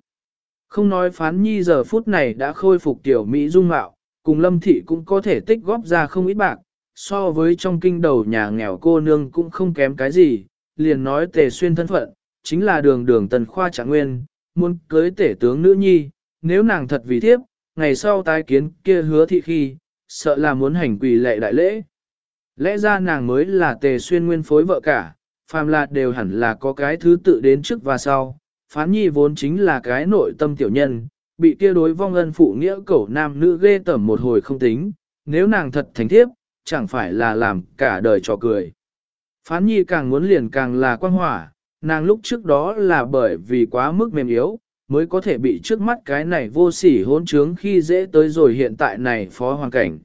Không nói phán nhi giờ phút này đã khôi phục tiểu Mỹ dung mạo, cùng lâm thị cũng có thể tích góp ra không ít bạc, so với trong kinh đầu nhà nghèo cô nương cũng không kém cái gì, liền nói tề xuyên thân phận, chính là đường đường tần khoa trạng nguyên, muốn cưới tể tướng nữ nhi, nếu nàng thật vì thiếp, ngày sau tái kiến kia hứa thị khi, sợ là muốn hành quỳ lệ đại lễ. Lẽ ra nàng mới là tề xuyên nguyên phối vợ cả, phàm là đều hẳn là có cái thứ tự đến trước và sau, phán nhi vốn chính là cái nội tâm tiểu nhân, bị kia đối vong ân phụ nghĩa cẩu nam nữ ghê tởm một hồi không tính, nếu nàng thật thành thiếp, chẳng phải là làm cả đời trò cười. Phán nhi càng muốn liền càng là quan hỏa, nàng lúc trước đó là bởi vì quá mức mềm yếu, mới có thể bị trước mắt cái này vô sỉ hỗn trướng khi dễ tới rồi hiện tại này phó hoàn cảnh.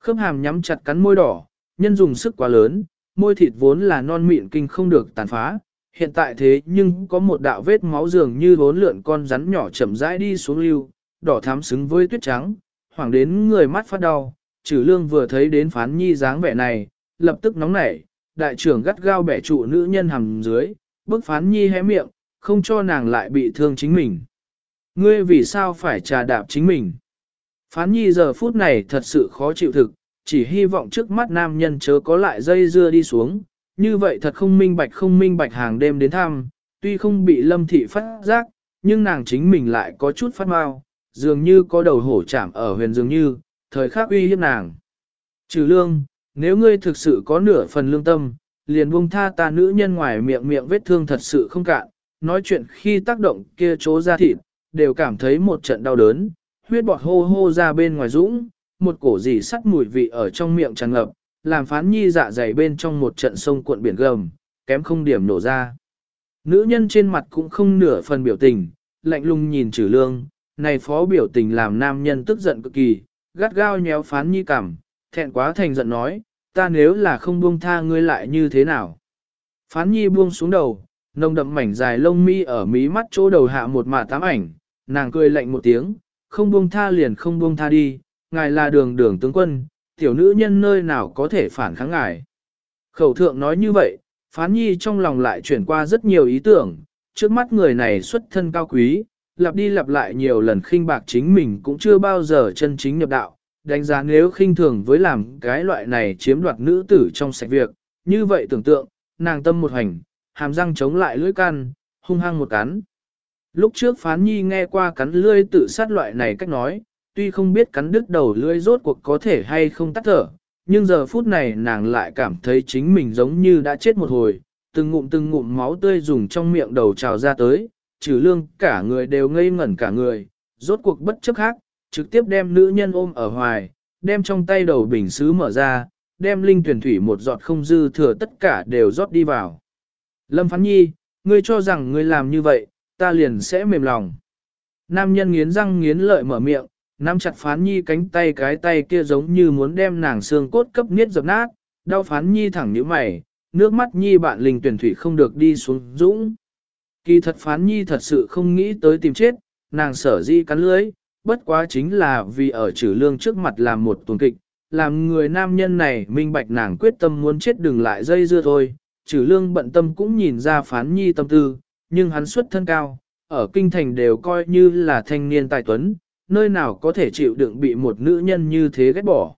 Khớp hàm nhắm chặt cắn môi đỏ, nhân dùng sức quá lớn, môi thịt vốn là non mịn kinh không được tàn phá, hiện tại thế nhưng có một đạo vết máu dường như vốn lượn con rắn nhỏ chậm rãi đi xuống lưu, đỏ thắm xứng với tuyết trắng, hoảng đến người mắt phát đau, trừ lương vừa thấy đến phán nhi dáng vẻ này, lập tức nóng nảy, đại trưởng gắt gao bẻ trụ nữ nhân hầm dưới, Bước phán nhi hé miệng, không cho nàng lại bị thương chính mình. Ngươi vì sao phải trà đạp chính mình? Phán nhi giờ phút này thật sự khó chịu thực, chỉ hy vọng trước mắt nam nhân chớ có lại dây dưa đi xuống, như vậy thật không minh bạch không minh bạch hàng đêm đến thăm, tuy không bị lâm thị phát giác, nhưng nàng chính mình lại có chút phát mau, dường như có đầu hổ chạm ở huyền dường như, thời khắc uy hiếp nàng. Trừ lương, nếu ngươi thực sự có nửa phần lương tâm, liền buông tha ta nữ nhân ngoài miệng miệng vết thương thật sự không cạn, nói chuyện khi tác động kia chỗ ra thịt, đều cảm thấy một trận đau đớn, huyết bọt hô hô ra bên ngoài dũng, một cổ dì sắt mùi vị ở trong miệng tràn ngập, làm phán nhi dạ dày bên trong một trận sông cuộn biển gầm, kém không điểm nổ ra. Nữ nhân trên mặt cũng không nửa phần biểu tình, lạnh lùng nhìn trừ lương, này phó biểu tình làm nam nhân tức giận cực kỳ, gắt gao nhéo phán nhi cảm, thẹn quá thành giận nói, ta nếu là không buông tha ngươi lại như thế nào. Phán nhi buông xuống đầu, nồng đậm mảnh dài lông mi ở mí mắt chỗ đầu hạ một mả tám ảnh, nàng cười lạnh một tiếng, không buông tha liền không buông tha đi, ngài là đường đường tướng quân, tiểu nữ nhân nơi nào có thể phản kháng ngài. Khẩu thượng nói như vậy, phán nhi trong lòng lại chuyển qua rất nhiều ý tưởng, trước mắt người này xuất thân cao quý, lặp đi lặp lại nhiều lần khinh bạc chính mình cũng chưa bao giờ chân chính nhập đạo, đánh giá nếu khinh thường với làm cái loại này chiếm đoạt nữ tử trong sạch việc, như vậy tưởng tượng, nàng tâm một hành, hàm răng chống lại lưỡi căn, hung hăng một cắn. Lúc trước phán nhi nghe qua cắn lưỡi tự sát loại này cách nói, tuy không biết cắn đứt đầu lưỡi rốt cuộc có thể hay không tắt thở, nhưng giờ phút này nàng lại cảm thấy chính mình giống như đã chết một hồi, từng ngụm từng ngụm máu tươi dùng trong miệng đầu trào ra tới, trừ lương cả người đều ngây ngẩn cả người, rốt cuộc bất chấp khác, trực tiếp đem nữ nhân ôm ở hoài, đem trong tay đầu bình xứ mở ra, đem linh tuyển thủy một giọt không dư thừa tất cả đều rót đi vào. Lâm Phán Nhi, ngươi cho rằng ngươi làm như vậy, ta liền sẽ mềm lòng. Nam nhân nghiến răng nghiến lợi mở miệng, nắm chặt Phán Nhi cánh tay cái tay kia giống như muốn đem nàng xương cốt cấp niết dập nát, đau Phán Nhi thẳng như mày, nước mắt Nhi bạn linh tuyển thủy không được đi xuống dũng. Kỳ thật Phán Nhi thật sự không nghĩ tới tìm chết, nàng sở di cắn lưới, bất quá chính là vì ở trừ lương trước mặt làm một tuần kịch, làm người nam nhân này minh bạch nàng quyết tâm muốn chết đừng lại dây dưa thôi, trừ lương bận tâm cũng nhìn ra phán nhi tâm tư, nhưng hắn xuất thân cao, ở kinh thành đều coi như là thanh niên tài tuấn, nơi nào có thể chịu đựng bị một nữ nhân như thế ghét bỏ.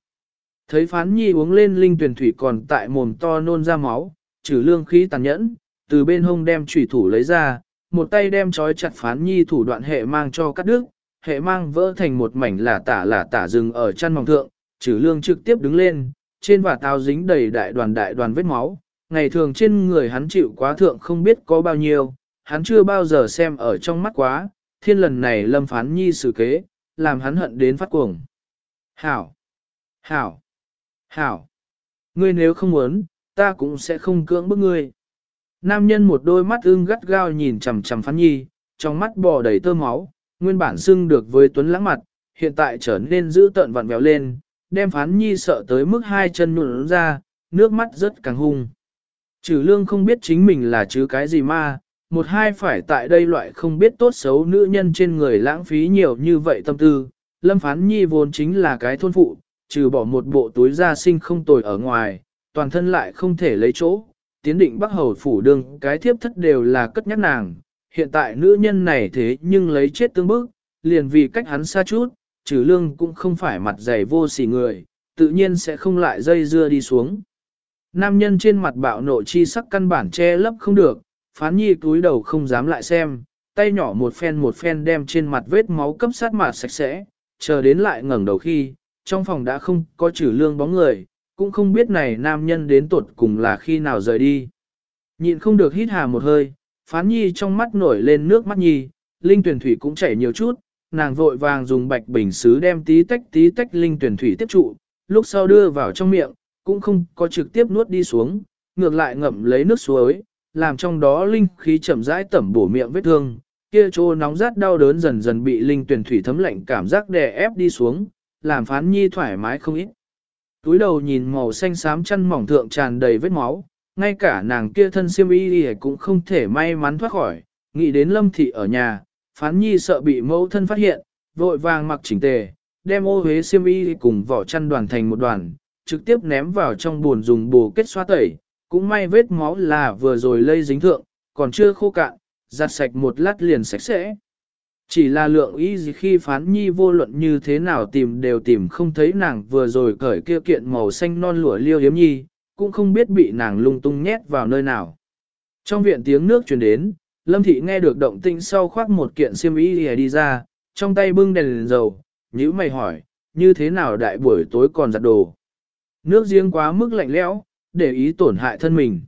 Thấy phán nhi uống lên linh tuyển thủy còn tại mồm to nôn ra máu, trừ lương khí tàn nhẫn, từ bên hông đem trùy thủ lấy ra, một tay đem trói chặt phán nhi thủ đoạn hệ mang cho cắt đứt, hệ mang vỡ thành một mảnh là tả là tả rừng ở chăn mỏng thượng, trừ lương trực tiếp đứng lên, trên và tao dính đầy đại đoàn đại đoàn vết máu, ngày thường trên người hắn chịu quá thượng không biết có bao nhiêu, hắn chưa bao giờ xem ở trong mắt quá, thiên lần này lâm phán nhi xử kế, làm hắn hận đến phát cuồng. Hảo! Hảo! Hảo! Ngươi nếu không muốn, ta cũng sẽ không cưỡng bức ngươi. Nam nhân một đôi mắt ưng gắt gao nhìn chằm chằm phán nhi, trong mắt bò đầy tơ máu, nguyên bản xưng được với tuấn lãng mặt, hiện tại trở nên dữ tợn vặn vẹo lên, đem phán nhi sợ tới mức hai chân nụn ra, nước mắt rất càng hung. Trừ lương không biết chính mình là chứ cái gì ma, một hai phải tại đây loại không biết tốt xấu nữ nhân trên người lãng phí nhiều như vậy tâm tư. Lâm phán nhi vốn chính là cái thôn phụ, trừ bỏ một bộ túi da sinh không tồi ở ngoài, toàn thân lại không thể lấy chỗ, tiến định bắc hầu phủ đương cái thiếp thất đều là cất nhắc nàng, hiện tại nữ nhân này thế nhưng lấy chết tương bức, liền vì cách hắn xa chút, trừ lương cũng không phải mặt dày vô sỉ người, tự nhiên sẽ không lại dây dưa đi xuống. Nam nhân trên mặt bạo nộ chi sắc căn bản che lấp không được, phán nhi túi đầu không dám lại xem, tay nhỏ một phen một phen đem trên mặt vết máu cấp sát mặt sạch sẽ, chờ đến lại ngẩng đầu khi, trong phòng đã không có trừ lương bóng người, cũng không biết này nam nhân đến tuột cùng là khi nào rời đi. Nhịn không được hít hà một hơi, phán nhi trong mắt nổi lên nước mắt nhi, linh tuyển thủy cũng chảy nhiều chút, nàng vội vàng dùng bạch bình xứ đem tí tách tí tách linh tuyển thủy tiếp trụ, lúc sau đưa vào trong miệng, cũng không có trực tiếp nuốt đi xuống, ngược lại ngậm lấy nước suối, làm trong đó linh khí chậm rãi tẩm bổ miệng vết thương, kia chỗ nóng rát đau đớn dần dần bị linh tuyển thủy thấm lạnh cảm giác đè ép đi xuống, làm phán nhi thoải mái không ít. Túi đầu nhìn màu xanh xám chăn mỏng thượng tràn đầy vết máu, ngay cả nàng kia thân siêm y cũng không thể may mắn thoát khỏi, nghĩ đến lâm thị ở nhà, phán nhi sợ bị mẫu thân phát hiện, vội vàng mặc chỉnh tề, đem ô huế siêm y cùng vỏ chăn đoàn thành một đoàn, trực tiếp ném vào trong buồn dùng bồ kết xoa tẩy, cũng may vết máu là vừa rồi lây dính thượng, còn chưa khô cạn, giặt sạch một lát liền sạch sẽ. Chỉ là lượng y gì khi phán nhi vô luận như thế nào tìm đều tìm không thấy nàng vừa rồi cởi kia kiện màu xanh non lụa liêu hiếm nhi, cũng không biết bị nàng lung tung nhét vào nơi nào. Trong viện tiếng nước truyền đến, Lâm Thị nghe được động tinh sau khoác một kiện xiêm y đi ra, trong tay bưng đèn, đèn dầu, nhữ mày hỏi, như thế nào đại buổi tối còn giặt đồ. Nước giếng quá mức lạnh lẽo, để ý tổn hại thân mình.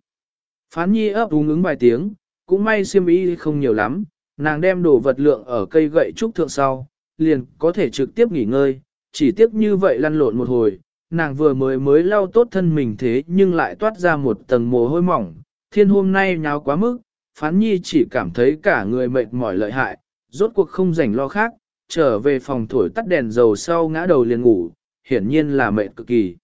Phán nhi ấp úng ứng vài tiếng, cũng may xiêm y không nhiều lắm, nàng đem đồ vật lượng ở cây gậy trúc thượng sau, liền có thể trực tiếp nghỉ ngơi, chỉ tiếc như vậy lăn lộn một hồi, nàng vừa mới mới lau tốt thân mình thế nhưng lại toát ra một tầng mồ hôi mỏng, thiên hôm nay nháo quá mức, phán nhi chỉ cảm thấy cả người mệt mỏi lợi hại, rốt cuộc không rảnh lo khác, trở về phòng thổi tắt đèn dầu sau ngã đầu liền ngủ, hiển nhiên là mệt cực kỳ.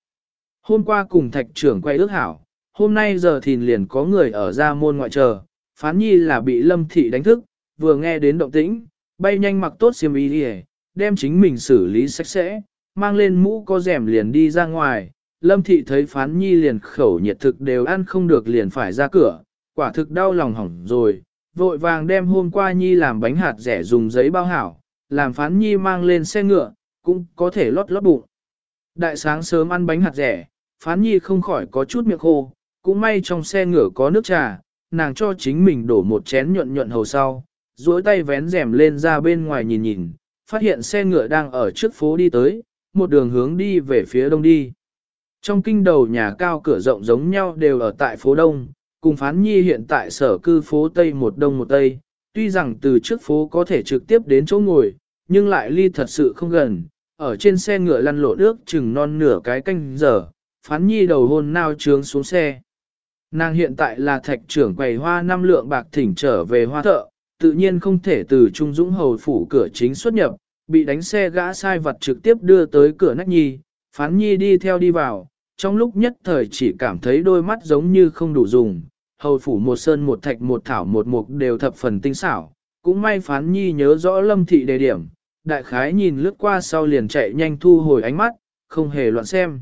Hôm qua cùng thạch trưởng quay ước hảo, hôm nay giờ thìn liền có người ở ra môn ngoại chờ, phán nhi là bị lâm thị đánh thức, vừa nghe đến động tĩnh, bay nhanh mặc tốt xiêm y đi đem chính mình xử lý sạch sẽ, mang lên mũ có rèm liền đi ra ngoài. Lâm thị thấy phán nhi liền khẩu nhiệt thực đều ăn không được liền phải ra cửa, quả thực đau lòng hỏng rồi, vội vàng đem hôm qua nhi làm bánh hạt rẻ dùng giấy bao hảo, làm phán nhi mang lên xe ngựa, cũng có thể lót lót bụng. Đại sáng sớm ăn bánh hạt rẻ, phán nhi không khỏi có chút miệng khô, cũng may trong xe ngựa có nước trà, nàng cho chính mình đổ một chén nhuận nhuận hầu sau, duỗi tay vén rèm lên ra bên ngoài nhìn nhìn, phát hiện xe ngựa đang ở trước phố đi tới, một đường hướng đi về phía đông đi. Trong kinh đầu nhà cao cửa rộng giống nhau đều ở tại phố đông, cùng phán nhi hiện tại sở cư phố Tây một đông một Tây, tuy rằng từ trước phố có thể trực tiếp đến chỗ ngồi, nhưng lại ly thật sự không gần, ở trên xe ngựa lăn lộn nước chừng non nửa cái canh giờ, phán nhi đầu hôn nao trướng xuống xe. Nàng hiện tại là thạch trưởng quầy hoa năm lượng bạc thỉnh trở về hoa thợ, tự nhiên không thể từ Trung Dũng Hầu phủ cửa chính xuất nhập, bị đánh xe gã sai vật trực tiếp đưa tới cửa nách nhi, phán nhi đi theo đi vào, trong lúc nhất thời chỉ cảm thấy đôi mắt giống như không đủ dùng, hầu phủ một sơn một thạch một thảo một mục đều thập phần tinh xảo, cũng may phán nhi nhớ rõ lâm thị đề điểm, đại khái nhìn lướt qua sau liền chạy nhanh thu hồi ánh mắt, không hề loạn xem.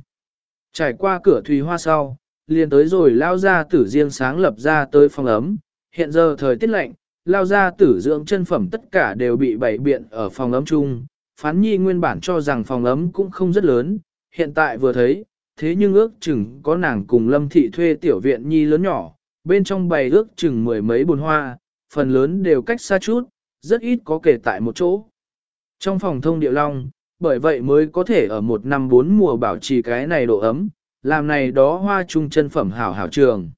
Trải qua cửa thùy hoa sau, liền tới rồi lao ra tử riêng sáng lập ra tới phòng ấm, hiện giờ thời tiết lạnh, lao ra tử dưỡng chân phẩm tất cả đều bị bày biện ở phòng ấm chung. Phán nhi nguyên bản cho rằng phòng ấm cũng không rất lớn, hiện tại vừa thấy, thế nhưng ước chừng có nàng cùng lâm thị thuê tiểu viện nhi lớn nhỏ, bên trong bày ước chừng mười mấy bồn hoa, phần lớn đều cách xa chút, rất ít có kể tại một chỗ. Trong phòng thông địa long, bởi vậy mới có thể ở một năm bốn mùa bảo trì cái này độ ấm, làm này đó hoa trung chân phẩm hảo hảo trường.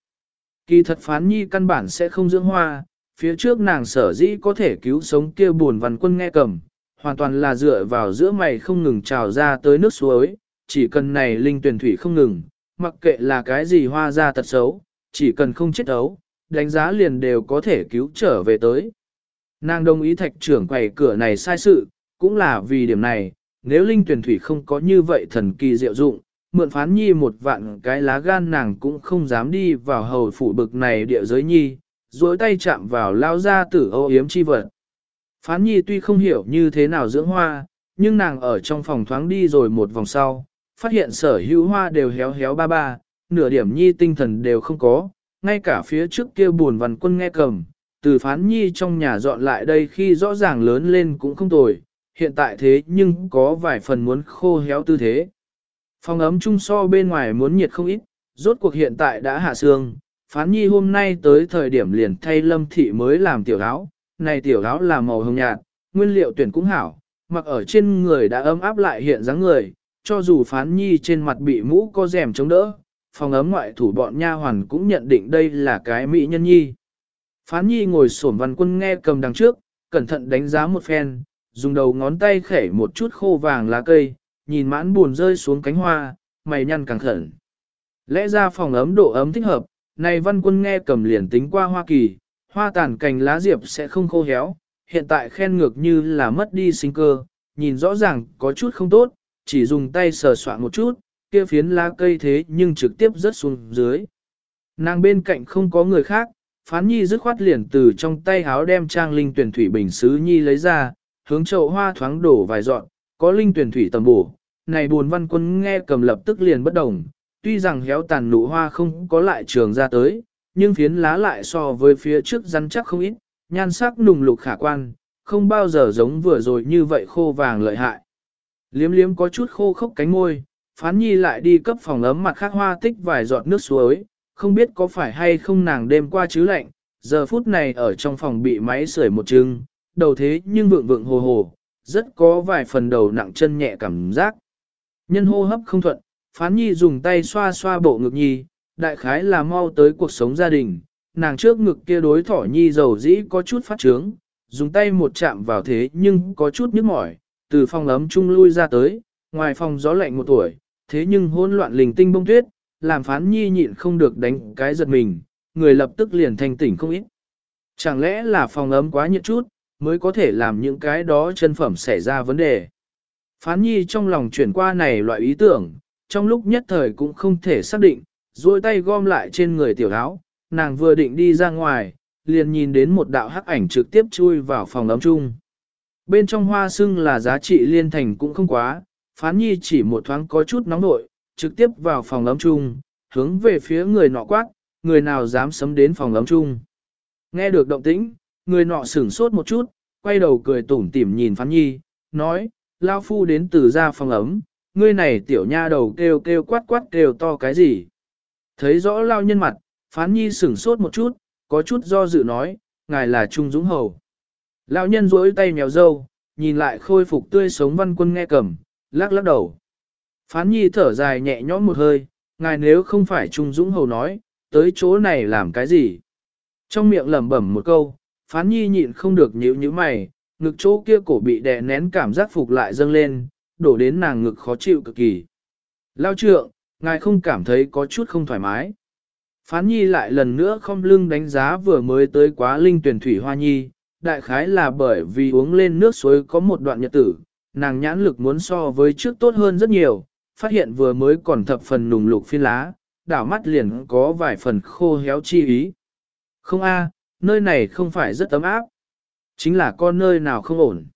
Kỳ thật phán nhi căn bản sẽ không dưỡng hoa, phía trước nàng sở dĩ có thể cứu sống kia buồn văn quân nghe cầm, hoàn toàn là dựa vào giữa mày không ngừng trào ra tới nước suối, chỉ cần này linh tuyển thủy không ngừng, mặc kệ là cái gì hoa ra tật xấu, chỉ cần không chết ấu, đánh giá liền đều có thể cứu trở về tới. Nàng đồng ý thạch trưởng quầy cửa này sai sự, cũng là vì điểm này, nếu linh tuyển thủy không có như vậy thần kỳ diệu dụng, mượn phán nhi một vạn cái lá gan nàng cũng không dám đi vào hầu phủ bực này địa giới nhi, duỗi tay chạm vào lao ra tử ô yếm chi vật. Phán nhi tuy không hiểu như thế nào dưỡng hoa, nhưng nàng ở trong phòng thoáng đi rồi một vòng sau, phát hiện sở hữu hoa đều héo héo ba ba, nửa điểm nhi tinh thần đều không có, ngay cả phía trước kia buồn văn quân nghe cầm, từ phán nhi trong nhà dọn lại đây khi rõ ràng lớn lên cũng không tồi, hiện tại thế nhưng có vài phần muốn khô héo tư thế. Phòng ấm chung so bên ngoài muốn nhiệt không ít, rốt cuộc hiện tại đã hạ sương, phán nhi hôm nay tới thời điểm liền thay lâm thị mới làm tiểu áo, này tiểu áo là màu hồng nhạt, nguyên liệu tuyển cũng hảo, mặc ở trên người đã ấm áp lại hiện dáng người, cho dù phán nhi trên mặt bị mũ có rèm chống đỡ, phòng ấm ngoại thủ bọn nha hoàn cũng nhận định đây là cái mỹ nhân nhi. Phán nhi ngồi sổm văn quân nghe cầm đằng trước, cẩn thận đánh giá một phen, dùng đầu ngón tay khẻ một chút khô vàng lá cây, nhìn mãn buồn rơi xuống cánh hoa, mày nhăn càng khẩn. Lẽ ra phòng ấm độ ấm thích hợp, này văn quân nghe cầm liền tính qua Hoa Kỳ, hoa tàn cành lá diệp sẽ không khô héo, hiện tại khen ngược như là mất đi sinh cơ, nhìn rõ ràng có chút không tốt, chỉ dùng tay sờ soạn một chút, kia phiến lá cây thế nhưng trực tiếp rớt xuống dưới. Nàng bên cạnh không có người khác, phán nhi dứt khoát liền từ trong tay háo đem trang linh tuyển thủy bình sứ nhi lấy ra, hướng chậu hoa thoáng đổ vài dọn, có linh tuyển thủy tầm bổ. Này buồn văn quân nghe cầm lập tức liền bất đồng, tuy rằng héo tàn nụ hoa không có lại trường ra tới, nhưng phiến lá lại so với phía trước rắn chắc không ít, nhan sắc nùng lục khả quan, không bao giờ giống vừa rồi như vậy khô vàng lợi hại. Liếm liếm có chút khô khốc cánh môi, phán nhi lại đi cấp phòng ấm mặt khác hoa tích vài giọt nước suối, không biết có phải hay không nàng đêm qua chứ lạnh, giờ phút này ở trong phòng bị máy sưởi một chừng, đầu thế nhưng vượng vượng hồ hồ, rất có vài phần đầu nặng chân nhẹ cảm giác. Nhân hô hấp không thuận, phán nhi dùng tay xoa xoa bộ ngực nhi, đại khái là mau tới cuộc sống gia đình, nàng trước ngực kia đối thỏ nhi dầu dĩ có chút phát trướng, dùng tay một chạm vào thế nhưng có chút nhức mỏi, từ phòng ấm chung lui ra tới, ngoài phòng gió lạnh một tuổi, thế nhưng hỗn loạn lình tinh bông tuyết, làm phán nhi nhịn không được đánh cái giật mình, người lập tức liền thành tỉnh không ít. Chẳng lẽ là phòng ấm quá nhiệt chút, mới có thể làm những cái đó chân phẩm xảy ra vấn đề. Phán nhi trong lòng chuyển qua này loại ý tưởng, trong lúc nhất thời cũng không thể xác định, duỗi tay gom lại trên người tiểu áo, nàng vừa định đi ra ngoài, liền nhìn đến một đạo hắc ảnh trực tiếp chui vào phòng ấm chung. Bên trong hoa sưng là giá trị liên thành cũng không quá, phán nhi chỉ một thoáng có chút nóng nội, trực tiếp vào phòng ấm chung, hướng về phía người nọ quát, người nào dám sấm đến phòng ấm chung. Nghe được động tĩnh, người nọ sửng sốt một chút, quay đầu cười tủm tỉm nhìn phán nhi, nói, lao phu đến từ ra phòng ấm, ngươi này tiểu nha đầu kêu kêu quát quát kêu to cái gì. Thấy rõ lao nhân mặt, phán nhi sửng sốt một chút, có chút do dự nói, ngài là Trung Dũng Hầu. Lão nhân rỗi tay mèo dâu, nhìn lại khôi phục tươi sống văn quân nghe cầm, lắc lắc đầu. Phán nhi thở dài nhẹ nhõm một hơi, ngài nếu không phải Trung Dũng Hầu nói, tới chỗ này làm cái gì? Trong miệng lẩm bẩm một câu, phán nhi nhịn không được nhíu nhíu mày, ngực chỗ kia cổ bị đè nén cảm giác phục lại dâng lên, đổ đến nàng ngực khó chịu cực kỳ. Lao trượng, ngài không cảm thấy có chút không thoải mái. Phán nhi lại lần nữa không lưng đánh giá vừa mới tới quá linh tuyển thủy hoa nhi, đại khái là bởi vì uống lên nước suối có một đoạn nhật tử, nàng nhãn lực muốn so với trước tốt hơn rất nhiều, phát hiện vừa mới còn thập phần nùng lục phiên lá, đảo mắt liền có vài phần khô héo chi ý. Không a, nơi này không phải rất ấm áp, chính là con nơi nào không ổn.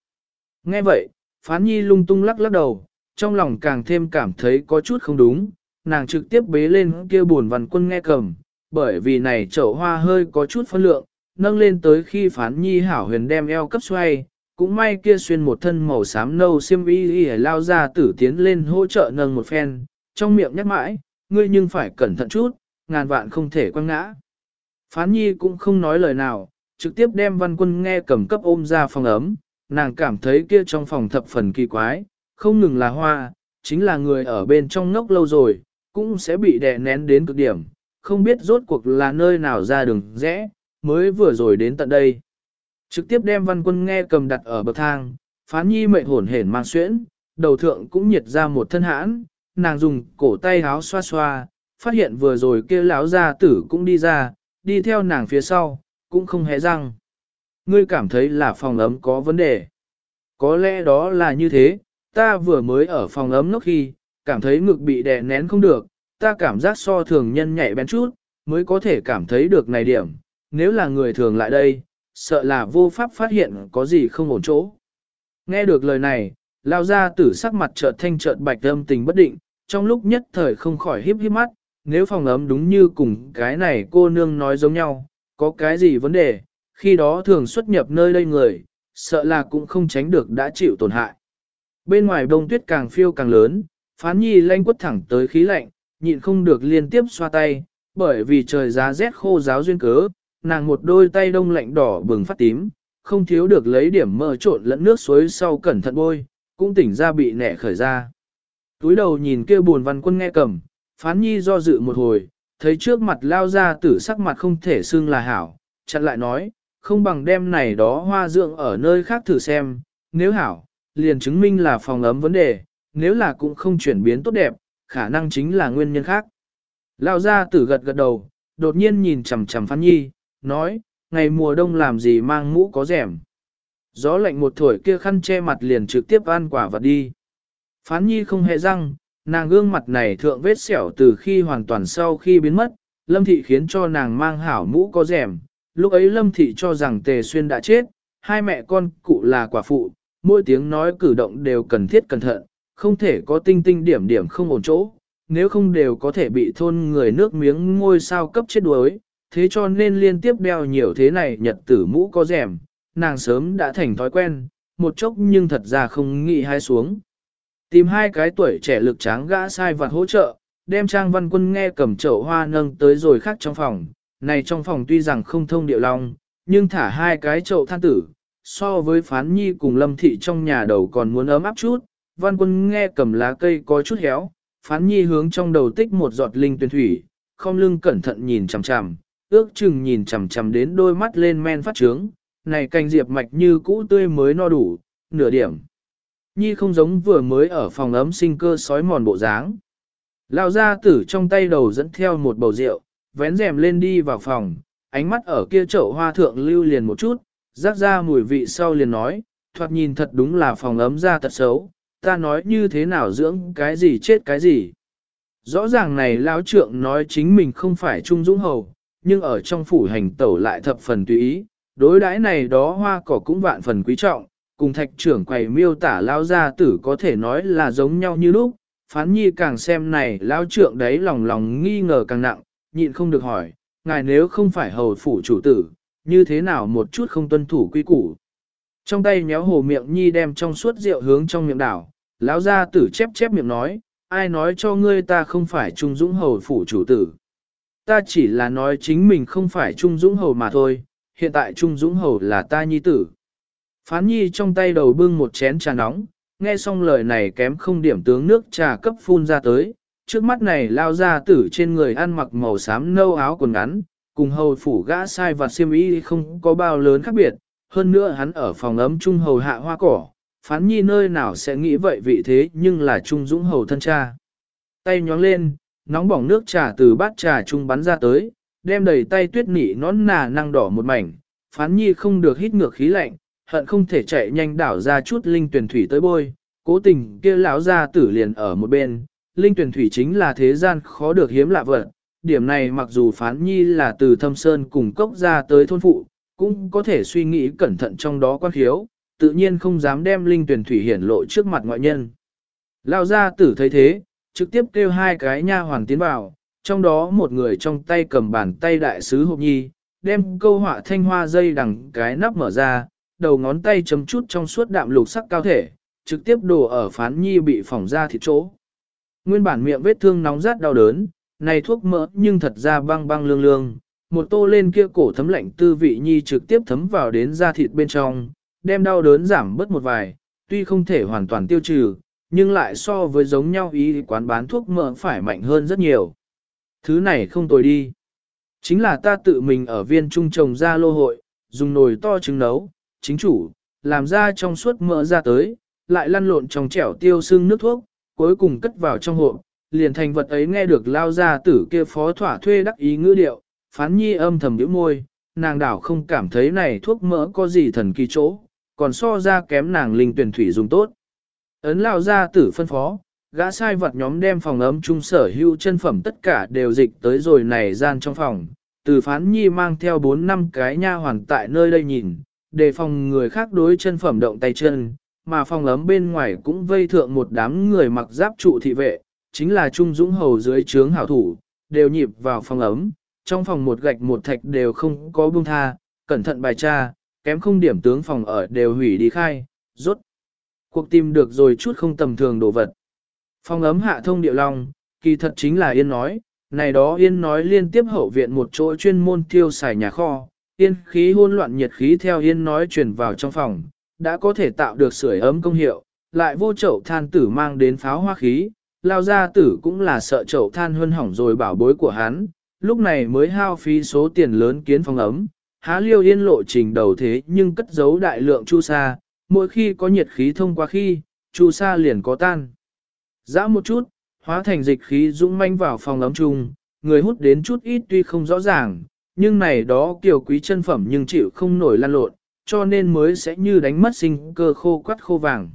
Nghe vậy, phán nhi lung tung lắc lắc đầu, trong lòng càng thêm cảm thấy có chút không đúng, nàng trực tiếp bế lên kia buồn văn quân nghe cầm, bởi vì này chậu hoa hơi có chút phân lượng, nâng lên tới khi phán nhi hảo huyền đem eo cấp xoay, cũng may kia xuyên một thân màu xám nâu xiêm y y lao ra tử tiến lên hỗ trợ nâng một phen, trong miệng nhắc mãi, ngươi nhưng phải cẩn thận chút, ngàn vạn không thể quăng ngã. Phán nhi cũng không nói lời nào, trực tiếp đem văn quân nghe cầm cấp ôm ra phòng ấm, nàng cảm thấy kia trong phòng thập phần kỳ quái, không ngừng là hoa, chính là người ở bên trong ngốc lâu rồi, cũng sẽ bị đè nén đến cực điểm, không biết rốt cuộc là nơi nào ra đường rẽ, mới vừa rồi đến tận đây. Trực tiếp đem văn quân nghe cầm đặt ở bậc thang, phán nhi mệnh hổn hển mang xuyễn, đầu thượng cũng nhiệt ra một thân hãn, nàng dùng cổ tay háo xoa xoa, phát hiện vừa rồi kia lão gia tử cũng đi ra, đi theo nàng phía sau, cũng không hề răng. Ngươi cảm thấy là phòng ấm có vấn đề. Có lẽ đó là như thế, ta vừa mới ở phòng ấm lúc khi, cảm thấy ngực bị đè nén không được, ta cảm giác so thường nhân nhạy bén chút, mới có thể cảm thấy được này điểm, nếu là người thường lại đây, sợ là vô pháp phát hiện có gì không ổn chỗ. Nghe được lời này, lao ra tử sắc mặt chợt thanh chợt bạch âm tình bất định, trong lúc nhất thời không khỏi híp híp mắt, nếu phòng ấm đúng như cùng cái này cô nương nói giống nhau, có cái gì vấn đề, khi đó thường xuất nhập nơi đây người, sợ là cũng không tránh được đã chịu tổn hại. Bên ngoài đông tuyết càng phiêu càng lớn, phán nhi lanh quất thẳng tới khí lạnh, nhịn không được liên tiếp xoa tay, bởi vì trời giá rét khô giáo duyên cớ, nàng một đôi tay đông lạnh đỏ bừng phát tím, không thiếu được lấy điểm mơ trộn lẫn nước suối sau cẩn thận bôi, cũng tỉnh ra bị nẻ khởi ra. Túi đầu nhìn kia buồn văn quân nghe cầm, phán nhi do dự một hồi, thấy trước mặt lao ra tử sắc mặt không thể xưng là hảo, chặn lại nói, không bằng đem này đó hoa dưỡng ở nơi khác thử xem, nếu hảo, liền chứng minh là phòng ấm vấn đề, nếu là cũng không chuyển biến tốt đẹp, khả năng chính là nguyên nhân khác. Lão gia tử gật gật đầu, đột nhiên nhìn chằm chằm Phan Nhi, nói, ngày mùa đông làm gì mang mũ có rẻm. Gió lạnh một thổi kia khăn che mặt liền trực tiếp ăn quả vật đi. Phán Nhi không hề răng, nàng gương mặt này thượng vết sẹo từ khi hoàn toàn sau khi biến mất, Lâm Thị khiến cho nàng mang hảo mũ có rẻm. Lúc ấy Lâm Thị cho rằng Tề Xuyên đã chết, hai mẹ con cụ là quả phụ, mỗi tiếng nói cử động đều cần thiết cẩn thận, không thể có tinh tinh điểm điểm không ổn chỗ, nếu không đều có thể bị thôn người nước miếng ngôi sao cấp chết đuối, thế cho nên liên tiếp đeo nhiều thế này nhật tử mũ có rèm, nàng sớm đã thành thói quen, một chốc nhưng thật ra không nghĩ hai xuống. Tìm hai cái tuổi trẻ lực tráng gã sai vặt hỗ trợ, đem Trang Văn Quân nghe cầm chậu hoa nâng tới rồi khác trong phòng, này trong phòng tuy rằng không thông điệu long, nhưng thả hai cái chậu than tử, so với phán nhi cùng lâm thị trong nhà đầu còn muốn ấm áp chút, văn quân nghe cầm lá cây có chút héo, phán nhi hướng trong đầu tích một giọt linh tuyển thủy, không lưng cẩn thận nhìn chằm chằm, ước chừng nhìn chằm chằm đến đôi mắt lên men phát trướng, này canh diệp mạch như cũ tươi mới no đủ, nửa điểm. Nhi không giống vừa mới ở phòng ấm sinh cơ sói mòn bộ dáng. Lao ra tử trong tay đầu dẫn theo một bầu rượu, vén rèm lên đi vào phòng, ánh mắt ở kia chậu hoa thượng lưu liền một chút, rắc ra mùi vị sau liền nói, thoạt nhìn thật đúng là phòng ấm ra thật xấu, ta nói như thế nào dưỡng cái gì chết cái gì. Rõ ràng này lão trượng nói chính mình không phải trung dũng hầu, nhưng ở trong phủ hành tẩu lại thập phần tùy ý, đối đãi này đó hoa cỏ cũng vạn phần quý trọng, cùng thạch trưởng quầy miêu tả lao gia tử có thể nói là giống nhau như lúc, phán nhi càng xem này lão trượng đấy lòng lòng nghi ngờ càng nặng, nhịn không được hỏi, ngài nếu không phải hầu phủ chủ tử, như thế nào một chút không tuân thủ quy củ. Trong tay nhéo hồ miệng nhi đem trong suốt rượu hướng trong miệng đảo, lão gia tử chép chép miệng nói, ai nói cho ngươi ta không phải trung dũng hầu phủ chủ tử. Ta chỉ là nói chính mình không phải trung dũng hầu mà thôi, hiện tại trung dũng hầu là ta nhi tử. Phán nhi trong tay đầu bưng một chén trà nóng, nghe xong lời này kém không điểm tướng nước trà cấp phun ra tới, trước mắt này lao ra tử trên người ăn mặc màu xám nâu áo quần ngắn, cùng hầu phủ gã sai và xiêm y không có bao lớn khác biệt, hơn nữa hắn ở phòng ấm trung hầu hạ hoa cỏ, phán nhi nơi nào sẽ nghĩ vậy vị thế nhưng là trung dũng hầu thân cha. Tay nhóng lên, nóng bỏng nước trà từ bát trà trung bắn ra tới, đem đầy tay tuyết nỉ nón nà năng đỏ một mảnh, phán nhi không được hít ngược khí lạnh, hận không thể chạy nhanh đảo ra chút linh tuyển thủy tới bôi, cố tình kia lão ra tử liền ở một bên, linh tuyển thủy chính là thế gian khó được hiếm lạ vật, điểm này mặc dù phán nhi là từ thâm sơn cùng cốc ra tới thôn phụ, cũng có thể suy nghĩ cẩn thận trong đó quan khiếu, tự nhiên không dám đem linh tuyển thủy hiển lộ trước mặt ngoại nhân. Lao ra tử thấy thế, trực tiếp kêu hai cái nha hoàng tiến vào, trong đó một người trong tay cầm bàn tay đại sứ hộp nhi, đem câu họa thanh hoa dây đằng cái nắp mở ra, đầu ngón tay chấm chút trong suốt đạm lục sắc cao thể, trực tiếp đổ ở phán nhi bị phỏng ra thịt chỗ. Nguyên bản miệng vết thương nóng rát đau đớn, này thuốc mỡ nhưng thật ra băng băng lương lương, một tô lên kia cổ thấm lạnh tư vị nhi trực tiếp thấm vào đến da thịt bên trong, đem đau đớn giảm bớt một vài, tuy không thể hoàn toàn tiêu trừ, nhưng lại so với giống nhau ý quán bán thuốc mỡ phải mạnh hơn rất nhiều. Thứ này không tồi đi. Chính là ta tự mình ở viên trung trồng ra lô hội, dùng nồi to trứng nấu, chính chủ, làm ra trong suốt mỡ ra tới, lại lăn lộn trong chẻo tiêu xương nước thuốc, cuối cùng cất vào trong hộp, liền thành vật ấy nghe được lao ra tử kia phó thỏa thuê đắc ý ngữ điệu, phán nhi âm thầm nhíu môi, nàng đảo không cảm thấy này thuốc mỡ có gì thần kỳ chỗ, còn so ra kém nàng linh tuyển thủy dùng tốt. Ấn lao ra tử phân phó, gã sai vật nhóm đem phòng ấm trung sở hữu chân phẩm tất cả đều dịch tới rồi này gian trong phòng, từ phán nhi mang theo 4 năm cái nha hoàn tại nơi đây nhìn, đề phòng người khác đối chân phẩm động tay chân, mà phòng ấm bên ngoài cũng vây thượng một đám người mặc giáp trụ thị vệ, chính là Trung Dũng Hầu dưới trướng hảo thủ, đều nhịp vào phòng ấm, trong phòng một gạch một thạch đều không có buông tha, cẩn thận bài tra, kém không điểm tướng phòng ở đều hủy đi khai, rốt. Cuộc tìm được rồi chút không tầm thường đồ vật. Phòng ấm hạ thông điệu long, kỳ thật chính là Yên nói, này đó Yên nói liên tiếp hậu viện một chỗ chuyên môn tiêu xài nhà kho, Yên khí hôn loạn nhiệt khí theo Yên nói truyền vào trong phòng, đã có thể tạo được sưởi ấm công hiệu, lại vô chậu than tử mang đến pháo hoa khí, lao gia tử cũng là sợ chậu than hơn hỏng rồi bảo bối của hắn, lúc này mới hao phí số tiền lớn kiến phòng ấm, há liêu yên lộ trình đầu thế nhưng cất giấu đại lượng chu sa, mỗi khi có nhiệt khí thông qua khi, chu sa liền có tan. Dã một chút, hóa thành dịch khí dũng manh vào phòng ấm chung, người hút đến chút ít tuy không rõ ràng, nhưng này đó kiểu quý chân phẩm nhưng chịu không nổi lan lộn, cho nên mới sẽ như đánh mất sinh cơ khô quắt khô vàng.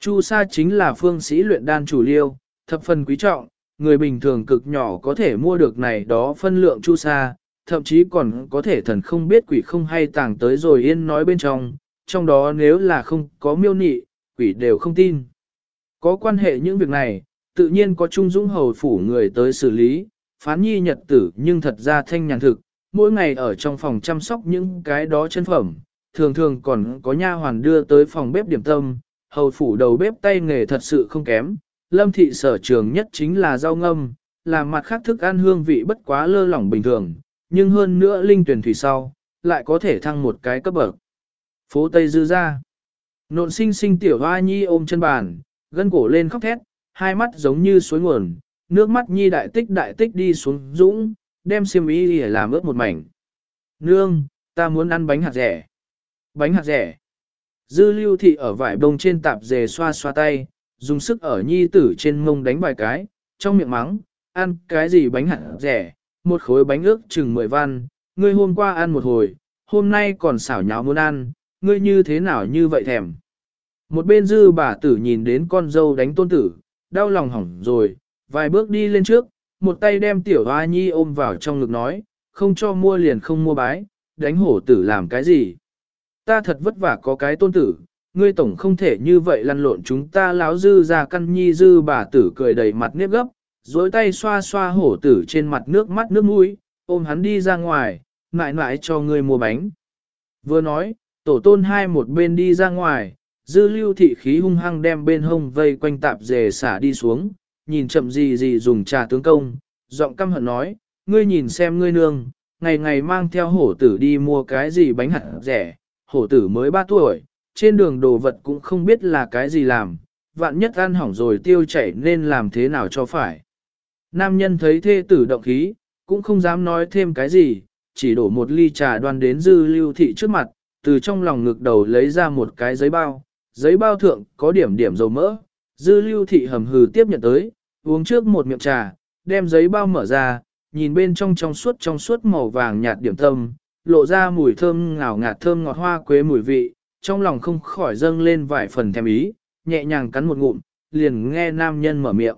Chu sa chính là phương sĩ luyện đan chủ liêu, thập phần quý trọng, người bình thường cực nhỏ có thể mua được này đó phân lượng chu sa, thậm chí còn có thể thần không biết quỷ không hay tàng tới rồi yên nói bên trong, trong đó nếu là không có miêu nị, quỷ đều không tin. Có quan hệ những việc này, tự nhiên có trung dũng hầu phủ người tới xử lý, phán nhi nhật tử nhưng thật ra thanh nhàn thực, mỗi ngày ở trong phòng chăm sóc những cái đó chân phẩm, thường thường còn có nha hoàn đưa tới phòng bếp điểm tâm, hầu phủ đầu bếp tay nghề thật sự không kém, lâm thị sở trường nhất chính là rau ngâm, làm mặt khác thức ăn hương vị bất quá lơ lỏng bình thường, nhưng hơn nữa linh tuyển thủy sau, lại có thể thăng một cái cấp bậc. Phố Tây Dư ra. Nộn sinh sinh tiểu hoa nhi ôm chân bàn, gân cổ lên khóc thét, hai mắt giống như suối nguồn, nước mắt nhi đại tích đại tích đi xuống dũng, đem xiêm y để làm ướt một mảnh. Nương, ta muốn ăn bánh hạt rẻ. Bánh hạt rẻ. Dư lưu thị ở vải bông trên tạp dề xoa xoa tay, dùng sức ở nhi tử trên mông đánh vài cái, trong miệng mắng, ăn cái gì bánh hạt rẻ, một khối bánh ước chừng 10 văn, ngươi hôm qua ăn một hồi, hôm nay còn xảo nháo muốn ăn, ngươi như thế nào như vậy thèm. Một bên dư bà tử nhìn đến con dâu đánh tôn tử, đau lòng hỏng rồi, vài bước đi lên trước, một tay đem tiểu hoa nhi ôm vào trong ngực nói, không cho mua liền không mua bái, đánh hổ tử làm cái gì. Ta thật vất vả có cái tôn tử, ngươi tổng không thể như vậy lăn lộn chúng ta láo dư ra căn nhi dư bà tử cười đầy mặt nếp gấp, dối tay xoa xoa hổ tử trên mặt nước mắt nước mũi, ôm hắn đi ra ngoài, mại mại cho ngươi mua bánh. Vừa nói, tổ tôn hai một bên đi ra ngoài, dư lưu thị khí hung hăng đem bên hông vây quanh tạp dề xả đi xuống, nhìn chậm gì gì dùng trà tướng công, giọng căm hận nói, ngươi nhìn xem ngươi nương, ngày ngày mang theo hổ tử đi mua cái gì bánh hạt rẻ, hổ tử mới 3 tuổi, trên đường đồ vật cũng không biết là cái gì làm, vạn nhất ăn hỏng rồi tiêu chảy nên làm thế nào cho phải. Nam nhân thấy thê tử động khí, cũng không dám nói thêm cái gì, chỉ đổ một ly trà đoan đến dư lưu thị trước mặt, từ trong lòng ngực đầu lấy ra một cái giấy bao, giấy bao thượng có điểm điểm dầu mỡ, dư lưu thị hầm hừ tiếp nhận tới, uống trước một miệng trà, đem giấy bao mở ra, nhìn bên trong trong suốt trong suốt màu vàng nhạt điểm tâm, lộ ra mùi thơm ngào ngạt thơm ngọt hoa quế mùi vị, trong lòng không khỏi dâng lên vài phần thèm ý, nhẹ nhàng cắn một ngụm, liền nghe nam nhân mở miệng.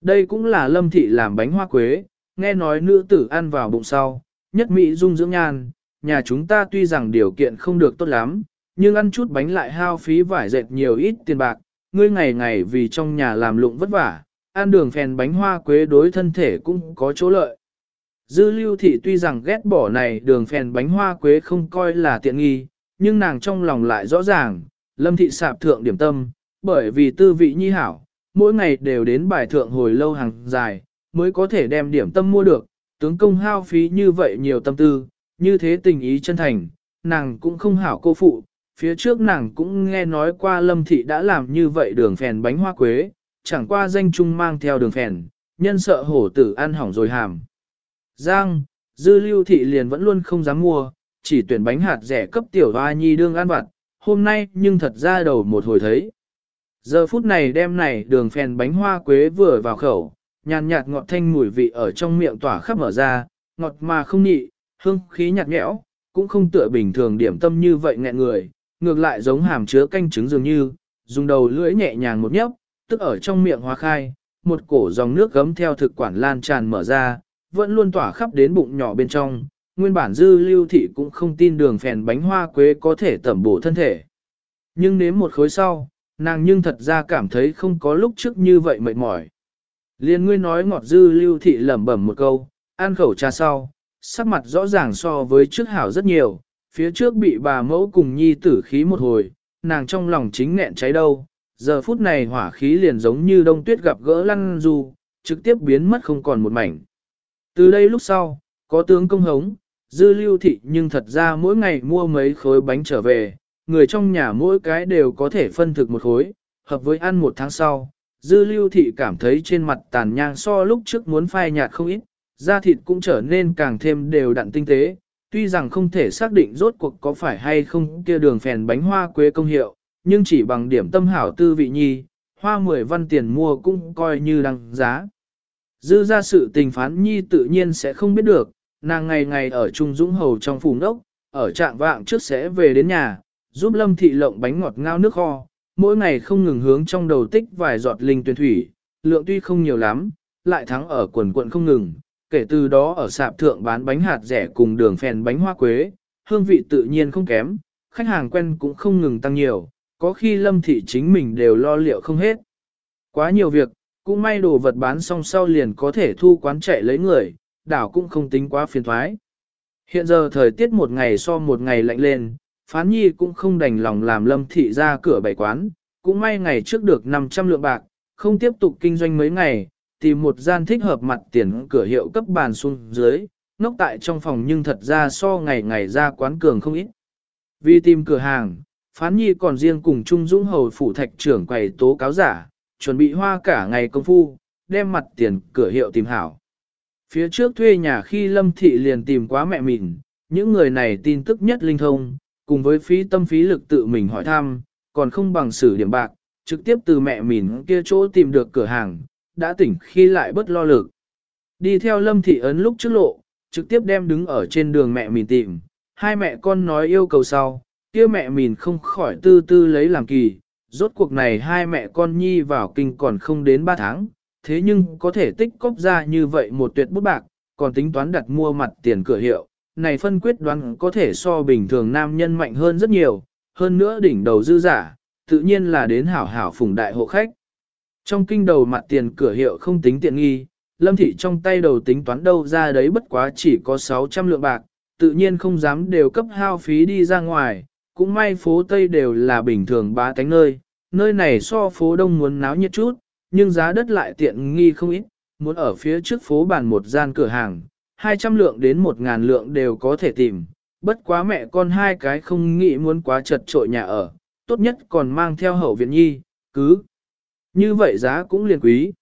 Đây cũng là lâm thị làm bánh hoa quế, nghe nói nữ tử ăn vào bụng sau, nhất mỹ dung dưỡng nhan, nhà chúng ta tuy rằng điều kiện không được tốt lắm, nhưng ăn chút bánh lại hao phí vải dệt nhiều ít tiền bạc, ngươi ngày ngày vì trong nhà làm lụng vất vả, ăn đường phèn bánh hoa quế đối thân thể cũng có chỗ lợi. Dư lưu thị tuy rằng ghét bỏ này đường phèn bánh hoa quế không coi là tiện nghi, nhưng nàng trong lòng lại rõ ràng, lâm thị sạp thượng điểm tâm, bởi vì tư vị nhi hảo, mỗi ngày đều đến bài thượng hồi lâu hàng dài, mới có thể đem điểm tâm mua được, tướng công hao phí như vậy nhiều tâm tư, như thế tình ý chân thành, nàng cũng không hảo cô phụ, phía trước nàng cũng nghe nói qua lâm thị đã làm như vậy đường phèn bánh hoa quế, chẳng qua danh trung mang theo đường phèn, nhân sợ hổ tử ăn hỏng rồi hàm. Giang, dư lưu thị liền vẫn luôn không dám mua, chỉ tuyển bánh hạt rẻ cấp tiểu hoa nhi đương ăn vặt, hôm nay nhưng thật ra đầu một hồi thấy. Giờ phút này đem này đường phèn bánh hoa quế vừa vào khẩu, nhàn nhạt ngọt thanh mùi vị ở trong miệng tỏa khắp mở ra, ngọt mà không nhị, hương khí nhạt nhẽo, cũng không tựa bình thường điểm tâm như vậy nghẹn người, ngược lại giống hàm chứa canh trứng dường như, dùng đầu lưỡi nhẹ nhàng một nhấp, tức ở trong miệng hóa khai, một cổ dòng nước gấm theo thực quản lan tràn mở ra, vẫn luôn tỏa khắp đến bụng nhỏ bên trong. Nguyên bản dư lưu thị cũng không tin đường phèn bánh hoa quế có thể tẩm bổ thân thể. Nhưng nếm một khối sau, nàng nhưng thật ra cảm thấy không có lúc trước như vậy mệt mỏi. Liên ngươi nói ngọt dư lưu thị lẩm bẩm một câu, ăn khẩu trà sau, sắc mặt rõ ràng so với trước hảo rất nhiều, phía trước bị bà mẫu cùng nhi tử khí một hồi, nàng trong lòng chính nghẹn cháy đâu, giờ phút này hỏa khí liền giống như đông tuyết gặp gỡ lăn du, trực tiếp biến mất không còn một mảnh. Từ đây lúc sau, có tướng công hống, dư lưu thị nhưng thật ra mỗi ngày mua mấy khối bánh trở về, người trong nhà mỗi cái đều có thể phân thực một khối, hợp với ăn một tháng sau. Dư lưu thị cảm thấy trên mặt tàn nhang so lúc trước muốn phai nhạt không ít, da thịt cũng trở nên càng thêm đều đặn tinh tế, tuy rằng không thể xác định rốt cuộc có phải hay không kia đường phèn bánh hoa quế công hiệu, nhưng chỉ bằng điểm tâm hảo tư vị nhi, hoa 10 văn tiền mua cũng coi như đăng giá. Dư ra sự tình phán nhi tự nhiên sẽ không biết được, nàng ngày ngày ở Trung Dũng Hầu trong phủ nốc, ở trạng vạng trước sẽ về đến nhà, giúp lâm thị lộng bánh ngọt ngao nước kho, mỗi ngày không ngừng hướng trong đầu tích vài giọt linh tuyển thủy, lượng tuy không nhiều lắm, lại thắng ở quần quận không ngừng, kể từ đó ở sạp thượng bán bánh hạt rẻ cùng đường phèn bánh hoa quế, hương vị tự nhiên không kém, khách hàng quen cũng không ngừng tăng nhiều, có khi lâm thị chính mình đều lo liệu không hết. Quá nhiều việc, cũng may đồ vật bán xong sau liền có thể thu quán chạy lấy người, đảo cũng không tính quá phiền thoái. Hiện giờ thời tiết một ngày so một ngày lạnh lên, phán nhi cũng không đành lòng làm lâm thị ra cửa bày quán, cũng may ngày trước được 500 lượng bạc, không tiếp tục kinh doanh mấy ngày, tìm một gian thích hợp mặt tiền cửa hiệu cấp bàn xuống dưới, ngốc tại trong phòng nhưng thật ra so ngày ngày ra quán cường không ít. Vì tìm cửa hàng, phán nhi còn riêng cùng Trung Dũng Hầu phủ thạch trưởng quầy tố cáo giả, chuẩn bị hoa cả ngày công phu, đem mặt tiền cửa hiệu tìm hảo. Phía trước thuê nhà khi Lâm Thị liền tìm quá mẹ mình, những người này tin tức nhất linh thông, cùng với phí tâm phí lực tự mình hỏi thăm, còn không bằng xử điểm bạc, trực tiếp từ mẹ mình kia chỗ tìm được cửa hàng, đã tỉnh khi lại bất lo lực. Đi theo Lâm Thị ấn lúc trước lộ, trực tiếp đem đứng ở trên đường mẹ mình tìm, hai mẹ con nói yêu cầu sau, kia mẹ mình không khỏi tư tư lấy làm kỳ, rốt cuộc này hai mẹ con nhi vào kinh còn không đến ba tháng, thế nhưng có thể tích cóp ra như vậy một tuyệt bút bạc, còn tính toán đặt mua mặt tiền cửa hiệu, này phân quyết đoán có thể so bình thường nam nhân mạnh hơn rất nhiều, hơn nữa đỉnh đầu dư giả, tự nhiên là đến hảo hảo phùng đại hộ khách. Trong kinh đầu mặt tiền cửa hiệu không tính tiện nghi, lâm thị trong tay đầu tính toán đâu ra đấy bất quá chỉ có 600 lượng bạc, tự nhiên không dám đều cấp hao phí đi ra ngoài, cũng may phố Tây đều là bình thường bá tánh nơi, nơi này so phố Đông muốn náo nhiệt chút, nhưng giá đất lại tiện nghi không ít, muốn ở phía trước phố bàn một gian cửa hàng, 200 lượng đến 1.000 lượng đều có thể tìm, bất quá mẹ con hai cái không nghĩ muốn quá chật trội nhà ở, tốt nhất còn mang theo hậu viện nhi, cứ. Như vậy giá cũng liền quý.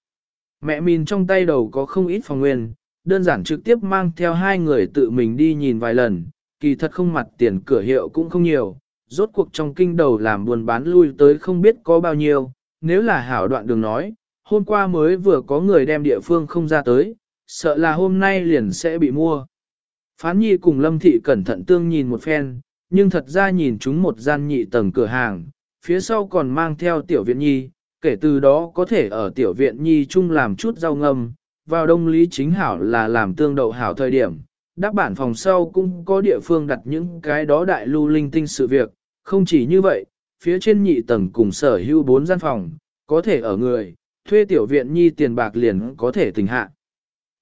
Mẹ mình trong tay đầu có không ít phòng nguyên, đơn giản trực tiếp mang theo hai người tự mình đi nhìn vài lần, kỳ thật không mặt tiền cửa hiệu cũng không nhiều, rốt cuộc trong kinh đầu làm buôn bán lui tới không biết có bao nhiêu, nếu là hảo đoạn đường nói, hôm qua mới vừa có người đem địa phương không ra tới, sợ là hôm nay liền sẽ bị mua. Phán nhi cùng lâm thị cẩn thận tương nhìn một phen, nhưng thật ra nhìn chúng một gian nhị tầng cửa hàng, phía sau còn mang theo tiểu viện nhi, kể từ đó có thể ở tiểu viện nhi chung làm chút rau ngâm, vào đông lý chính hảo là làm tương đậu hảo thời điểm. Đáp bản phòng sau cũng có địa phương đặt những cái đó đại lưu linh tinh sự việc, không chỉ như vậy, phía trên nhị tầng cùng sở hữu bốn gian phòng, có thể ở người, thuê tiểu viện nhi tiền bạc liền có thể tình hạ.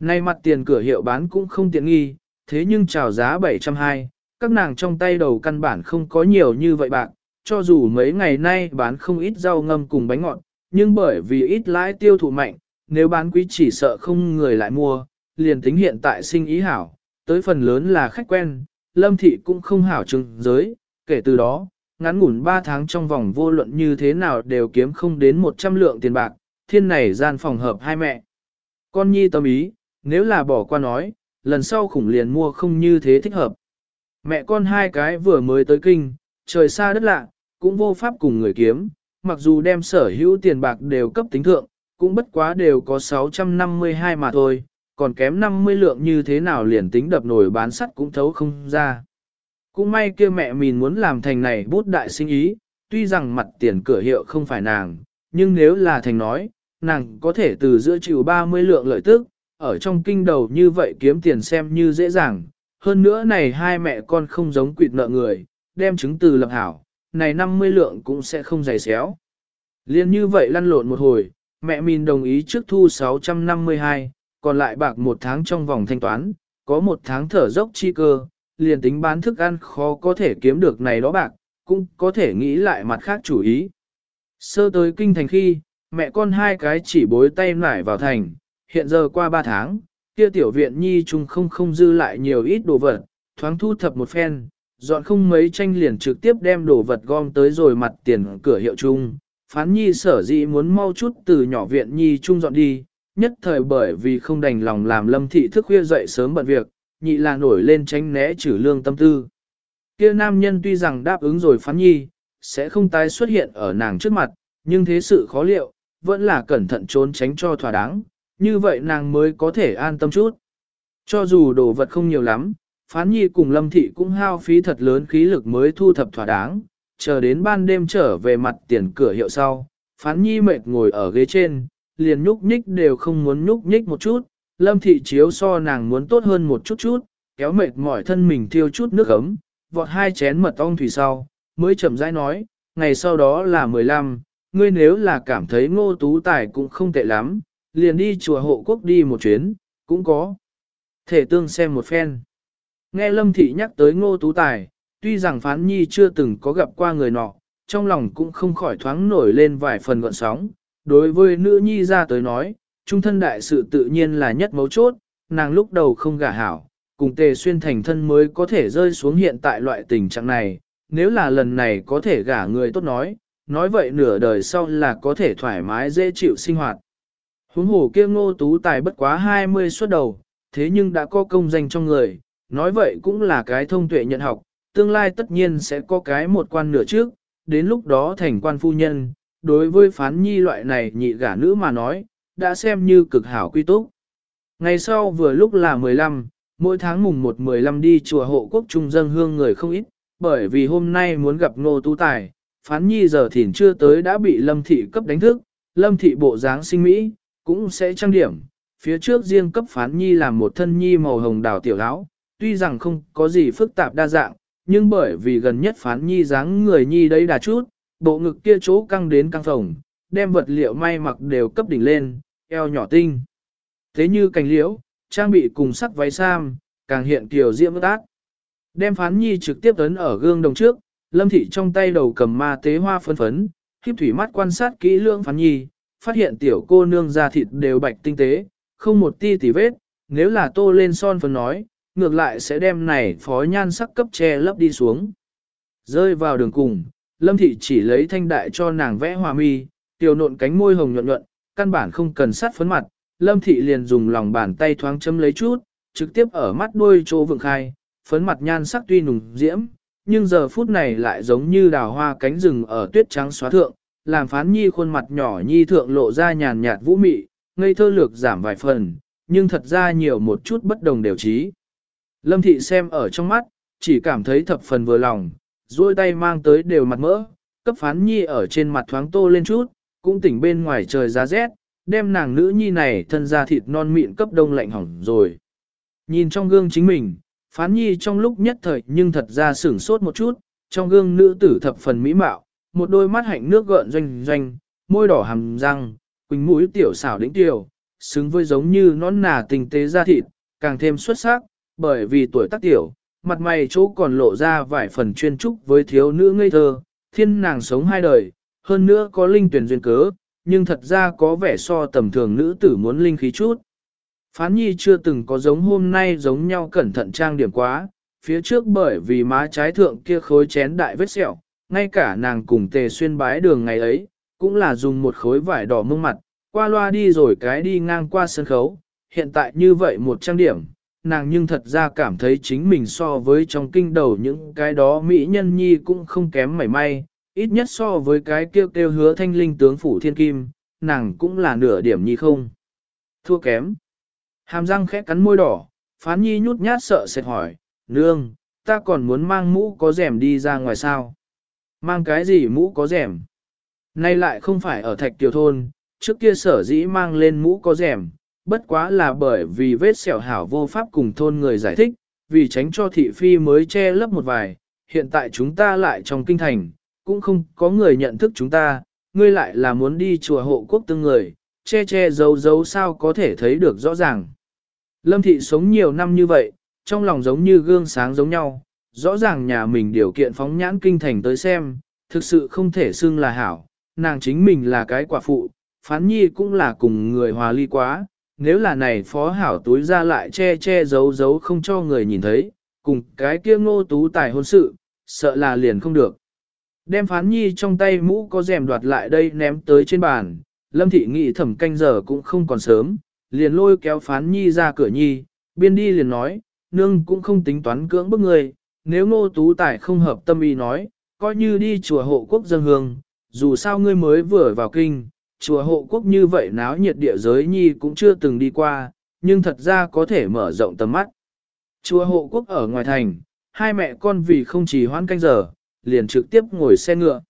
Nay mặt tiền cửa hiệu bán cũng không tiện nghi, thế nhưng chào giá 720, các nàng trong tay đầu căn bản không có nhiều như vậy bạc, cho dù mấy ngày nay bán không ít rau ngâm cùng bánh ngọt, nhưng bởi vì ít lãi tiêu thụ mạnh, nếu bán quý chỉ sợ không người lại mua, liền tính hiện tại sinh ý hảo, tới phần lớn là khách quen, lâm thị cũng không hảo trừng giới, kể từ đó, ngắn ngủn 3 tháng trong vòng vô luận như thế nào đều kiếm không đến 100 lượng tiền bạc, thiên này gian phòng hợp hai mẹ. Con nhi tâm ý, nếu là bỏ qua nói, lần sau khủng liền mua không như thế thích hợp. Mẹ con hai cái vừa mới tới kinh, trời xa đất lạ, cũng vô pháp cùng người kiếm, mặc dù đem sở hữu tiền bạc đều cấp tính thượng, cũng bất quá đều có 652 mà thôi, còn kém 50 lượng như thế nào liền tính đập nổi bán sắt cũng thấu không ra. Cũng may kia mẹ mình muốn làm thành này bút đại sinh ý, tuy rằng mặt tiền cửa hiệu không phải nàng, nhưng nếu là thành nói, nàng có thể từ giữa chịu 30 lượng lợi tức, ở trong kinh đầu như vậy kiếm tiền xem như dễ dàng. Hơn nữa này hai mẹ con không giống quỵt nợ người, đem chứng từ lập hảo, này 50 lượng cũng sẽ không dày xéo. Liên như vậy lăn lộn một hồi, mẹ mình đồng ý trước thu 652, còn lại bạc một tháng trong vòng thanh toán, có một tháng thở dốc chi cơ, liền tính bán thức ăn khó có thể kiếm được này đó bạc, cũng có thể nghĩ lại mặt khác chủ ý. Sơ tới kinh thành khi, mẹ con hai cái chỉ bối tay nải vào thành, hiện giờ qua ba tháng, kia tiểu viện nhi chung không không dư lại nhiều ít đồ vật, thoáng thu thập một phen, dọn không mấy tranh liền trực tiếp đem đồ vật gom tới rồi mặt tiền cửa hiệu chung. Phán nhi sở dĩ muốn mau chút từ nhỏ viện nhi chung dọn đi, nhất thời bởi vì không đành lòng làm lâm thị thức khuya dậy sớm bận việc, nhị là nổi lên tránh né trừ lương tâm tư. Kia nam nhân tuy rằng đáp ứng rồi phán nhi, sẽ không tái xuất hiện ở nàng trước mặt, nhưng thế sự khó liệu, vẫn là cẩn thận trốn tránh cho thỏa đáng, như vậy nàng mới có thể an tâm chút. Cho dù đồ vật không nhiều lắm, phán nhi cùng lâm thị cũng hao phí thật lớn khí lực mới thu thập thỏa đáng, chờ đến ban đêm trở về mặt tiền cửa hiệu sau, phán nhi mệt ngồi ở ghế trên, liền nhúc nhích đều không muốn nhúc nhích một chút, lâm thị chiếu so nàng muốn tốt hơn một chút chút, kéo mệt mỏi thân mình thiêu chút nước ấm, vọt hai chén mật ong thủy sau, mới chậm rãi nói, ngày sau đó là 15, ngươi nếu là cảm thấy ngô tú tài cũng không tệ lắm, liền đi chùa hộ quốc đi một chuyến, cũng có. Thể tương xem một phen. Nghe Lâm Thị nhắc tới ngô tú tài, tuy rằng phán nhi chưa từng có gặp qua người nọ, trong lòng cũng không khỏi thoáng nổi lên vài phần gọn sóng. Đối với nữ nhi ra tới nói, trung thân đại sự tự nhiên là nhất mấu chốt, nàng lúc đầu không gả hảo, cùng tề xuyên thành thân mới có thể rơi xuống hiện tại loại tình trạng này, nếu là lần này có thể gả người tốt nói, nói vậy nửa đời sau là có thể thoải mái dễ chịu sinh hoạt. Huống hồ kia ngô tú tài bất quá 20 suốt đầu, thế nhưng đã có công danh trong người, nói vậy cũng là cái thông tuệ nhận học, tương lai tất nhiên sẽ có cái một quan nửa trước, đến lúc đó thành quan phu nhân, đối với phán nhi loại này nhị gả nữ mà nói, đã xem như cực hảo quy túc. Ngày sau vừa lúc là 15, mỗi tháng mùng 1-15 đi chùa hộ quốc trung dân hương người không ít, bởi vì hôm nay muốn gặp ngô tú tài, phán nhi giờ thìn chưa tới đã bị lâm thị cấp đánh thức, lâm thị bộ dáng sinh mỹ, cũng sẽ trang điểm, phía trước riêng cấp phán nhi làm một thân nhi màu hồng đào tiểu áo, tuy rằng không có gì phức tạp đa dạng, nhưng bởi vì gần nhất phán nhi dáng người nhi đấy đà chút, bộ ngực kia chỗ căng đến căng phồng, đem vật liệu may mặc đều cấp đỉnh lên, eo nhỏ tinh. Thế như cành liễu, trang bị cùng sắc váy sam, càng hiện tiểu diễm ác. Đem phán nhi trực tiếp ấn ở gương đồng trước, lâm thị trong tay đầu cầm ma tế hoa phân phấn, khiếp thủy mắt quan sát kỹ lưỡng phán nhi, phát hiện tiểu cô nương da thịt đều bạch tinh tế, không một ti tỉ vết, nếu là tô lên son phấn nói, ngược lại sẽ đem này phó nhan sắc cấp che lấp đi xuống. Rơi vào đường cùng, lâm thị chỉ lấy thanh đại cho nàng vẽ hòa mi, tiểu nộn cánh môi hồng nhuận nhuận, căn bản không cần sát phấn mặt, lâm thị liền dùng lòng bàn tay thoáng châm lấy chút, trực tiếp ở mắt đuôi chỗ vượng khai, phấn mặt nhan sắc tuy nùng diễm, nhưng giờ phút này lại giống như đào hoa cánh rừng ở tuyết trắng xóa thượng, làm phán nhi khuôn mặt nhỏ nhi thượng lộ ra nhàn nhạt vũ mị, ngây thơ lược giảm vài phần, nhưng thật ra nhiều một chút bất đồng đều trí. Lâm thị xem ở trong mắt, chỉ cảm thấy thập phần vừa lòng, duỗi tay mang tới đều mặt mỡ, cấp phán nhi ở trên mặt thoáng tô lên chút, cũng tỉnh bên ngoài trời giá rét, đem nàng nữ nhi này thân ra thịt non mịn cấp đông lạnh hỏng rồi. Nhìn trong gương chính mình, phán nhi trong lúc nhất thời nhưng thật ra sửng sốt một chút, trong gương nữ tử thập phần mỹ mạo, một đôi mắt hạnh nước gợn doanh doanh, môi đỏ hàm răng, quỳnh mũi tiểu xảo đỉnh tiểu, xứng với giống như nón nà tinh tế da thịt, càng thêm xuất sắc, bởi vì tuổi tác tiểu, mặt mày chỗ còn lộ ra vài phần chuyên trúc với thiếu nữ ngây thơ, thiên nàng sống hai đời, hơn nữa có linh tuyển duyên cớ, nhưng thật ra có vẻ so tầm thường nữ tử muốn linh khí chút. Phán nhi chưa từng có giống hôm nay giống nhau cẩn thận trang điểm quá, phía trước bởi vì má trái thượng kia khối chén đại vết sẹo, ngay cả nàng cùng tề xuyên bái đường ngày ấy, cũng là dùng một khối vải đỏ mông mặt, qua loa đi rồi cái đi ngang qua sân khấu, hiện tại như vậy một trang điểm, nàng nhưng thật ra cảm thấy chính mình so với trong kinh đầu những cái đó mỹ nhân nhi cũng không kém mảy may, ít nhất so với cái kêu kêu hứa thanh linh tướng phủ thiên kim, nàng cũng là nửa điểm nhi không. Thua kém. Hàm răng khẽ cắn môi đỏ, phán nhi nhút nhát sợ sệt hỏi, nương, ta còn muốn mang mũ có rèm đi ra ngoài sao? Mang cái gì mũ có rèm? Nay lại không phải ở thạch tiểu thôn, trước kia sở dĩ mang lên mũ có rèm, bất quá là bởi vì vết sẹo hảo vô pháp cùng thôn người giải thích, vì tránh cho thị phi mới che lấp một vài, hiện tại chúng ta lại trong kinh thành, cũng không có người nhận thức chúng ta, ngươi lại là muốn đi chùa hộ quốc tương người, che che giấu giấu sao có thể thấy được rõ ràng. Lâm thị sống nhiều năm như vậy, trong lòng giống như gương sáng giống nhau, rõ ràng nhà mình điều kiện phóng nhãn kinh thành tới xem, thực sự không thể xưng là hảo, nàng chính mình là cái quả phụ, phán nhi cũng là cùng người hòa ly quá, nếu là này phó hảo túi ra lại che che giấu giấu không cho người nhìn thấy, cùng cái kia ngô tú tài hôn sự, sợ là liền không được. Đem phán nhi trong tay mũ có rèm đoạt lại đây ném tới trên bàn, lâm thị nghị thẩm canh giờ cũng không còn sớm, liền lôi kéo phán nhi ra cửa nhi, biên đi liền nói, nương cũng không tính toán cưỡng bức người, nếu ngô tú tài không hợp tâm ý nói, coi như đi chùa hộ quốc dân hương, dù sao ngươi mới vừa vào kinh, chùa hộ quốc như vậy náo nhiệt địa giới nhi cũng chưa từng đi qua, nhưng thật ra có thể mở rộng tầm mắt. Chùa hộ quốc ở ngoài thành, hai mẹ con vì không chỉ hoãn canh giờ, liền trực tiếp ngồi xe ngựa.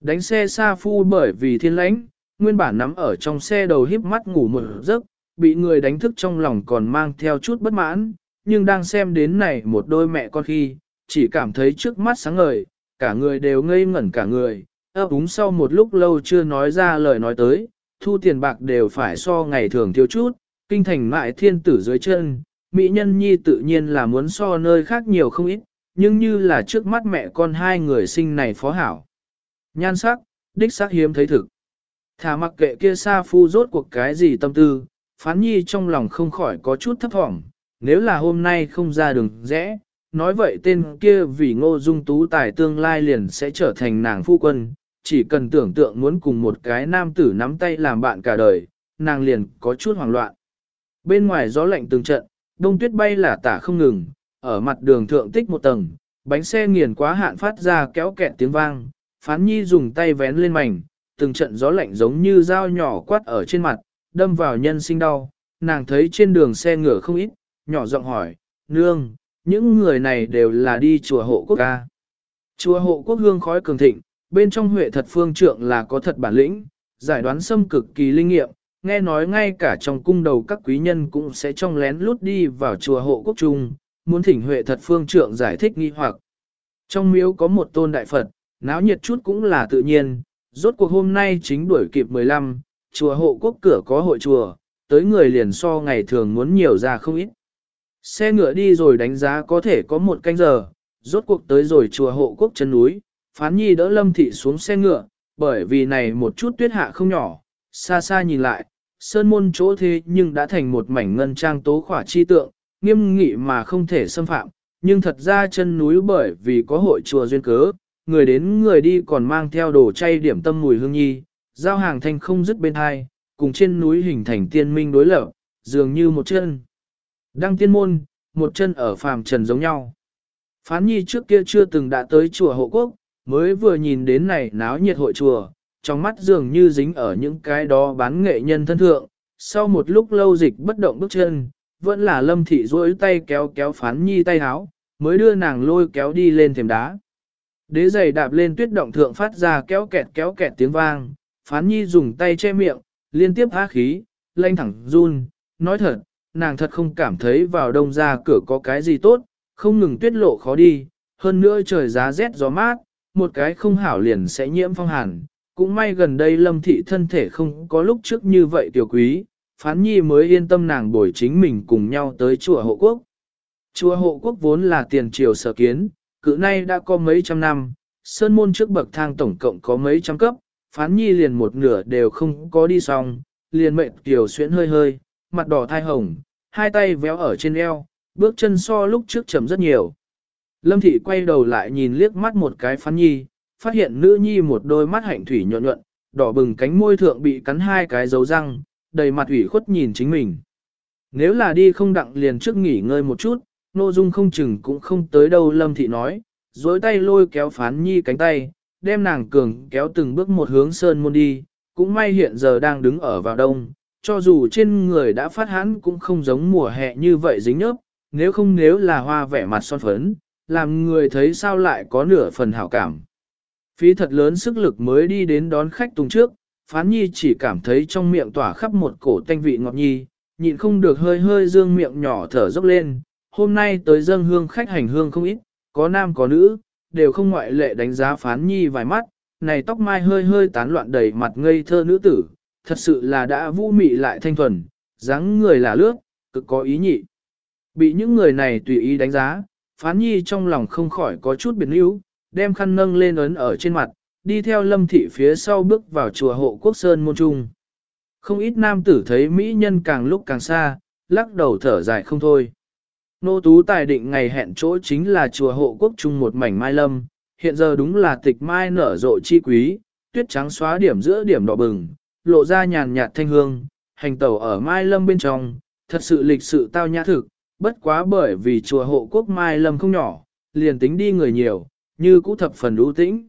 Đánh xe xa phu bởi vì thiên lãnh, nguyên bản nắm ở trong xe đầu híp mắt ngủ một giấc, bị người đánh thức trong lòng còn mang theo chút bất mãn, nhưng đang xem đến này một đôi mẹ con khi, chỉ cảm thấy trước mắt sáng ngời, cả người đều ngây ngẩn cả người, ấp úng sau một lúc lâu chưa nói ra lời nói tới, thu tiền bạc đều phải so ngày thường thiếu chút, kinh thành mại thiên tử dưới chân, mỹ nhân nhi tự nhiên là muốn so nơi khác nhiều không ít, nhưng như là trước mắt mẹ con hai người sinh này phó hảo. Nhan sắc, đích sắc hiếm thấy thực. Thả mặc kệ kia xa phu rốt cuộc cái gì tâm tư, phán nhi trong lòng không khỏi có chút thấp thỏm, nếu là hôm nay không ra đường rẽ, nói vậy tên kia vì ngô dung tú tài tương lai liền sẽ trở thành nàng phu quân, chỉ cần tưởng tượng muốn cùng một cái nam tử nắm tay làm bạn cả đời, nàng liền có chút hoảng loạn. Bên ngoài gió lạnh từng trận, đông tuyết bay là tả không ngừng, ở mặt đường thượng tích một tầng, bánh xe nghiền quá hạn phát ra kéo kẹt tiếng vang, phán nhi dùng tay vén lên mảnh, từng trận gió lạnh giống như dao nhỏ quát ở trên mặt, đâm vào nhân sinh đau, nàng thấy trên đường xe ngựa không ít, nhỏ giọng hỏi, nương, những người này đều là đi chùa hộ quốc ca. Chùa hộ quốc hương khói cường thịnh, bên trong huệ thật phương trượng là có thật bản lĩnh, giải đoán xâm cực kỳ linh nghiệm, nghe nói ngay cả trong cung đầu các quý nhân cũng sẽ trong lén lút đi vào chùa hộ quốc trung, muốn thỉnh huệ thật phương trượng giải thích nghi hoặc. Trong miếu có một tôn đại Phật, náo nhiệt chút cũng là tự nhiên, rốt cuộc hôm nay chính đuổi kịp 15, chùa hộ quốc cửa có hội chùa, tới người liền so ngày thường muốn nhiều ra không ít. Xe ngựa đi rồi đánh giá có thể có một canh giờ, rốt cuộc tới rồi chùa hộ quốc chân núi, phán nhi đỡ lâm thị xuống xe ngựa, bởi vì này một chút tuyết hạ không nhỏ, xa xa nhìn lại, sơn môn chỗ thế nhưng đã thành một mảnh ngân trang tố khỏa chi tượng, nghiêm nghị mà không thể xâm phạm, nhưng thật ra chân núi bởi vì có hội chùa duyên cớ, người đến người đi còn mang theo đồ chay điểm tâm mùi hương nhi, giao hàng thanh không dứt bên hai, cùng trên núi hình thành tiên minh đối lập, dường như một chân. Đăng tiên môn, một chân ở phàm trần giống nhau. Phán nhi trước kia chưa từng đã tới chùa hộ quốc, mới vừa nhìn đến này náo nhiệt hội chùa, trong mắt dường như dính ở những cái đó bán nghệ nhân thân thượng. Sau một lúc lâu dịch bất động bước chân, vẫn là lâm thị duỗi tay kéo kéo phán nhi tay háo, mới đưa nàng lôi kéo đi lên thềm đá. Đế giày đạp lên tuyết động thượng phát ra kéo kẹt kéo kẹt tiếng vang, phán nhi dùng tay che miệng, liên tiếp há khí, lanh thẳng run, nói thật, nàng thật không cảm thấy vào đông ra cửa có cái gì tốt, không ngừng tuyết lộ khó đi, hơn nữa trời giá rét gió mát, một cái không hảo liền sẽ nhiễm phong hàn. Cũng may gần đây lâm thị thân thể không có lúc trước như vậy tiểu quý, phán nhi mới yên tâm nàng bồi chính mình cùng nhau tới chùa hộ quốc. Chùa hộ quốc vốn là tiền triều sở kiến, cự nay đã có mấy trăm năm, sơn môn trước bậc thang tổng cộng có mấy trăm cấp, phán nhi liền một nửa đều không có đi xong, liền mệnh tiểu xuyễn hơi hơi, mặt đỏ thai hồng, hai tay véo ở trên eo, bước chân so lúc trước chậm rất nhiều. Lâm thị quay đầu lại nhìn liếc mắt một cái phán nhi, phát hiện nữ nhi một đôi mắt hạnh thủy nhuận nhuận, đỏ bừng cánh môi thượng bị cắn hai cái dấu răng, đầy mặt ủy khuất nhìn chính mình. Nếu là đi không đặng liền trước nghỉ ngơi một chút, nô dung không chừng cũng không tới đâu lâm thị nói, dối tay lôi kéo phán nhi cánh tay, đem nàng cường kéo từng bước một hướng sơn môn đi, cũng may hiện giờ đang đứng ở vào đông, cho dù trên người đã phát hãn cũng không giống mùa hè như vậy dính nhớp, nếu không nếu là hoa vẻ mặt son phấn, làm người thấy sao lại có nửa phần hảo cảm. Phí thật lớn sức lực mới đi đến đón khách tùng trước, phán nhi chỉ cảm thấy trong miệng tỏa khắp một cổ tanh vị ngọt nhi, nhịn không được hơi hơi dương miệng nhỏ thở dốc lên, hôm nay tới dâng hương khách hành hương không ít, có nam có nữ, đều không ngoại lệ đánh giá phán nhi vài mắt, này tóc mai hơi hơi tán loạn đầy mặt ngây thơ nữ tử, thật sự là đã vũ mị lại thanh thuần, dáng người là lướt, cực có ý nhị. Bị những người này tùy ý đánh giá, phán nhi trong lòng không khỏi có chút biệt níu, đem khăn nâng lên ấn ở trên mặt, đi theo lâm thị phía sau bước vào chùa hộ quốc sơn môn trung. Không ít nam tử thấy mỹ nhân càng lúc càng xa, lắc đầu thở dài không thôi. Nô tú tài định ngày hẹn chỗ chính là chùa hộ quốc trung một mảnh mai lâm, hiện giờ đúng là tịch mai nở rộ chi quý, tuyết trắng xóa điểm giữa điểm đỏ bừng, lộ ra nhàn nhạt thanh hương, hành tẩu ở mai lâm bên trong, thật sự lịch sự tao nhã thực, bất quá bởi vì chùa hộ quốc mai lâm không nhỏ, liền tính đi người nhiều, như cũ thập phần ưu tĩnh.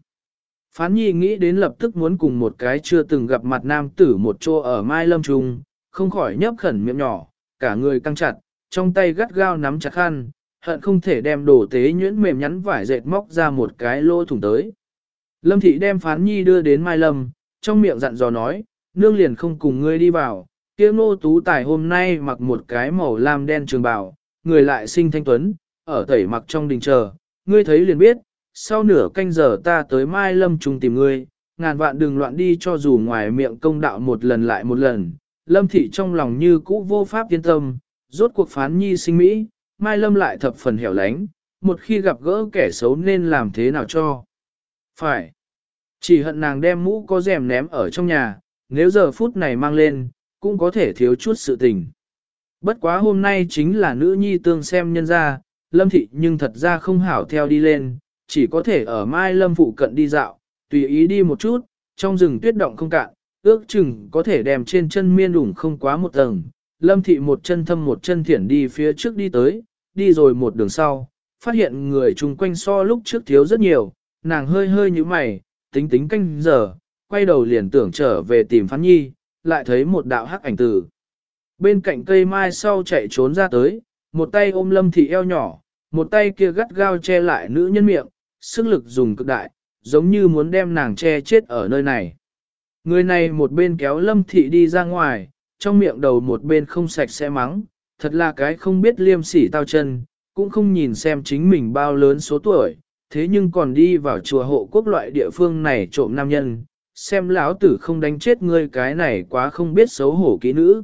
Phán nhi nghĩ đến lập tức muốn cùng một cái chưa từng gặp mặt nam tử một chỗ ở mai lâm trung, không khỏi nhấp khẩn miệng nhỏ, cả người căng chặt, trong tay gắt gao nắm chặt khăn, hận không thể đem đồ tế nhuyễn mềm nhắn vải dệt móc ra một cái lỗ thủng tới. Lâm thị đem phán nhi đưa đến mai lâm, trong miệng dặn dò nói, nương liền không cùng ngươi đi vào, kia nô tú tài hôm nay mặc một cái màu lam đen trường bào, người lại sinh thanh tuấn, ở tẩy mặc trong đình chờ, ngươi thấy liền biết, sau nửa canh giờ ta tới Mai Lâm Trung tìm ngươi, ngàn vạn đừng loạn đi cho dù ngoài miệng công đạo một lần lại một lần. Lâm thị trong lòng như cũ vô pháp yên tâm, rốt cuộc phán nhi sinh Mỹ, Mai Lâm lại thập phần hẻo lánh, một khi gặp gỡ kẻ xấu nên làm thế nào cho. Phải. Chỉ hận nàng đem mũ có rèm ném ở trong nhà, nếu giờ phút này mang lên, cũng có thể thiếu chút sự tình. Bất quá hôm nay chính là nữ nhi tương xem nhân ra, lâm thị nhưng thật ra không hảo theo đi lên, chỉ có thể ở Mai Lâm phụ cận đi dạo, tùy ý đi một chút, trong rừng tuyết động không cạn, ước chừng có thể đem trên chân miên đủng không quá một tầng. Lâm thị một chân thâm một chân thiển đi phía trước đi tới, đi rồi một đường sau, phát hiện người chung quanh so lúc trước thiếu rất nhiều, nàng hơi hơi như mày, tính tính canh giờ, quay đầu liền tưởng trở về tìm phán nhi, lại thấy một đạo hắc ảnh tử. Bên cạnh cây mai sau chạy trốn ra tới, một tay ôm lâm thị eo nhỏ, một tay kia gắt gao che lại nữ nhân miệng, sức lực dùng cực đại, giống như muốn đem nàng che chết ở nơi này. Người này một bên kéo lâm thị đi ra ngoài, trong miệng đầu một bên không sạch sẽ mắng, thật là cái không biết liêm sỉ tao chân, cũng không nhìn xem chính mình bao lớn số tuổi, thế nhưng còn đi vào chùa hộ quốc loại địa phương này trộm nam nhân, xem lão tử không đánh chết ngươi cái này quá không biết xấu hổ kỹ nữ.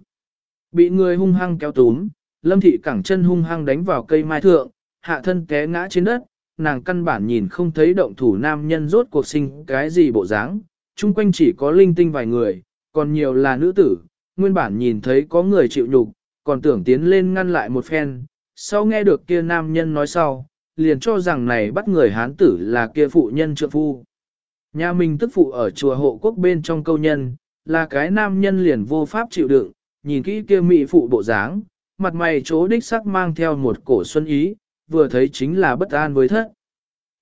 Bị người hung hăng kéo túm, lâm thị cẳng chân hung hăng đánh vào cây mai thượng, hạ thân té ngã trên đất, nàng căn bản nhìn không thấy động thủ nam nhân rốt cuộc sinh cái gì bộ dáng, chung quanh chỉ có linh tinh vài người, còn nhiều là nữ tử, nguyên bản nhìn thấy có người chịu nhục, còn tưởng tiến lên ngăn lại một phen, sau nghe được kia nam nhân nói sau, liền cho rằng này bắt người hán tử là kia phụ nhân trượng phu. Nhà mình tức phụ ở chùa hộ quốc bên trong câu nhân, là cái nam nhân liền vô pháp chịu đựng, nhìn kỹ kia mỹ phụ bộ dáng, mặt mày chố đích sắc mang theo một cổ xuân ý, vừa thấy chính là bất an với thất.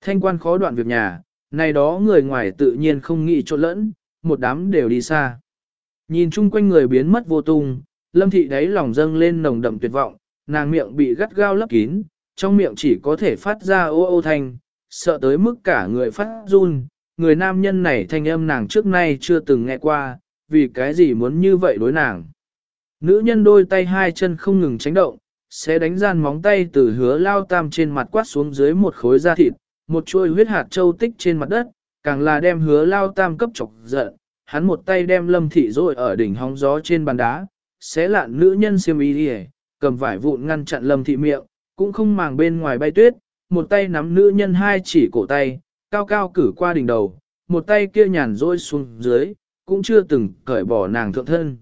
Thanh quan khó đoạn việc nhà, này đó người ngoài tự nhiên không nghĩ trộn lẫn, một đám đều đi xa. Nhìn chung quanh người biến mất vô tung, lâm thị đáy lòng dâng lên nồng đậm tuyệt vọng, nàng miệng bị gắt gao lấp kín, trong miệng chỉ có thể phát ra ô ô thanh, sợ tới mức cả người phát run, người nam nhân này thanh âm nàng trước nay chưa từng nghe qua, vì cái gì muốn như vậy đối nàng. Nữ nhân đôi tay hai chân không ngừng tránh động, sẽ đánh gian móng tay từ hứa lao tam trên mặt quát xuống dưới một khối da thịt, một chuôi huyết hạt châu tích trên mặt đất, càng là đem hứa lao tam cấp chọc giận, hắn một tay đem lâm thị rồi ở đỉnh hóng gió trên bàn đá, xé lạn nữ nhân siêm y đi cầm vải vụn ngăn chặn lâm thị miệng, cũng không màng bên ngoài bay tuyết, một tay nắm nữ nhân hai chỉ cổ tay, cao cao cử qua đỉnh đầu, một tay kia nhàn rôi xuống dưới, cũng chưa từng cởi bỏ nàng thượng thân.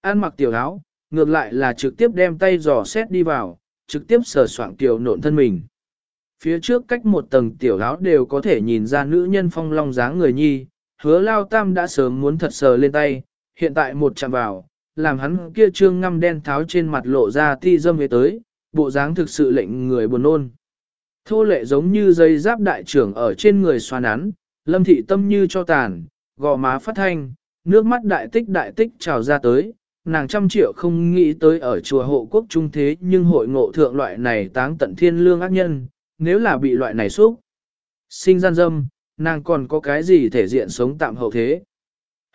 An mặc tiểu áo, ngược lại là trực tiếp đem tay dò xét đi vào, trực tiếp sờ soạng tiểu nộn thân mình. Phía trước cách một tầng tiểu áo đều có thể nhìn ra nữ nhân phong long dáng người nhi, hứa lao tam đã sớm muốn thật sờ lên tay, hiện tại một chạm vào, làm hắn kia trương ngăm đen tháo trên mặt lộ ra ti dâm về tới, bộ dáng thực sự lệnh người buồn nôn. Thô lệ giống như dây giáp đại trưởng ở trên người xoa nắn, lâm thị tâm như cho tàn, gò má phát thanh, nước mắt đại tích đại tích trào ra tới, nàng trăm triệu không nghĩ tới ở chùa hộ quốc trung thế nhưng hội ngộ thượng loại này táng tận thiên lương ác nhân, nếu là bị loại này xúc. Sinh gian dâm, nàng còn có cái gì thể diện sống tạm hậu thế.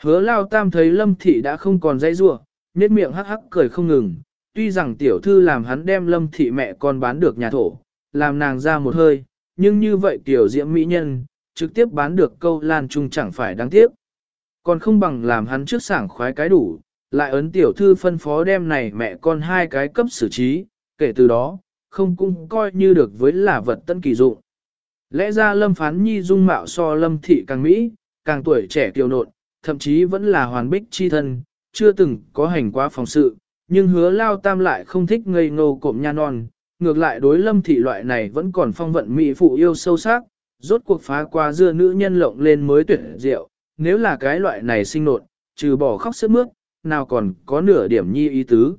Hứa lao tam thấy lâm thị đã không còn dây rua, nét miệng hắc hắc cười không ngừng, tuy rằng tiểu thư làm hắn đem lâm thị mẹ con bán được nhà thổ, làm nàng ra một hơi, nhưng như vậy tiểu diễm mỹ nhân, trực tiếp bán được câu lan trung chẳng phải đáng tiếc. Còn không bằng làm hắn trước sảng khoái cái đủ, lại ấn tiểu thư phân phó đem này mẹ con hai cái cấp xử trí, kể từ đó, không cũng coi như được với là vật tân kỳ dụng. Lẽ ra lâm phán nhi dung mạo so lâm thị càng mỹ, càng tuổi trẻ kiều nộn, thậm chí vẫn là hoàn bích chi thân, chưa từng có hành quá phòng sự, nhưng hứa lao tam lại không thích ngây ngô cộm nha non, ngược lại đối lâm thị loại này vẫn còn phong vận mỹ phụ yêu sâu sắc, rốt cuộc phá qua dưa nữ nhân lộng lên mới tuyệt diệu, nếu là cái loại này sinh nộn, trừ bỏ khóc sức mướt, nào còn có nửa điểm nhi ý tứ.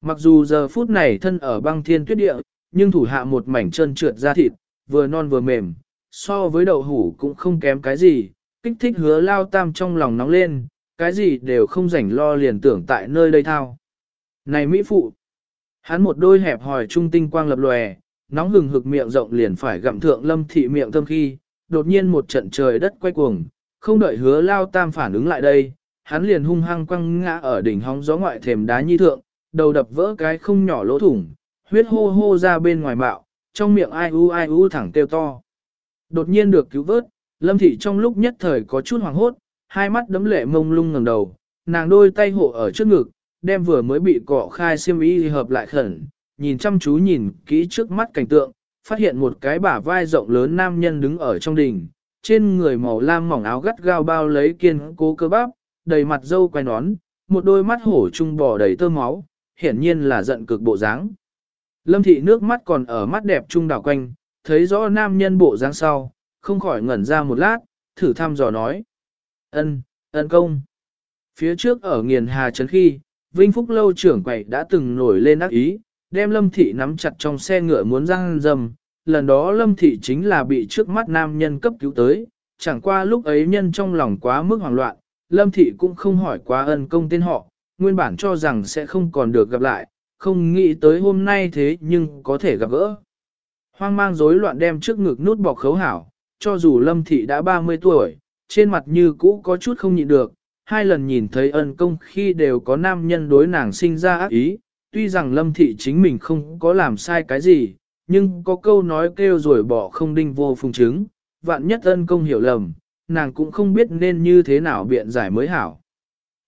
Mặc dù giờ phút này thân ở băng thiên tuyết địa, nhưng thủ hạ một mảnh chân trượt ra thịt, vừa non vừa mềm, so với đậu hủ cũng không kém cái gì, kích thích hứa lao tam trong lòng nóng lên, cái gì đều không rảnh lo liền tưởng tại nơi đây thao. Này Mỹ Phụ! Hắn một đôi hẹp hỏi trung tinh quang lập lòe, nóng hừng hực miệng rộng liền phải gặm thượng lâm thị miệng thâm khi, đột nhiên một trận trời đất quay cuồng, không đợi hứa lao tam phản ứng lại đây, hắn liền hung hăng quăng ngã ở đỉnh hóng gió ngoại thềm đá nhi thượng, đầu đập vỡ cái không nhỏ lỗ thủng, huyết hô hô ra bên ngoài bạo, trong miệng ai u ai u thẳng kêu to. Đột nhiên được cứu vớt, lâm thị trong lúc nhất thời có chút hoảng hốt, hai mắt đấm lệ mông lung ngẩng đầu, nàng đôi tay hộ ở trước ngực, đem vừa mới bị cọ khai xiêm y hợp lại khẩn, nhìn chăm chú nhìn kỹ trước mắt cảnh tượng, phát hiện một cái bả vai rộng lớn nam nhân đứng ở trong đình, trên người màu lam mỏng áo gắt gao bao lấy kiên cố cơ bắp, đầy mặt dâu quay nón, một đôi mắt hổ trung bò đầy tơ máu, hiển nhiên là giận cực bộ dáng. Lâm thị nước mắt còn ở mắt đẹp trung đảo quanh, thấy rõ nam nhân bộ dáng sau, không khỏi ngẩn ra một lát, thử thăm dò nói. ân ân công. Phía trước ở nghiền hà trấn khi, Vinh Phúc lâu trưởng quầy đã từng nổi lên ác ý, đem Lâm Thị nắm chặt trong xe ngựa muốn răng dầm. Lần đó Lâm Thị chính là bị trước mắt nam nhân cấp cứu tới, chẳng qua lúc ấy nhân trong lòng quá mức hoảng loạn, Lâm Thị cũng không hỏi quá ân công tên họ, nguyên bản cho rằng sẽ không còn được gặp lại, không nghĩ tới hôm nay thế nhưng có thể gặp gỡ. Hoang mang rối loạn đem trước ngực nút bọc khấu hảo, cho dù Lâm Thị đã 30 tuổi, trên mặt như cũ có chút không nhịn được, hai lần nhìn thấy ân công khi đều có nam nhân đối nàng sinh ra ác ý, tuy rằng lâm thị chính mình không có làm sai cái gì, nhưng có câu nói kêu rồi bỏ không đinh vô phùng chứng, vạn nhất ân công hiểu lầm, nàng cũng không biết nên như thế nào biện giải mới hảo.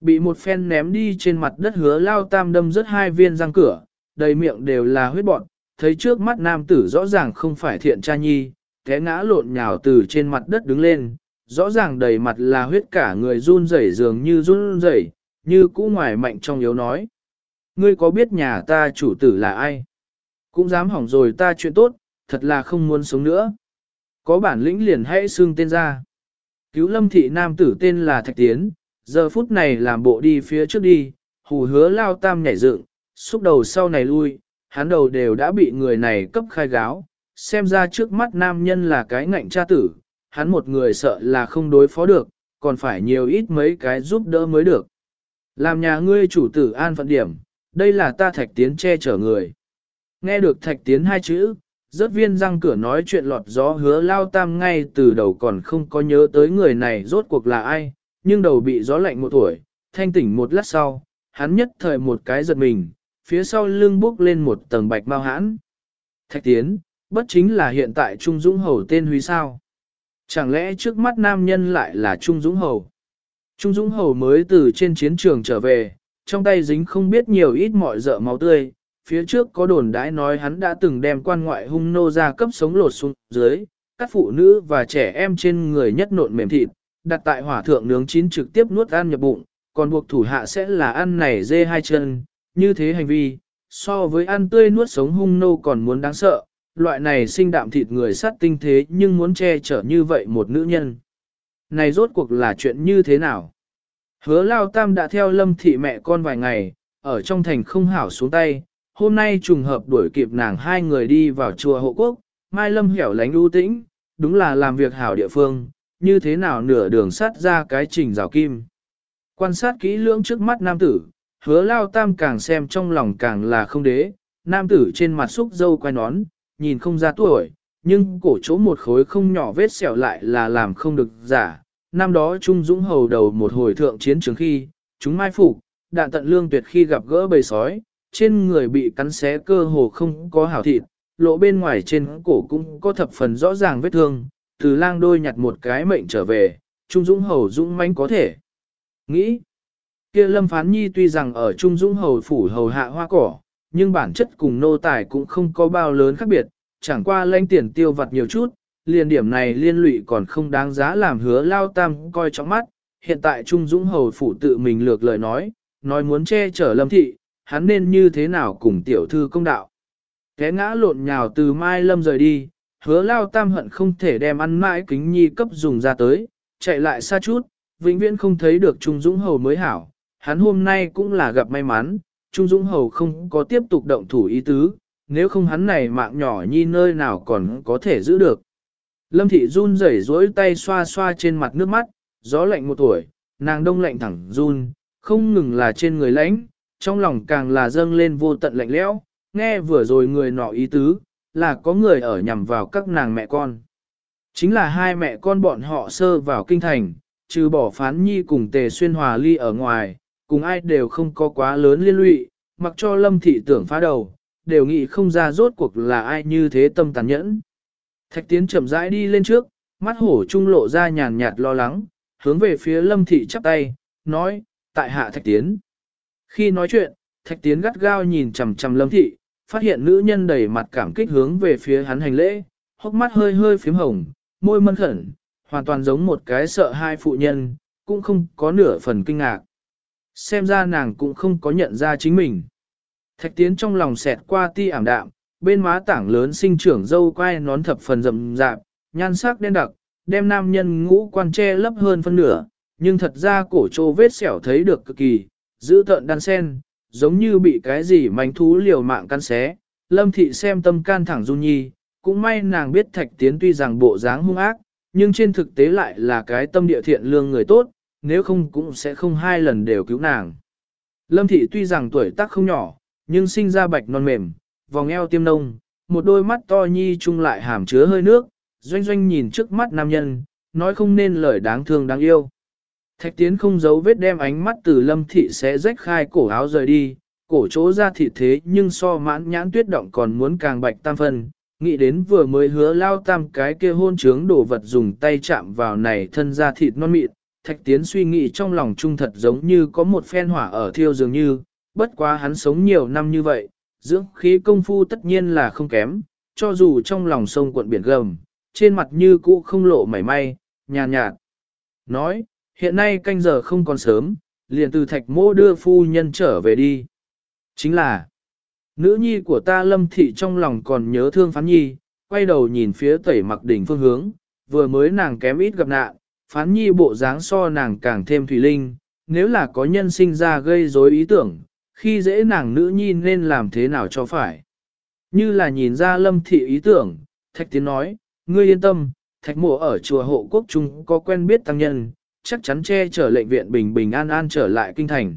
Bị một phen ném đi trên mặt đất hứa lao tam đâm rớt hai viên răng cửa, đầy miệng đều là huyết bọn, thấy trước mắt nam tử rõ ràng không phải thiện cha nhi, té ngã lộn nhào từ trên mặt đất đứng lên, rõ ràng đầy mặt là huyết cả người run rẩy dường như run rẩy, như cũ ngoài mạnh trong yếu nói. Ngươi có biết nhà ta chủ tử là ai? Cũng dám hỏng rồi ta chuyện tốt, thật là không muốn sống nữa. Có bản lĩnh liền hãy xương tên ra. Cứu lâm thị nam tử tên là Thạch Tiến, giờ phút này làm bộ đi phía trước đi, hù hứa lao tam nhảy dựng, xúc đầu sau này lui, hắn đầu đều đã bị người này cấp khai gáo, xem ra trước mắt nam nhân là cái ngạnh cha tử, hắn một người sợ là không đối phó được, còn phải nhiều ít mấy cái giúp đỡ mới được. Làm nhà ngươi chủ tử an phận điểm, đây là ta thạch tiến che chở người. Nghe được thạch tiến hai chữ, rớt viên răng cửa nói chuyện lọt gió hứa lao tam ngay từ đầu còn không có nhớ tới người này rốt cuộc là ai, nhưng đầu bị gió lạnh một tuổi, thanh tỉnh một lát sau, hắn nhất thời một cái giật mình, phía sau lưng bước lên một tầng bạch mau hãn. Thạch tiến, bất chính là hiện tại Trung Dũng Hầu tên Huy sao. Chẳng lẽ trước mắt nam nhân lại là Trung Dũng Hầu? Trung Dũng Hầu mới từ trên chiến trường trở về, trong tay dính không biết nhiều ít mọi dợ máu tươi, phía trước có đồn đãi nói hắn đã từng đem quan ngoại hung nô ra cấp sống lột xuống dưới, các phụ nữ và trẻ em trên người nhất nộn mềm thịt, đặt tại hỏa thượng nướng chín trực tiếp nuốt ăn nhập bụng, còn buộc thủ hạ sẽ là ăn này dê hai chân, như thế hành vi, so với ăn tươi nuốt sống hung nô còn muốn đáng sợ, loại này sinh đạm thịt người sát tinh thế nhưng muốn che chở như vậy một nữ nhân. Này rốt cuộc là chuyện như thế nào? Hứa Lao Tam đã theo lâm thị mẹ con vài ngày, ở trong thành không hảo xuống tay, hôm nay trùng hợp đuổi kịp nàng hai người đi vào chùa hộ quốc, Mai Lâm hẻo lánh ưu tĩnh, đúng là làm việc hảo địa phương, như thế nào nửa đường sát ra cái trình rào kim. Quan sát kỹ lưỡng trước mắt nam tử, hứa Lao Tam càng xem trong lòng càng là không đế, nam tử trên mặt xúc dâu quay nón, nhìn không ra tuổi, nhưng cổ chỗ một khối không nhỏ vết sẹo lại là làm không được giả. Năm đó Trung Dũng hầu đầu một hồi thượng chiến trường khi, chúng mai phục, đạn tận lương tuyệt khi gặp gỡ bầy sói, trên người bị cắn xé cơ hồ không có hảo thịt, lộ bên ngoài trên cổ cũng có thập phần rõ ràng vết thương, từ lang đôi nhặt một cái mệnh trở về, Trung Dũng hầu dũng mãnh có thể. Nghĩ, kia lâm phán nhi tuy rằng ở Trung Dũng hầu phủ hầu hạ hoa cỏ, nhưng bản chất cùng nô tài cũng không có bao lớn khác biệt, chẳng qua lãnh tiền tiêu vặt nhiều chút, liền điểm này liên lụy còn không đáng giá làm hứa lao tam coi trọng mắt. Hiện tại Trung Dũng hầu phủ tự mình lược lời nói, nói muốn che chở lâm thị, hắn nên như thế nào cùng tiểu thư công đạo. Té ngã lộn nhào từ mai lâm rời đi, hứa lao tam hận không thể đem ăn mãi kính nhi cấp dùng ra tới, chạy lại xa chút, vĩnh viễn không thấy được Trung Dũng hầu mới hảo. Hắn hôm nay cũng là gặp may mắn, Trung Dũng hầu không có tiếp tục động thủ ý tứ, nếu không hắn này mạng nhỏ nhi nơi nào còn có thể giữ được. Lâm thị run rẩy rỗi tay xoa xoa trên mặt nước mắt, gió lạnh một tuổi, nàng đông lạnh thẳng run, không ngừng là trên người lãnh, trong lòng càng là dâng lên vô tận lạnh lẽo, nghe vừa rồi người nọ ý tứ, là có người ở nhằm vào các nàng mẹ con. Chính là hai mẹ con bọn họ sơ vào kinh thành, trừ bỏ phán nhi cùng tề xuyên hòa ly ở ngoài, cùng ai đều không có quá lớn liên lụy, mặc cho lâm thị tưởng phá đầu, đều nghĩ không ra rốt cuộc là ai như thế tâm tàn nhẫn. Thạch tiến chậm rãi đi lên trước, mắt hổ trung lộ ra nhàn nhạt lo lắng, hướng về phía lâm thị chắp tay, nói, tại hạ thạch tiến. Khi nói chuyện, thạch tiến gắt gao nhìn chằm chằm lâm thị, phát hiện nữ nhân đầy mặt cảm kích hướng về phía hắn hành lễ, hốc mắt hơi hơi phím hồng, môi mân khẩn, hoàn toàn giống một cái sợ hai phụ nhân, cũng không có nửa phần kinh ngạc. Xem ra nàng cũng không có nhận ra chính mình. Thạch tiến trong lòng xẹt qua ti ảm đạm, bên má tảng lớn sinh trưởng dâu quai nón thập phần rậm rạp, nhan sắc đen đặc, đem nam nhân ngũ quan che lấp hơn phân nửa, nhưng thật ra cổ trô vết sẹo thấy được cực kỳ, giữ tợn đan sen, giống như bị cái gì mánh thú liều mạng căn xé. Lâm thị xem tâm can thẳng du nhi, cũng may nàng biết thạch tiến tuy rằng bộ dáng hung ác, nhưng trên thực tế lại là cái tâm địa thiện lương người tốt, nếu không cũng sẽ không hai lần đều cứu nàng. Lâm thị tuy rằng tuổi tác không nhỏ, nhưng sinh ra bạch non mềm, vòng eo tiêm nông, một đôi mắt to nhi chung lại hàm chứa hơi nước, doanh doanh nhìn trước mắt nam nhân, nói không nên lời đáng thương đáng yêu. Thạch tiến không giấu vết đem ánh mắt từ lâm thị sẽ rách khai cổ áo rời đi, cổ chỗ ra thị thế nhưng so mãn nhãn tuyết động còn muốn càng bạch tam phân, nghĩ đến vừa mới hứa lao tam cái kia hôn trướng đổ vật dùng tay chạm vào này thân ra thịt non mịn, thạch tiến suy nghĩ trong lòng trung thật giống như có một phen hỏa ở thiêu dường như, bất quá hắn sống nhiều năm như vậy, dưỡng khí công phu tất nhiên là không kém, cho dù trong lòng sông cuộn biển gầm, trên mặt như cũ không lộ mảy may, nhàn nhạt, nhạt. Nói, hiện nay canh giờ không còn sớm, liền từ thạch mô đưa phu nhân trở về đi. Chính là, nữ nhi của ta lâm thị trong lòng còn nhớ thương phán nhi, quay đầu nhìn phía tẩy mặc đỉnh phương hướng, vừa mới nàng kém ít gặp nạn, phán nhi bộ dáng so nàng càng thêm thủy linh, nếu là có nhân sinh ra gây rối ý tưởng, khi dễ nàng nữ nhi nên làm thế nào cho phải. Như là nhìn ra lâm thị ý tưởng, thạch tiến nói, ngươi yên tâm, thạch mộ ở chùa hộ quốc chúng có quen biết tăng nhân, chắc chắn che chở lệnh viện bình bình an an trở lại kinh thành.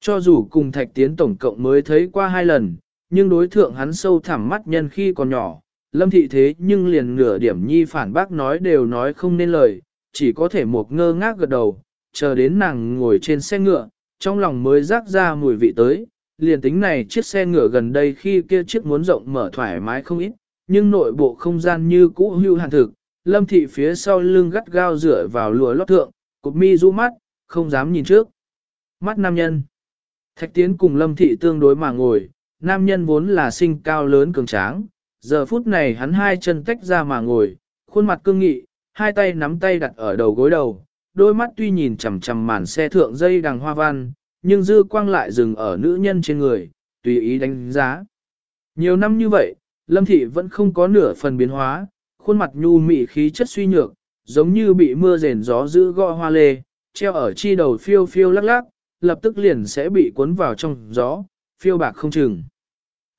Cho dù cùng thạch tiến tổng cộng mới thấy qua hai lần, nhưng đối thượng hắn sâu thẳm mắt nhân khi còn nhỏ, lâm thị thế nhưng liền nửa điểm nhi phản bác nói đều nói không nên lời, chỉ có thể một ngơ ngác gật đầu, chờ đến nàng ngồi trên xe ngựa, trong lòng mới rác ra mùi vị tới, liền tính này chiếc xe ngựa gần đây khi kia chiếc muốn rộng mở thoải mái không ít, nhưng nội bộ không gian như cũ hưu hàn thực, lâm thị phía sau lưng gắt gao rửa vào lùa lót thượng, cục mi rũ mắt, không dám nhìn trước. Mắt nam nhân. Thạch tiến cùng lâm thị tương đối mà ngồi, nam nhân vốn là sinh cao lớn cường tráng, giờ phút này hắn hai chân tách ra mà ngồi, khuôn mặt cương nghị, hai tay nắm tay đặt ở đầu gối đầu, đôi mắt tuy nhìn chằm chằm màn xe thượng dây đằng hoa văn, nhưng dư quang lại dừng ở nữ nhân trên người, tùy ý đánh giá. Nhiều năm như vậy, Lâm Thị vẫn không có nửa phần biến hóa, khuôn mặt nhu mị khí chất suy nhược, giống như bị mưa rền gió giữ gõ hoa lê, treo ở chi đầu phiêu phiêu lắc lắc, lập tức liền sẽ bị cuốn vào trong gió, phiêu bạc không chừng.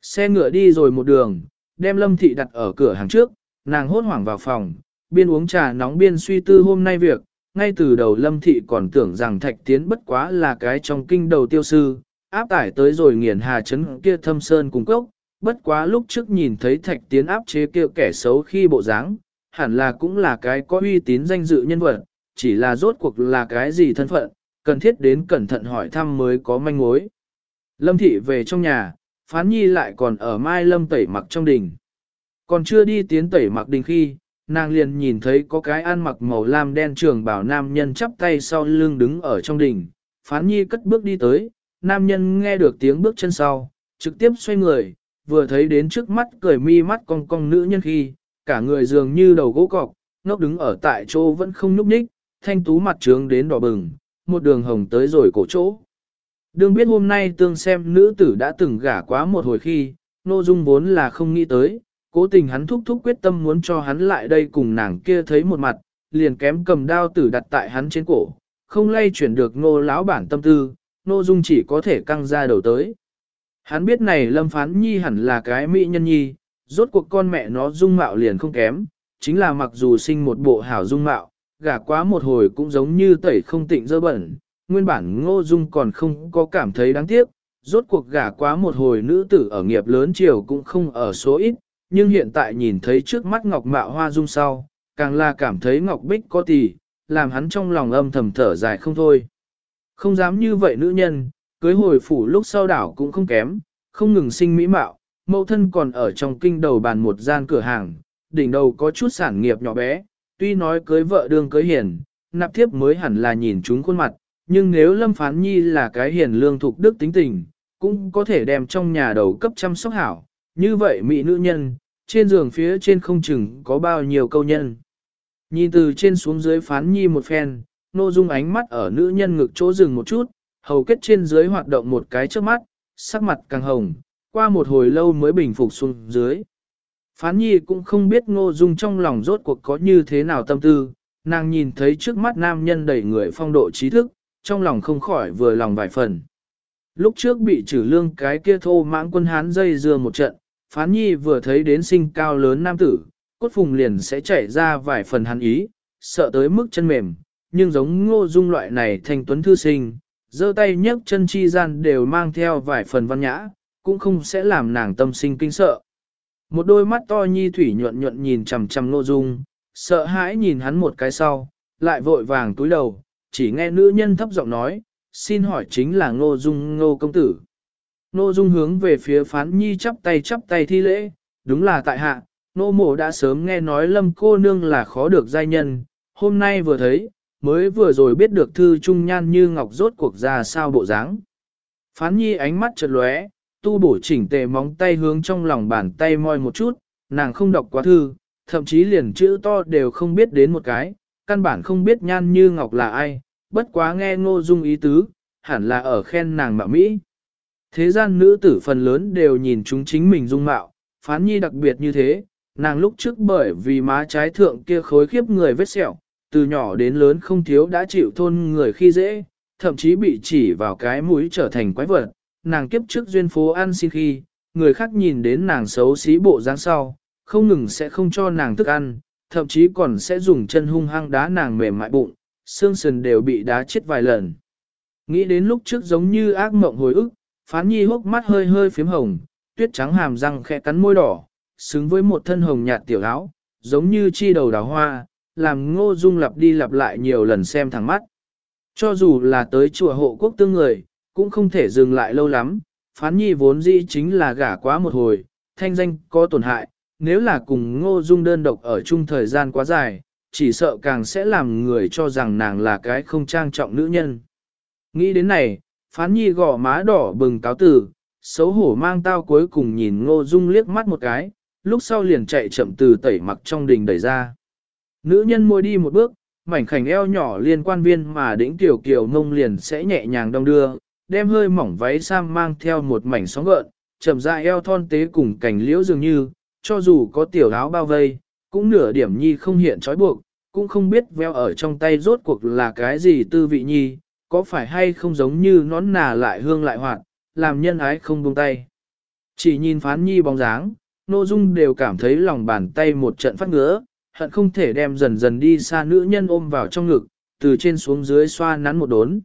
Xe ngựa đi rồi một đường, đem Lâm Thị đặt ở cửa hàng trước, nàng hốt hoảng vào phòng, biên uống trà nóng biên suy tư hôm nay việc, ngay từ đầu Lâm Thị còn tưởng rằng Thạch Tiến bất quá là cái trong kinh đầu tiêu sư, áp tải tới rồi nghiền hà chấn kia thâm sơn cùng cốc, bất quá lúc trước nhìn thấy Thạch Tiến áp chế kia kẻ xấu khi bộ dáng, hẳn là cũng là cái có uy tín danh dự nhân vật, chỉ là rốt cuộc là cái gì thân phận, cần thiết đến cẩn thận hỏi thăm mới có manh mối. Lâm Thị về trong nhà, Phán Nhi lại còn ở Mai Lâm tẩy mặc trong đình. Còn chưa đi tiến tẩy mặc đình khi, nàng liền nhìn thấy có cái ăn mặc màu lam đen trường bảo nam nhân chắp tay sau lưng đứng ở trong đình. phán nhi cất bước đi tới, nam nhân nghe được tiếng bước chân sau, trực tiếp xoay người, vừa thấy đến trước mắt cười mi mắt cong cong nữ nhân khi, cả người dường như đầu gỗ cọc, ngốc đứng ở tại chỗ vẫn không nhúc nhích, thanh tú mặt trướng đến đỏ bừng, một đường hồng tới rồi cổ chỗ. Đương biết hôm nay tương xem nữ tử đã từng gả quá một hồi khi, nô dung vốn là không nghĩ tới, cố tình hắn thúc thúc quyết tâm muốn cho hắn lại đây cùng nàng kia thấy một mặt, liền kém cầm đao tử đặt tại hắn trên cổ, không lay chuyển được nô lão bản tâm tư, nô dung chỉ có thể căng ra đầu tới. Hắn biết này lâm phán nhi hẳn là cái mỹ nhân nhi, rốt cuộc con mẹ nó dung mạo liền không kém, chính là mặc dù sinh một bộ hảo dung mạo, gả quá một hồi cũng giống như tẩy không tịnh dơ bẩn, nguyên bản ngô dung còn không có cảm thấy đáng tiếc, rốt cuộc gả quá một hồi nữ tử ở nghiệp lớn chiều cũng không ở số ít, nhưng hiện tại nhìn thấy trước mắt ngọc mạo hoa dung sau, càng là cảm thấy ngọc bích có tỷ, làm hắn trong lòng âm thầm thở dài không thôi. Không dám như vậy nữ nhân, cưới hồi phủ lúc sau đảo cũng không kém, không ngừng sinh mỹ mạo, mẫu thân còn ở trong kinh đầu bàn một gian cửa hàng, đỉnh đầu có chút sản nghiệp nhỏ bé, tuy nói cưới vợ đương cưới hiền, nạp thiếp mới hẳn là nhìn chúng khuôn mặt, nhưng nếu Lâm Phán Nhi là cái hiền lương thục đức tính tình, cũng có thể đem trong nhà đầu cấp chăm sóc hảo, như vậy mỹ nữ nhân, trên giường phía trên không chừng có bao nhiêu câu nhân. Nhìn từ trên xuống dưới Phán Nhi một phen, nô dung ánh mắt ở nữ nhân ngực chỗ rừng một chút, hầu kết trên dưới hoạt động một cái trước mắt, sắc mặt càng hồng, qua một hồi lâu mới bình phục xuống dưới. Phán nhi cũng không biết ngô dung trong lòng rốt cuộc có như thế nào tâm tư, nàng nhìn thấy trước mắt nam nhân đầy người phong độ trí thức, trong lòng không khỏi vừa lòng vài phần. Lúc trước bị trừ lương cái kia thô mãng quân hán dây dưa một trận, phán nhi vừa thấy đến sinh cao lớn nam tử, cốt phùng liền sẽ chảy ra vài phần hắn ý, sợ tới mức chân mềm, nhưng giống ngô dung loại này thành tuấn thư sinh, giơ tay nhấc chân chi gian đều mang theo vài phần văn nhã, cũng không sẽ làm nàng tâm sinh kinh sợ. Một đôi mắt to nhi thủy nhuận nhuận nhìn chằm chằm Ngô Dung, sợ hãi nhìn hắn một cái sau, lại vội vàng túi đầu, chỉ nghe nữ nhân thấp giọng nói, xin hỏi chính là Ngô Dung Ngô Công Tử. Ngô Dung hướng về phía phán nhi chắp tay chắp tay thi lễ, đúng là tại hạ, Ngô Mộ đã sớm nghe nói lâm cô nương là khó được giai nhân, hôm nay vừa thấy, mới vừa rồi biết được thư trung nhan như ngọc rốt cuộc ra sao bộ dáng. Phán nhi ánh mắt chợt lóe, tu bổ chỉnh tề móng tay hướng trong lòng bàn tay moi một chút, nàng không đọc quá thư, thậm chí liền chữ to đều không biết đến một cái, căn bản không biết nhan như ngọc là ai, bất quá nghe ngô dung ý tứ, hẳn là ở khen nàng mạo Mỹ. Thế gian nữ tử phần lớn đều nhìn chúng chính mình dung mạo, phán nhi đặc biệt như thế, nàng lúc trước bởi vì má trái thượng kia khối khiếp người vết sẹo, từ nhỏ đến lớn không thiếu đã chịu thôn người khi dễ, thậm chí bị chỉ vào cái mũi trở thành quái vật, nàng kiếp trước duyên phố ăn xin khi, người khác nhìn đến nàng xấu xí bộ dáng sau, không ngừng sẽ không cho nàng thức ăn, thậm chí còn sẽ dùng chân hung hăng đá nàng mềm mại bụng, xương sườn đều bị đá chết vài lần. Nghĩ đến lúc trước giống như ác mộng hồi ức, phán nhi hốc mắt hơi hơi phím hồng, tuyết trắng hàm răng khẽ cắn môi đỏ, xứng với một thân hồng nhạt tiểu áo, giống như chi đầu đào hoa, làm ngô dung lặp đi lặp lại nhiều lần xem thẳng mắt. Cho dù là tới chùa hộ quốc tương người, cũng không thể dừng lại lâu lắm, phán nhi vốn dĩ chính là gả quá một hồi, thanh danh có tổn hại, nếu là cùng ngô dung đơn độc ở chung thời gian quá dài, chỉ sợ càng sẽ làm người cho rằng nàng là cái không trang trọng nữ nhân. Nghĩ đến này, phán nhi gõ má đỏ bừng cáo tử, xấu hổ mang tao cuối cùng nhìn ngô dung liếc mắt một cái, lúc sau liền chạy chậm từ tẩy mặc trong đình đẩy ra. Nữ nhân môi đi một bước, mảnh khảnh eo nhỏ liên quan viên mà đỉnh tiểu kiều ngông liền sẽ nhẹ nhàng đong đưa, đem hơi mỏng váy sam mang theo một mảnh sóng gợn, chậm rãi eo thon tế cùng cảnh liễu dường như, cho dù có tiểu áo bao vây, cũng nửa điểm nhi không hiện trói buộc, cũng không biết veo ở trong tay rốt cuộc là cái gì tư vị nhi, có phải hay không giống như nón nà lại hương lại hoạt, làm nhân ái không buông tay. Chỉ nhìn phán nhi bóng dáng, nô dung đều cảm thấy lòng bàn tay một trận phát ngứa, hận không thể đem dần dần đi xa nữ nhân ôm vào trong ngực, từ trên xuống dưới xoa nắn một đốn.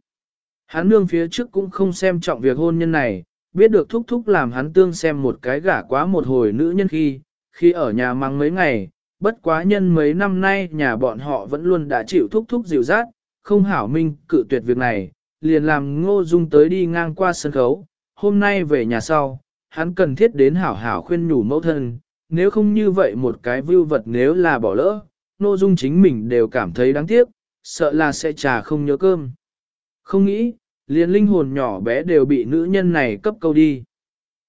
Hắn nương phía trước cũng không xem trọng việc hôn nhân này, biết được thúc thúc làm hắn tương xem một cái gả quá một hồi nữ nhân khi, khi ở nhà mang mấy ngày, bất quá nhân mấy năm nay nhà bọn họ vẫn luôn đã chịu thúc thúc dịu dát, không hảo minh cự tuyệt việc này, liền làm ngô dung tới đi ngang qua sân khấu, hôm nay về nhà sau, hắn cần thiết đến hảo hảo khuyên nhủ mẫu thân, nếu không như vậy một cái vưu vật nếu là bỏ lỡ, Ngô Dung chính mình đều cảm thấy đáng tiếc, sợ là sẽ trà không nhớ cơm. Không nghĩ, liền linh hồn nhỏ bé đều bị nữ nhân này cấp câu đi.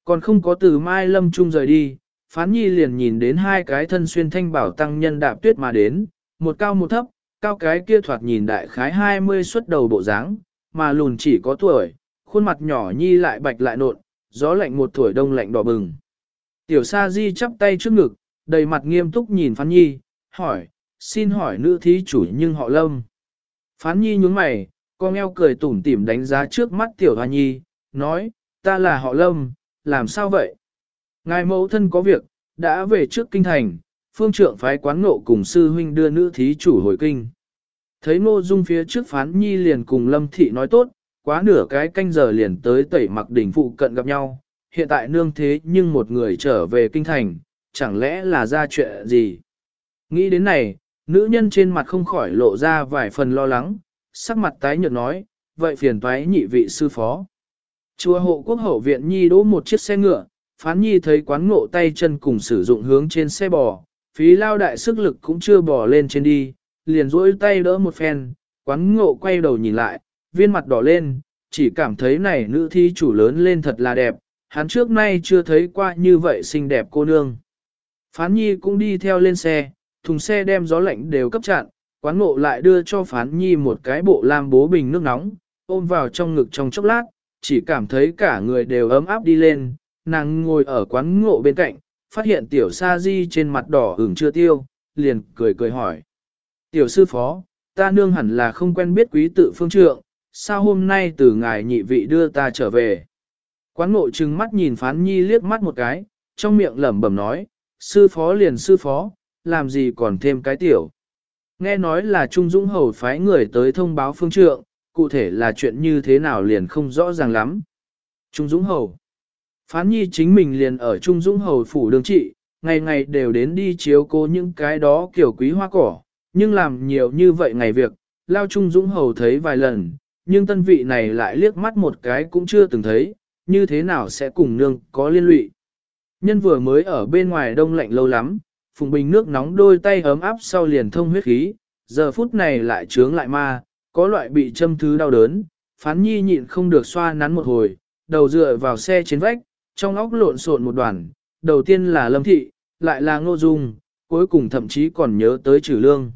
Còn không có từ Mai Lâm Trung rời đi, Phán Nhi liền nhìn đến hai cái thân xuyên thanh bảo tăng nhân đạp tuyết mà đến, một cao một thấp, cao cái kia thoạt nhìn đại khái 20 xuất đầu bộ dáng, mà lùn chỉ có tuổi, khuôn mặt nhỏ Nhi lại bạch lại nộn, gió lạnh một tuổi đông lạnh đỏ bừng. Tiểu Sa Di chắp tay trước ngực, đầy mặt nghiêm túc nhìn Phán Nhi, hỏi, xin hỏi nữ thí chủ nhưng họ Lâm. Phán Nhi nhướng mày, con eo cười tủm tỉm đánh giá trước mắt Tiểu Hoa Nhi, nói, ta là họ Lâm, làm sao vậy? Ngài mẫu thân có việc, đã về trước kinh thành, phương trượng phái quán ngộ cùng sư huynh đưa nữ thí chủ hồi kinh. Thấy ngô dung phía trước phán nhi liền cùng lâm thị nói tốt, quá nửa cái canh giờ liền tới tẩy mặc đỉnh phụ cận gặp nhau, hiện tại nương thế nhưng một người trở về kinh thành, chẳng lẽ là ra chuyện gì? Nghĩ đến này, nữ nhân trên mặt không khỏi lộ ra vài phần lo lắng, sắc mặt tái nhợt nói, vậy phiền toái nhị vị sư phó. Chùa hộ quốc hậu viện nhi đỗ một chiếc xe ngựa, phán nhi thấy quán ngộ tay chân cùng sử dụng hướng trên xe bò, phí lao đại sức lực cũng chưa bò lên trên đi, liền duỗi tay đỡ một phen, quán ngộ quay đầu nhìn lại, viên mặt đỏ lên, chỉ cảm thấy này nữ thi chủ lớn lên thật là đẹp, hắn trước nay chưa thấy qua như vậy xinh đẹp cô nương. Phán nhi cũng đi theo lên xe, thùng xe đem gió lạnh đều cấp chặn, quán ngộ lại đưa cho phán nhi một cái bộ lam bố bình nước nóng, ôm vào trong ngực trong chốc lát, chỉ cảm thấy cả người đều ấm áp đi lên, nàng ngồi ở quán ngộ bên cạnh, phát hiện tiểu sa di trên mặt đỏ ửng chưa tiêu, liền cười cười hỏi. Tiểu sư phó, ta nương hẳn là không quen biết quý tự phương trượng, sao hôm nay từ ngài nhị vị đưa ta trở về. Quán ngộ trừng mắt nhìn phán nhi liếc mắt một cái, trong miệng lẩm bẩm nói, sư phó liền sư phó, làm gì còn thêm cái tiểu. Nghe nói là Trung Dũng Hầu phái người tới thông báo phương trượng, cụ thể là chuyện như thế nào liền không rõ ràng lắm. Trung Dũng Hầu Phán nhi chính mình liền ở Trung Dũng Hầu phủ đường trị, ngày ngày đều đến đi chiếu cố những cái đó kiểu quý hoa cỏ, nhưng làm nhiều như vậy ngày việc, lao Trung Dũng Hầu thấy vài lần, nhưng tân vị này lại liếc mắt một cái cũng chưa từng thấy, như thế nào sẽ cùng nương có liên lụy. Nhân vừa mới ở bên ngoài đông lạnh lâu lắm, phùng bình nước nóng đôi tay ấm áp sau liền thông huyết khí, giờ phút này lại trướng lại ma, có loại bị châm thứ đau đớn, phán nhi nhịn không được xoa nắn một hồi, đầu dựa vào xe trên vách, trong óc lộn xộn một đoàn, đầu tiên là lâm thị, lại là ngô dung, cuối cùng thậm chí còn nhớ tới trừ lương.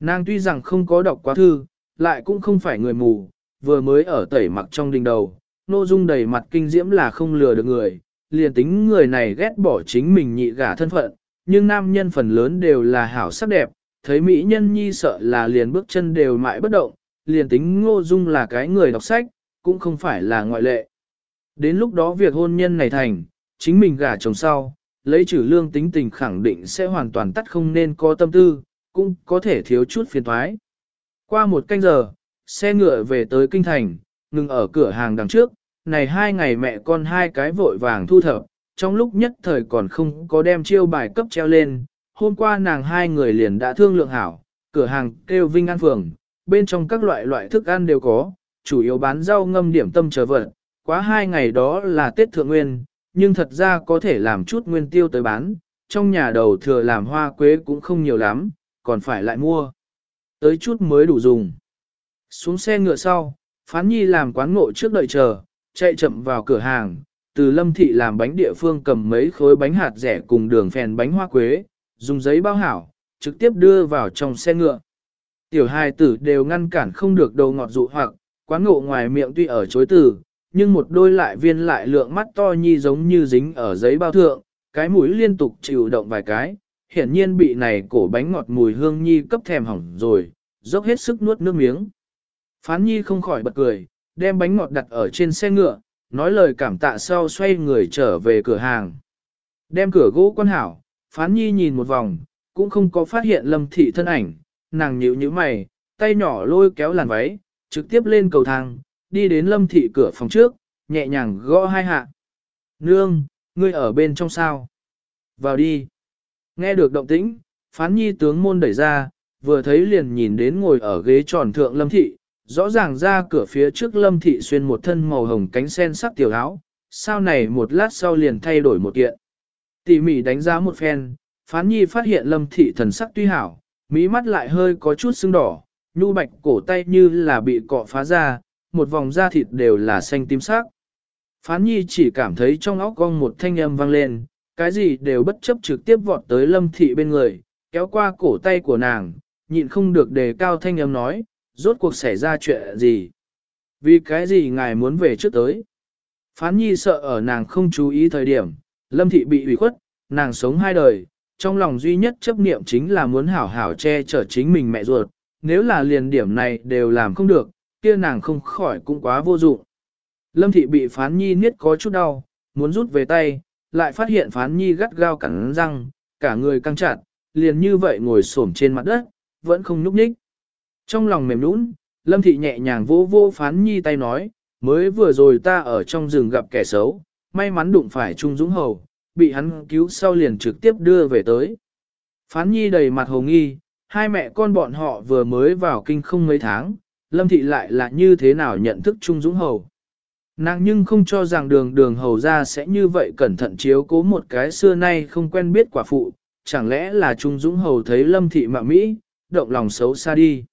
Nàng tuy rằng không có đọc quá thư, lại cũng không phải người mù, vừa mới ở tẩy mặc trong đình đầu, ngô dung đầy mặt kinh diễm là không lừa được người, liền tính người này ghét bỏ chính mình nhị gả thân phận, nhưng nam nhân phần lớn đều là hảo sắc đẹp, thấy mỹ nhân nhi sợ là liền bước chân đều mãi bất động, liền tính ngô dung là cái người đọc sách, cũng không phải là ngoại lệ. Đến lúc đó việc hôn nhân này thành, chính mình gả chồng sau, lấy trừ lương tính tình khẳng định sẽ hoàn toàn tắt không nên có tâm tư, cũng có thể thiếu chút phiền thoái. Qua một canh giờ, xe ngựa về tới kinh thành, ngừng ở cửa hàng đằng trước, này hai ngày mẹ con hai cái vội vàng thu thập, trong lúc nhất thời còn không có đem chiêu bài cấp treo lên, hôm qua nàng hai người liền đã thương lượng hảo, cửa hàng kêu Vinh An Phường, bên trong các loại loại thức ăn đều có, chủ yếu bán rau ngâm điểm tâm chờ vật, quá hai ngày đó là Tết Thượng Nguyên, nhưng thật ra có thể làm chút nguyên tiêu tới bán, trong nhà đầu thừa làm hoa quế cũng không nhiều lắm, còn phải lại mua. Tới chút mới đủ dùng. Xuống xe ngựa sau, Phán Nhi làm quán ngộ trước đợi chờ, chạy chậm vào cửa hàng, từ lâm thị làm bánh địa phương cầm mấy khối bánh hạt rẻ cùng đường phèn bánh hoa quế, dùng giấy bao hảo, trực tiếp đưa vào trong xe ngựa. Tiểu hài tử đều ngăn cản không được đầu ngọt dụ hoặc, quán ngộ ngoài miệng tuy ở chối từ, nhưng một đôi lại viên lại lượng mắt to nhi giống như dính ở giấy bao thượng, cái mũi liên tục chịu động vài cái, hiển nhiên bị này cổ bánh ngọt mùi hương nhi cấp thèm hỏng rồi, dốc hết sức nuốt nước miếng. Phán nhi không khỏi bật cười, đem bánh ngọt đặt ở trên xe ngựa, nói lời cảm tạ sau xoay người trở về cửa hàng. Đem cửa gỗ quan hảo, phán nhi nhìn một vòng, cũng không có phát hiện lâm thị thân ảnh, nàng nhíu nhíu mày, tay nhỏ lôi kéo làn váy, trực tiếp lên cầu thang, đi đến lâm thị cửa phòng trước, nhẹ nhàng gõ hai hạ. Nương, ngươi ở bên trong sao? Vào đi. Nghe được động tĩnh, phán nhi tướng môn đẩy ra, vừa thấy liền nhìn đến ngồi ở ghế tròn thượng lâm thị, rõ ràng ra cửa phía trước lâm thị xuyên một thân màu hồng cánh sen sắc tiểu áo, sau này một lát sau liền thay đổi một kiện. Tỉ mỉ đánh giá một phen, phán nhi phát hiện lâm thị thần sắc tuy hảo, mí mắt lại hơi có chút sưng đỏ, nhu bạch cổ tay như là bị cọ phá ra, một vòng da thịt đều là xanh tím sắc. Phán nhi chỉ cảm thấy trong óc cong một thanh âm vang lên, cái gì đều bất chấp trực tiếp vọt tới lâm thị bên người, kéo qua cổ tay của nàng, nhịn không được đề cao thanh âm nói, rốt cuộc xảy ra chuyện gì. Vì cái gì ngài muốn về trước tới? Phán nhi sợ ở nàng không chú ý thời điểm, lâm thị bị ủy khuất, nàng sống hai đời, trong lòng duy nhất chấp niệm chính là muốn hảo hảo che chở chính mình mẹ ruột, nếu là liền điểm này đều làm không được, kia nàng không khỏi cũng quá vô dụng. Lâm thị bị phán nhi niết có chút đau, muốn rút về tay, lại phát hiện phán nhi gắt gao cắn răng, cả người căng chặt, liền như vậy ngồi xổm trên mặt đất, vẫn không nhúc nhích. Trong lòng mềm nũng, Lâm thị nhẹ nhàng vô vô phán nhi tay nói, mới vừa rồi ta ở trong rừng gặp kẻ xấu, may mắn đụng phải Trung Dũng Hầu, bị hắn cứu sau liền trực tiếp đưa về tới. Phán nhi đầy mặt hồ nghi, hai mẹ con bọn họ vừa mới vào kinh không mấy tháng, Lâm thị lại là như thế nào nhận thức Trung Dũng Hầu. Nàng nhưng không cho rằng đường đường hầu ra sẽ như vậy cẩn thận chiếu cố một cái xưa nay không quen biết quả phụ, chẳng lẽ là Trung Dũng Hầu thấy Lâm Thị mạ Mỹ, động lòng xấu xa đi.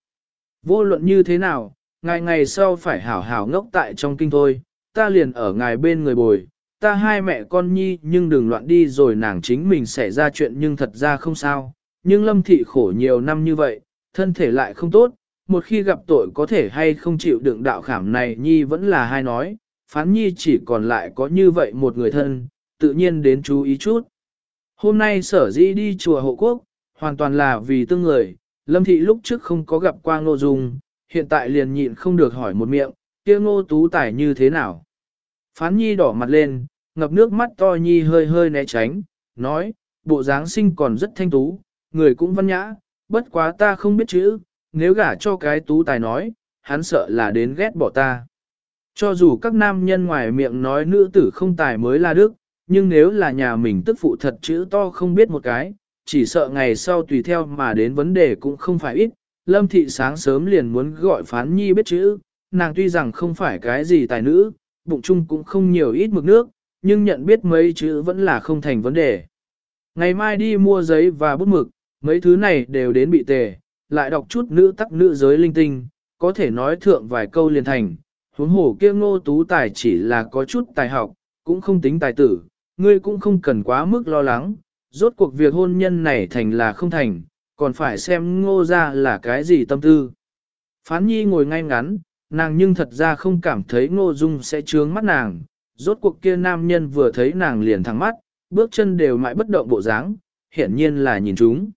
Vô luận như thế nào, ngày ngày sau phải hảo hảo ngốc tại trong kinh thôi, ta liền ở ngài bên người bồi, ta hai mẹ con nhi nhưng đừng loạn đi rồi nàng chính mình xảy ra chuyện nhưng thật ra không sao, nhưng Lâm Thị khổ nhiều năm như vậy, thân thể lại không tốt, một khi gặp tội có thể hay không chịu đựng đạo khảm này nhi vẫn là hai nói, phán nhi chỉ còn lại có như vậy một người thân, tự nhiên đến chú ý chút. Hôm nay sở dĩ đi chùa hộ quốc, hoàn toàn là vì tương người, lâm thị lúc trước không có gặp qua ngô dung, hiện tại liền nhịn không được hỏi một miệng, kia ngô tú tài như thế nào. Phán nhi đỏ mặt lên, ngập nước mắt to nhi hơi hơi né tránh, nói, bộ dáng sinh còn rất thanh tú, người cũng văn nhã, bất quá ta không biết chữ, nếu gả cho cái tú tài nói, hắn sợ là đến ghét bỏ ta. Cho dù các nam nhân ngoài miệng nói nữ tử không tài mới là đức, nhưng nếu là nhà mình tức phụ thật chữ to không biết một cái, chỉ sợ ngày sau tùy theo mà đến vấn đề cũng không phải ít. Lâm thị sáng sớm liền muốn gọi phán nhi biết chữ, nàng tuy rằng không phải cái gì tài nữ, bụng chung cũng không nhiều ít mực nước, nhưng nhận biết mấy chữ vẫn là không thành vấn đề. Ngày mai đi mua giấy và bút mực, mấy thứ này đều đến bị tề, lại đọc chút nữ tắc nữ giới linh tinh, có thể nói thượng vài câu liền thành, Huống hồ kia ngô tú tài chỉ là có chút tài học, cũng không tính tài tử, ngươi cũng không cần quá mức lo lắng, rốt cuộc việc hôn nhân này thành là không thành, còn phải xem ngô ra là cái gì tâm tư. Phán nhi ngồi ngay ngắn, nàng nhưng thật ra không cảm thấy ngô dung sẽ trướng mắt nàng, rốt cuộc kia nam nhân vừa thấy nàng liền thẳng mắt, bước chân đều mãi bất động bộ dáng, hiển nhiên là nhìn chúng.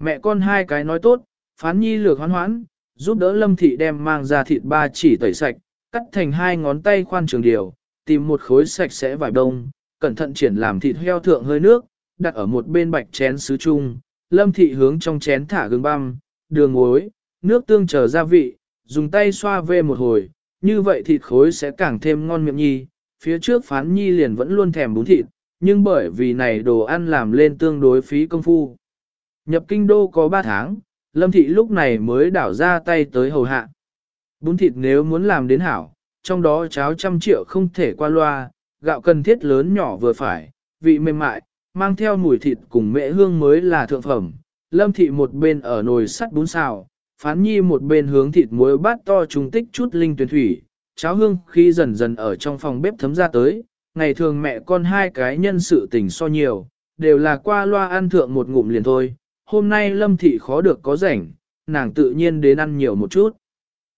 Mẹ con hai cái nói tốt, phán nhi lược hoán hoãn, giúp đỡ lâm thị đem mang ra thịt ba chỉ tẩy sạch, cắt thành hai ngón tay khoan trường điều, tìm một khối sạch sẽ vải đông, cẩn thận triển làm thịt heo thượng hơi nước, đặt ở một bên bạch chén sứ chung, lâm thị hướng trong chén thả gừng băm, đường muối, nước tương chờ gia vị, dùng tay xoa về một hồi, như vậy thịt khối sẽ càng thêm ngon miệng nhi, phía trước phán nhi liền vẫn luôn thèm bún thịt, nhưng bởi vì này đồ ăn làm lên tương đối phí công phu. Nhập kinh đô có 3 tháng, lâm thị lúc này mới đảo ra tay tới hầu hạ. Bún thịt nếu muốn làm đến hảo, trong đó cháo trăm triệu không thể qua loa, gạo cần thiết lớn nhỏ vừa phải, vị mềm mại, mang theo mùi thịt cùng mễ hương mới là thượng phẩm. Lâm thị một bên ở nồi sắt bún xào, phán nhi một bên hướng thịt muối bát to trùng tích chút linh tuyển thủy, cháo hương khi dần dần ở trong phòng bếp thấm ra tới, ngày thường mẹ con hai cái nhân sự tình so nhiều, đều là qua loa ăn thượng một ngụm liền thôi, hôm nay lâm thị khó được có rảnh, nàng tự nhiên đến ăn nhiều một chút.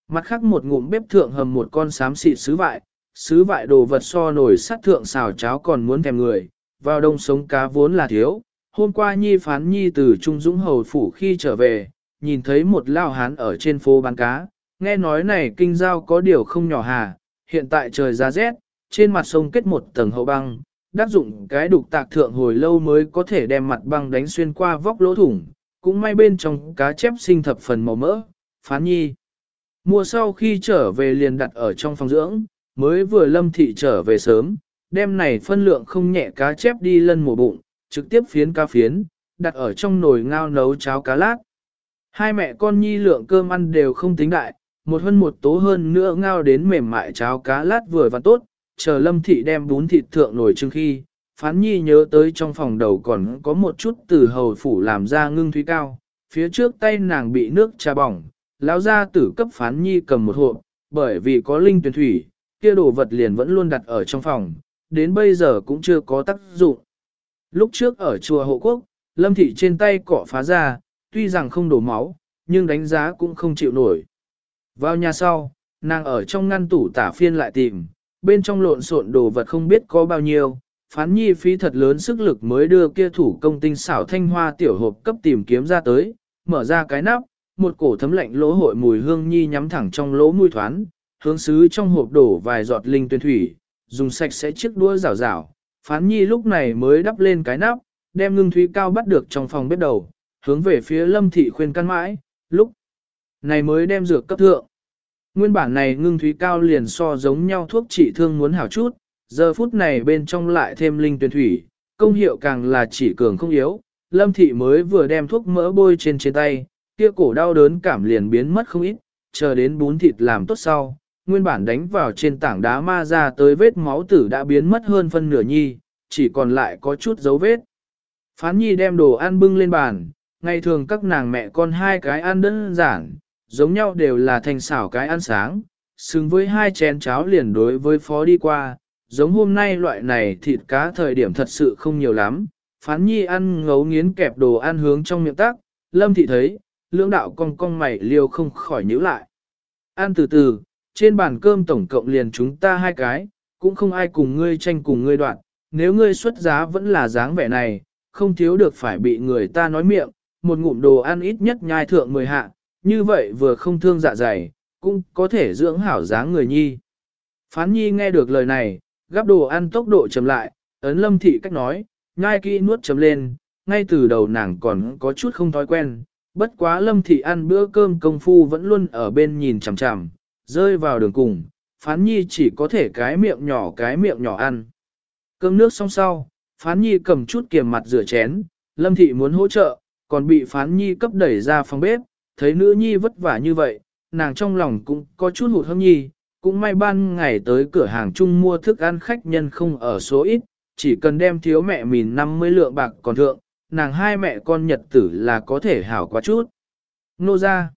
Mặt khác một ngụm bếp thượng hầm một con xám xịt sứ vại, sứ vại đồ vật so nổi sắt thượng xào cháo còn muốn thèm người, vào đông sống cá vốn là thiếu. Hôm qua Nhi phán Nhi từ Trung Dũng Hầu Phủ khi trở về, nhìn thấy một lao hán ở trên phố bán cá, nghe nói này kinh giao có điều không nhỏ hà, hiện tại trời ra rét, trên mặt sông kết một tầng hậu băng, đắc dụng cái đục tạc thượng hồi lâu mới có thể đem mặt băng đánh xuyên qua vóc lỗ thủng, cũng may bên trong cá chép sinh thập phần màu mỡ, phán nhi. mùa sau khi trở về liền đặt ở trong phòng dưỡng, mới vừa lâm thị trở về sớm, đem này phân lượng không nhẹ cá chép đi lân mổ bụng, trực tiếp phiến cá phiến, đặt ở trong nồi ngao nấu cháo cá lát. Hai mẹ con nhi lượng cơm ăn đều không tính đại, một hơn một tố hơn nữa ngao đến mềm mại cháo cá lát vừa và tốt, chờ lâm thị đem bún thịt thượng nồi trưng khi, phán nhi nhớ tới trong phòng đầu còn có một chút từ hầu phủ làm ra ngưng thúy cao, phía trước tay nàng bị nước trà bỏng, lão gia tử cấp phán nhi cầm một hộp, bởi vì có linh tuyển thủy, kia đồ vật liền vẫn luôn đặt ở trong phòng, đến bây giờ cũng chưa có tác dụng. Lúc trước ở chùa hộ quốc, lâm thị trên tay cọ phá ra, tuy rằng không đổ máu, nhưng đánh giá cũng không chịu nổi. Vào nhà sau, nàng ở trong ngăn tủ tả phiên lại tìm, bên trong lộn xộn đồ vật không biết có bao nhiêu, phán nhi phí thật lớn sức lực mới đưa kia thủ công tinh xảo thanh hoa tiểu hộp cấp tìm kiếm ra tới, mở ra cái nắp, một cổ thấm lạnh lỗ hội mùi hương nhi nhắm thẳng trong lỗ mũi thoán, hướng sứ trong hộp đổ vài giọt linh tuyên thủy, dùng sạch sẽ chiếc đua rảo rảo. Phán nhi lúc này mới đắp lên cái nắp, đem ngưng thúy cao bắt được trong phòng bếp đầu, hướng về phía lâm thị khuyên căn mãi, lúc này mới đem dược cấp thượng. Nguyên bản này ngưng thúy cao liền so giống nhau thuốc trị thương muốn hảo chút, giờ phút này bên trong lại thêm linh tuyển thủy, công hiệu càng là chỉ cường không yếu. Lâm thị mới vừa đem thuốc mỡ bôi trên trên tay, kia cổ đau đớn cảm liền biến mất không ít, chờ đến bún thịt làm tốt sau, nguyên bản đánh vào trên tảng đá ma ra tới vết máu tử đã biến mất hơn phân nửa nhi, chỉ còn lại có chút dấu vết. Phán nhi đem đồ ăn bưng lên bàn, ngày thường các nàng mẹ con hai cái ăn đơn giản, giống nhau đều là thành xảo cái ăn sáng, xứng với hai chén cháo liền đối với phó đi qua, giống hôm nay loại này thịt cá thời điểm thật sự không nhiều lắm. Phán nhi ăn ngấu nghiến kẹp đồ ăn hướng trong miệng tắc. lâm thị thấy, lưỡng đạo cong cong mày liêu không khỏi nhíu lại. Ăn từ từ, trên bàn cơm tổng cộng liền chúng ta hai cái, cũng không ai cùng ngươi tranh cùng ngươi đoạn, nếu ngươi xuất giá vẫn là dáng vẻ này, không thiếu được phải bị người ta nói miệng, một ngụm đồ ăn ít nhất nhai thượng mười hạ, như vậy vừa không thương dạ dày, cũng có thể dưỡng hảo dáng người nhi. Phán nhi nghe được lời này, gắp đồ ăn tốc độ chậm lại, ấn lâm thị cách nói, nhai kỹ nuốt chấm lên, ngay từ đầu nàng còn có chút không thói quen, bất quá lâm thị ăn bữa cơm công phu vẫn luôn ở bên nhìn chằm chằm, rơi vào đường cùng, phán nhi chỉ có thể cái miệng nhỏ cái miệng nhỏ ăn. Cơm nước xong sau, phán nhi cầm chút kiềm mặt rửa chén, lâm thị muốn hỗ trợ, còn bị phán nhi cấp đẩy ra phòng bếp, thấy nữ nhi vất vả như vậy, nàng trong lòng cũng có chút hụt hâm nhi, cũng may ban ngày tới cửa hàng chung mua thức ăn khách nhân không ở số ít, chỉ cần đem thiếu mẹ mìn 50 lượng bạc còn thượng, nàng hai mẹ con nhật tử là có thể hảo quá chút. Nô ra.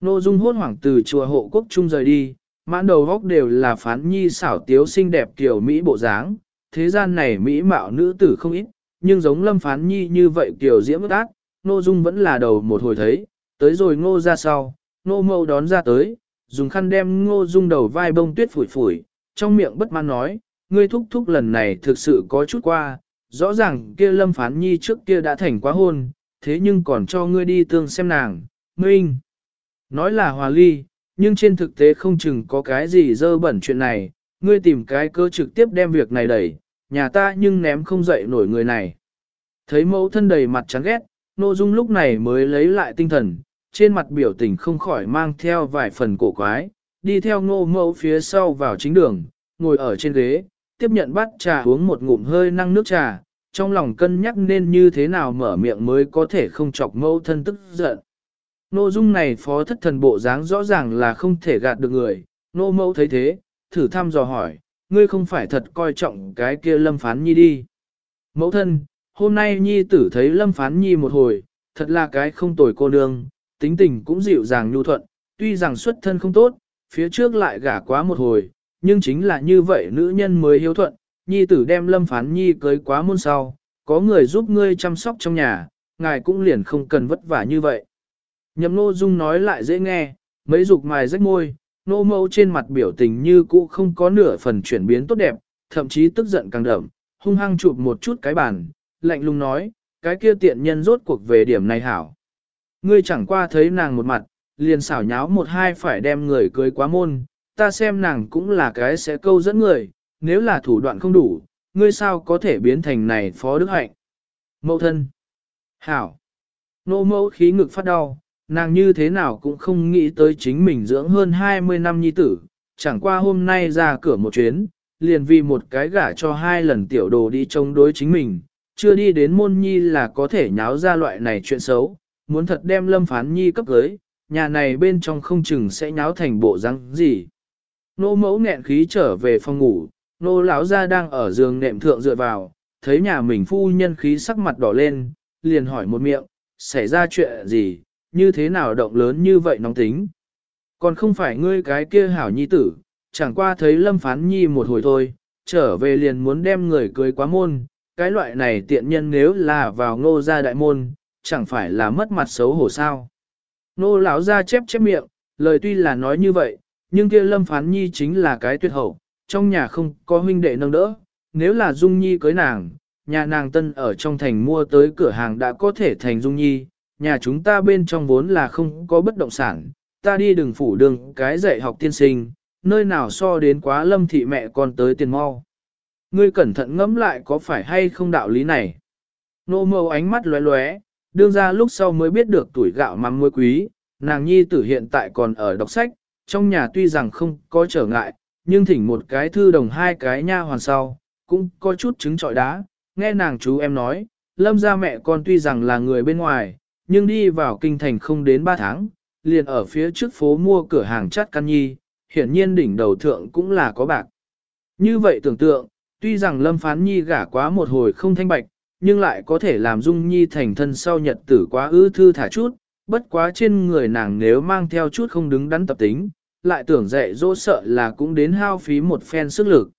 Nô dung hốt hoảng từ chùa hộ quốc trung rời đi, mãn đầu góc đều là phán nhi xảo tiếu xinh đẹp kiểu Mỹ bộ dáng. Thế gian này Mỹ mạo nữ tử không ít, nhưng giống lâm phán nhi như vậy kiểu diễm ước ác, nô dung vẫn là đầu một hồi thấy, tới rồi ngô ra sau, nô mâu đón ra tới, dùng khăn đem ngô dung đầu vai bông tuyết phủi phủi, trong miệng bất mãn nói, ngươi thúc thúc lần này thực sự có chút qua, rõ ràng kia lâm phán nhi trước kia đã thành quá hôn, thế nhưng còn cho ngươi đi tương xem nàng, minh. Nói là hòa ly, nhưng trên thực tế không chừng có cái gì dơ bẩn chuyện này, ngươi tìm cái cơ trực tiếp đem việc này đẩy, nhà ta nhưng ném không dậy nổi người này. Thấy mẫu thân đầy mặt chán ghét, Nô Dung lúc này mới lấy lại tinh thần, trên mặt biểu tình không khỏi mang theo vài phần cổ quái, đi theo ngô mẫu phía sau vào chính đường, ngồi ở trên ghế, tiếp nhận bát trà uống một ngụm hơi năng nước trà, trong lòng cân nhắc nên như thế nào mở miệng mới có thể không chọc mẫu thân tức giận. Nô dung này phó thất thần bộ dáng rõ ràng là không thể gạt được người, nô mẫu thấy thế, thử thăm dò hỏi, ngươi không phải thật coi trọng cái kia lâm phán nhi đi. Mẫu thân, hôm nay nhi tử thấy lâm phán nhi một hồi, thật là cái không tồi cô nương, tính tình cũng dịu dàng nhu thuận, tuy rằng xuất thân không tốt, phía trước lại gả quá một hồi, nhưng chính là như vậy nữ nhân mới hiếu thuận, nhi tử đem lâm phán nhi cưới quá môn sau, có người giúp ngươi chăm sóc trong nhà, ngài cũng liền không cần vất vả như vậy. Nhậm nô dung nói lại dễ nghe, mấy dục mài rách môi, nô mâu trên mặt biểu tình như cũ không có nửa phần chuyển biến tốt đẹp, thậm chí tức giận càng đậm, hung hăng chụp một chút cái bàn, lạnh lùng nói, cái kia tiện nhân rốt cuộc về điểm này hảo. Ngươi chẳng qua thấy nàng một mặt, liền xảo nháo một hai phải đem người cưới quá môn, ta xem nàng cũng là cái sẽ câu dẫn người, nếu là thủ đoạn không đủ, ngươi sao có thể biến thành này phó đức hạnh. Mậu thân. Hảo. Nô mẫu khí ngực phát đau, nàng như thế nào cũng không nghĩ tới chính mình dưỡng hơn 20 năm nhi tử, chẳng qua hôm nay ra cửa một chuyến, liền vì một cái gả cho hai lần tiểu đồ đi chống đối chính mình, chưa đi đến môn nhi là có thể nháo ra loại này chuyện xấu, muốn thật đem lâm phán nhi cấp cưới, nhà này bên trong không chừng sẽ nháo thành bộ răng gì. Nô mẫu nghẹn khí trở về phòng ngủ, nô lão ra đang ở giường nệm thượng dựa vào, thấy nhà mình phu nhân khí sắc mặt đỏ lên, liền hỏi một miệng, xảy ra chuyện gì, như thế nào động lớn như vậy nóng tính. Còn không phải ngươi cái kia hảo nhi tử, chẳng qua thấy lâm phán nhi một hồi thôi, trở về liền muốn đem người cưới quá môn, cái loại này tiện nhân nếu là vào ngô gia đại môn, chẳng phải là mất mặt xấu hổ sao. Nô lão ra chép chép miệng, lời tuy là nói như vậy, nhưng kia lâm phán nhi chính là cái tuyệt hậu, trong nhà không có huynh đệ nâng đỡ, nếu là Dung Nhi cưới nàng, nhà nàng tân ở trong thành mua tới cửa hàng đã có thể thành Dung Nhi, nhà chúng ta bên trong vốn là không có bất động sản, ta đi đường phủ đường cái dạy học tiên sinh, nơi nào so đến quá lâm thị mẹ con tới tiền mau. Ngươi cẩn thận ngẫm lại có phải hay không đạo lý này. Nô mâu ánh mắt lóe lóe, đương ra lúc sau mới biết được tuổi gạo mắm muối quý, nàng nhi tử hiện tại còn ở đọc sách, trong nhà tuy rằng không có trở ngại, nhưng thỉnh một cái thư đồng hai cái nha hoàn sau, cũng có chút trứng trọi đá, nghe nàng chú em nói, lâm ra mẹ con tuy rằng là người bên ngoài, nhưng đi vào kinh thành không đến 3 tháng, liền ở phía trước phố mua cửa hàng chát căn nhi, hiển nhiên đỉnh đầu thượng cũng là có bạc. Như vậy tưởng tượng, tuy rằng lâm phán nhi gả quá một hồi không thanh bạch, nhưng lại có thể làm dung nhi thành thân sau nhật tử quá ư thư thả chút, bất quá trên người nàng nếu mang theo chút không đứng đắn tập tính, lại tưởng dạy dỗ sợ là cũng đến hao phí một phen sức lực.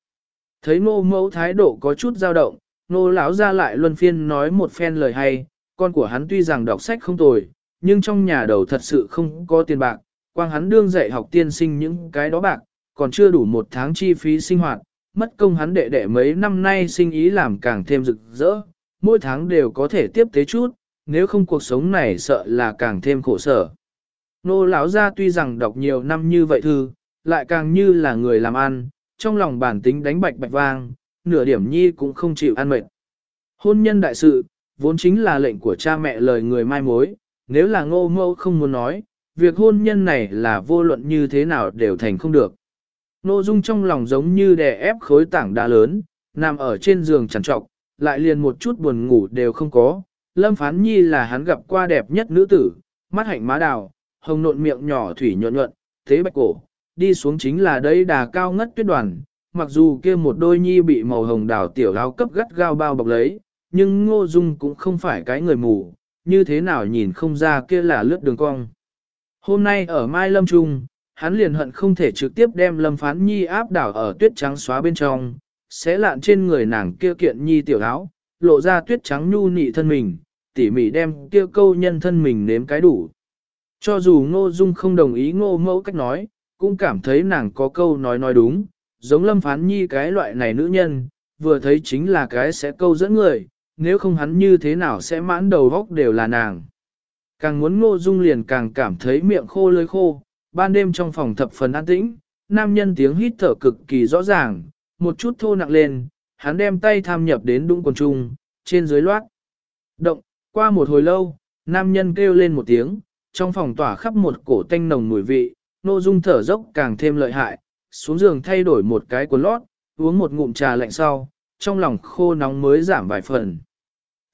Thấy nô mẫu thái độ có chút dao động, nô lão ra lại luân phiên nói một phen lời hay, con của hắn tuy rằng đọc sách không tồi, nhưng trong nhà đầu thật sự không có tiền bạc, quang hắn đương dạy học tiên sinh những cái đó bạc, còn chưa đủ một tháng chi phí sinh hoạt, mất công hắn đệ đệ mấy năm nay sinh ý làm càng thêm rực rỡ, mỗi tháng đều có thể tiếp tế chút, nếu không cuộc sống này sợ là càng thêm khổ sở. Nô lão gia tuy rằng đọc nhiều năm như vậy thư, lại càng như là người làm ăn, trong lòng bản tính đánh bạch bạch vang, nửa điểm nhi cũng không chịu ăn mệt. Hôn nhân đại sự, vốn chính là lệnh của cha mẹ lời người mai mối, nếu là ngô mâu không muốn nói, việc hôn nhân này là vô luận như thế nào đều thành không được. Nô dung trong lòng giống như đè ép khối tảng đá lớn, nằm ở trên giường chẳng trọc, lại liền một chút buồn ngủ đều không có. Lâm Phán Nhi là hắn gặp qua đẹp nhất nữ tử, mắt hạnh má đào, hồng nộn miệng nhỏ thủy nhuận nhuận, thế bạch cổ, đi xuống chính là đây đà cao ngất tuyết đoàn, mặc dù kia một đôi nhi bị màu hồng đào tiểu áo cấp gắt gao bao bọc lấy, nhưng ngô dung cũng không phải cái người mù, như thế nào nhìn không ra kia là lướt đường cong. Hôm nay ở Mai Lâm Trung, hắn liền hận không thể trực tiếp đem Lâm Phán Nhi áp đảo ở tuyết trắng xóa bên trong, sẽ lạn trên người nàng kia kiện nhi tiểu áo, lộ ra tuyết trắng nhu nị thân mình, tỉ mỉ đem kia câu nhân thân mình nếm cái đủ. Cho dù Ngô Dung không đồng ý Ngô Mẫu cách nói, cũng cảm thấy nàng có câu nói nói đúng, giống Lâm Phán Nhi cái loại này nữ nhân, vừa thấy chính là cái sẽ câu dẫn người, nếu không hắn như thế nào sẽ mãn đầu góc đều là nàng. Càng muốn Ngô Dung liền càng cảm thấy miệng khô lưỡi khô, ban đêm trong phòng thập phần an tĩnh, nam nhân tiếng hít thở cực kỳ rõ ràng, một chút thô nặng lên, hắn đem tay tham nhập đến đũng quần trung, trên dưới loát. Động, qua một hồi lâu, nam nhân kêu lên một tiếng, trong phòng tỏa khắp một cổ tanh nồng mùi vị, nô dung thở dốc càng thêm lợi hại, xuống giường thay đổi một cái quần lót, uống một ngụm trà lạnh sau, trong lòng khô nóng mới giảm vài phần.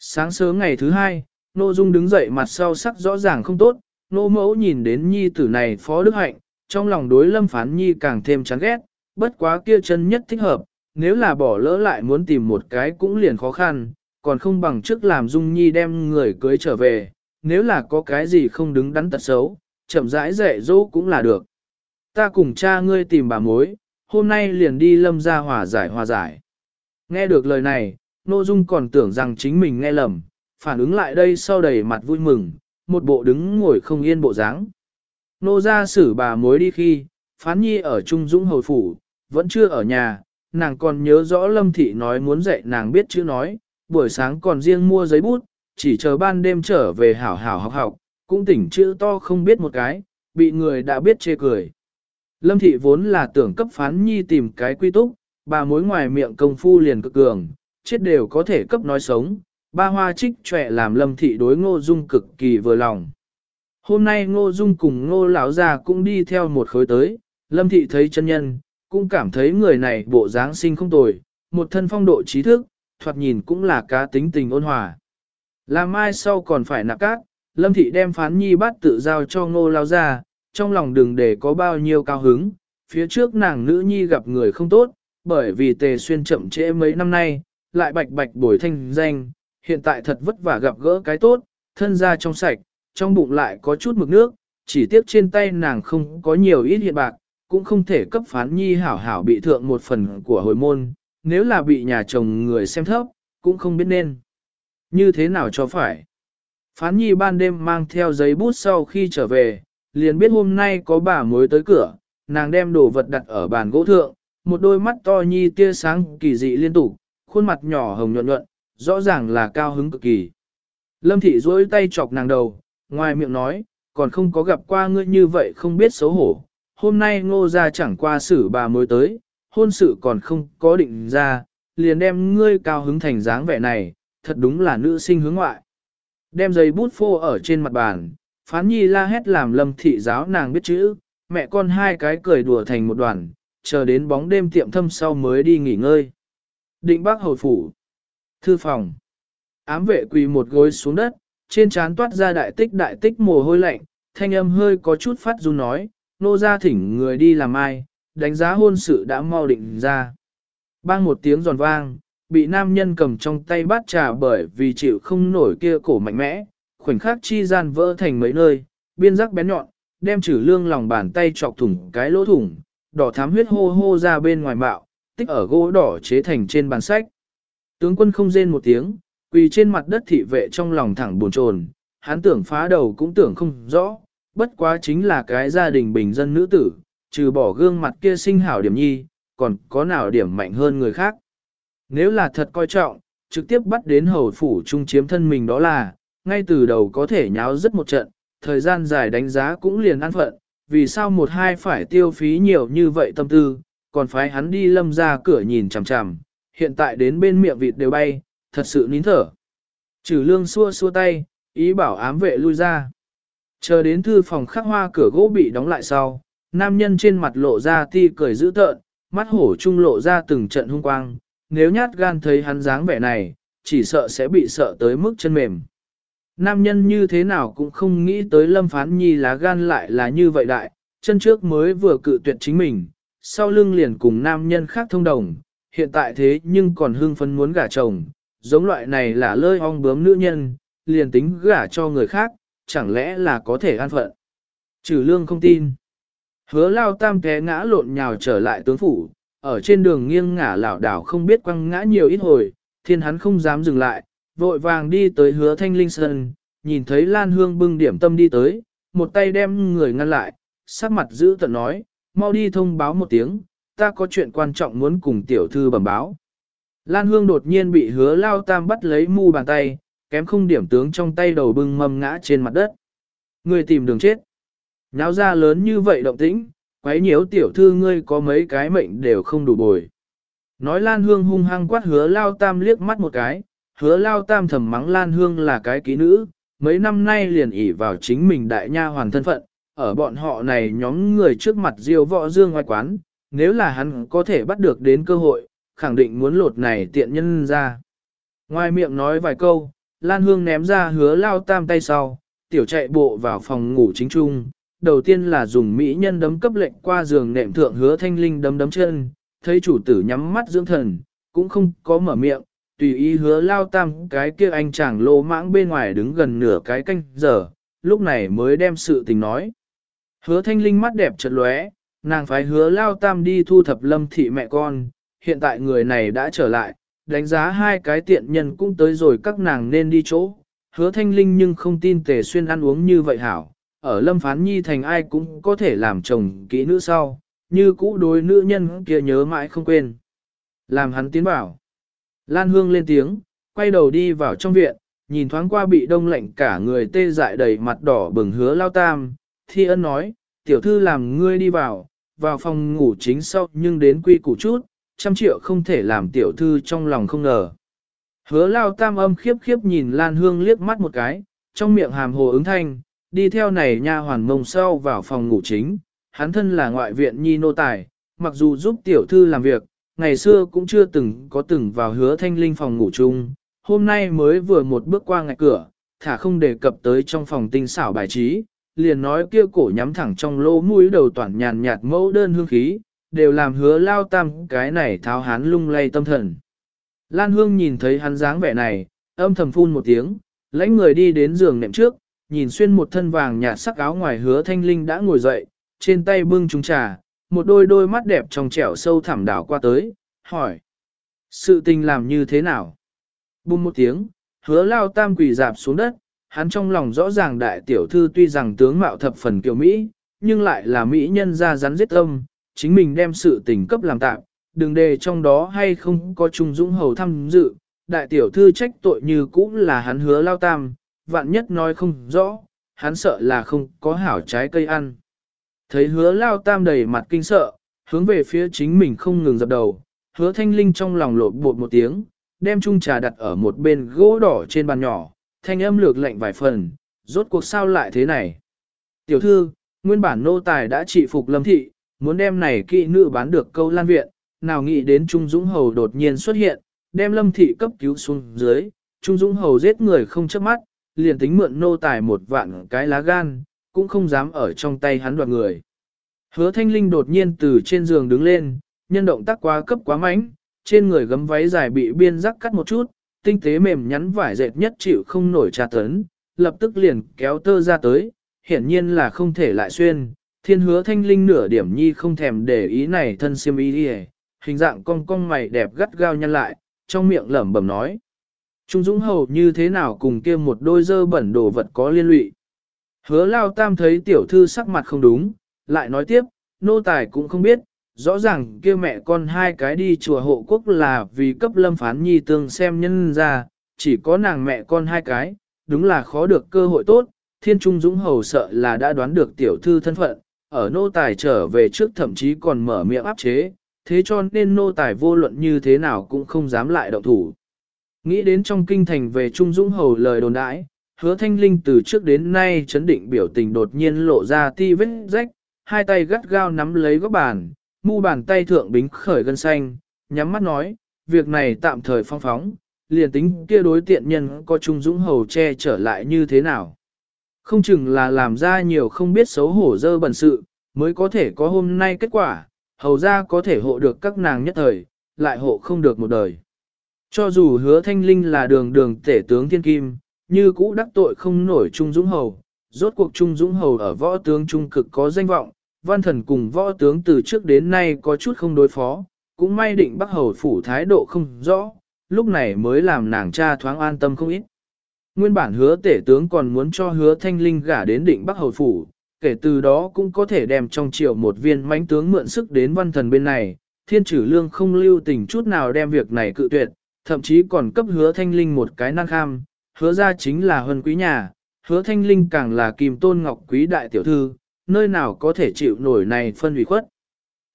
Sáng sớm ngày thứ hai, nô dung đứng dậy mặt sau sắc rõ ràng không tốt, nô mẫu nhìn đến nhi tử này phó đức hạnh, trong lòng đối lâm phán nhi càng thêm chán ghét, bất quá kia chân nhất thích hợp, nếu là bỏ lỡ lại muốn tìm một cái cũng liền khó khăn, còn không bằng trước làm Dung Nhi đem người cưới trở về, nếu là có cái gì không đứng đắn tật xấu, chậm rãi dạy dỗ cũng là được. Ta cùng cha ngươi tìm bà mối, hôm nay liền đi lâm ra hòa giải hòa giải. Nghe được lời này, Nô Dung còn tưởng rằng chính mình nghe lầm, phản ứng lại đây sau đầy mặt vui mừng, một bộ đứng ngồi không yên bộ dáng. Nô ra xử bà mối đi khi, phán nhi ở Trung Dũng hồi phủ, vẫn chưa ở nhà, nàng còn nhớ rõ Lâm Thị nói muốn dạy nàng biết chữ nói, buổi sáng còn riêng mua giấy bút, chỉ chờ ban đêm trở về hảo hảo học học, cũng tỉnh chữ to không biết một cái, bị người đã biết chê cười. Lâm Thị vốn là tưởng cấp phán nhi tìm cái quy túc, bà mối ngoài miệng công phu liền cực cường, chết đều có thể cấp nói sống, ba hoa trích trẻ làm Lâm Thị đối ngô dung cực kỳ vừa lòng. Hôm nay ngô dung cùng ngô lão già cũng đi theo một khối tới, Lâm Thị thấy chân nhân, cũng cảm thấy người này bộ dáng sinh không tồi, một thân phong độ trí thức, thoạt nhìn cũng là cá tính tình ôn hòa. Làm mai sau còn phải nạp cát, Lâm Thị đem phán nhi bát tự giao cho ngô lão già, trong lòng đừng để có bao nhiêu cao hứng, phía trước nàng nữ nhi gặp người không tốt, bởi vì tề xuyên chậm trễ mấy năm nay, lại bạch bạch bồi thanh danh, hiện tại thật vất vả gặp gỡ cái tốt, thân ra trong sạch, trong bụng lại có chút mực nước, chỉ tiếc trên tay nàng không có nhiều ít hiện bạc, cũng không thể cấp phán nhi hảo hảo bị thượng một phần của hồi môn, nếu là bị nhà chồng người xem thấp, cũng không biết nên. Như thế nào cho phải. Phán nhi ban đêm mang theo giấy bút sau khi trở về, liền biết hôm nay có bà mới tới cửa, nàng đem đồ vật đặt ở bàn gỗ thượng, một đôi mắt to nhi tia sáng kỳ dị liên tục, khuôn mặt nhỏ hồng nhuận nhuận, rõ ràng là cao hứng cực kỳ. Lâm thị duỗi tay chọc nàng đầu, ngoài miệng nói, còn không có gặp qua ngươi như vậy không biết xấu hổ. Hôm nay ngô ra chẳng qua xử bà mới tới, hôn sự còn không có định ra, liền đem ngươi cao hứng thành dáng vẻ này, thật đúng là nữ sinh hướng ngoại. Đem giấy bút phô ở trên mặt bàn, phán nhi la hét làm lâm thị giáo nàng biết chữ, mẹ con hai cái cười đùa thành một đoàn, chờ đến bóng đêm tiệm thâm sau mới đi nghỉ ngơi. Định bác hồi phủ. Thư phòng. Ám vệ quỳ một gối xuống đất, trên trán toát ra đại tích đại tích mồ hôi lạnh, thanh âm hơi có chút phát run nói, nô ra thỉnh người đi làm ai, đánh giá hôn sự đã mau định ra. Bang một tiếng giòn vang, bị nam nhân cầm trong tay bát trà bởi vì chịu không nổi kia cổ mạnh mẽ, khoảnh khắc chi gian vỡ thành mấy nơi, biên giác bén nhọn, đem trừ lương lòng bàn tay chọc thủng cái lỗ thủng, đỏ thám huyết hô hô ra bên ngoài bạo, tích ở gỗ đỏ chế thành trên bàn sách. Tướng quân không rên một tiếng, quỳ trên mặt đất thị vệ trong lòng thẳng buồn chồn, hắn tưởng phá đầu cũng tưởng không rõ, bất quá chính là cái gia đình bình dân nữ tử, trừ bỏ gương mặt kia sinh hảo điểm nhi, còn có nào điểm mạnh hơn người khác. Nếu là thật coi trọng, trực tiếp bắt đến hầu phủ trung chiếm thân mình đó là, ngay từ đầu có thể nháo rất một trận, thời gian dài đánh giá cũng liền ăn phận, vì sao một hai phải tiêu phí nhiều như vậy tâm tư, còn phải hắn đi lâm ra cửa nhìn chằm chằm, hiện tại đến bên miệng vịt đều bay, thật sự nín thở. Trừ lương xua xua tay, ý bảo ám vệ lui ra. Chờ đến thư phòng khắc hoa cửa gỗ bị đóng lại sau, nam nhân trên mặt lộ ra ti cười dữ tợn, mắt hổ trung lộ ra từng trận hung quang, nếu nhát gan thấy hắn dáng vẻ này, chỉ sợ sẽ bị sợ tới mức chân mềm. Nam nhân như thế nào cũng không nghĩ tới lâm phán nhi lá gan lại là như vậy đại, chân trước mới vừa cự tuyệt chính mình, sau lưng liền cùng nam nhân khác thông đồng, hiện tại thế nhưng còn hưng phấn muốn gả chồng, giống loại này là lơi ong bướm nữ nhân, liền tính gả cho người khác, chẳng lẽ là có thể an phận. Trừ lương không tin. Hứa lao tam té ngã lộn nhào trở lại tướng phủ, ở trên đường nghiêng ngả lảo đảo không biết quăng ngã nhiều ít hồi, thiên hắn không dám dừng lại, vội vàng đi tới hứa thanh linh sơn, nhìn thấy Lan Hương bưng điểm tâm đi tới, một tay đem người ngăn lại, sắc mặt giữ tận nói, mau đi thông báo một tiếng, ta có chuyện quan trọng muốn cùng tiểu thư bẩm báo. Lan Hương đột nhiên bị hứa lao tam bắt lấy mu bàn tay, kém không điểm tướng trong tay đầu bưng mầm ngã trên mặt đất. Người tìm đường chết. Náo ra lớn như vậy động tĩnh, quấy nhiễu tiểu thư ngươi có mấy cái mệnh đều không đủ bồi. Nói Lan Hương hung hăng quát hứa lao tam liếc mắt một cái, hứa lao tam thầm mắng Lan Hương là cái ký nữ, mấy năm nay liền ỉ vào chính mình đại nha hoàn thân phận, ở bọn họ này nhóm người trước mặt diêu võ dương ngoài quán, nếu là hắn có thể bắt được đến cơ hội, khẳng định muốn lột này tiện nhân ra. Ngoài miệng nói vài câu, Lan Hương ném ra hứa lao tam tay sau, tiểu chạy bộ vào phòng ngủ chính trung. Đầu tiên là dùng mỹ nhân đấm cấp lệnh qua giường nệm thượng hứa thanh linh đấm đấm chân, thấy chủ tử nhắm mắt dưỡng thần, cũng không có mở miệng, tùy ý hứa lao tam cái kia anh chàng lô mãng bên ngoài đứng gần nửa cái canh giờ, lúc này mới đem sự tình nói. Hứa thanh linh mắt đẹp chợt lóe, nàng phải hứa lao tam đi thu thập lâm thị mẹ con, hiện tại người này đã trở lại, đánh giá hai cái tiện nhân cũng tới rồi các nàng nên đi chỗ. Hứa thanh linh nhưng không tin tề xuyên ăn uống như vậy hảo, ở lâm phán nhi thành ai cũng có thể làm chồng kỹ nữ sau, như cũ đối nữ nhân kia nhớ mãi không quên. Làm hắn tiến bảo. Lan Hương lên tiếng, quay đầu đi vào trong viện, nhìn thoáng qua bị đông lạnh cả người tê dại đầy mặt đỏ bừng hứa lao tam, thi ân nói, tiểu thư làm ngươi đi vào, vào phòng ngủ chính sau nhưng đến quy củ chút, trăm triệu không thể làm tiểu thư trong lòng không ngờ. Hứa lao tam âm khiếp khiếp nhìn Lan Hương liếc mắt một cái, trong miệng hàm hồ ứng thanh, đi theo này nha hoàn mông sau vào phòng ngủ chính, hắn thân là ngoại viện nhi nô tài, mặc dù giúp tiểu thư làm việc, ngày xưa cũng chưa từng có từng vào hứa thanh linh phòng ngủ chung, hôm nay mới vừa một bước qua ngạch cửa, thả không đề cập tới trong phòng tinh xảo bài trí, liền nói kia cổ nhắm thẳng trong lỗ mũi đầu toàn nhàn nhạt mẫu đơn hương khí, đều làm hứa lao tam cái này tháo hán lung lay tâm thần. Lan Hương nhìn thấy hắn dáng vẻ này, âm thầm phun một tiếng, lãnh người đi đến giường nệm trước, nhìn xuyên một thân vàng nhạt sắc áo ngoài hứa thanh linh đã ngồi dậy, trên tay bưng trúng trà, một đôi đôi mắt đẹp trong trẻo sâu thẳm đảo qua tới, hỏi. Sự tình làm như thế nào? Bùng một tiếng, hứa lao tam quỳ dạp xuống đất, hắn trong lòng rõ ràng đại tiểu thư tuy rằng tướng mạo thập phần kiều Mỹ, nhưng lại là Mỹ nhân ra rắn giết âm, chính mình đem sự tình cấp làm tạm, đừng đề trong đó hay không có trung dũng hầu tham dự, đại tiểu thư trách tội như cũ là hắn hứa lao tam, vạn nhất nói không rõ, hắn sợ là không có hảo trái cây ăn. Thấy hứa lao tam đầy mặt kinh sợ, hướng về phía chính mình không ngừng dập đầu, hứa thanh linh trong lòng lột bột một tiếng, đem chung trà đặt ở một bên gỗ đỏ trên bàn nhỏ, thanh âm lược lệnh vài phần, rốt cuộc sao lại thế này. Tiểu thư, nguyên bản nô tài đã trị phục lâm thị, muốn đem này kỵ nữ bán được câu lan viện, nào nghĩ đến Trung Dũng Hầu đột nhiên xuất hiện, đem lâm thị cấp cứu xuống dưới, Trung Dũng Hầu giết người không chớp mắt, liền tính mượn nô tài một vạn cái lá gan, cũng không dám ở trong tay hắn đoạt người. Hứa thanh linh đột nhiên từ trên giường đứng lên, nhân động tác quá cấp quá mạnh, trên người gấm váy dài bị biên rắc cắt một chút, tinh tế mềm nhắn vải dệt nhất chịu không nổi trà tấn, lập tức liền kéo tơ ra tới, hiển nhiên là không thể lại xuyên. Thiên hứa thanh linh nửa điểm nhi không thèm để ý này thân siêm ý đi hình dạng cong cong mày đẹp gắt gao nhăn lại, trong miệng lẩm bẩm nói. Trung Dũng Hầu như thế nào cùng kia một đôi dơ bẩn đồ vật có liên lụy. Hứa Lao Tam thấy tiểu thư sắc mặt không đúng, lại nói tiếp, nô tài cũng không biết, rõ ràng kia mẹ con hai cái đi chùa hộ quốc là vì cấp lâm phán nhi tương xem nhân ra, chỉ có nàng mẹ con hai cái, đúng là khó được cơ hội tốt, thiên trung dũng hầu sợ là đã đoán được tiểu thư thân phận, ở nô tài trở về trước thậm chí còn mở miệng áp chế, thế cho nên nô tài vô luận như thế nào cũng không dám lại động thủ. Nghĩ đến trong kinh thành về Trung Dũng Hầu lời đồn đãi, hứa thanh linh từ trước đến nay chấn định biểu tình đột nhiên lộ ra ti vết rách, hai tay gắt gao nắm lấy góc bàn, mu bàn tay thượng bính khởi gân xanh, nhắm mắt nói, việc này tạm thời phong phóng, liền tính kia đối tiện nhân có Trung Dũng Hầu che trở lại như thế nào. Không chừng là làm ra nhiều không biết xấu hổ dơ bẩn sự, mới có thể có hôm nay kết quả, hầu ra có thể hộ được các nàng nhất thời, lại hộ không được một đời. Cho dù hứa thanh linh là đường đường tể tướng thiên kim, như cũ đắc tội không nổi Trung Dũng Hầu, rốt cuộc Trung Dũng Hầu ở võ tướng trung cực có danh vọng, văn thần cùng võ tướng từ trước đến nay có chút không đối phó, cũng may định bắc hầu phủ thái độ không rõ, lúc này mới làm nàng cha thoáng an tâm không ít. Nguyên bản hứa tể tướng còn muốn cho hứa thanh linh gả đến định bắc hầu phủ, kể từ đó cũng có thể đem trong triều một viên mãnh tướng mượn sức đến văn thần bên này, thiên trử lương không lưu tình chút nào đem việc này cự tuyệt, thậm chí còn cấp hứa thanh linh một cái năng kham, hứa ra chính là huân quý nhà, hứa thanh linh càng là kim tôn ngọc quý đại tiểu thư, nơi nào có thể chịu nổi này phân hủy khuất.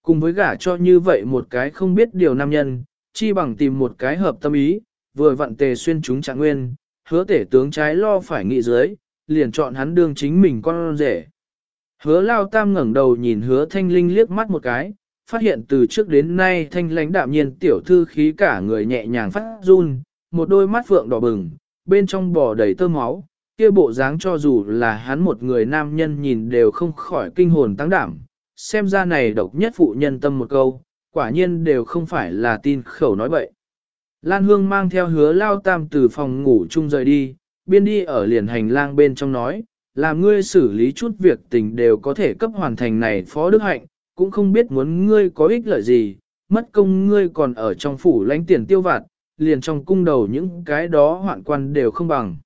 Cùng với gả cho như vậy một cái không biết điều nam nhân, chi bằng tìm một cái hợp tâm ý, vừa vặn tề xuyên chúng trạng nguyên, hứa tể tướng trái lo phải nghị dưới, liền chọn hắn đương chính mình con rể. Hứa lao tam ngẩng đầu nhìn hứa thanh linh liếc mắt một cái, phát hiện từ trước đến nay thanh lãnh đạm nhiên tiểu thư khí cả người nhẹ nhàng phát run, một đôi mắt phượng đỏ bừng, bên trong bò đầy tơ máu, kia bộ dáng cho dù là hắn một người nam nhân nhìn đều không khỏi kinh hồn tăng đảm, xem ra này độc nhất phụ nhân tâm một câu, quả nhiên đều không phải là tin khẩu nói bậy. Lan Hương mang theo hứa lao tam từ phòng ngủ chung rời đi, biên đi ở liền hành lang bên trong nói, làm ngươi xử lý chút việc tình đều có thể cấp hoàn thành này phó đức hạnh, cũng không biết muốn ngươi có ích lợi gì, mất công ngươi còn ở trong phủ lãnh tiền tiêu vặt, liền trong cung đầu những cái đó hoạn quan đều không bằng.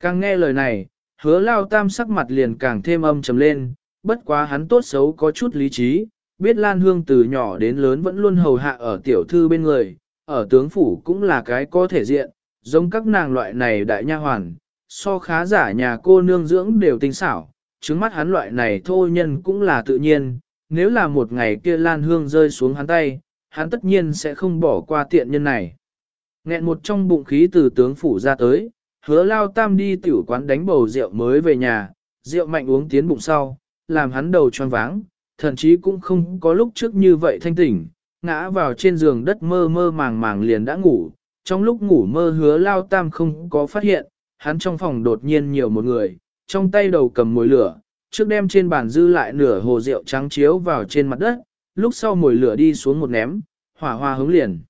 Càng nghe lời này, hứa lao tam sắc mặt liền càng thêm âm trầm lên, bất quá hắn tốt xấu có chút lý trí, biết Lan Hương từ nhỏ đến lớn vẫn luôn hầu hạ ở tiểu thư bên người, ở tướng phủ cũng là cái có thể diện, giống các nàng loại này đại nha hoàn, so khá giả nhà cô nương dưỡng đều tinh xảo, trứng mắt hắn loại này thô nhân cũng là tự nhiên, nếu là một ngày kia Lan Hương rơi xuống hắn tay, hắn tất nhiên sẽ không bỏ qua tiện nhân này. Nghẹn một trong bụng khí từ tướng phủ ra tới, hứa lao tam đi tiểu quán đánh bầu rượu mới về nhà, rượu mạnh uống tiến bụng sau, làm hắn đầu choáng váng, thậm chí cũng không có lúc trước như vậy thanh tỉnh, ngã vào trên giường đất mơ mơ màng màng liền đã ngủ, trong lúc ngủ mơ hứa lao tam không có phát hiện, hắn trong phòng đột nhiên nhiều một người, trong tay đầu cầm mồi lửa, trước đem trên bàn dư lại nửa hồ rượu trắng chiếu vào trên mặt đất, lúc sau mồi lửa đi xuống một ném, hỏa hoa hứng liền.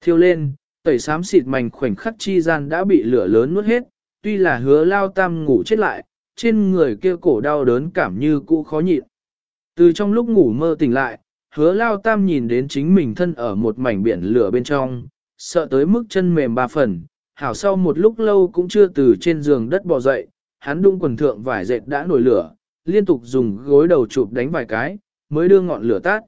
Thiêu lên, tẩy xám xịt mảnh khoảnh khắc chi gian đã bị lửa lớn nuốt hết, tuy là hứa lao tam ngủ chết lại, trên người kia cổ đau đớn cảm như cũ khó nhịn. Từ trong lúc ngủ mơ tỉnh lại, hứa lao tam nhìn đến chính mình thân ở một mảnh biển lửa bên trong, sợ tới mức chân mềm ba phần, hảo sau một lúc lâu cũng chưa từ trên giường đất bò dậy, hắn đung quần thượng vải dệt đã nổi lửa, liên tục dùng gối đầu chụp đánh vài cái, mới đưa ngọn lửa tắt.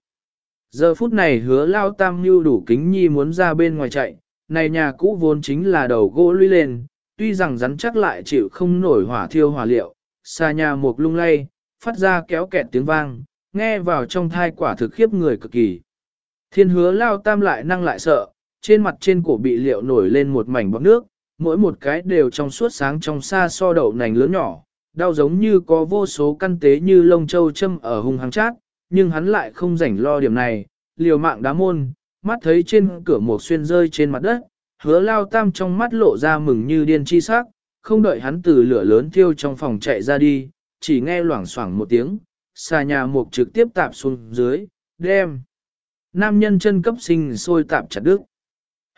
Giờ phút này hứa lao tam mưu đủ kính nhi muốn ra bên ngoài chạy, này nhà cũ vốn chính là đầu gỗ lũy lên, tuy rằng rắn chắc lại chịu không nổi hỏa thiêu hỏa liệu, xa nhà một lung lay, phát ra kéo kẹt tiếng vang, nghe vào trong thai quả thực khiếp người cực kỳ. Thiên hứa lao tam lại năng lại sợ, trên mặt trên cổ bị liệu nổi lên một mảnh bọt nước, mỗi một cái đều trong suốt sáng trong xa so đậu nành lớn nhỏ, đau giống như có vô số căn tế như lông châu châm ở hung hăng chát, nhưng hắn lại không rảnh lo điểm này, liều mạng đá môn, mắt thấy trên cửa một xuyên rơi trên mặt đất, hứa lao tam trong mắt lộ ra mừng như điên chi sắc, không đợi hắn từ lửa lớn thiêu trong phòng chạy ra đi, chỉ nghe loảng xoảng một tiếng, xà nhà mục trực tiếp tạp xuống dưới, đem. Nam nhân chân cấp sinh sôi tạp chặt đứt.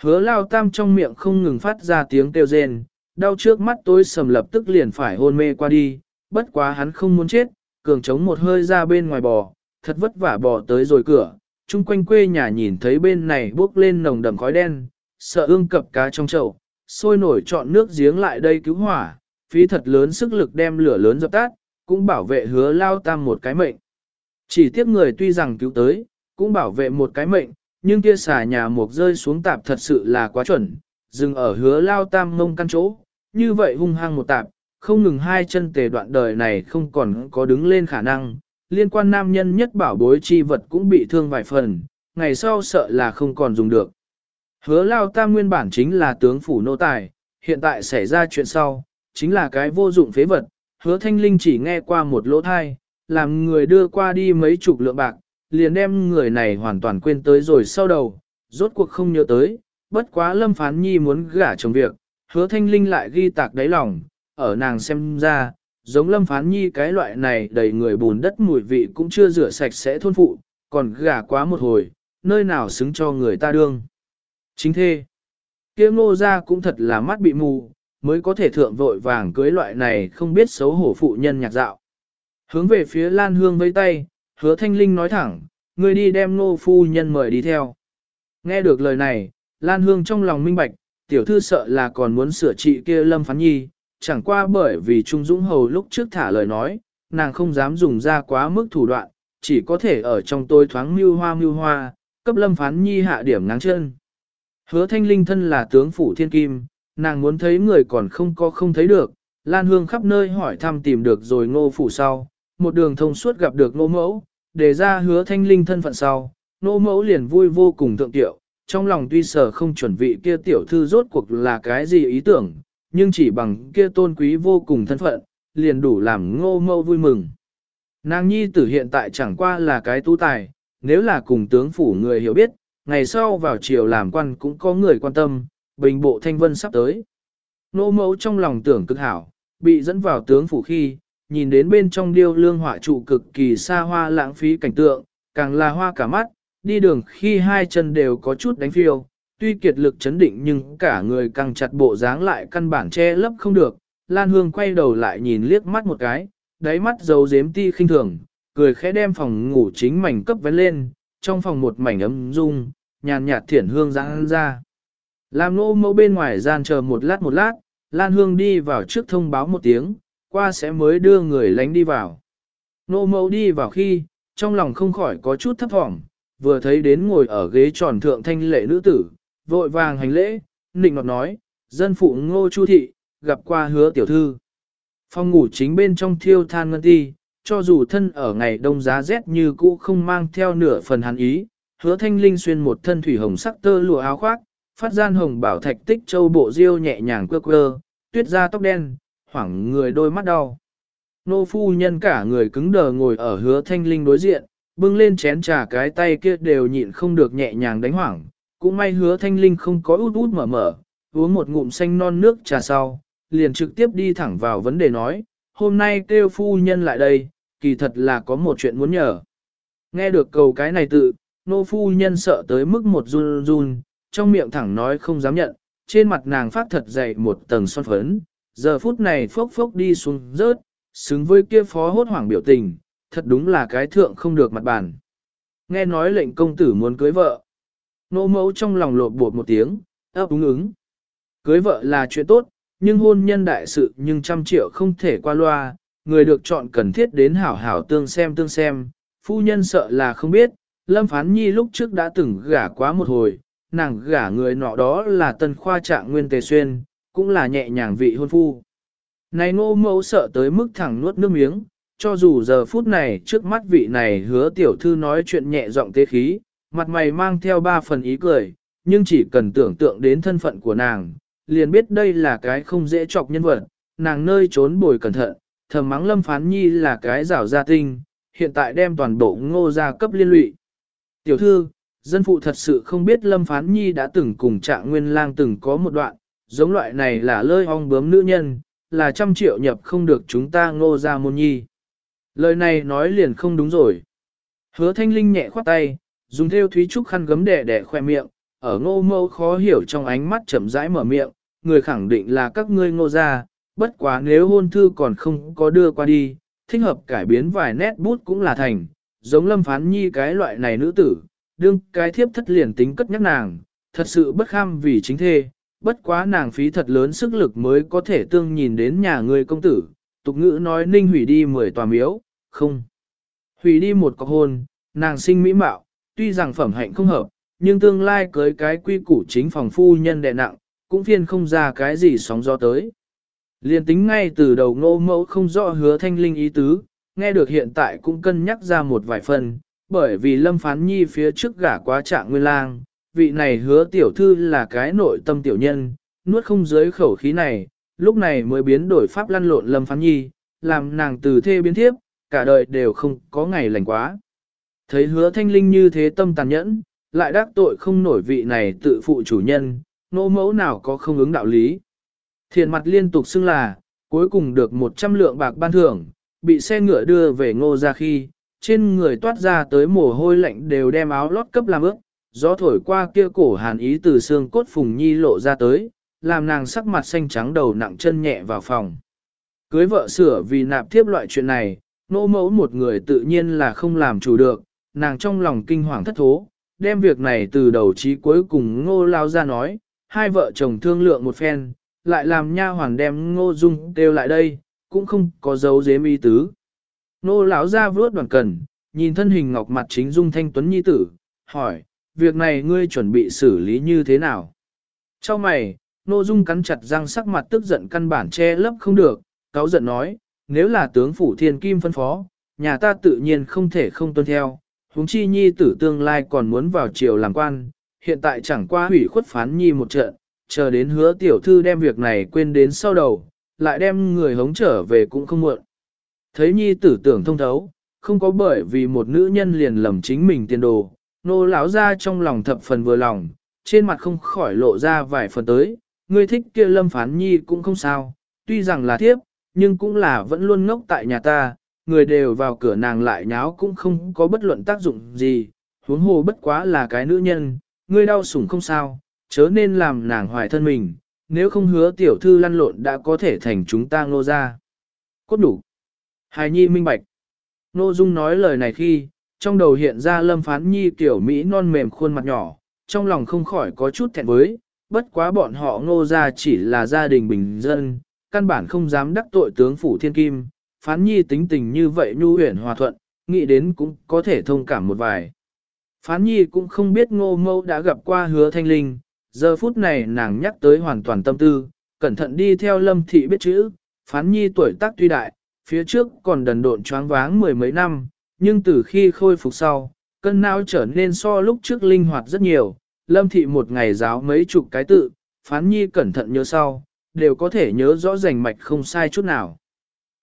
Hứa lao tam trong miệng không ngừng phát ra tiếng kêu rên, đau trước mắt tối sầm lập tức liền phải hôn mê qua đi, bất quá hắn không muốn chết, cường chống một hơi ra bên ngoài bò, thật vất vả bò tới rồi cửa, chung quanh quê nhà nhìn thấy bên này bốc lên nồng đầm khói đen, sợ ương cập cá trong chậu, sôi nổi chọn nước giếng lại đây cứu hỏa, phí thật lớn sức lực đem lửa lớn dập tắt, cũng bảo vệ hứa lao tam một cái mệnh. Chỉ tiếc người tuy rằng cứu tới, cũng bảo vệ một cái mệnh, nhưng kia xà nhà mục rơi xuống tạp thật sự là quá chuẩn, dừng ở hứa lao tam mông căn chỗ, như vậy hung hăng một tạp, không ngừng hai chân tề đoạn đời này không còn có đứng lên khả năng, liên quan nam nhân nhất bảo bối chi vật cũng bị thương vài phần, ngày sau sợ là không còn dùng được. Hứa lao tam nguyên bản chính là tướng phủ nô tài, hiện tại xảy ra chuyện sau, chính là cái vô dụng phế vật, hứa thanh linh chỉ nghe qua một lỗ thai, làm người đưa qua đi mấy chục lượng bạc, liền đem người này hoàn toàn quên tới rồi sau đầu, rốt cuộc không nhớ tới, bất quá lâm phán nhi muốn gả chồng việc, hứa thanh linh lại ghi tạc đáy lòng, ở nàng xem ra, giống lâm phán nhi cái loại này đầy người bùn đất mùi vị cũng chưa rửa sạch sẽ thôn phụ, còn gả quá một hồi, nơi nào xứng cho người ta đương. Chính thế, kia ngô ra cũng thật là mắt bị mù, mới có thể thượng vội vàng cưới loại này không biết xấu hổ phụ nhân nhạc dạo. Hướng về phía Lan Hương vây tay, hứa thanh linh nói thẳng, người đi đem ngô phu nhân mời đi theo. Nghe được lời này, Lan Hương trong lòng minh bạch, tiểu thư sợ là còn muốn sửa trị kia lâm phán nhi, chẳng qua bởi vì Trung Dũng Hầu lúc trước thả lời nói, nàng không dám dùng ra quá mức thủ đoạn, chỉ có thể ở trong tôi thoáng mưu hoa mưu hoa, cấp lâm phán nhi hạ điểm ngáng chân. Hứa thanh linh thân là tướng phủ thiên kim, nàng muốn thấy người còn không có không thấy được, Lan Hương khắp nơi hỏi thăm tìm được rồi ngô phủ sau, một đường thông suốt gặp được ngô mẫu, để ra hứa thanh linh thân phận sau, ngô mẫu liền vui vô cùng thượng tiệu, trong lòng tuy sở không chuẩn vị kia tiểu thư rốt cuộc là cái gì ý tưởng, nhưng chỉ bằng kia tôn quý vô cùng thân phận, liền đủ làm ngô mẫu vui mừng. Nàng nhi tử hiện tại chẳng qua là cái tu tài, nếu là cùng tướng phủ người hiểu biết, ngày sau vào chiều làm quan cũng có người quan tâm, bình bộ thanh vân sắp tới. Ngô mẫu trong lòng tưởng cực hảo, bị dẫn vào tướng phủ khi, nhìn đến bên trong điêu lương họa trụ cực kỳ xa hoa lãng phí cảnh tượng, càng là hoa cả mắt, đi đường khi hai chân đều có chút đánh phiêu, tuy kiệt lực chấn định nhưng cả người càng chặt bộ dáng lại căn bản che lấp không được. Lan Hương quay đầu lại nhìn liếc mắt một cái, đáy mắt dấu dếm ti khinh thường, cười khẽ đem phòng ngủ chính mảnh cấp vén lên, trong phòng một mảnh ấm dung, nhàn nhạt thiển hương rãng ra. Làm nô mẫu bên ngoài gian chờ một lát một lát, Lan Hương đi vào trước thông báo một tiếng, qua sẽ mới đưa người lánh đi vào. Nô mẫu đi vào khi, trong lòng không khỏi có chút thấp thỏm, vừa thấy đến ngồi ở ghế tròn thượng thanh lệ nữ tử, vội vàng hành lễ, nịnh ngọt nói, dân phụ ngô chu thị, gặp qua hứa tiểu thư. Phòng ngủ chính bên trong thiêu than ngân ti, cho dù thân ở ngày đông giá rét như cũ không mang theo nửa phần hàn ý, hứa thanh linh xuyên một thân thủy hồng sắc tơ lụa áo khoác, phát gian hồng bảo thạch tích châu bộ diêu nhẹ nhàng quơ quơ, tuyết ra tóc đen, hoảng người đôi mắt đau. Nô phu nhân cả người cứng đờ ngồi ở hứa thanh linh đối diện, bưng lên chén trà cái tay kia đều nhịn không được nhẹ nhàng đánh hoảng. Cũng may hứa thanh linh không có út út mở mở, uống một ngụm xanh non nước trà sau, liền trực tiếp đi thẳng vào vấn đề nói, hôm nay kêu phu nhân lại đây, kỳ thật là có một chuyện muốn nhờ. Nghe được cầu cái này tự, nô phu nhân sợ tới mức một run run, trong miệng thẳng nói không dám nhận, trên mặt nàng phát thật dày một tầng son phấn, giờ phút này phốc phốc đi xuống rớt, xứng với kia phó hốt hoảng biểu tình, thật đúng là cái thượng không được mặt bàn. Nghe nói lệnh công tử muốn cưới vợ. Nô mẫu trong lòng lột bột một tiếng, ấp úng ứng. Cưới vợ là chuyện tốt, nhưng hôn nhân đại sự nhưng trăm triệu không thể qua loa, người được chọn cần thiết đến hảo hảo tương xem tương xem, phu nhân sợ là không biết, Lâm Phán Nhi lúc trước đã từng gả quá một hồi, nàng gả người nọ đó là tân khoa trạng nguyên tề xuyên, cũng là nhẹ nhàng vị hôn phu. Này ngô mẫu sợ tới mức thẳng nuốt nước miếng, cho dù giờ phút này trước mắt vị này hứa tiểu thư nói chuyện nhẹ giọng tế khí, mặt mày mang theo ba phần ý cười, nhưng chỉ cần tưởng tượng đến thân phận của nàng, liền biết đây là cái không dễ chọc nhân vật, nàng nơi trốn bồi cẩn thận, thầm mắng lâm phán nhi là cái rảo gia tinh, hiện tại đem toàn bộ ngô gia cấp liên lụy. Tiểu thư, dân phụ thật sự không biết lâm phán nhi đã từng cùng trạng nguyên lang từng có một đoạn, giống loại này là lơi ong bướm nữ nhân, là trăm triệu nhập không được chúng ta ngô gia môn nhi. Lời này nói liền không đúng rồi. Hứa thanh linh nhẹ khoát tay, dùng theo thúy trúc khăn gấm đẻ đẻ khoe miệng, ở ngô mâu khó hiểu trong ánh mắt chậm rãi mở miệng, người khẳng định là các ngươi ngô gia, bất quá nếu hôn thư còn không có đưa qua đi, thích hợp cải biến vài nét bút cũng là thành, giống lâm phán nhi cái loại này nữ tử, đương cái thiếp thất liền tính cất nhắc nàng, thật sự bất kham vì chính thê, bất quá nàng phí thật lớn sức lực mới có thể tương nhìn đến nhà người công tử, tục ngữ nói ninh hủy đi mười tòa miếu, không. Hủy đi một cọc hôn, nàng sinh mỹ mạo, tuy rằng phẩm hạnh không hợp, nhưng tương lai cưới cái quy củ chính phòng phu nhân đệ nặng, cũng phiên không ra cái gì sóng gió tới. Liên tính ngay từ đầu ngô mẫu không rõ hứa thanh linh ý tứ, nghe được hiện tại cũng cân nhắc ra một vài phần, bởi vì lâm phán nhi phía trước gả quá trạng nguyên lang, vị này hứa tiểu thư là cái nội tâm tiểu nhân, nuốt không dưới khẩu khí này, lúc này mới biến đổi pháp lăn lộn lâm phán nhi, làm nàng từ thê biến thiếp, cả đời đều không có ngày lành quá. Thấy hứa thanh linh như thế tâm tàn nhẫn, lại đắc tội không nổi vị này tự phụ chủ nhân, nô mẫu nào có không ứng đạo lý. Thiền mặt liên tục xưng là, cuối cùng được 100 lượng bạc ban thưởng, bị xe ngựa đưa về ngô ra khi, trên người toát ra tới mồ hôi lạnh đều đem áo lót cấp làm ướt, gió thổi qua kia cổ hàn ý từ xương cốt phùng nhi lộ ra tới, làm nàng sắc mặt xanh trắng đầu nặng chân nhẹ vào phòng. Cưới vợ sửa vì nạp tiếp loại chuyện này, nô mẫu một người tự nhiên là không làm chủ được, nàng trong lòng kinh hoàng thất thố, đem việc này từ đầu chí cuối cùng ngô lao ra nói, hai vợ chồng thương lượng một phen, lại làm nha hoàn đem ngô dung kêu lại đây, cũng không có dấu dếm ý tứ. Ngô lão ra vớt đoàn cần, nhìn thân hình ngọc mặt chính dung thanh tuấn nhi tử, hỏi, việc này ngươi chuẩn bị xử lý như thế nào? Trong mày, nô dung cắn chặt răng sắc mặt tức giận căn bản che lấp không được, cáo giận nói, nếu là tướng phủ thiên kim phân phó, nhà ta tự nhiên không thể không tuân theo, huống chi nhi tử tương lai còn muốn vào triều làm quan, hiện tại chẳng qua hủy khuất phán nhi một trận, chờ đến hứa tiểu thư đem việc này quên đến sau đầu, lại đem người hống trở về cũng không muộn. Thấy nhi tử tưởng thông thấu, không có bởi vì một nữ nhân liền lầm chính mình tiền đồ, nô lão ra trong lòng thập phần vừa lòng, trên mặt không khỏi lộ ra vài phần tới, người thích kia lâm phán nhi cũng không sao, tuy rằng là thiếp, nhưng cũng là vẫn luôn ngốc tại nhà ta, người đều vào cửa nàng lại nháo cũng không có bất luận tác dụng gì, huống hồ bất quá là cái nữ nhân, ngươi đau sủng không sao, chớ nên làm nàng hoài thân mình, nếu không hứa tiểu thư lăn lộn đã có thể thành chúng ta ngô ra. Cốt đủ. Hài nhi minh bạch. Nô Dung nói lời này khi, trong đầu hiện ra lâm phán nhi tiểu Mỹ non mềm khuôn mặt nhỏ, trong lòng không khỏi có chút thẹn với, bất quá bọn họ ngô ra chỉ là gia đình bình dân, căn bản không dám đắc tội tướng phủ thiên kim, phán nhi tính tình như vậy nhu huyển hòa thuận, nghĩ đến cũng có thể thông cảm một vài. Phán nhi cũng không biết ngô mâu đã gặp qua hứa thanh linh, giờ phút này nàng nhắc tới hoàn toàn tâm tư, cẩn thận đi theo lâm thị biết chữ, phán nhi tuổi tác tuy đại, phía trước còn đần độn choáng váng mười mấy năm, nhưng từ khi khôi phục sau, cân não trở nên so lúc trước linh hoạt rất nhiều, lâm thị một ngày giáo mấy chục cái tự, phán nhi cẩn thận nhớ sau, đều có thể nhớ rõ rành mạch không sai chút nào.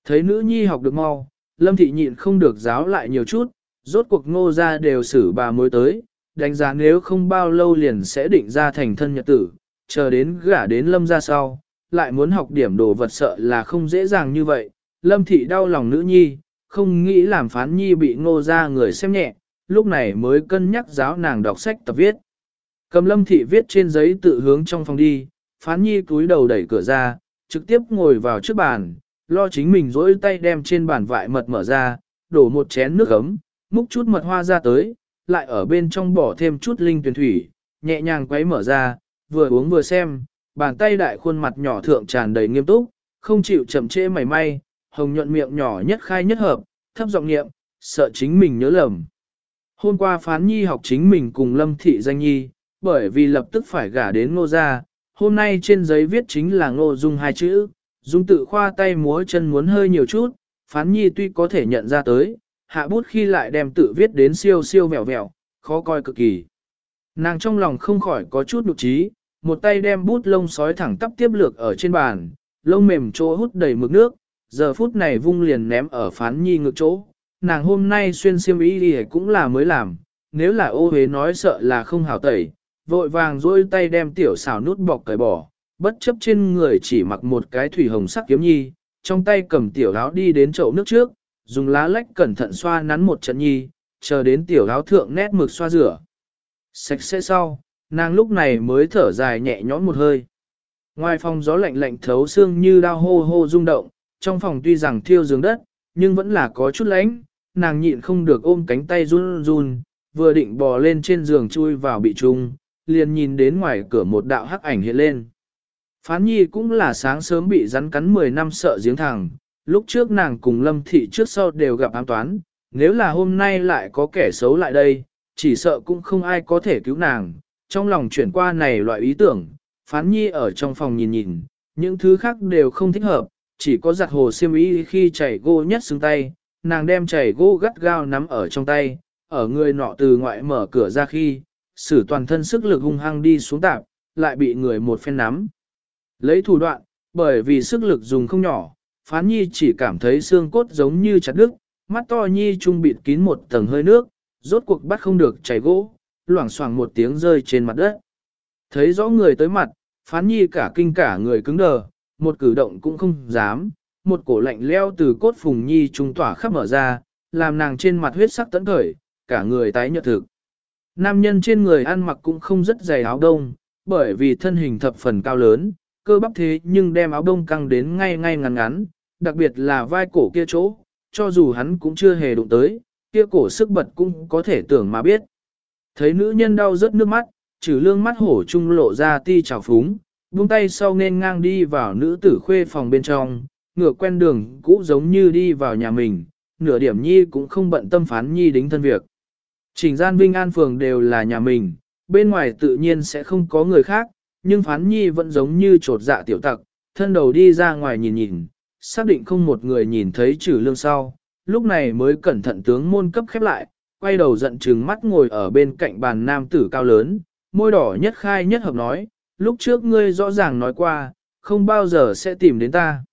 Thấy nữ nhi học được mau, lâm thị nhịn không được giáo lại nhiều chút, rốt cuộc ngô ra đều xử bà mới tới, đánh giá nếu không bao lâu liền sẽ định ra thành thân nhật tử, chờ đến gả đến lâm ra sau, lại muốn học điểm đồ vật sợ là không dễ dàng như vậy. Lâm thị đau lòng nữ nhi, không nghĩ làm phán nhi bị ngô ra người xem nhẹ, lúc này mới cân nhắc giáo nàng đọc sách tập viết. Cầm lâm thị viết trên giấy tự hướng trong phòng đi, phán nhi cúi đầu đẩy cửa ra, trực tiếp ngồi vào trước bàn, lo chính mình dỗi tay đem trên bàn vại mật mở ra, đổ một chén nước ấm, múc chút mật hoa ra tới, lại ở bên trong bỏ thêm chút linh tuyển thủy, nhẹ nhàng quấy mở ra, vừa uống vừa xem, bàn tay đại khuôn mặt nhỏ thượng tràn đầy nghiêm túc, không chịu chậm trễ mảy may, hồng nhuận miệng nhỏ nhất khai nhất hợp, thấp giọng niệm, sợ chính mình nhớ lầm. Hôm qua phán nhi học chính mình cùng lâm thị danh nhi, bởi vì lập tức phải gả đến ngô gia, hôm nay trên giấy viết chính là ngô dung hai chữ, dung tự khoa tay múa chân muốn hơi nhiều chút, phán nhi tuy có thể nhận ra tới, hạ bút khi lại đem tự viết đến siêu siêu vẹo vẹo, khó coi cực kỳ. Nàng trong lòng không khỏi có chút nụ trí, một tay đem bút lông sói thẳng tắp tiếp lược ở trên bàn, lông mềm chỗ hút đầy mực nước, giờ phút này vung liền ném ở phán nhi ngược chỗ. Nàng hôm nay xuyên xiêm y đi cũng là mới làm, nếu là ô hế nói sợ là không hảo tẩy, vội vàng dôi tay đem tiểu xào nút bọc cởi bỏ, bất chấp trên người chỉ mặc một cái thủy hồng sắc kiếm nhi, trong tay cầm tiểu áo đi đến chậu nước trước, dùng lá lách cẩn thận xoa nắn một trận nhi, chờ đến tiểu áo thượng nét mực xoa rửa. Sạch sẽ sau, nàng lúc này mới thở dài nhẹ nhõm một hơi. Ngoài phòng gió lạnh lạnh thấu xương như đau hô hô rung động, trong phòng tuy rằng thiêu giường đất, nhưng vẫn là có chút lạnh, nàng nhịn không được ôm cánh tay run run, vừa định bò lên trên giường chui vào bị trung, liền nhìn đến ngoài cửa một đạo hắc ảnh hiện lên. Phán nhi cũng là sáng sớm bị rắn cắn 10 năm sợ giếng thẳng, lúc trước nàng cùng lâm thị trước sau đều gặp ám toán, nếu là hôm nay lại có kẻ xấu lại đây, chỉ sợ cũng không ai có thể cứu nàng. Trong lòng chuyển qua này loại ý tưởng, phán nhi ở trong phòng nhìn nhìn, những thứ khác đều không thích hợp, chỉ có giặt hồ xiêm y khi chảy gỗ nhất xứng tay, nàng đem chảy gỗ gắt gao nắm ở trong tay, ở người nọ từ ngoại mở cửa ra khi, sử toàn thân sức lực hung hăng đi xuống tạp, lại bị người một phen nắm. Lấy thủ đoạn, bởi vì sức lực dùng không nhỏ, phán nhi chỉ cảm thấy xương cốt giống như chặt đứt, mắt to nhi trung bịt kín một tầng hơi nước, rốt cuộc bắt không được chảy gỗ, loảng xoảng một tiếng rơi trên mặt đất. Thấy rõ người tới mặt, phán nhi cả kinh cả người cứng đờ, một cử động cũng không dám, một cổ lạnh leo từ cốt phùng nhi trung tỏa khắp mở ra, làm nàng trên mặt huyết sắc tấn khởi, cả người tái nhợt thực. Nam nhân trên người ăn mặc cũng không rất dày áo đông, bởi vì thân hình thập phần cao lớn, cơ bắp thế nhưng đem áo đông căng đến ngay ngay ngắn ngắn, đặc biệt là vai cổ kia chỗ, cho dù hắn cũng chưa hề đụng tới, kia cổ sức bật cũng có thể tưởng mà biết. Thấy nữ nhân đau rớt nước mắt, trừ lương mắt hổ trung lộ ra ti trào phúng, buông tay sau nên ngang đi vào nữ tử khuê phòng bên trong, ngựa quen đường cũ giống như đi vào nhà mình, nửa điểm nhi cũng không bận tâm phán nhi đính thân việc. Trình gian Vinh An Phường đều là nhà mình, bên ngoài tự nhiên sẽ không có người khác, nhưng phán nhi vẫn giống như trột dạ tiểu tặc, thân đầu đi ra ngoài nhìn nhìn, xác định không một người nhìn thấy trừ lương sau, lúc này mới cẩn thận tướng môn cấp khép lại, quay đầu giận trừng mắt ngồi ở bên cạnh bàn nam tử cao lớn, môi đỏ nhất khai nhất hợp nói, lúc trước ngươi rõ ràng nói qua, không bao giờ sẽ tìm đến ta.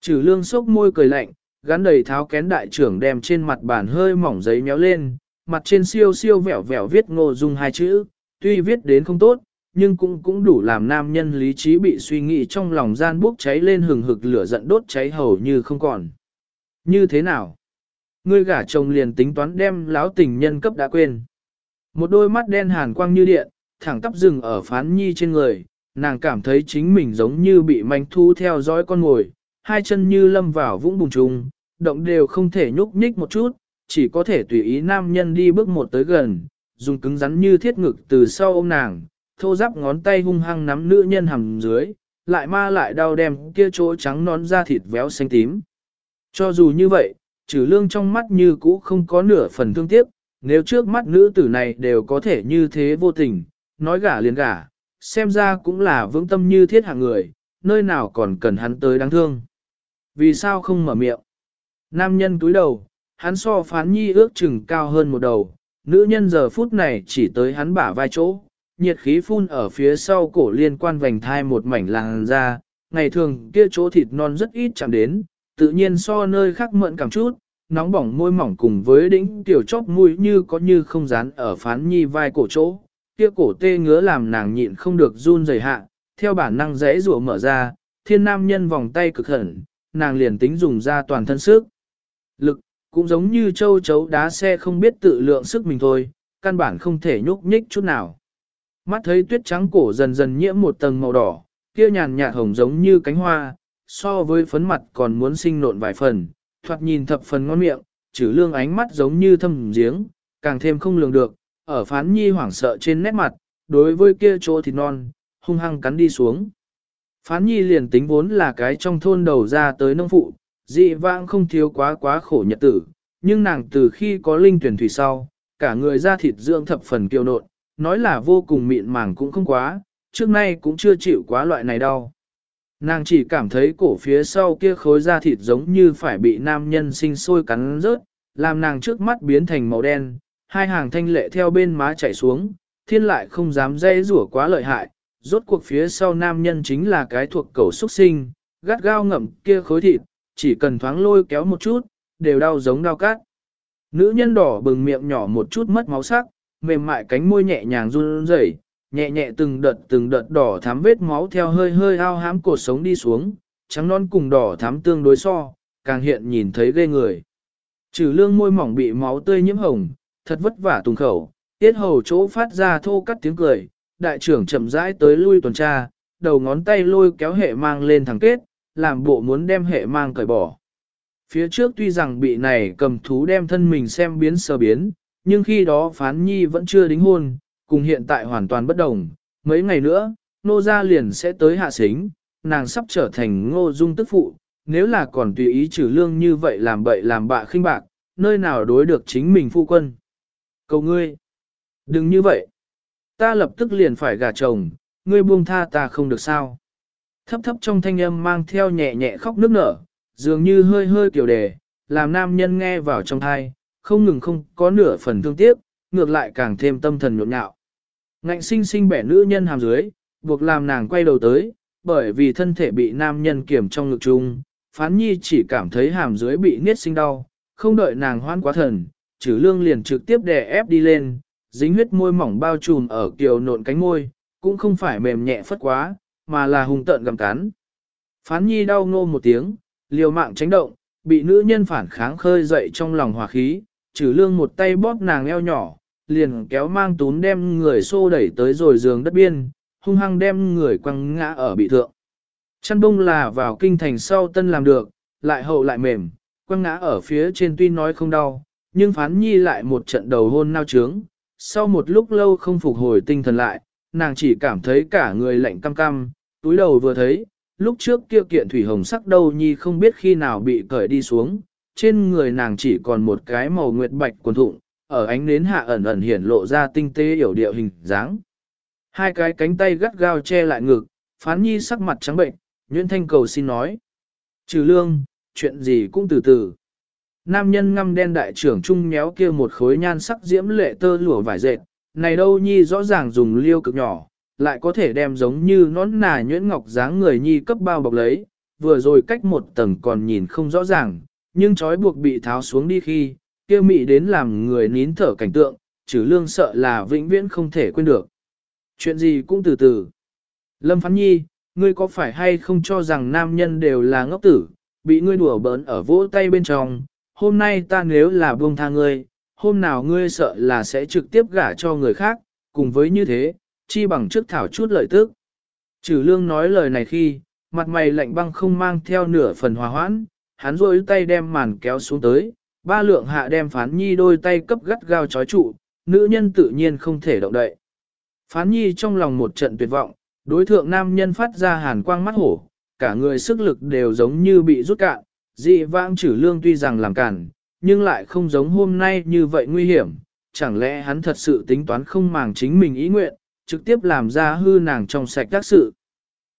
Trừ lương sốc môi cười lạnh, gắn đầy tháo kén đại trưởng đem trên mặt bàn hơi mỏng giấy méo lên, mặt trên siêu siêu vẹo vẹo viết ngô dung hai chữ, tuy viết đến không tốt, nhưng cũng cũng đủ làm nam nhân lý trí bị suy nghĩ trong lòng gian bốc cháy lên hừng hực lửa giận đốt cháy hầu như không còn. Như thế nào? Ngươi gả chồng liền tính toán đem láo tình nhân cấp đã quên. Một đôi mắt đen hàn quang như điện, thẳng tắp rừng ở phán nhi trên người, nàng cảm thấy chính mình giống như bị manh thu theo dõi con ngồi, hai chân như lâm vào vũng bùng trùng, động đều không thể nhúc nhích một chút, chỉ có thể tùy ý nam nhân đi bước một tới gần, dùng cứng rắn như thiết ngực từ sau ôm nàng, thô giáp ngón tay hung hăng nắm nữ nhân hầm dưới, lại ma lại đau đem kia chỗ trắng nón da thịt véo xanh tím. Cho dù như vậy, trừ lương trong mắt như cũ không có nửa phần thương tiếc, nếu trước mắt nữ tử này đều có thể như thế vô tình, nói gả liền gả, xem ra cũng là vững tâm như thiết hạng người, nơi nào còn cần hắn tới đáng thương. Vì sao không mở miệng? Nam nhân túi đầu, hắn so phán nhi ước chừng cao hơn một đầu, nữ nhân giờ phút này chỉ tới hắn bả vai chỗ, nhiệt khí phun ở phía sau cổ liên quan vành thai một mảnh làn ra, ngày thường kia chỗ thịt non rất ít chạm đến, tự nhiên so nơi khác mượn cảm chút, nóng bỏng môi mỏng cùng với đỉnh tiểu chóp mũi như có như không dán ở phán nhi vai cổ chỗ, kia cổ tê ngứa làm nàng nhịn không được run rẩy hạ, theo bản năng dễ rủa mở ra, thiên nam nhân vòng tay cực hẩn, nàng liền tính dùng ra toàn thân sức. Lực, cũng giống như châu chấu đá xe không biết tự lượng sức mình thôi, căn bản không thể nhúc nhích chút nào. Mắt thấy tuyết trắng cổ dần dần nhiễm một tầng màu đỏ, kia nhàn nhạt hồng giống như cánh hoa, so với phấn mặt còn muốn sinh nộn vài phần, thoạt nhìn thập phần ngon miệng, trừ lương ánh mắt giống như thâm giếng, càng thêm không lường được, ở phán nhi hoảng sợ trên nét mặt, đối với kia chỗ thịt non, hung hăng cắn đi xuống. Phán nhi liền tính vốn là cái trong thôn đầu ra tới nông phụ, dị vãng không thiếu quá quá khổ nhật tử, nhưng nàng từ khi có linh tuyển thủy sau, cả người da thịt dưỡng thập phần kiêu nộn, nói là vô cùng mịn màng cũng không quá, trước nay cũng chưa chịu quá loại này đau. Nàng chỉ cảm thấy cổ phía sau kia khối da thịt giống như phải bị nam nhân sinh sôi cắn rớt, làm nàng trước mắt biến thành màu đen, hai hàng thanh lệ theo bên má chảy xuống, thiên lại không dám dây rủa quá lợi hại, rốt cuộc phía sau nam nhân chính là cái thuộc cầu xuất sinh, gắt gao ngậm kia khối thịt, chỉ cần thoáng lôi kéo một chút, đều đau giống đau cát. Nữ nhân đỏ bừng miệng nhỏ một chút mất máu sắc, mềm mại cánh môi nhẹ nhàng run rẩy, nhẹ nhẹ từng đợt từng đợt đỏ thắm vết máu theo hơi hơi ao hám cột sống đi xuống, trắng non cùng đỏ thắm tương đối so, càng hiện nhìn thấy ghê người. Trừ lương môi mỏng bị máu tươi nhiễm hồng, thật vất vả tùng khẩu, tiết hầu chỗ phát ra thô cắt tiếng cười, đại trưởng chậm rãi tới lui tuần tra, đầu ngón tay lôi kéo hệ mang lên thẳng kết, làm bộ muốn đem hệ mang cởi bỏ. Phía trước tuy rằng bị này cầm thú đem thân mình xem biến sờ biến, nhưng khi đó phán nhi vẫn chưa đính hôn, cùng hiện tại hoàn toàn bất đồng. Mấy ngày nữa, nô gia liền sẽ tới hạ xính, nàng sắp trở thành ngô dung tức phụ, nếu là còn tùy ý trừ lương như vậy làm bậy làm bạ khinh bạc, nơi nào đối được chính mình phu quân. Cầu ngươi, đừng như vậy. Ta lập tức liền phải gả chồng, ngươi buông tha ta không được sao. Thấp thấp trong thanh âm mang theo nhẹ nhẹ khóc nước nở, dường như hơi hơi kiểu đề, làm nam nhân nghe vào trong thai, không ngừng không có nửa phần thương tiếc, ngược lại càng thêm tâm thần nhộn nhạo. Ngạnh sinh sinh bẻ nữ nhân hàm dưới, buộc làm nàng quay đầu tới, bởi vì thân thể bị nam nhân kiểm trong ngực chung, phán nhi chỉ cảm thấy hàm dưới bị niết sinh đau, không đợi nàng hoan quá thần, trừ lương liền trực tiếp đè ép đi lên, dính huyết môi mỏng bao trùm ở kiều nộn cánh môi, cũng không phải mềm nhẹ phất quá, mà là hung tợn gầm cắn. Phán nhi đau ngô một tiếng, liều mạng tránh động, bị nữ nhân phản kháng khơi dậy trong lòng hòa khí, trừ lương một tay bóp nàng eo nhỏ, liền kéo mang tún đem người xô đẩy tới rồi giường đất biên, hung hăng đem người quăng ngã ở bị thượng. Chăn bông là vào kinh thành sau tân làm được, lại hậu lại mềm, quăng ngã ở phía trên tuy nói không đau, nhưng phán nhi lại một trận đầu hôn nao trướng. Sau một lúc lâu không phục hồi tinh thần lại, nàng chỉ cảm thấy cả người lạnh cam cam, túi đầu vừa thấy, lúc trước kia kiện thủy hồng sắc đâu nhi không biết khi nào bị cởi đi xuống, trên người nàng chỉ còn một cái màu nguyệt bạch quần thụng, ở ánh nến hạ ẩn ẩn hiển lộ ra tinh tế hiểu điệu hình dáng. Hai cái cánh tay gắt gao che lại ngực, phán nhi sắc mặt trắng bệnh, Nguyễn Thanh cầu xin nói. Trừ lương, chuyện gì cũng từ từ. Nam nhân ngăm đen đại trưởng trung méo kia một khối nhan sắc diễm lệ tơ lụa vải dệt, này đâu nhi rõ ràng dùng liêu cực nhỏ, lại có thể đem giống như nón nà nhuyễn ngọc dáng người nhi cấp bao bọc lấy, vừa rồi cách một tầng còn nhìn không rõ ràng, nhưng trói buộc bị tháo xuống đi khi, kia mị đến làm người nín thở cảnh tượng, trừ lương sợ là vĩnh viễn không thể quên được. Chuyện gì cũng từ từ. Lâm Phán Nhi, ngươi có phải hay không cho rằng nam nhân đều là ngốc tử, bị ngươi đùa bỡn ở vỗ tay bên trong, hôm nay ta nếu là buông tha ngươi, hôm nào ngươi sợ là sẽ trực tiếp gả cho người khác, cùng với như thế, chi bằng trước thảo chút lợi tức. Trừ lương nói lời này khi, mặt mày lạnh băng không mang theo nửa phần hòa hoãn, hắn rôi tay đem màn kéo xuống tới, ba lượng hạ đem phán nhi đôi tay cấp gắt gao chói trụ, nữ nhân tự nhiên không thể động đậy. Phán nhi trong lòng một trận tuyệt vọng, đối thượng nam nhân phát ra hàn quang mắt hổ, cả người sức lực đều giống như bị rút cạn, dị vãng trừ lương tuy rằng làm cản, nhưng lại không giống hôm nay như vậy nguy hiểm, chẳng lẽ hắn thật sự tính toán không màng chính mình ý nguyện, trực tiếp làm ra hư nàng trong sạch các sự.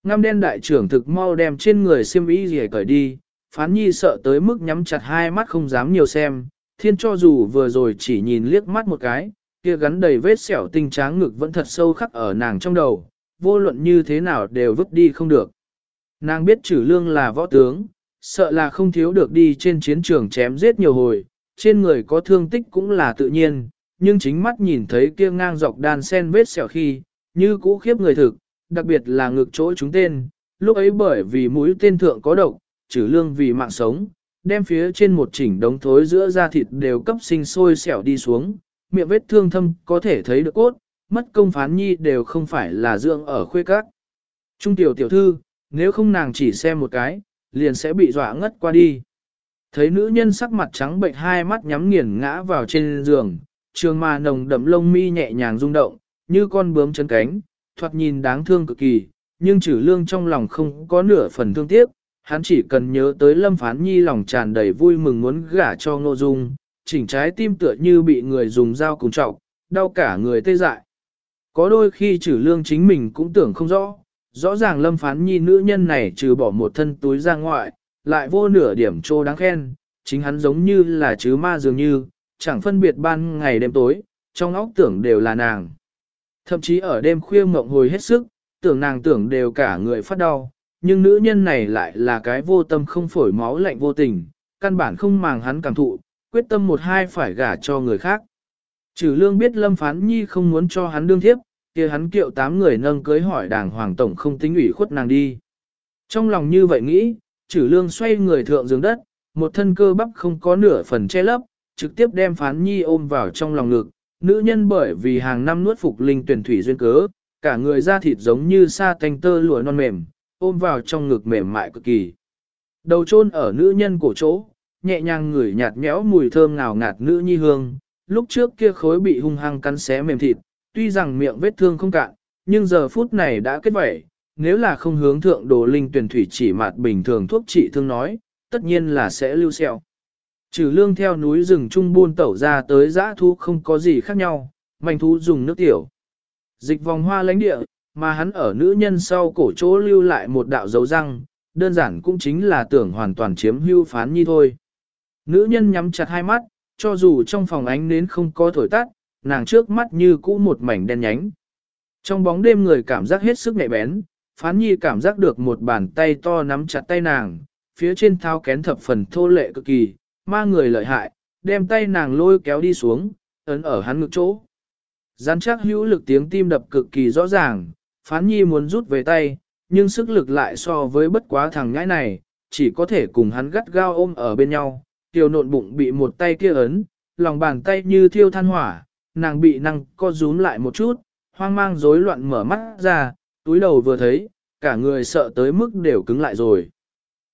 Ngăm đen đại trưởng thực mau đem trên người xiêm y gì cởi đi, phán nhi sợ tới mức nhắm chặt hai mắt không dám nhiều xem, thiên cho dù vừa rồi chỉ nhìn liếc mắt một cái, kia gắn đầy vết sẹo tinh tráng ngực vẫn thật sâu khắc ở nàng trong đầu, vô luận như thế nào đều vứt đi không được. Nàng biết trừ lương là võ tướng, sợ là không thiếu được đi trên chiến trường chém giết nhiều hồi, trên người có thương tích cũng là tự nhiên, nhưng chính mắt nhìn thấy kia ngang dọc đàn sen vết sẹo khi, như cũ khiếp người thực, đặc biệt là ngực chỗ chúng tên, lúc ấy bởi vì mũi tên thượng có độc, trừ lương vì mạng sống, đem phía trên một chỉnh đống thối giữa da thịt đều cấp sinh sôi sẹo đi xuống, miệng vết thương thâm có thể thấy được cốt, mất công phán nhi đều không phải là dưỡng ở khuê các. Trung tiểu tiểu thư, nếu không nàng chỉ xem một cái, liền sẽ bị dọa ngất qua đi. Thấy nữ nhân sắc mặt trắng bệnh hai mắt nhắm nghiền ngã vào trên giường, trường mà nồng đậm lông mi nhẹ nhàng rung động, như con bướm chân cánh, thoạt nhìn đáng thương cực kỳ, nhưng trừ lương trong lòng không có nửa phần thương tiếc, hắn chỉ cần nhớ tới lâm phán nhi lòng tràn đầy vui mừng muốn gả cho ngô dung, chỉnh trái tim tựa như bị người dùng dao cùng trọng, đau cả người tê dại. Có đôi khi trừ lương chính mình cũng tưởng không rõ, rõ ràng lâm phán nhi nữ nhân này trừ bỏ một thân túi ra ngoại, lại vô nửa điểm trô đáng khen, chính hắn giống như là chứ ma dường như, chẳng phân biệt ban ngày đêm tối, trong óc tưởng đều là nàng. Thậm chí ở đêm khuya mộng hồi hết sức, tưởng nàng tưởng đều cả người phát đau, nhưng nữ nhân này lại là cái vô tâm không phổi máu lạnh vô tình, căn bản không màng hắn cảm thụ, quyết tâm một hai phải gả cho người khác. Trừ lương biết Lâm Phán Nhi không muốn cho hắn đương thiếp, kia hắn kiệu tám người nâng cưới hỏi đàng hoàng tổng không tính ủy khuất nàng đi. Trong lòng như vậy nghĩ, trừ lương xoay người thượng giường đất, một thân cơ bắp không có nửa phần che lấp, trực tiếp đem Phán Nhi ôm vào trong lòng ngực. Nữ nhân bởi vì hàng năm nuốt phục linh tuyển thủy duyên cớ, cả người da thịt giống như sa tanh tơ lụa non mềm, ôm vào trong ngực mềm mại cực kỳ. Đầu chôn ở nữ nhân cổ chỗ, nhẹ nhàng ngửi nhạt nhẽo mùi thơm ngào ngạt nữ nhi hương, lúc trước kia khối bị hung hăng cắn xé mềm thịt, tuy rằng miệng vết thương không cạn, nhưng giờ phút này đã kết vẩy, nếu là không hướng thượng đồ linh tuyển thủy chỉ mạt bình thường thuốc trị thương nói, tất nhiên là sẽ lưu sẹo. Trừ lương theo núi rừng trung buôn tẩu ra tới giã thu không có gì khác nhau, manh thú dùng nước tiểu. Dịch vòng hoa lãnh địa, mà hắn ở nữ nhân sau cổ chỗ lưu lại một đạo dấu răng, đơn giản cũng chính là tưởng hoàn toàn chiếm hưu phán nhi thôi. Nữ nhân nhắm chặt hai mắt, cho dù trong phòng ánh nến không có thổi tắt, nàng trước mắt như cũ một mảnh đen nhánh. Trong bóng đêm người cảm giác hết sức nhạy bén, phán nhi cảm giác được một bàn tay to nắm chặt tay nàng, phía trên thao kén thập phần thô lệ cực kỳ, ma người lợi hại, đem tay nàng lôi kéo đi xuống, ấn ở hắn ngực chỗ. Gián chắc hữu lực tiếng tim đập cực kỳ rõ ràng, phán nhi muốn rút về tay, nhưng sức lực lại so với bất quá thằng ngãi này, chỉ có thể cùng hắn gắt gao ôm ở bên nhau, tiểu nộn bụng bị một tay kia ấn, lòng bàn tay như thiêu than hỏa, nàng bị năng co rúm lại một chút, hoang mang rối loạn mở mắt ra, túi đầu vừa thấy, cả người sợ tới mức đều cứng lại rồi.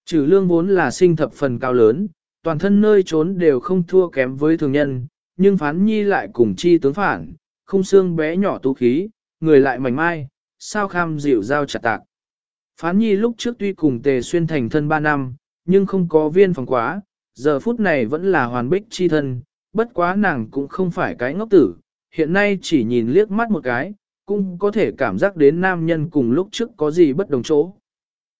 Trừ lương vốn là sinh thập phần cao lớn, toàn thân nơi trốn đều không thua kém với thường nhân, nhưng phán nhi lại cùng chi tướng phản, không xương bé nhỏ tú khí, người lại mảnh mai, sao kham dịu dao chặt tạc. Phán nhi lúc trước tuy cùng tề xuyên thành thân 3 năm, nhưng không có viên phòng quá, giờ phút này vẫn là hoàn bích chi thân, bất quá nàng cũng không phải cái ngốc tử, hiện nay chỉ nhìn liếc mắt một cái, cũng có thể cảm giác đến nam nhân cùng lúc trước có gì bất đồng chỗ.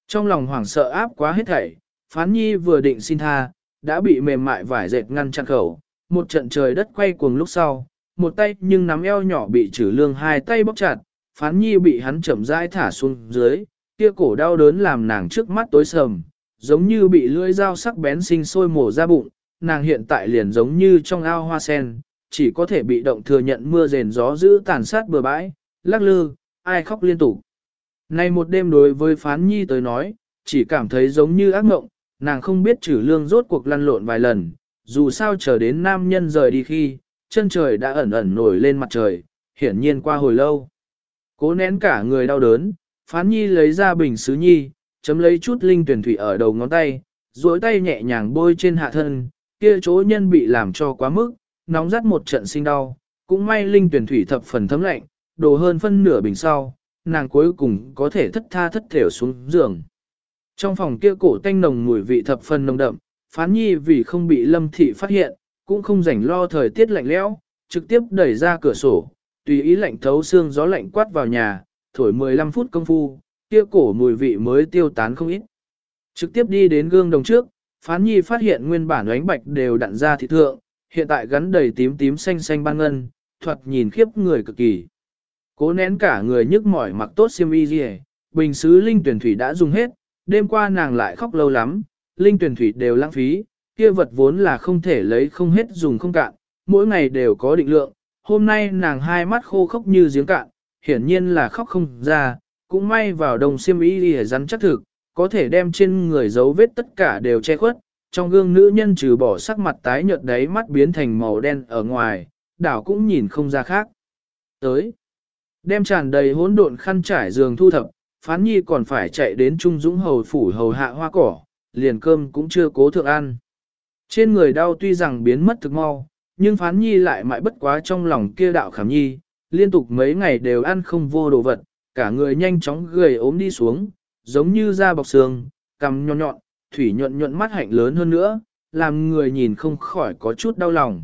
Trong lòng hoảng sợ áp quá hết thảy, phán nhi vừa định xin tha, đã bị mềm mại vải dệt ngăn chặn khẩu, một trận trời đất quay cuồng lúc sau, một tay nhưng nắm eo nhỏ bị trừ lương hai tay bóc chặt, phán nhi bị hắn chậm rãi thả xuống dưới, kia cổ đau đớn làm nàng trước mắt tối sầm, giống như bị lưỡi dao sắc bén sinh sôi mổ ra bụng, nàng hiện tại liền giống như trong ao hoa sen, chỉ có thể bị động thừa nhận mưa rền gió giữ tàn sát bừa bãi, lắc lư, ai khóc liên tục. Nay một đêm đối với phán nhi tới nói, chỉ cảm thấy giống như ác mộng, nàng không biết trừ lương rốt cuộc lăn lộn vài lần, dù sao chờ đến nam nhân rời đi khi, chân trời đã ẩn ẩn nổi lên mặt trời, hiển nhiên qua hồi lâu. Cố nén cả người đau đớn, phán nhi lấy ra bình sứ nhi, chấm lấy chút linh tuyển thủy ở đầu ngón tay, duỗi tay nhẹ nhàng bôi trên hạ thân, kia chỗ nhân bị làm cho quá mức, nóng rắt một trận sinh đau, cũng may linh tuyển thủy thập phần thấm lạnh, đổ hơn phân nửa bình sau, nàng cuối cùng có thể thất tha thất thểu xuống giường. Trong phòng kia cổ tanh nồng mùi vị thập phần nồng đậm, phán nhi vì không bị lâm thị phát hiện, cũng không rảnh lo thời tiết lạnh lẽo, trực tiếp đẩy ra cửa sổ, tùy ý lạnh thấu xương gió lạnh quát vào nhà, thổi 15 phút công phu, kia cổ mùi vị mới tiêu tán không ít. Trực tiếp đi đến gương đồng trước, phán nhi phát hiện nguyên bản ánh bạch đều đặn ra thị thượng, hiện tại gắn đầy tím tím xanh xanh ban ngân, thuật nhìn khiếp người cực kỳ. Cố nén cả người nhức mỏi mặc tốt xiêm y gì, bình sứ linh tuyển thủy đã dùng hết, đêm qua nàng lại khóc lâu lắm, linh tuyển thủy đều lãng phí, kia vật vốn là không thể lấy không hết dùng không cạn, mỗi ngày đều có định lượng, hôm nay nàng hai mắt khô khốc như giếng cạn, hiển nhiên là khóc không ra, cũng may vào đồng xiêm y lìa rắn chắc thực, có thể đem trên người dấu vết tất cả đều che khuất, trong gương nữ nhân trừ bỏ sắc mặt tái nhợt đấy mắt biến thành màu đen ở ngoài, đảo cũng nhìn không ra khác. Tới, đem tràn đầy hỗn độn khăn trải giường thu thập, phán nhi còn phải chạy đến Trung Dũng Hầu phủ hầu hạ hoa cỏ, liền cơm cũng chưa cố thượng ăn. Trên người đau tuy rằng biến mất thực mau, nhưng phán nhi lại mãi bất quá trong lòng kia đạo khảm nhi, liên tục mấy ngày đều ăn không vô đồ vật, cả người nhanh chóng gầy ốm đi xuống, giống như da bọc xương, cằm nhọn nhọn, thủy nhuận nhuận mắt hạnh lớn hơn nữa, làm người nhìn không khỏi có chút đau lòng.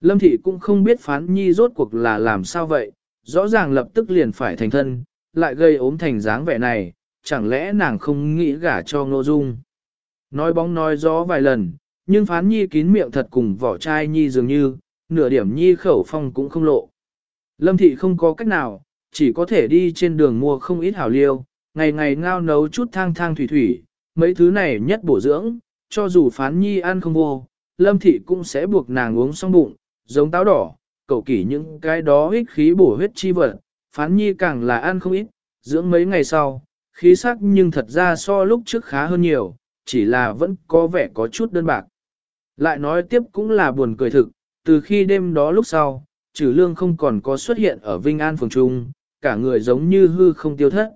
Lâm thị cũng không biết phán nhi rốt cuộc là làm sao vậy, rõ ràng lập tức liền phải thành thân, lại gây ốm thành dáng vẻ này, chẳng lẽ nàng không nghĩ gả cho ngô dung. Nói bóng nói gió vài lần, nhưng phán nhi kín miệng thật cùng vỏ chai nhi dường như, nửa điểm nhi khẩu phong cũng không lộ. Lâm thị không có cách nào, chỉ có thể đi trên đường mua không ít hảo liêu, ngày ngày ngao nấu chút thang thang thủy thủy, mấy thứ này nhất bổ dưỡng, cho dù phán nhi ăn không vô, lâm thị cũng sẽ buộc nàng uống xong bụng, giống táo đỏ, cầu kỷ những cái đó ích khí bổ huyết chi vật, phán nhi càng là ăn không ít, dưỡng mấy ngày sau, khí sắc nhưng thật ra so lúc trước khá hơn nhiều, chỉ là vẫn có vẻ có chút đơn bạc. Lại nói tiếp cũng là buồn cười thực, từ khi đêm đó lúc sau, trừ lương không còn có xuất hiện ở Vinh An phường Trung, cả người giống như hư không tiêu thất.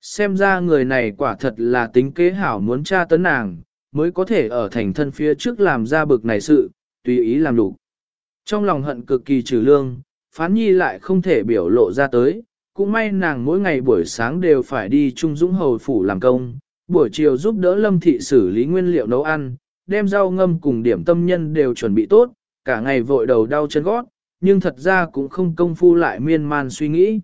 Xem ra người này quả thật là tính kế hảo muốn tra tấn nàng, mới có thể ở thành thân phía trước làm ra bực này sự, tùy ý làm đủ. Trong lòng hận cực kỳ trừ lương, phán nhi lại không thể biểu lộ ra tới, cũng may nàng mỗi ngày buổi sáng đều phải đi Trung Dũng Hầu Phủ làm công, buổi chiều giúp đỡ Lâm Thị xử lý nguyên liệu nấu ăn, đem rau ngâm cùng điểm tâm nhân đều chuẩn bị tốt, cả ngày vội đầu đau chân gót, nhưng thật ra cũng không công phu lại miên man suy nghĩ.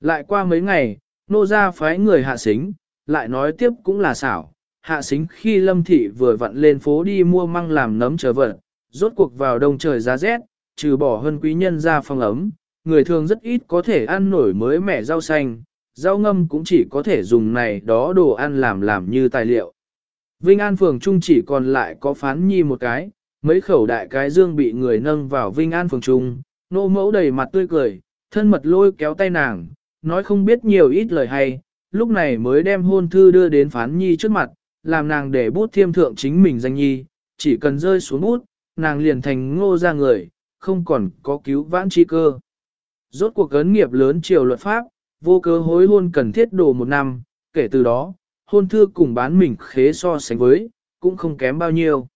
Lại qua mấy ngày, nô ra phái người hạ xính, lại nói tiếp cũng là xảo, hạ xính khi Lâm Thị vừa vặn lên phố đi mua măng làm nấm chờ vợ, rốt cuộc vào đông trời giá rét, trừ bỏ hơn quý nhân ra phòng ấm, người thường rất ít có thể ăn nổi mới mẻ rau xanh, rau ngâm cũng chỉ có thể dùng này đó đồ ăn làm làm như tài liệu. Vinh An phường Trung chỉ còn lại có phán nhi một cái, mấy khẩu đại cái dương bị người nâng vào Vinh An phường Trung, nô mẫu đầy mặt tươi cười, thân mật lôi kéo tay nàng, nói không biết nhiều ít lời hay, lúc này mới đem hôn thư đưa đến phán nhi trước mặt, làm nàng để bút thiêm thượng chính mình danh nhi, chỉ cần rơi xuống bút, nàng liền thành ngô ra người, không còn có cứu vãn chi cơ. Rốt cuộc ấn nghiệp lớn triều luật pháp, vô cơ hối hôn cần thiết đồ một năm, kể từ đó, hôn thư cùng bán mình khế so sánh với, cũng không kém bao nhiêu.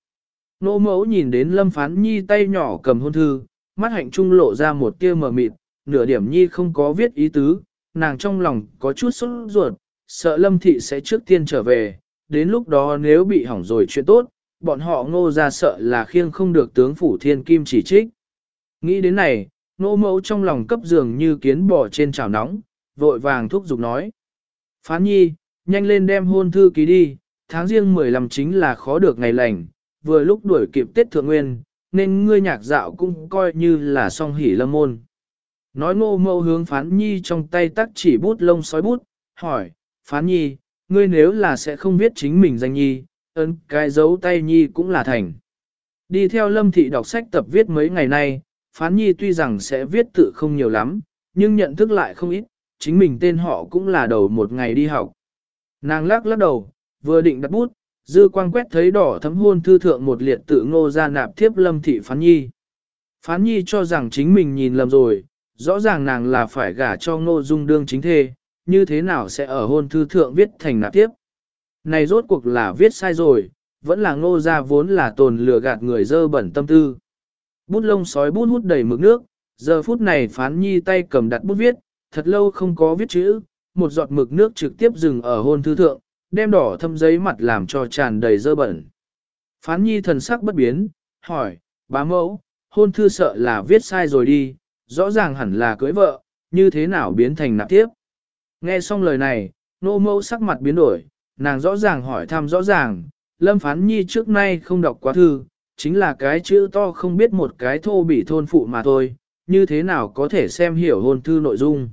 Nô mẫu nhìn đến lâm phán nhi tay nhỏ cầm hôn thư, mắt hạnh trung lộ ra một tia mờ mịt, nửa điểm nhi không có viết ý tứ, nàng trong lòng có chút sốt ruột, sợ lâm thị sẽ trước tiên trở về, đến lúc đó nếu bị hỏng rồi chuyện tốt, bọn họ ngô ra sợ là khiêng không được tướng phủ thiên kim chỉ trích. Nghĩ đến này, nô mẫu trong lòng cấp dường như kiến bò trên chảo nóng, vội vàng thúc giục nói. Phán nhi, nhanh lên đem hôn thư ký đi, tháng riêng 15 chính là khó được ngày lành, vừa lúc đuổi kịp Tết Thượng Nguyên, nên ngươi nhạc dạo cũng coi như là song hỷ lâm môn. Nói ngô mâu hướng phán nhi trong tay tắc chỉ bút lông sói bút, hỏi, phán nhi, ngươi nếu là sẽ không viết chính mình danh nhi, ấn cái dấu tay nhi cũng là thành. Đi theo lâm thị đọc sách tập viết mấy ngày nay, phán nhi tuy rằng sẽ viết tự không nhiều lắm, nhưng nhận thức lại không ít, chính mình tên họ cũng là đầu một ngày đi học. Nàng lắc lắc đầu, vừa định đặt bút, dư quang quét thấy đỏ thấm hôn thư thượng một liệt tự ngô ra nạp thiếp lâm thị phán nhi. Phán nhi cho rằng chính mình nhìn lầm rồi, rõ ràng nàng là phải gả cho ngô dung đương chính thê, như thế nào sẽ ở hôn thư thượng viết thành nạp tiếp. Này rốt cuộc là viết sai rồi, vẫn là ngô ra vốn là tồn lừa gạt người dơ bẩn tâm tư. Bút lông sói bút hút đầy mực nước, giờ phút này phán nhi tay cầm đặt bút viết, thật lâu không có viết chữ, một giọt mực nước trực tiếp dừng ở hôn thư thượng, đem đỏ thâm giấy mặt làm cho tràn đầy dơ bẩn. Phán nhi thần sắc bất biến, hỏi, bá mẫu, hôn thư sợ là viết sai rồi đi, rõ ràng hẳn là cưới vợ, như thế nào biến thành nạp tiếp. Nghe xong lời này, nô mẫu sắc mặt biến đổi, nàng rõ ràng hỏi thăm rõ ràng, lâm phán nhi trước nay không đọc quá thư, chính là cái chữ to không biết một cái thô bị thôn phụ mà thôi, như thế nào có thể xem hiểu hôn thư nội dung.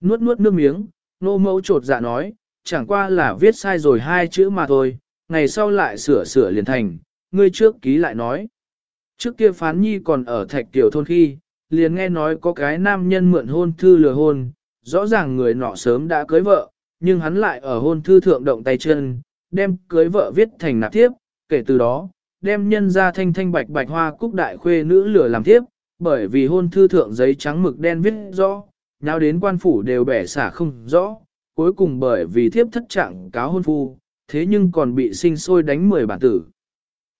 Nuốt nuốt nước miếng, nô mẫu trột dạ nói, chẳng qua là viết sai rồi hai chữ mà thôi, ngày sau lại sửa sửa liền thành, ngươi trước ký lại nói. Trước kia phán nhi còn ở thạch tiểu thôn khi, liền nghe nói có cái nam nhân mượn hôn thư lừa hôn, rõ ràng người nọ sớm đã cưới vợ, nhưng hắn lại ở hôn thư thượng động tay chân, đem cưới vợ viết thành nạp tiếp, kể từ đó, đem nhân ra thanh thanh bạch bạch hoa cúc đại khuê nữ lửa làm tiếp, bởi vì hôn thư thượng giấy trắng mực đen viết rõ, nháo đến quan phủ đều bẻ xả không rõ, cuối cùng bởi vì thiếp thất trạng cáo hôn phu, thế nhưng còn bị sinh sôi đánh 10 bản tử.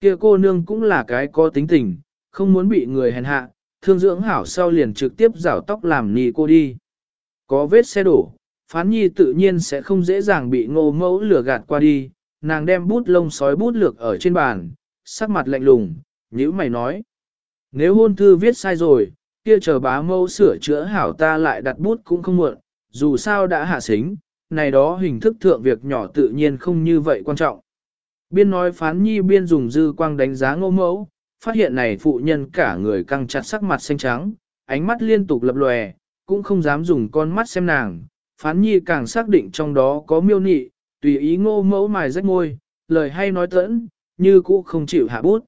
Kia cô nương cũng là cái có tính tình, không muốn bị người hèn hạ, thương dưỡng hảo sau liền trực tiếp rảo tóc làm nì cô đi. Có vết xe đổ, phán nhi tự nhiên sẽ không dễ dàng bị ngô mẫu lừa gạt qua đi, nàng đem bút lông sói bút lược ở trên bàn, sắc mặt lạnh lùng, nhữ mày nói. Nếu hôn thư viết sai rồi, kia chờ bá mẫu sửa chữa hảo ta lại đặt bút cũng không muộn, dù sao đã hạ xính, này đó hình thức thượng việc nhỏ tự nhiên không như vậy quan trọng. Biên nói phán nhi biên dùng dư quang đánh giá ngô mẫu, phát hiện này phụ nhân cả người căng chặt sắc mặt xanh trắng, ánh mắt liên tục lập lòe, cũng không dám dùng con mắt xem nàng, phán nhi càng xác định trong đó có miêu nị, tùy ý ngô mẫu mài rách môi, lời hay nói tẫn, như cũ không chịu hạ bút.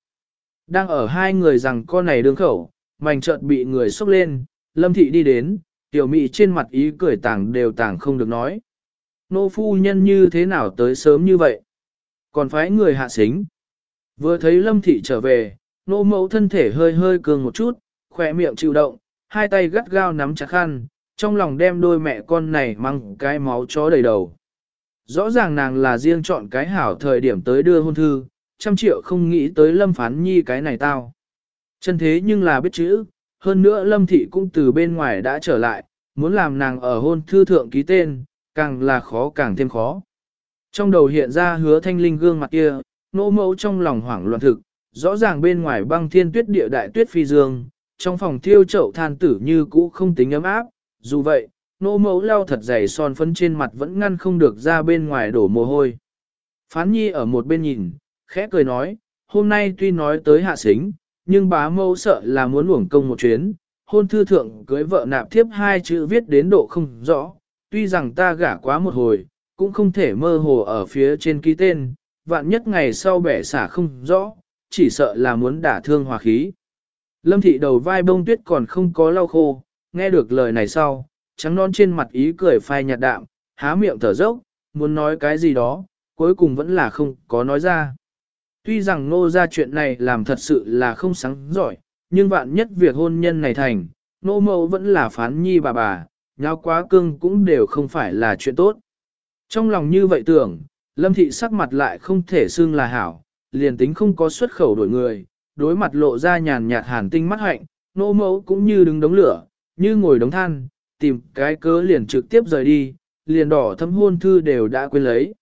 Đang ở hai người rằng con này đương khẩu, mảnh chợt bị người xúc lên, lâm thị đi đến, tiểu mị trên mặt ý cười tàng đều tàng không được nói. Nô phu nhân như thế nào tới sớm như vậy? Còn phải người hạ xính. Vừa thấy lâm thị trở về, nô mẫu thân thể hơi hơi cường một chút, khỏe miệng chịu động, hai tay gắt gao nắm chặt khăn, trong lòng đem đôi mẹ con này mang cái máu chó đầy đầu. Rõ ràng nàng là riêng chọn cái hảo thời điểm tới đưa hôn thư, trăm triệu không nghĩ tới lâm phán nhi cái này tao. Chân thế nhưng là biết chữ, hơn nữa lâm thị cũng từ bên ngoài đã trở lại, muốn làm nàng ở hôn thư thượng ký tên, càng là khó càng thêm khó. Trong đầu hiện ra hứa thanh linh gương mặt kia, nỗ mẫu trong lòng hoảng loạn thực, rõ ràng bên ngoài băng thiên tuyết địa đại tuyết phi dương, trong phòng thiêu chậu than tử như cũ không tính ấm áp, dù vậy, nô mẫu lau thật dày son phấn trên mặt vẫn ngăn không được ra bên ngoài đổ mồ hôi. Phán nhi ở một bên nhìn, khẽ cười nói, hôm nay tuy nói tới hạ xính, nhưng bá mẫu sợ là muốn uổng công một chuyến, hôn thư thượng cưới vợ nạp thiếp hai chữ viết đến độ không rõ, tuy rằng ta gả quá một hồi, cũng không thể mơ hồ ở phía trên ký tên, vạn nhất ngày sau bẻ xả không rõ, chỉ sợ là muốn đả thương hòa khí. Lâm thị đầu vai bông tuyết còn không có lau khô, nghe được lời này sau, trắng non trên mặt ý cười phai nhạt đạm, há miệng thở dốc, muốn nói cái gì đó, cuối cùng vẫn là không có nói ra. Tuy rằng nô ra chuyện này làm thật sự là không sáng giỏi, nhưng vạn nhất việc hôn nhân này thành, nô mẫu vẫn là phán nhi bà bà, nhau quá cưng cũng đều không phải là chuyện tốt. Trong lòng như vậy tưởng, lâm thị sắc mặt lại không thể xưng là hảo, liền tính không có xuất khẩu đổi người, đối mặt lộ ra nhàn nhạt hàn tinh mắt hạnh, nô mẫu cũng như đứng đống lửa, như ngồi đống than, tìm cái cớ liền trực tiếp rời đi, liền đỏ thấm hôn thư đều đã quên lấy.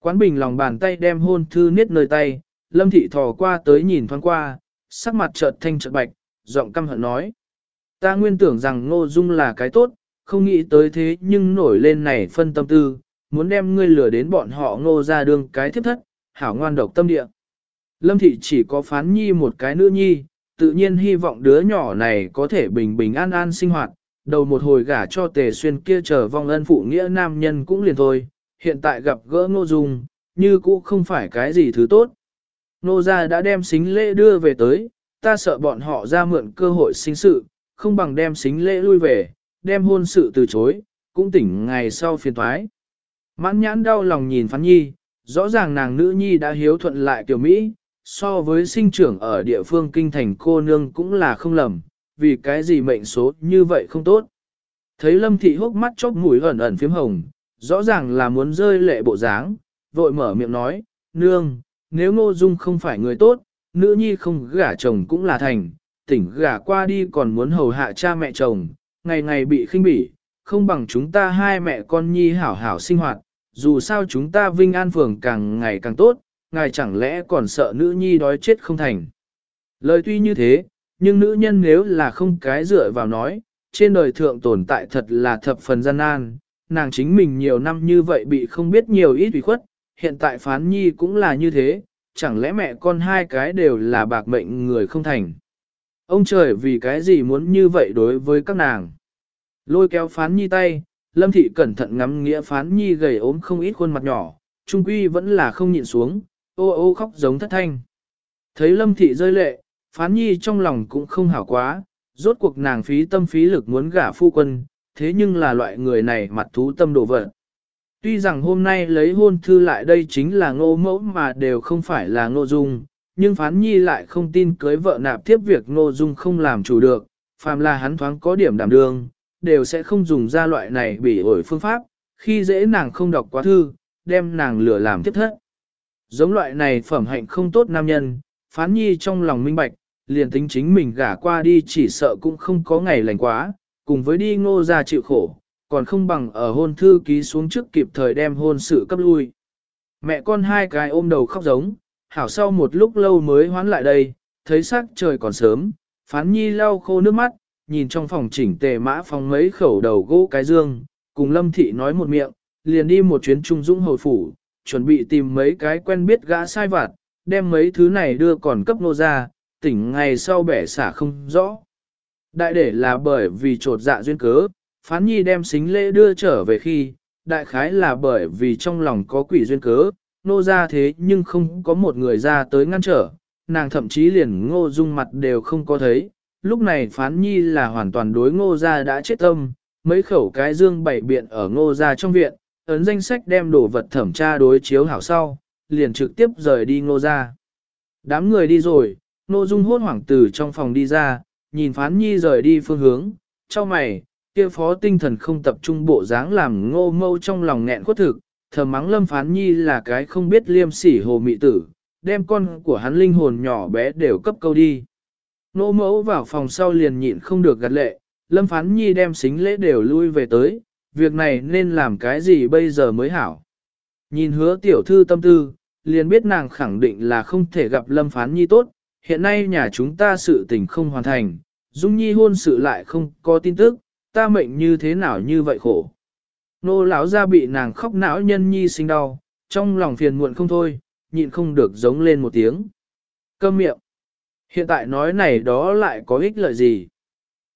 Quán bình lòng bàn tay đem hôn thư niết nơi tay, lâm thị thò qua tới nhìn thoáng qua, sắc mặt chợt thanh chợt bạch, giọng căm hận nói. Ta nguyên tưởng rằng ngô dung là cái tốt, không nghĩ tới thế nhưng nổi lên này phân tâm tư, muốn đem ngươi lừa đến bọn họ ngô ra đương cái thiếp thất, hảo ngoan độc tâm địa. Lâm thị chỉ có phán nhi một cái nữ nhi, tự nhiên hy vọng đứa nhỏ này có thể bình bình an an sinh hoạt, đầu một hồi gả cho tề xuyên kia chờ vong ân phụ nghĩa nam nhân cũng liền thôi, hiện tại gặp gỡ ngô dung, như cũ không phải cái gì thứ tốt. Nô gia đã đem xính lễ đưa về tới, ta sợ bọn họ ra mượn cơ hội sinh sự, không bằng đem xính lễ lui về, đem hôn sự từ chối, cũng tỉnh ngày sau phiền thoái. Mãn nhãn đau lòng nhìn phán nhi, rõ ràng nàng nữ nhi đã hiếu thuận lại tiểu Mỹ, so với sinh trưởng ở địa phương kinh thành cô nương cũng là không lầm, vì cái gì mệnh số như vậy không tốt. Thấy lâm thị hốc mắt chốc mũi ẩn ẩn phím hồng, rõ ràng là muốn rơi lệ bộ dáng, vội mở miệng nói, nương, nếu ngô dung không phải người tốt, nữ nhi không gả chồng cũng là thành, tỉnh gả qua đi còn muốn hầu hạ cha mẹ chồng, ngày ngày bị khinh bỉ, không bằng chúng ta hai mẹ con nhi hảo hảo sinh hoạt, dù sao chúng ta vinh an phường càng ngày càng tốt, ngài chẳng lẽ còn sợ nữ nhi đói chết không thành. Lời tuy như thế, nhưng nữ nhân nếu là không cái dựa vào nói, trên đời thượng tồn tại thật là thập phần gian nan, nàng chính mình nhiều năm như vậy bị không biết nhiều ít ủy khuất, hiện tại phán nhi cũng là như thế, chẳng lẽ mẹ con hai cái đều là bạc mệnh người không thành. Ông trời vì cái gì muốn như vậy đối với các nàng. Lôi kéo phán nhi tay, lâm thị cẩn thận ngắm nghĩa phán nhi gầy ốm không ít khuôn mặt nhỏ, trung quy vẫn là không nhịn xuống, ô ô khóc giống thất thanh. Thấy lâm thị rơi lệ, phán nhi trong lòng cũng không hảo quá, rốt cuộc nàng phí tâm phí lực muốn gả phu quân, thế nhưng là loại người này mặt thú tâm đồ vật. Tuy rằng hôm nay lấy hôn thư lại đây chính là ngô mẫu mà đều không phải là ngô dung, nhưng phán nhi lại không tin cưới vợ nạp tiếp việc ngô dung không làm chủ được, phàm là hắn thoáng có điểm đảm đương, đều sẽ không dùng ra loại này bị ổi phương pháp, khi dễ nàng không đọc quá thư, đem nàng lừa làm tiếp thất. Giống loại này phẩm hạnh không tốt nam nhân, phán nhi trong lòng minh bạch, liền tính chính mình gả qua đi chỉ sợ cũng không có ngày lành quá, cùng với đi ngô ra chịu khổ, còn không bằng ở hôn thư ký xuống trước kịp thời đem hôn sự cấp lui. Mẹ con hai cái ôm đầu khóc giống, hảo sau một lúc lâu mới hoán lại đây, thấy sắc trời còn sớm, phán nhi lau khô nước mắt, nhìn trong phòng chỉnh tề mã phòng mấy khẩu đầu gỗ cái dương, cùng lâm thị nói một miệng, liền đi một chuyến trung dũng hồi phủ, chuẩn bị tìm mấy cái quen biết gã sai vặt, đem mấy thứ này đưa còn cấp nô ra, tỉnh ngày sau bẻ xả không rõ. Đại để là bởi vì trột dạ duyên cớ, phán nhi đem xính lễ đưa trở về khi, đại khái là bởi vì trong lòng có quỷ duyên cớ, nô ra thế nhưng không có một người ra tới ngăn trở, nàng thậm chí liền ngô dung mặt đều không có thấy, lúc này phán nhi là hoàn toàn đối ngô ra đã chết tâm, mấy khẩu cái dương bảy biện ở ngô ra trong viện, ấn danh sách đem đồ vật thẩm tra đối chiếu hảo sau, liền trực tiếp rời đi ngô ra. Đám người đi rồi, ngô dung hốt hoảng từ trong phòng đi ra, nhìn phán nhi rời đi phương hướng, cho mày, kia phó tinh thần không tập trung bộ dáng làm ngô mâu trong lòng nghẹn khuất thực, thờ mắng lâm phán nhi là cái không biết liêm sỉ hồ mị tử, đem con của hắn linh hồn nhỏ bé đều cấp câu đi. Nô mẫu vào phòng sau liền nhịn không được gật lệ, lâm phán nhi đem xính lễ đều lui về tới, việc này nên làm cái gì bây giờ mới hảo. Nhìn hứa tiểu thư tâm tư, liền biết nàng khẳng định là không thể gặp lâm phán nhi tốt, hiện nay nhà chúng ta sự tình không hoàn thành, dung nhi hôn sự lại không có tin tức, ta mệnh như thế nào như vậy khổ. Nô lão ra bị nàng khóc não nhân nhi sinh đau, trong lòng phiền muộn không thôi, nhịn không được giống lên một tiếng. Câm miệng. Hiện tại nói này đó lại có ích lợi gì?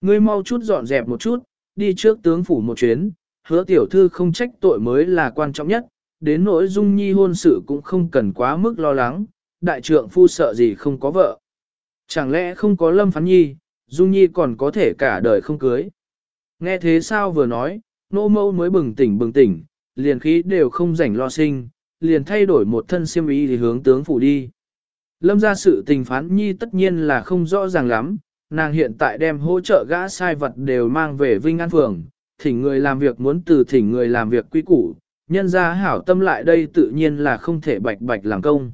Ngươi mau chút dọn dẹp một chút, đi trước tướng phủ một chuyến, hứa tiểu thư không trách tội mới là quan trọng nhất, đến nỗi dung nhi hôn sự cũng không cần quá mức lo lắng, đại trượng phu sợ gì không có vợ. Chẳng lẽ không có lâm phán nhi, dung nhi còn có thể cả đời không cưới. Nghe thế sao vừa nói, nô mâu mới bừng tỉnh bừng tỉnh, liền khí đều không rảnh lo sinh, liền thay đổi một thân siêm ý thì hướng tướng phủ đi. Lâm ra sự tình phán nhi tất nhiên là không rõ ràng lắm, nàng hiện tại đem hỗ trợ gã sai vật đều mang về Vinh An Phường, thỉnh người làm việc muốn từ thỉnh người làm việc quy củ, nhân ra hảo tâm lại đây tự nhiên là không thể bạch bạch làm công.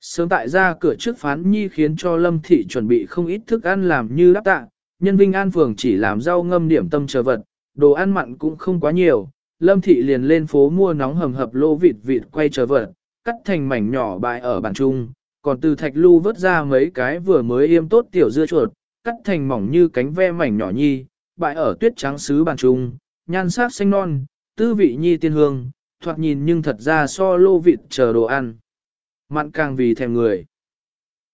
Sớm tại ra cửa trước phán nhi khiến cho Lâm Thị chuẩn bị không ít thức ăn làm như đáp tạ, nhân Vinh An Phường chỉ làm rau ngâm điểm tâm chờ vật, đồ ăn mặn cũng không quá nhiều, Lâm Thị liền lên phố mua nóng hầm hập lô vịt vịt quay chờ vật, cắt thành mảnh nhỏ bại ở bàn trung, còn từ thạch lưu vớt ra mấy cái vừa mới yêm tốt tiểu dưa chuột, cắt thành mỏng như cánh ve mảnh nhỏ nhi, bại ở tuyết trắng sứ bàn trung, nhan sắc xanh non, tư vị nhi tiên hương, thoạt nhìn nhưng thật ra so lô vịt chờ đồ ăn. Mặn càng vì thèm người.